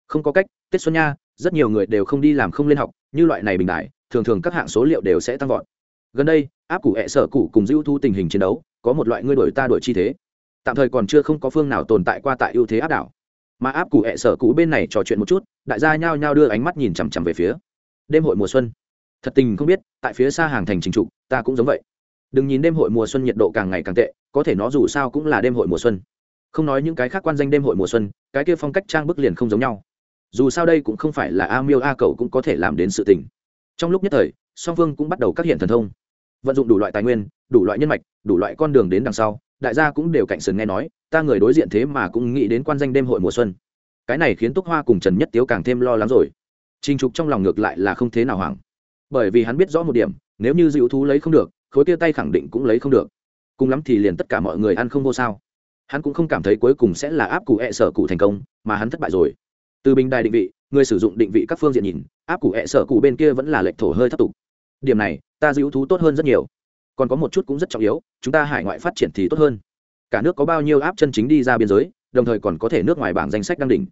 Không có cách, tết xuân nha, rất nhiều người đều không đi làm không lên học, như loại này bình đại, thường thường các hạng số liệu đều sẽ tăng vọt. Gần đây, áp cụ hẹ sở cụ cùng dữ thu tình hình chiến đấu, có một loại ngươi đổi ta đổi chi thế tạm thời còn chưa không có phương nào tồn tại qua tại ưu thế áp đảo. Mà áp cụ hẹ sở cũ bên này trò chuyện một chút, đại gia nhao nhao đưa ánh mắt nhìn chằm chằm về phía. Đêm hội mùa xuân. Thật tình không biết, tại phía xa hàng thành trình trục, ta cũng giống vậy. Đừng nhìn đêm hội mùa xuân nhiệt độ càng ngày càng tệ, có thể nó dù sao cũng là đêm hội mùa xuân. Không nói những cái khác quan danh đêm hội mùa xuân, cái kia phong cách trang bức liền không giống nhau. Dù sao đây cũng không phải là a miêu a cầu cũng có thể làm đến sự tình. Trong lúc nhất thời, song phương cũng bắt đầu các hiện thần thông. Vận dụng đủ loại tài nguyên, đủ loại nhân mạch, đủ loại con đường đến đằng sau đại gia cũng đều cạnh sườn nghe nói, ta người đối diện thế mà cũng nghĩ đến quan danh đêm hội mùa xuân. Cái này khiến túc hoa cùng trần nhất tiếu càng thêm lo lắng rồi. Trình trục trong lòng ngược lại là không thế nào hoảng. Bởi vì hắn biết rõ một điểm, nếu như dịu thú lấy không được, khối kia tay khẳng định cũng lấy không được. Cùng lắm thì liền tất cả mọi người ăn không vô sao. Hắn cũng không cảm thấy cuối cùng sẽ là áp cụ hẹ、e、sở sở cụ thành công, mà hắn thất bại rồi. Từ bình đài định vị, người sử dụng định vị các phương diện nhìn, áp cụ hẹ、e、sở sở cụ bên kia vẫn là lệch thổ hơi thấp tục. Điểm này, ta dịu thú tốt hơn rất nhiều còn có một chút cũng rất trọng yếu, chúng ta hải ngoại phát triển thì tốt hơn. Cả nước có bao nhiêu áp chân chính đi ra biên giới, đồng thời còn có thể nước ngoài bảng danh sách đăng đỉnh.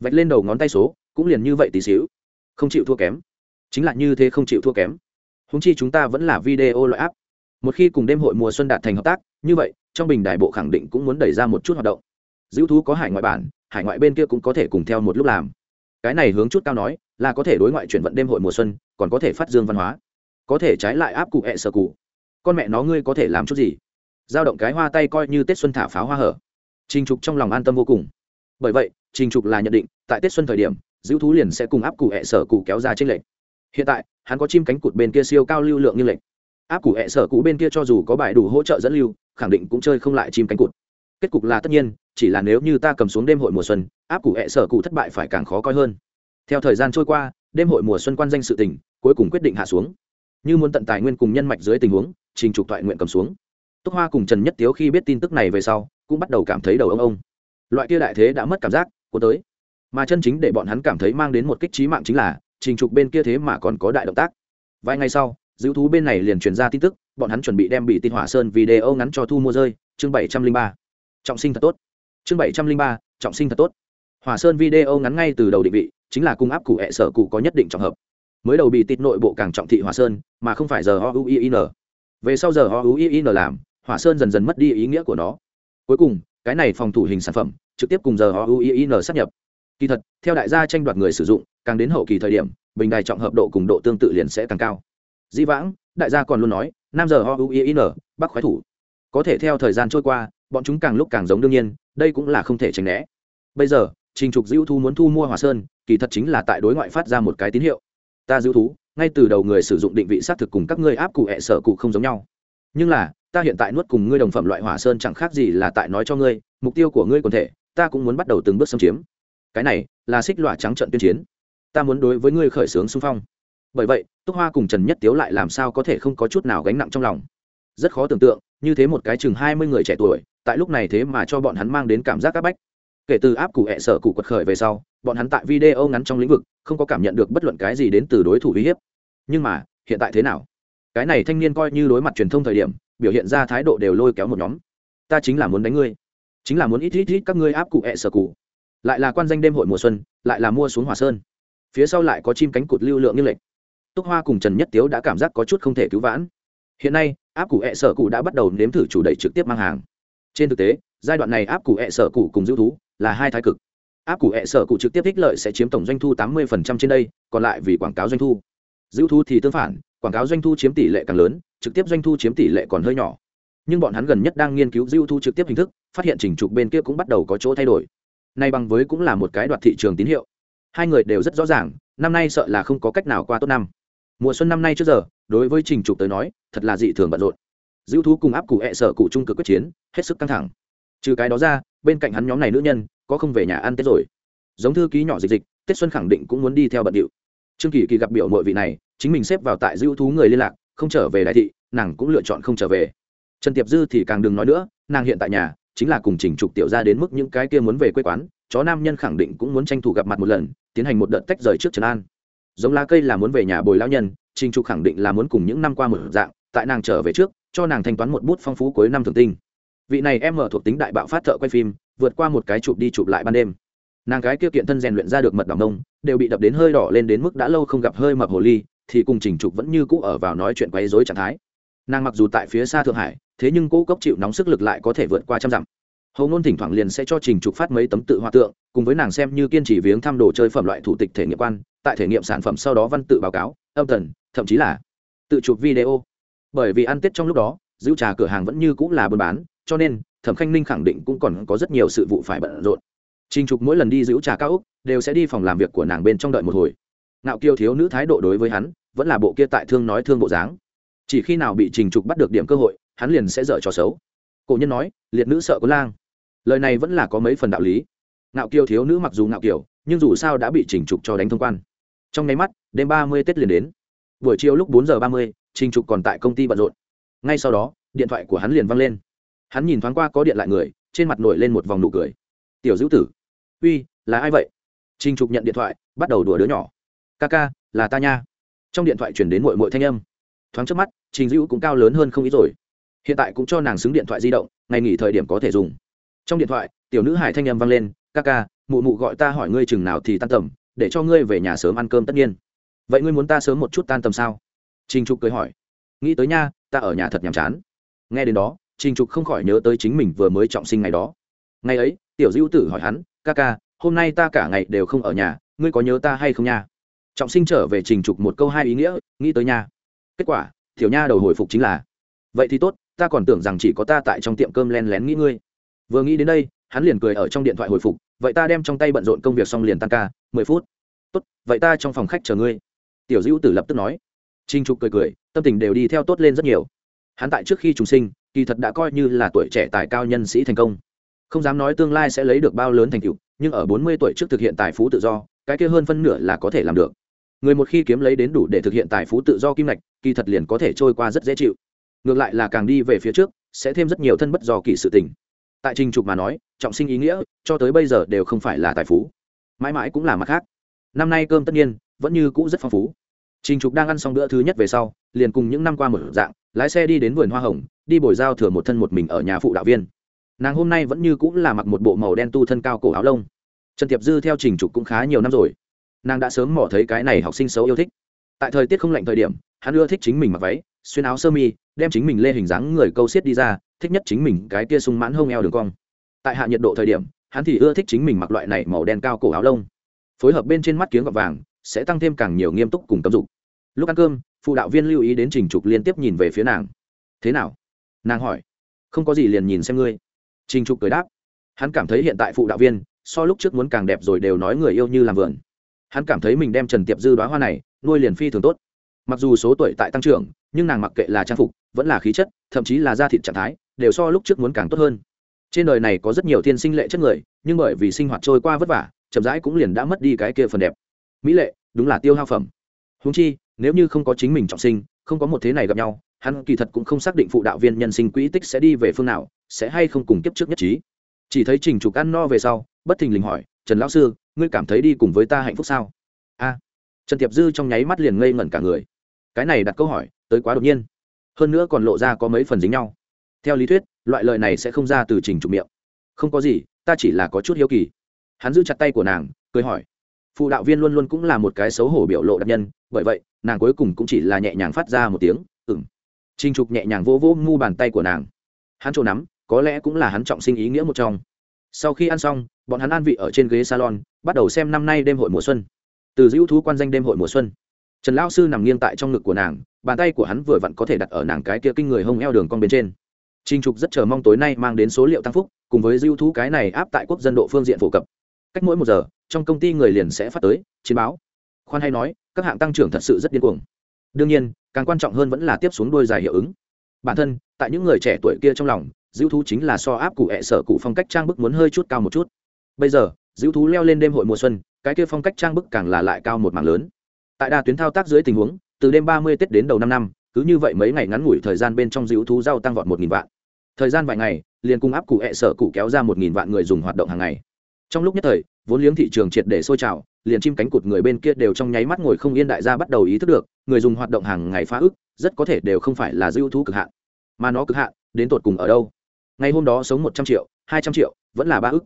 Vạch lên đầu ngón tay số, cũng liền như vậy tí xíu. Không chịu thua kém. Chính là như thế không chịu thua kém. Húng chi chúng ta vẫn là video loại áp một khi cùng đêm hội mùa xuân đạt thành hợp tác, như vậy, trong bình đại bộ khẳng định cũng muốn đẩy ra một chút hoạt động. Dữ thú có hải ngoại bản, hải ngoại bên kia cũng có thể cùng theo một lúc làm. Cái này hướng chút cao nói, là có thể đối ngoại chuyển vận đêm hội mùa xuân, còn có thể phát dương văn hóa. Có thể trái lại áp cụ hẹ sơ cụ con mẹ nó ngươi có thể làm chút gì? Giao động cái hoa tay coi như tết xuân thả pháo hoa hở. Trình trục trong lòng an tâm vô cùng. Bởi vậy, trình trục là nhận định, tại tết xuân thời điểm, giữ thú liền sẽ cùng áp cụ hẹ sở cụ kéo ra trên lệch. hiện tại, hắn có chim cánh cụt bên kia siêu cao lưu lượng như lệch. áp cụ hẹ sở cụ bên kia cho dù có bài đủ hỗ trợ dẫn lưu, khẳng định cũng chơi không lại chim cánh cụt. Kết cục là tất nhiên, chỉ là nếu như ta cầm xuống đêm hội mùa xuân, áp cụ hẹ sở cụ thất bại phải càng khó coi hơn. Theo thời gian trôi qua, đêm hội mùa xuân quan danh sự tình, cuối cùng quyết định hạ xuống. Như muốn tận tài nguyên cùng nhân mạch dưới tình huống trình trục thoại nguyện cầm xuống. Túc hoa cùng trần nhất tiếu khi biết tin tức này về sau, cũng bắt đầu cảm thấy đầu ông ông. Loại kia đại thế đã mất cảm giác, cuốn tới. Mà chân chính để bọn hắn cảm thấy mang đến một kích trí mạng chính là, trình trục bên kia thế mà còn có đại động tác. Vài ngày sau dữ thú bên này liền truyền ra tin tức, bọn hắn chuẩn bị đem bị tin hỏa sơn video ngắn cho thu mua rơi, chương bảy trăm linh ba. Trọng sinh thật tốt. Chương bảy trăm linh ba, trọng sinh thật tốt. Hỏa sơn video ngắn ngay từ đầu định vị, chính là cung áp cụ hệ sở cụ có nhất định trọng hợp. Mới đầu bị tịt nội bộ càng trọng thị hòa sơn, mà không phải giờ o u i n về sau giờ họ uin làm, hỏa sơn dần dần mất đi ý nghĩa của nó. Cuối cùng, cái này phòng thủ hình sản phẩm, trực tiếp cùng giờ họ uin sắp nhập. Kỳ thật, theo đại gia tranh đoạt người sử dụng, càng đến hậu kỳ thời điểm, bình đài trọng hợp độ cùng độ tương tự liền sẽ càng cao. Dĩ vãng, đại gia còn luôn nói, nam giờ họ uin bắc khoái thủ. Có thể theo thời gian trôi qua, bọn chúng càng lúc càng giống đương nhiên, đây cũng là không thể tránh né. Bây giờ, trình trục dữ thu muốn thu mua hòa sơn, kỳ thật chính là tại đối ngoại phát ra một cái tín hiệu. Ta dữ thú ngay từ đầu người sử dụng định vị xác thực cùng các ngươi áp cụ hẹ sở cụ không giống nhau. Nhưng là, ta hiện tại nuốt cùng ngươi đồng phẩm loại hỏa sơn chẳng khác gì là tại nói cho ngươi, mục tiêu của ngươi còn thể, ta cũng muốn bắt đầu từng bước xâm chiếm. Cái này, là xích loại trắng trận tuyên chiến. Ta muốn đối với ngươi khởi xướng xung phong. Bởi vậy, túc hoa cùng trần nhất tiếu lại làm sao có thể không có chút nào gánh nặng trong lòng? Rất khó tưởng tượng, như thế một cái chừng hai mươi người trẻ tuổi, tại lúc này thế mà cho bọn hắn mang đến cảm giác áp bách kể từ áp cụ hẹ sở cụ quật khởi về sau, bọn hắn tại video ngắn trong lĩnh vực không có cảm nhận được bất luận cái gì đến từ đối thủ uy hiếp. Nhưng mà, hiện tại thế nào? Cái này thanh niên coi như đối mặt truyền thông thời điểm, biểu hiện ra thái độ đều lôi kéo một nhóm. Ta chính là muốn đánh ngươi. Chính là muốn ít ít ít các ngươi áp cụ hẹ sở cụ. Lại là quan danh đêm hội mùa xuân, lại là mua xuống hòa sơn. Phía sau lại có chim cánh cụt lưu lượng như lệch. Túc hoa cùng trần nhất tiếu đã cảm giác có chút không thể cứu vãn. Hiện nay, áp cụ hẹ sở cụ đã bắt đầu nếm thử chủ đẩy trực tiếp mang hàng. Trên thực tế, giai đoạn này áp cụ hẹ sở cụ cùng giữ thú là hai thái cực. Áp cụ hẹ sở cụ trực tiếp ích lợi sẽ chiếm tổng doanh thu tám mươi trên đây, còn lại vì quảng cáo doanh thu. Giữ thu thì tương phản, quảng cáo doanh thu chiếm tỷ lệ càng lớn, trực tiếp doanh thu chiếm tỷ lệ còn hơi nhỏ. Nhưng bọn hắn gần nhất đang nghiên cứu giữ thu trực tiếp hình thức, phát hiện trình trục bên kia cũng bắt đầu có chỗ thay đổi. Nay bằng với cũng là một cái đoạt thị trường tín hiệu. Hai người đều rất rõ ràng, năm nay sợ là không có cách nào qua tốt năm. Mùa xuân năm nay trước giờ, đối với trình trục tới nói, thật là dị thường bận rộn. Dữ thú cùng áp cụ hẹ sở cụ trung cực quyết chiến, hết sức căng thẳng trừ cái đó ra, bên cạnh hắn nhóm này nữ nhân, có không về nhà ăn tết rồi. Giống thư ký nhỏ dịch dịch, tết xuân khẳng định cũng muốn đi theo bận điệu. Trương kỳ kỳ gặp biểu mọi vị này, chính mình xếp vào tại dữ thú người liên lạc, không trở về đại thị, nàng cũng lựa chọn không trở về. Trần tiệp dư thì càng đừng nói nữa, nàng hiện tại nhà, chính là cùng trình trục tiểu ra đến mức những cái kia muốn về quê quán, chó nam nhân khẳng định cũng muốn tranh thủ gặp mặt một lần, tiến hành một đợt tách rời trước trần an. Giống lá cây là muốn về nhà bồi lao nhân, trình trục khẳng định là muốn cùng những năm qua một dạng, tại nàng trở về trước, cho nàng thanh toán một bút phong phú cuối năm thường tinh vị này em mở thuộc tính đại bạo phát thợ quay phim, vượt qua một cái chụp đi chụp lại ban đêm. Nàng cái kia kiện thân rèn luyện ra được mật đỏ nông đều bị đập đến hơi đỏ lên đến mức đã lâu không gặp hơi mập hồ ly, thì cùng trình trục vẫn như cũ ở vào nói chuyện quấy rối trạng thái. Nàng mặc dù tại phía xa thượng hải, thế nhưng cũ cốc chịu nóng sức lực lại có thể vượt qua trăm dặm. Hầu ngôn thỉnh thoảng liền sẽ cho trình trục phát mấy tấm tự hòa tượng, cùng với nàng xem như kiên trì viếng thăm đồ chơi phẩm loại thủ tịch thể nghiệm quan, tại thể nghiệm sản phẩm sau đó văn tự báo cáo, âm thần, thậm chí là tự chụp video. Bởi vì ăn tết trong lúc đó, giữ trà cửa hàng vẫn như cũng là buôn bán cho nên, thẩm khanh ninh khẳng định cũng còn có rất nhiều sự vụ phải bận rộn. Trình trục mỗi lần đi giữ trà cao úc đều sẽ đi phòng làm việc của nàng bên trong đợi một hồi. Ngạo kiêu thiếu nữ thái độ đối với hắn, vẫn là bộ kia tại thương nói thương bộ dáng. Chỉ khi nào bị trình trục bắt được điểm cơ hội, hắn liền sẽ dở trò xấu. Cổ nhân nói, liệt nữ sợ có lang. Lời này vẫn là có mấy phần đạo lý. Ngạo Kiêu thiếu nữ mặc dù ngạo kiều nhưng dù sao đã bị Trình trục cho đánh thông quan. Trong nháy mắt, đêm ba mươi tết liền đến. Buổi chiều lúc bốn giờ ba mươi, trình trục còn tại công ty bận rộn. Ngay sau đó, điện thoại của hắn liền văng lên hắn nhìn thoáng qua có điện lại người, trên mặt nổi lên một vòng nụ cười. Tiểu dữ tử, uy, là ai vậy? Trình trục nhận điện thoại, bắt đầu đùa đứa nhỏ. Ca ca, là ta nha. Trong điện thoại chuyển đến mội mội thanh âm. Thoáng trước mắt, trình dữ cũng cao lớn hơn không ít rồi. Hiện tại cũng cho nàng xứng điện thoại di động, ngày nghỉ thời điểm có thể dùng. Trong điện thoại, tiểu nữ hải thanh âm vang lên, ca ca, mụ mụ gọi ta hỏi ngươi chừng nào thì tan tầm, để cho ngươi về nhà sớm ăn cơm tất nhiên. Vậy ngươi muốn ta sớm một chút tan tầm sao? Trình trục cười hỏi. Nghĩ tới nha, ta ở nhà thật nhàm chán. Nghe đến đó trình trục không khỏi nhớ tới chính mình vừa mới trọng sinh ngày đó. Ngày ấy, tiểu dữ tử hỏi hắn, ca ca, hôm nay ta cả ngày đều không ở nhà, ngươi có nhớ ta hay không nha? Trọng sinh trở về trình trục một câu hai ý nghĩa, nghĩ tới nhà kết quả, tiểu nha đầu hồi phục chính là, vậy thì tốt, ta còn tưởng rằng chỉ có ta tại trong tiệm cơm len lén nghĩ ngươi. Vừa nghĩ đến đây, hắn liền cười ở trong điện thoại hồi phục, vậy ta đem trong tay bận rộn công việc xong liền tăng ca, mười phút. Tốt, vậy ta trong phòng khách chờ ngươi. Tiểu dữ tử lập tức nói. Trinh trục cười cười, tâm tình đều đi theo tốt lên rất nhiều. Hắn tại trước khi trùng sinh kỳ thật đã coi như là tuổi trẻ tài cao nhân sĩ thành công. Không dám nói tương lai sẽ lấy được bao lớn thành tựu, nhưng ở bốn mươi tuổi trước thực hiện tài phú tự do, cái kia hơn phân nửa là có thể làm được. Người một khi kiếm lấy đến đủ để thực hiện tài phú tự do kim ngạch, kỳ thật liền có thể trôi qua rất dễ chịu. Ngược lại là càng đi về phía trước, sẽ thêm rất nhiều thân bất do kỳ sự tình. Tại trình trục mà nói, trọng sinh ý nghĩa, cho tới bây giờ đều không phải là tài phú. Mãi mãi cũng là mặt khác. Năm nay cơm tất nhiên, vẫn như cũ rất phong phú. Trình trục đang ăn xong bữa thứ nhất về sau, liền cùng những năm qua một dạng, lái xe đi đến vườn hoa hồng đi bồi giao thừa một thân một mình ở nhà phụ đạo viên. Nàng hôm nay vẫn như cũng là mặc một bộ màu đen tu thân cao cổ áo lông. Trần tiệp dư theo trình trục cũng khá nhiều năm rồi. Nàng đã sớm mỏ thấy cái này học sinh xấu yêu thích. Tại thời tiết không lạnh thời điểm, hắn ưa thích chính mình mặc váy, xuyên áo sơ mi, đem chính mình lê hình dáng người câu xiết đi ra, thích nhất chính mình cái kia sung mãn hông eo đường cong. Tại hạ nhiệt độ thời điểm, hắn thì ưa thích chính mình mặc loại này màu đen cao cổ áo lông. Phối hợp bên trên mắt kiếng gọt vàng, sẽ tăng thêm càng nhiều nghiêm túc cùng tâm dục. Lúc ăn cơm, phụ đạo viên lưu ý đến trình trục liên tiếp nhìn về phía nàng. Thế nào? Nàng hỏi. Không có gì liền nhìn xem ngươi. Trình trục cười đáp. Hắn cảm thấy hiện tại phụ đạo viên, so lúc trước muốn càng đẹp rồi đều nói người yêu như làm vườn. Hắn cảm thấy mình đem trần tiệp dư đoá hoa này, nuôi liền phi thường tốt. Mặc dù số tuổi tại tăng trưởng, nhưng nàng mặc kệ là trang phục, vẫn là khí chất, thậm chí là da thịt trạng thái, đều so lúc trước muốn càng tốt hơn. Trên đời này có rất nhiều thiên sinh lệ chất người, nhưng bởi vì sinh hoạt trôi qua vất vả, chậm rãi cũng liền đã mất đi cái kia phần đẹp. Mỹ lệ, đúng là tiêu hao phẩm. Húng chi, nếu như không có chính mình trọng sinh, không có một thế này gặp nhau hắn kỳ thật cũng không xác định phụ đạo viên nhân sinh quỹ tích sẽ đi về phương nào, sẽ hay không cùng kiếp trước nhất trí. Chỉ thấy trình trục ăn no về sau, bất thình lình hỏi, trần lão sư, ngươi cảm thấy đi cùng với ta hạnh phúc sao? A. Trần tiệp dư trong nháy mắt liền ngây ngẩn cả người. Cái này đặt câu hỏi, tới quá đột nhiên. Hơn nữa còn lộ ra có mấy phần dính nhau. Theo lý thuyết, loại lời này sẽ không ra từ trình trục miệng. Không có gì, ta chỉ là có chút hiếu kỳ. Hắn giữ chặt tay của nàng, cười hỏi, phụ đạo viên luôn luôn cũng là một cái xấu hổ biểu lộ đặc nhân, bởi vậy, nàng cuối cùng cũng chỉ là nhẹ nhàng phát ra một tiếng trình trục nhẹ nhàng vỗ vỗ ngu bàn tay của nàng. Hắn chỗ nắm, có lẽ cũng là hắn trọng sinh ý nghĩa một trong. Sau khi ăn xong, bọn hắn an vị ở trên ghế salon, bắt đầu xem năm nay đêm hội mùa xuân. Từ dữ thú quan danh đêm hội mùa xuân. Trần lão sư nằm nghiêng tại trong ngực của nàng, bàn tay của hắn vừa vặn có thể đặt ở nàng cái kia kinh người hông eo đường con bên trên. Trình trục rất chờ mong tối nay mang đến số liệu tăng phúc, cùng với dữ thú cái này áp tại quốc dân độ phương diện phổ cập. Cách mỗi một giờ, trong công ty người liền sẽ phát tới, chiến báo. Khoan hay nói, các hạng tăng trưởng thật sự rất điên cuồng. Đương nhiên càng quan trọng hơn vẫn là tiếp xuống đôi dài hiệu ứng. Bản thân, tại những người trẻ tuổi kia trong lòng dữ thú chính là so áp cụ hẹ sở cụ phong cách trang bức muốn hơi chút cao một chút. Bây giờ dữ thú leo lên đêm hội mùa xuân, cái kia phong cách trang bức càng là lại cao một mảng lớn. Tại đa tuyến thao tác dưới tình huống, từ đêm ba mươi tết đến đầu năm năm, cứ như vậy mấy ngày ngắn ngủi thời gian bên trong dữ thú giao tăng vọt một nghìn vạn. Thời gian vài ngày, liền cung áp cụ hẹ sở cụ kéo ra một nghìn vạn người dùng hoạt động hàng ngày. Trong lúc nhất thời, vốn liếng thị trường triệt để sôi trào, liền chim cánh cụt người bên kia đều trong nháy mắt ngồi không yên đại gia bắt đầu ý thức được người dùng hoạt động hàng ngày phá ức, rất có thể đều không phải là dư thú cực hạn, mà nó cực hạn, đến tột cùng ở đâu? Ngày hôm đó sống một trăm triệu, hai trăm triệu, vẫn là ba ức.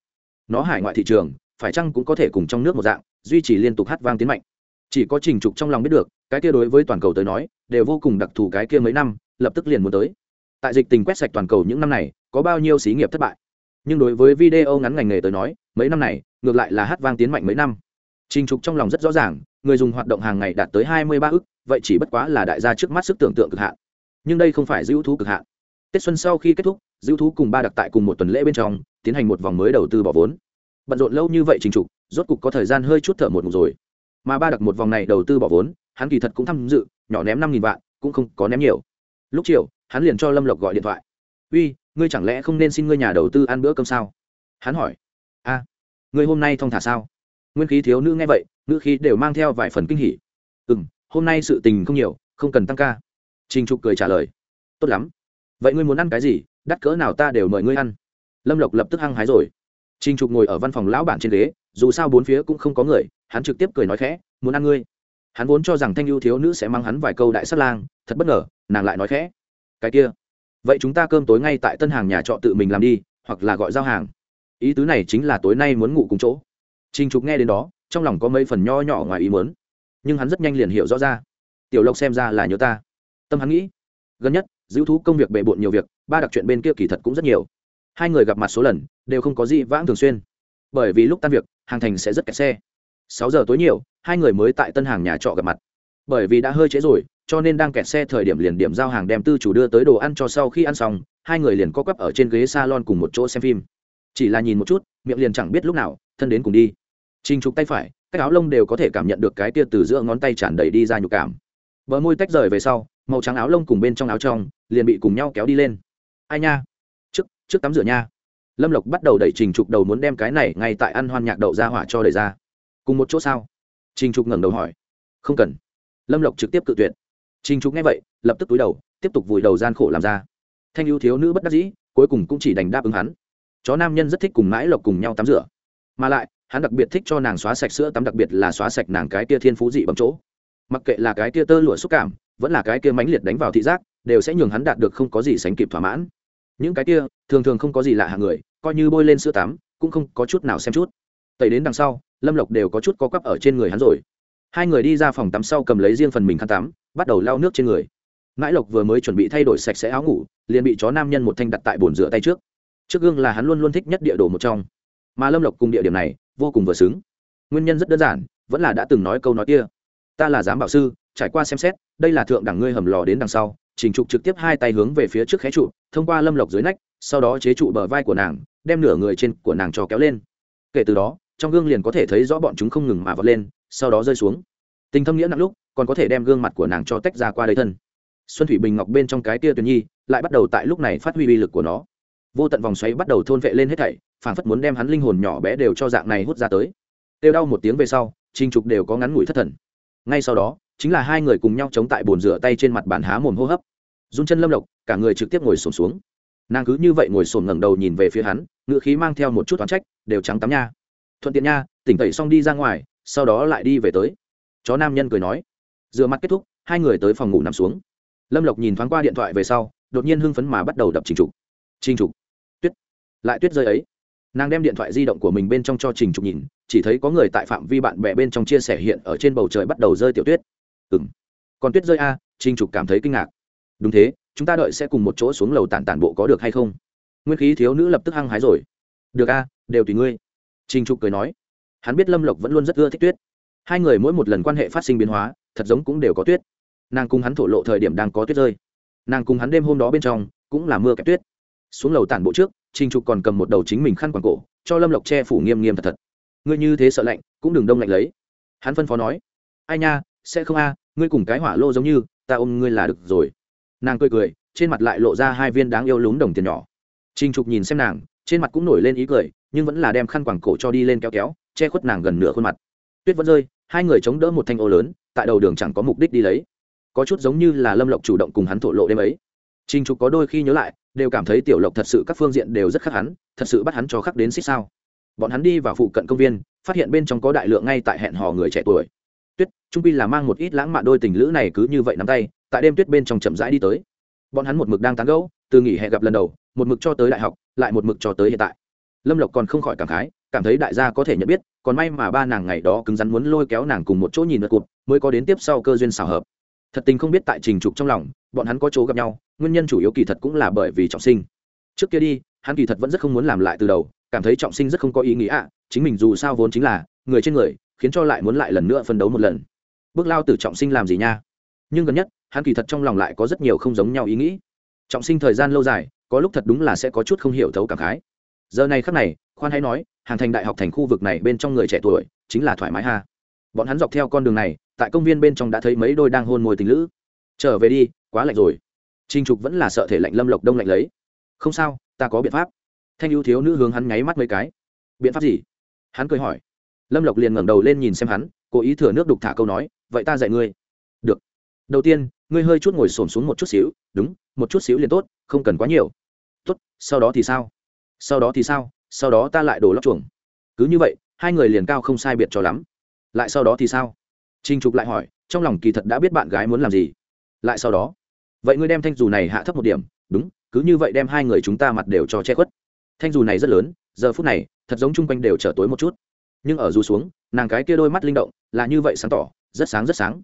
Nó hải ngoại thị trường, phải chăng cũng có thể cùng trong nước một dạng, duy trì liên tục hát vang tiến mạnh? Chỉ có trình trục trong lòng biết được, cái kia đối với toàn cầu tới nói, đều vô cùng đặc thù cái kia mấy năm, lập tức liền muốn tới. Tại dịch tình quét sạch toàn cầu những năm này, có bao nhiêu xí nghiệp thất bại? Nhưng đối với video ngắn ngành nghề tới nói, mấy năm này, ngược lại là hát vang tiến mạnh mấy năm. Trình trục trong lòng rất rõ ràng, người dùng hoạt động hàng ngày đạt tới hai mươi ba ức vậy chỉ bất quá là đại gia trước mắt sức tưởng tượng cực hạn. Nhưng đây không phải dữ thú cực hạn. Tết xuân sau khi kết thúc dữ thú cùng ba đặc tại cùng một tuần lễ bên trong, tiến hành một vòng mới đầu tư bỏ vốn. Bận rộn lâu như vậy trình trục, rốt cục có thời gian hơi chút thở một mục rồi. Mà ba đặc một vòng này đầu tư bỏ vốn, hắn kỳ thật cũng tham dự, nhỏ ném năm nghìn vạn, cũng không có ném nhiều. Lúc chiều, hắn liền cho lâm lộc gọi điện thoại. Uy, ngươi chẳng lẽ không nên xin ngươi nhà đầu tư ăn bữa cơm sao? Hắn hỏi. A, ngươi hôm nay thong thả sao? Nguyên khí thiếu nữ nghe vậy nữ khí đều mang theo vài phần kinh hỉ. Ừ m hôm nay sự tình không nhiều, không cần tăng ca. Trình trục cười trả lời. Tốt lắm. Vậy ngươi muốn ăn cái gì? Đắt cỡ nào ta đều mời ngươi ăn. Lâm lộc lập tức hăng hái rồi. Trình trục ngồi ở văn phòng lão bản trên ghế, dù sao bốn phía cũng không có người, hắn trực tiếp cười nói khẽ, muốn ăn ngươi. Hắn vốn cho rằng thanh ưu thiếu nữ sẽ mang hắn vài câu đại sắt lang, thật bất ngờ, nàng lại nói khẽ, cái kia, vậy chúng ta cơm tối ngay tại tân hàng nhà trọ tự mình làm đi, hoặc là gọi giao hàng. Ý tứ này chính là tối nay muốn ngủ cùng chỗ. Trình trục nghe đến đó, trong lòng có mấy phần nho nhỏ ngoài ý muốn nhưng hắn rất nhanh liền hiểu rõ ra. Tiểu lộc xem ra là nhớ ta. Tâm hắn nghĩ, gần nhất, giữ thú công việc bề bộn nhiều việc, ba đặc chuyện bên kia kỳ thật cũng rất nhiều. Hai người gặp mặt số lần, đều không có gì vãng thường xuyên. Bởi vì lúc tan việc, hàng thành sẽ rất kẹt xe. Sáu giờ tối nhiều, hai người mới tại tân hàng nhà trọ gặp mặt. Bởi vì đã hơi trễ rồi, cho nên đang kẹt xe thời điểm liền điểm giao hàng đem tư chủ đưa tới đồ ăn cho sau khi ăn xong, hai người liền co quắp ở trên ghế s a lon cùng một chỗ xem phim. Chỉ là nhìn một chút, miệng liền chẳng biết lúc nào, thân đến cùng đi. Trình trục tay phải các áo lông đều có thể cảm nhận được cái tia từ giữa ngón tay tràn đầy đi ra nhục cảm. Bờ môi tách rời về sau, màu trắng áo lông cùng bên trong áo trong, liền bị cùng nhau kéo đi lên. Ai nha? Trước trước tắm rửa nha. Lâm lộc bắt đầu đẩy trình trục đầu muốn đem cái này ngay tại ăn hoan nhạc đậu ra hỏa cho đẩy ra. Cùng một chỗ sao? Trình trục ngẩng đầu hỏi. Không cần. Lâm lộc trực tiếp cự tuyệt. Trình trục nghe vậy, lập tức túi đầu, tiếp tục vùi đầu gian khổ làm ra. Thanh ưu thiếu nữ bất đắc dĩ, cuối cùng cũng chỉ đành đáp ứng hắn. Chó nam nhân rất thích cùng mãi lộc cùng nhau tắm rửa. Mà lại hắn đặc biệt thích cho nàng xóa sạch sữa tắm, đặc biệt là xóa sạch nàng cái tia thiên phú dị bấm chỗ. Mặc kệ là cái tia tơ lụa xúc cảm, vẫn là cái kia mãnh liệt đánh vào thị giác, đều sẽ nhường hắn đạt được không có gì sánh kịp thỏa mãn. Những cái kia, thường thường không có gì lạ hàng người, coi như bôi lên sữa tắm, cũng không có chút nào xem chút. Tẩy đến đằng sau, lâm lộc đều có chút có cắp ở trên người hắn rồi. Hai người đi ra phòng tắm sau cầm lấy riêng phần mình khăn tắm, bắt đầu lau nước trên người. Mãi lộc vừa mới chuẩn bị thay đổi sạch sẽ áo ngủ, liền bị chó nam nhân một thanh đặt tại bồn rửa tay trước. Trước gương là hắn luôn luôn thích nhất địa đồ một trong. Mà lâm lộc cùng địa điểm này vô cùng vừa xứng. Nguyên nhân rất đơn giản, vẫn là đã từng nói câu nói kia. Ta là giám bảo sư, trải qua xem xét, đây là thượng đẳng ngươi hầm lò đến đằng sau, trình trục trực tiếp hai tay hướng về phía trước khé trụ, thông qua lâm lộc dưới nách, sau đó chế trụ bờ vai của nàng, đem nửa người trên của nàng cho kéo lên. Kể từ đó, trong gương liền có thể thấy rõ bọn chúng không ngừng mà vọt lên, sau đó rơi xuống. Tình thâm nghĩa nặng lúc, còn có thể đem gương mặt của nàng cho tách ra qua đây thân. Xuân thủy bình ngọc bên trong cái tia tuyền nhi, lại bắt đầu tại lúc này phát huy uy lực của nó. Vô tận vòng xoáy bắt đầu thôn vệ lên hết thảy phản phất muốn đem hắn linh hồn nhỏ bé đều cho dạng này hút ra tới. Têu đau một tiếng về sau, trình trục đều có ngắn ngủi thất thần. Ngay sau đó, chính là hai người cùng nhau chống tại bồn rửa tay trên mặt bàn há mồm hô hấp. Run chân lâm lộc, cả người trực tiếp ngồi sổm xuống. Nàng cứ như vậy ngồi sổm ngẩng đầu nhìn về phía hắn ngựa khí mang theo một chút toán trách, đều trắng tắm nha. Thuận tiện nha, tỉnh tẩy xong đi ra ngoài, sau đó lại đi về tới. Chó nam nhân cười nói. Rửa mặt kết thúc, hai người tới phòng ngủ nằm xuống. Lâm lộc nhìn thoáng qua điện thoại về sau, đột nhiên hưng phấn mà bắt đầu đập trình trục. Trình trục. Tuyết. Lại tuyết rơi ấy nàng đem điện thoại di động của mình bên trong cho trình trục nhìn, chỉ thấy có người tại phạm vi bạn bè bên trong chia sẻ hiện ở trên bầu trời bắt đầu rơi tiểu tuyết. Ừng còn tuyết rơi a, trình trục cảm thấy kinh ngạc. Đúng thế, chúng ta đợi sẽ cùng một chỗ xuống lầu tàn tản bộ có được hay không? Nguyên khí thiếu nữ lập tức hăng hái rồi. Được a, đều tùy ngươi. Trình trục cười nói. Hắn biết lâm lộc vẫn luôn rất ưa thích tuyết. Hai người mỗi một lần quan hệ phát sinh biến hóa, thật giống cũng đều có tuyết. Nàng cùng hắn thổ lộ thời điểm đang có tuyết rơi. Nàng cùng hắn đêm hôm đó bên trong, cũng là mưa kẹp tuyết. Xuống lầu tản bộ trước trình trục còn cầm một đầu chính mình khăn quàng cổ, cho lâm lộc che phủ nghiêm nghiêm thật thật. Ngươi như thế sợ lạnh, cũng đừng đông lạnh lấy. Hắn phân phó nói, ai nha, sẽ không a, ngươi cùng cái hỏa lô giống như, ta ôm ngươi là được rồi. Nàng cười cười, trên mặt lại lộ ra hai viên đáng yêu lúng đồng tiền nhỏ. Trình trục nhìn xem nàng, trên mặt cũng nổi lên ý cười, nhưng vẫn là đem khăn quàng cổ cho đi lên kéo kéo, che khuất nàng gần nửa khuôn mặt. Tuyết vẫn rơi, hai người chống đỡ một thanh ô lớn, tại đầu đường chẳng có mục đích đi lấy. Có chút giống như là lâm lộc chủ động cùng hắn thổ lộ đêm ấy trình trục có đôi khi nhớ lại, đều cảm thấy tiểu lộc thật sự các phương diện đều rất khắc hắn, thật sự bắt hắn cho khắc đến xích sao. Bọn hắn đi vào phụ cận công viên, phát hiện bên trong có đại lượng ngay tại hẹn hò người trẻ tuổi. Tuyết, trung quy là mang một ít lãng mạn đôi tình lữ này cứ như vậy nắm tay, tại đêm tuyết bên trong chậm rãi đi tới. Bọn hắn một mực đang tán gẫu, từ nghỉ hè gặp lần đầu, một mực cho tới đại học, lại một mực cho tới hiện tại. Lâm lộc còn không khỏi cảm khái, cảm thấy đại gia có thể nhận biết, còn may mà ba nàng ngày đó cứng rắn muốn lôi kéo nàng cùng một chỗ nhìn lượt cuộc mới có đến tiếp sau cơ duyên xào hợp thật tình không biết tại trình trục trong lòng, bọn hắn có chỗ gặp nhau, nguyên nhân chủ yếu kỳ thật cũng là bởi vì trọng sinh. Trước kia đi, hắn kỳ thật vẫn rất không muốn làm lại từ đầu, cảm thấy trọng sinh rất không có ý nghĩa ạ, chính mình dù sao vốn chính là người trên người, khiến cho lại muốn lại lần nữa phân đấu một lần. Bước lao từ trọng sinh làm gì nha? Nhưng gần nhất, hắn kỳ thật trong lòng lại có rất nhiều không giống nhau ý nghĩ. Trọng sinh thời gian lâu dài, có lúc thật đúng là sẽ có chút không hiểu thấu cảm khái. Giờ này khắc này, khoan hãy nói, hàng thành đại học thành khu vực này bên trong người trẻ tuổi, chính là thoải mái ha. Bọn hắn dọc theo con đường này tại công viên bên trong đã thấy mấy đôi đang hôn môi tình lữ. Trở về đi, quá lạnh rồi. Trinh trục vẫn là sợ thể lạnh lâm lộc đông lạnh lấy. Không sao, ta có biện pháp. Thanh ưu thiếu nữ hướng hắn nháy mắt mấy cái. Biện pháp gì? Hắn cười hỏi. Lâm lộc liền ngẩng đầu lên nhìn xem hắn, cố ý thừa nước đục thả câu nói, vậy ta dạy ngươi. Được. Đầu tiên, ngươi hơi chút ngồi xổm xuống một chút xíu, đúng, một chút xíu liền tốt, không cần quá nhiều. Tốt, sau đó thì sao? Sau đó thì sao, sau đó ta lại đổ lóc chuồng. Cứ như vậy, hai người liền cao không sai biệt cho lắm. Lại sau đó thì sao? Trình trục lại hỏi, trong lòng kỳ thật đã biết bạn gái muốn làm gì. Lại sau đó, vậy ngươi đem thanh dù này hạ thấp một điểm. Đúng, cứ như vậy đem hai người chúng ta mặt đều cho che khuất. Thanh dù này rất lớn, giờ phút này, thật giống chung quanh đều trở tối một chút. Nhưng ở dù xuống, nàng cái kia đôi mắt linh động, là như vậy sáng tỏ, rất sáng rất sáng.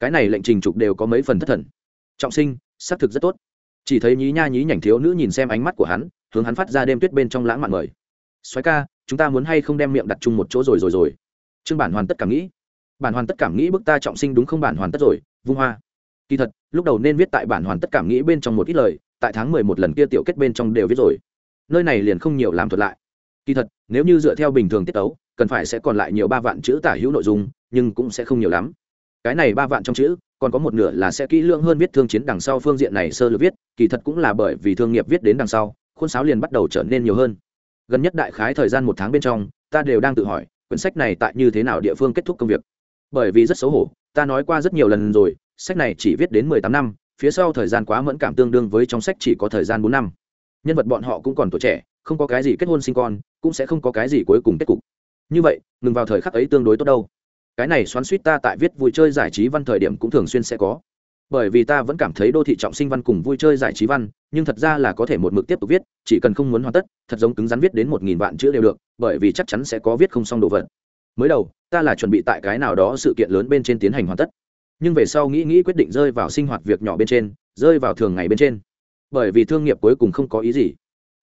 Cái này lệnh trình trục đều có mấy phần thất thần. Trọng sinh, xác thực rất tốt. Chỉ thấy nhí nha nhí nhảnh thiếu nữ nhìn xem ánh mắt của hắn, hướng hắn phát ra đêm tuyết bên trong lãng mạn mời. Soái ca, chúng ta muốn hay không đem miệng đặt chung một chỗ rồi rồi rồi. Trương bản hoàn tất cả nghĩ bản hoàn tất cảm nghĩ bức ta trọng sinh đúng không bản hoàn tất rồi, vung hoa. Kỳ thật, lúc đầu nên viết tại bản hoàn tất cảm nghĩ bên trong một ít lời, tại tháng mười một lần kia tiểu kết bên trong đều viết rồi. Nơi này liền không nhiều làm thuật lại. Kỳ thật, nếu như dựa theo bình thường tiết tấu, cần phải sẽ còn lại nhiều ba vạn chữ tả hữu nội dung, nhưng cũng sẽ không nhiều lắm. Cái này ba vạn trong chữ, còn có một nửa là sẽ kỹ lưỡng hơn viết thương chiến đằng sau phương diện này sơ lược viết, kỳ thật cũng là bởi vì thương nghiệp viết đến đằng sau, khuôn sáo liền bắt đầu trở nên nhiều hơn. Gần nhất đại khái thời gian một tháng bên trong, ta đều đang tự hỏi, quyển sách này tại như thế nào địa phương kết thúc công việc bởi vì rất xấu hổ, ta nói qua rất nhiều lần rồi, sách này chỉ viết đến mười tám năm, phía sau thời gian quá mẫn cảm tương đương với trong sách chỉ có thời gian bốn năm. Nhân vật bọn họ cũng còn tuổi trẻ, không có cái gì kết hôn sinh con, cũng sẽ không có cái gì cuối cùng kết cục. Như vậy, ngừng vào thời khắc ấy tương đối tốt đâu. Cái này xoắn suýt ta tại viết vui chơi giải trí văn thời điểm cũng thường xuyên sẽ có. Bởi vì ta vẫn cảm thấy đô thị trọng sinh văn cùng vui chơi giải trí văn, nhưng thật ra là có thể một mực tiếp tục viết, chỉ cần không muốn hoàn tất, thật giống cứng rắn viết đến một nghìn vạn chữ đều được, bởi vì chắc chắn sẽ có viết không xong đồ vật mới đầu, ta là chuẩn bị tại cái nào đó sự kiện lớn bên trên tiến hành hoàn tất. Nhưng về sau nghĩ nghĩ quyết định rơi vào sinh hoạt việc nhỏ bên trên, rơi vào thường ngày bên trên. Bởi vì thương nghiệp cuối cùng không có ý gì.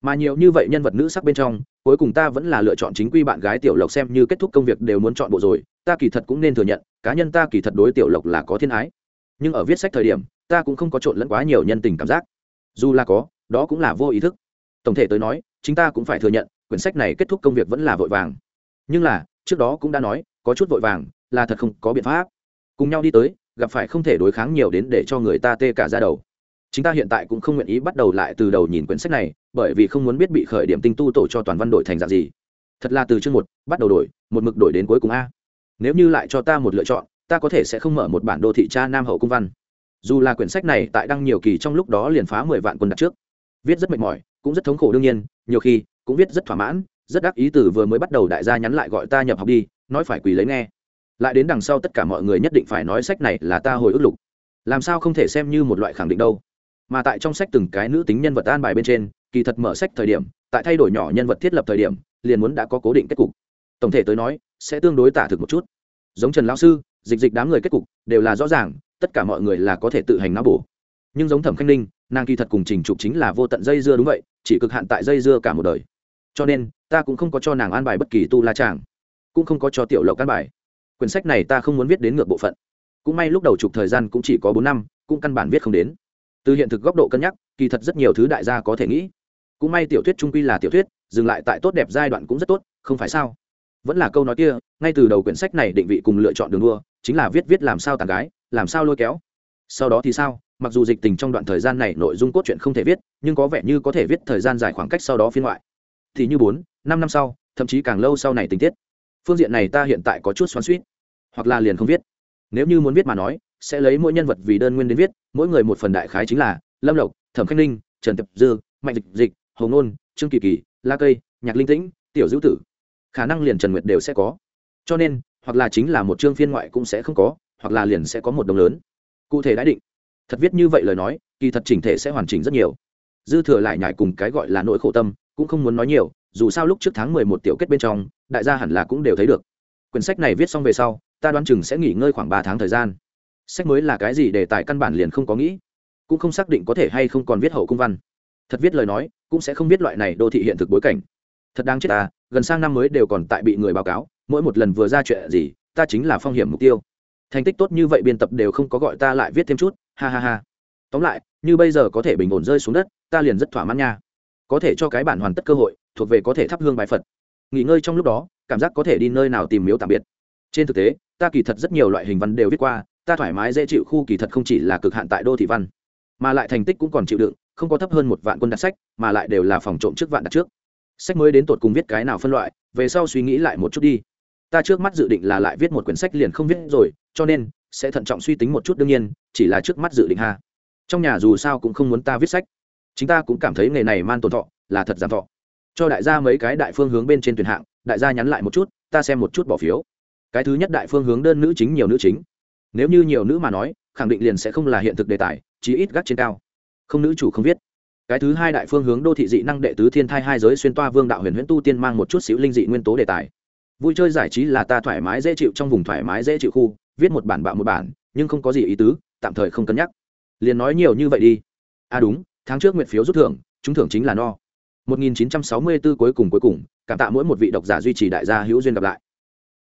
Mà nhiều như vậy nhân vật nữ sắc bên trong, cuối cùng ta vẫn là lựa chọn chính quy bạn gái tiểu lộc xem như kết thúc công việc đều muốn chọn bộ rồi, ta kỳ thật cũng nên thừa nhận, cá nhân ta kỳ thật đối tiểu lộc là có thiên ái. Nhưng ở viết sách thời điểm, ta cũng không có trộn lẫn quá nhiều nhân tình cảm giác. Dù là có, đó cũng là vô ý thức. Tổng thể tới nói, chính ta cũng phải thừa nhận, quyển sách này kết thúc công việc vẫn là vội vàng. Nhưng là trước đó cũng đã nói, có chút vội vàng, là thật không có biện pháp. Cùng nhau đi tới, gặp phải không thể đối kháng nhiều đến để cho người ta tê cả ra đầu. Chúng ta hiện tại cũng không nguyện ý bắt đầu lại từ đầu nhìn quyển sách này, bởi vì không muốn biết bị khởi điểm tinh tu tổ cho toàn văn đổi thành dạng gì. Thật là từ chương một, bắt đầu đổi, một mực đổi đến cuối cùng a. Nếu như lại cho ta một lựa chọn, ta có thể sẽ không mở một bản đô thị cha nam hậu cung văn. Dù là quyển sách này tại đăng nhiều kỳ trong lúc đó liền phá mười vạn quân đặt trước. Viết rất mệt mỏi, cũng rất thống khổ đương nhiên, nhiều khi cũng viết rất thỏa mãn rất đắc ý từ vừa mới bắt đầu đại gia nhắn lại gọi ta nhập học đi, nói phải quỳ lấy nghe. Lại đến đằng sau tất cả mọi người nhất định phải nói sách này là ta hồi ức lục. Làm sao không thể xem như một loại khẳng định đâu. Mà tại trong sách từng cái nữ tính nhân vật an bài bên trên, kỳ thật mở sách thời điểm, tại thay đổi nhỏ nhân vật thiết lập thời điểm, liền muốn đã có cố định kết cục. Tổng thể tới nói, sẽ tương đối tả thực một chút. Giống trần lão sư, dịch dịch đám người kết cục, đều là rõ ràng, tất cả mọi người là có thể tự hành não bổ. Nhưng giống thẩm khanh ninh, nàng kỳ thật cùng trình trục chính là vô tận dây dưa đúng vậy, chỉ cực hạn tại dây dưa cả một đời cho nên, ta cũng không có cho nàng an bài bất kỳ tu la tràng cũng không có cho tiểu lộc an bài. Quyển sách này ta không muốn viết đến ngược bộ phận. Cũng may lúc đầu chụp thời gian cũng chỉ có bốn năm, cũng căn bản viết không đến. Từ hiện thực góc độ cân nhắc, kỳ thật rất nhiều thứ đại gia có thể nghĩ. Cũng may tiểu thuyết trung quy là tiểu thuyết, dừng lại tại tốt đẹp giai đoạn cũng rất tốt, không phải sao? Vẫn là câu nói kia, ngay từ đầu quyển sách này định vị cùng lựa chọn đường đua, chính là viết viết làm sao tàn gái, làm sao lôi kéo. Sau đó thì sao? Mặc dù dịch tình trong đoạn thời gian này nội dung cốt truyện không thể viết, nhưng có vẻ như có thể viết thời gian dài khoảng cách sau đó phiên ngoại thì như bốn, năm năm sau, thậm chí càng lâu sau này tình tiết. Phương diện này ta hiện tại có chút xoắn suýt hoặc là liền không viết. Nếu như muốn viết mà nói, sẽ lấy mỗi nhân vật vì đơn nguyên đến viết, mỗi người một phần đại khái chính là lâm lộc, thẩm khanh ninh, trần tập dư, mạnh dịch dịch hồng nôn trương kỳ kỳ, la cây, nhạc linh tĩnh, tiểu dữ tử. Khả năng liền trần nguyệt đều sẽ có. Cho nên, hoặc là chính là một chương phiên ngoại cũng sẽ không có, hoặc là liền sẽ có một đồng lớn. Cụ thể đã định. Thật viết như vậy lời nói, kỳ thật chỉnh thể sẽ hoàn chỉnh rất nhiều. Dư thừa lại nhải cùng cái gọi là nỗi khổ tâm cũng không muốn nói nhiều, dù sao lúc trước tháng mười một tiểu kết bên trong, đại gia hẳn là cũng đều thấy được. Quyển sách này viết xong về sau, ta đoán chừng sẽ nghỉ ngơi khoảng ba tháng thời gian. Sách mới là cái gì để tài căn bản liền không có nghĩ, cũng không xác định có thể hay không còn viết hậu cung văn. Thật viết lời nói, cũng sẽ không biết loại này đô thị hiện thực bối cảnh. Thật đáng chết ta, gần sang năm mới đều còn tại bị người báo cáo, mỗi một lần vừa ra chuyện gì, ta chính là phong hiểm mục tiêu. Thành tích tốt như vậy biên tập đều không có gọi ta lại viết thêm chút, ha ha ha. Tóm lại, như bây giờ có thể bình ổn rơi xuống đất, ta liền rất thỏa mãn nha có thể cho cái bản hoàn tất cơ hội, thuộc về có thể thắp hương bài phật. Nghỉ ngơi trong lúc đó, cảm giác có thể đi nơi nào tìm miếu tạm biệt. Trên thực tế, ta kỳ thật rất nhiều loại hình văn đều viết qua, ta thoải mái dễ chịu khu kỳ thật không chỉ là cực hạn tại đô thị văn, mà lại thành tích cũng còn chịu đựng, không có thấp hơn một vạn quân đặt sách, mà lại đều là phòng trộm trước vạn đặt trước. Sách mới đến tột cùng viết cái nào phân loại, về sau suy nghĩ lại một chút đi. Ta trước mắt dự định là lại viết một quyển sách liền không viết rồi, cho nên sẽ thận trọng suy tính một chút đương nhiên, chỉ là trước mắt dự định ha. Trong nhà dù sao cũng không muốn ta viết sách chúng ta cũng cảm thấy nghề này man tồn thọ, là thật giảm thọ. Cho đại gia mấy cái đại phương hướng bên trên tuyển hạng, đại gia nhắn lại một chút, ta xem một chút bỏ phiếu. Cái thứ nhất đại phương hướng đơn nữ chính nhiều nữ chính. Nếu như nhiều nữ mà nói, khẳng định liền sẽ không là hiện thực đề tài, chí ít gắt trên cao. Không nữ chủ không viết. Cái thứ hai đại phương hướng đô thị dị năng đệ tứ thiên thai hai giới xuyên toa vương đạo huyền huyễn tu tiên mang một chút xíu linh dị nguyên tố đề tài. Vui chơi giải trí là ta thoải mái dễ chịu trong vùng thoải mái dễ chịu khu, viết một bản bạo một bản, nhưng không có gì ý tứ, tạm thời không cân nhắc. Liền nói nhiều như vậy đi. À đúng tháng trước nguyện phiếu rút thưởng chúng thưởng chính là no. 1964 cuối cùng cuối cùng, cảm tạ mỗi một vị độc giả duy trì đại gia hữu duyên gặp lại.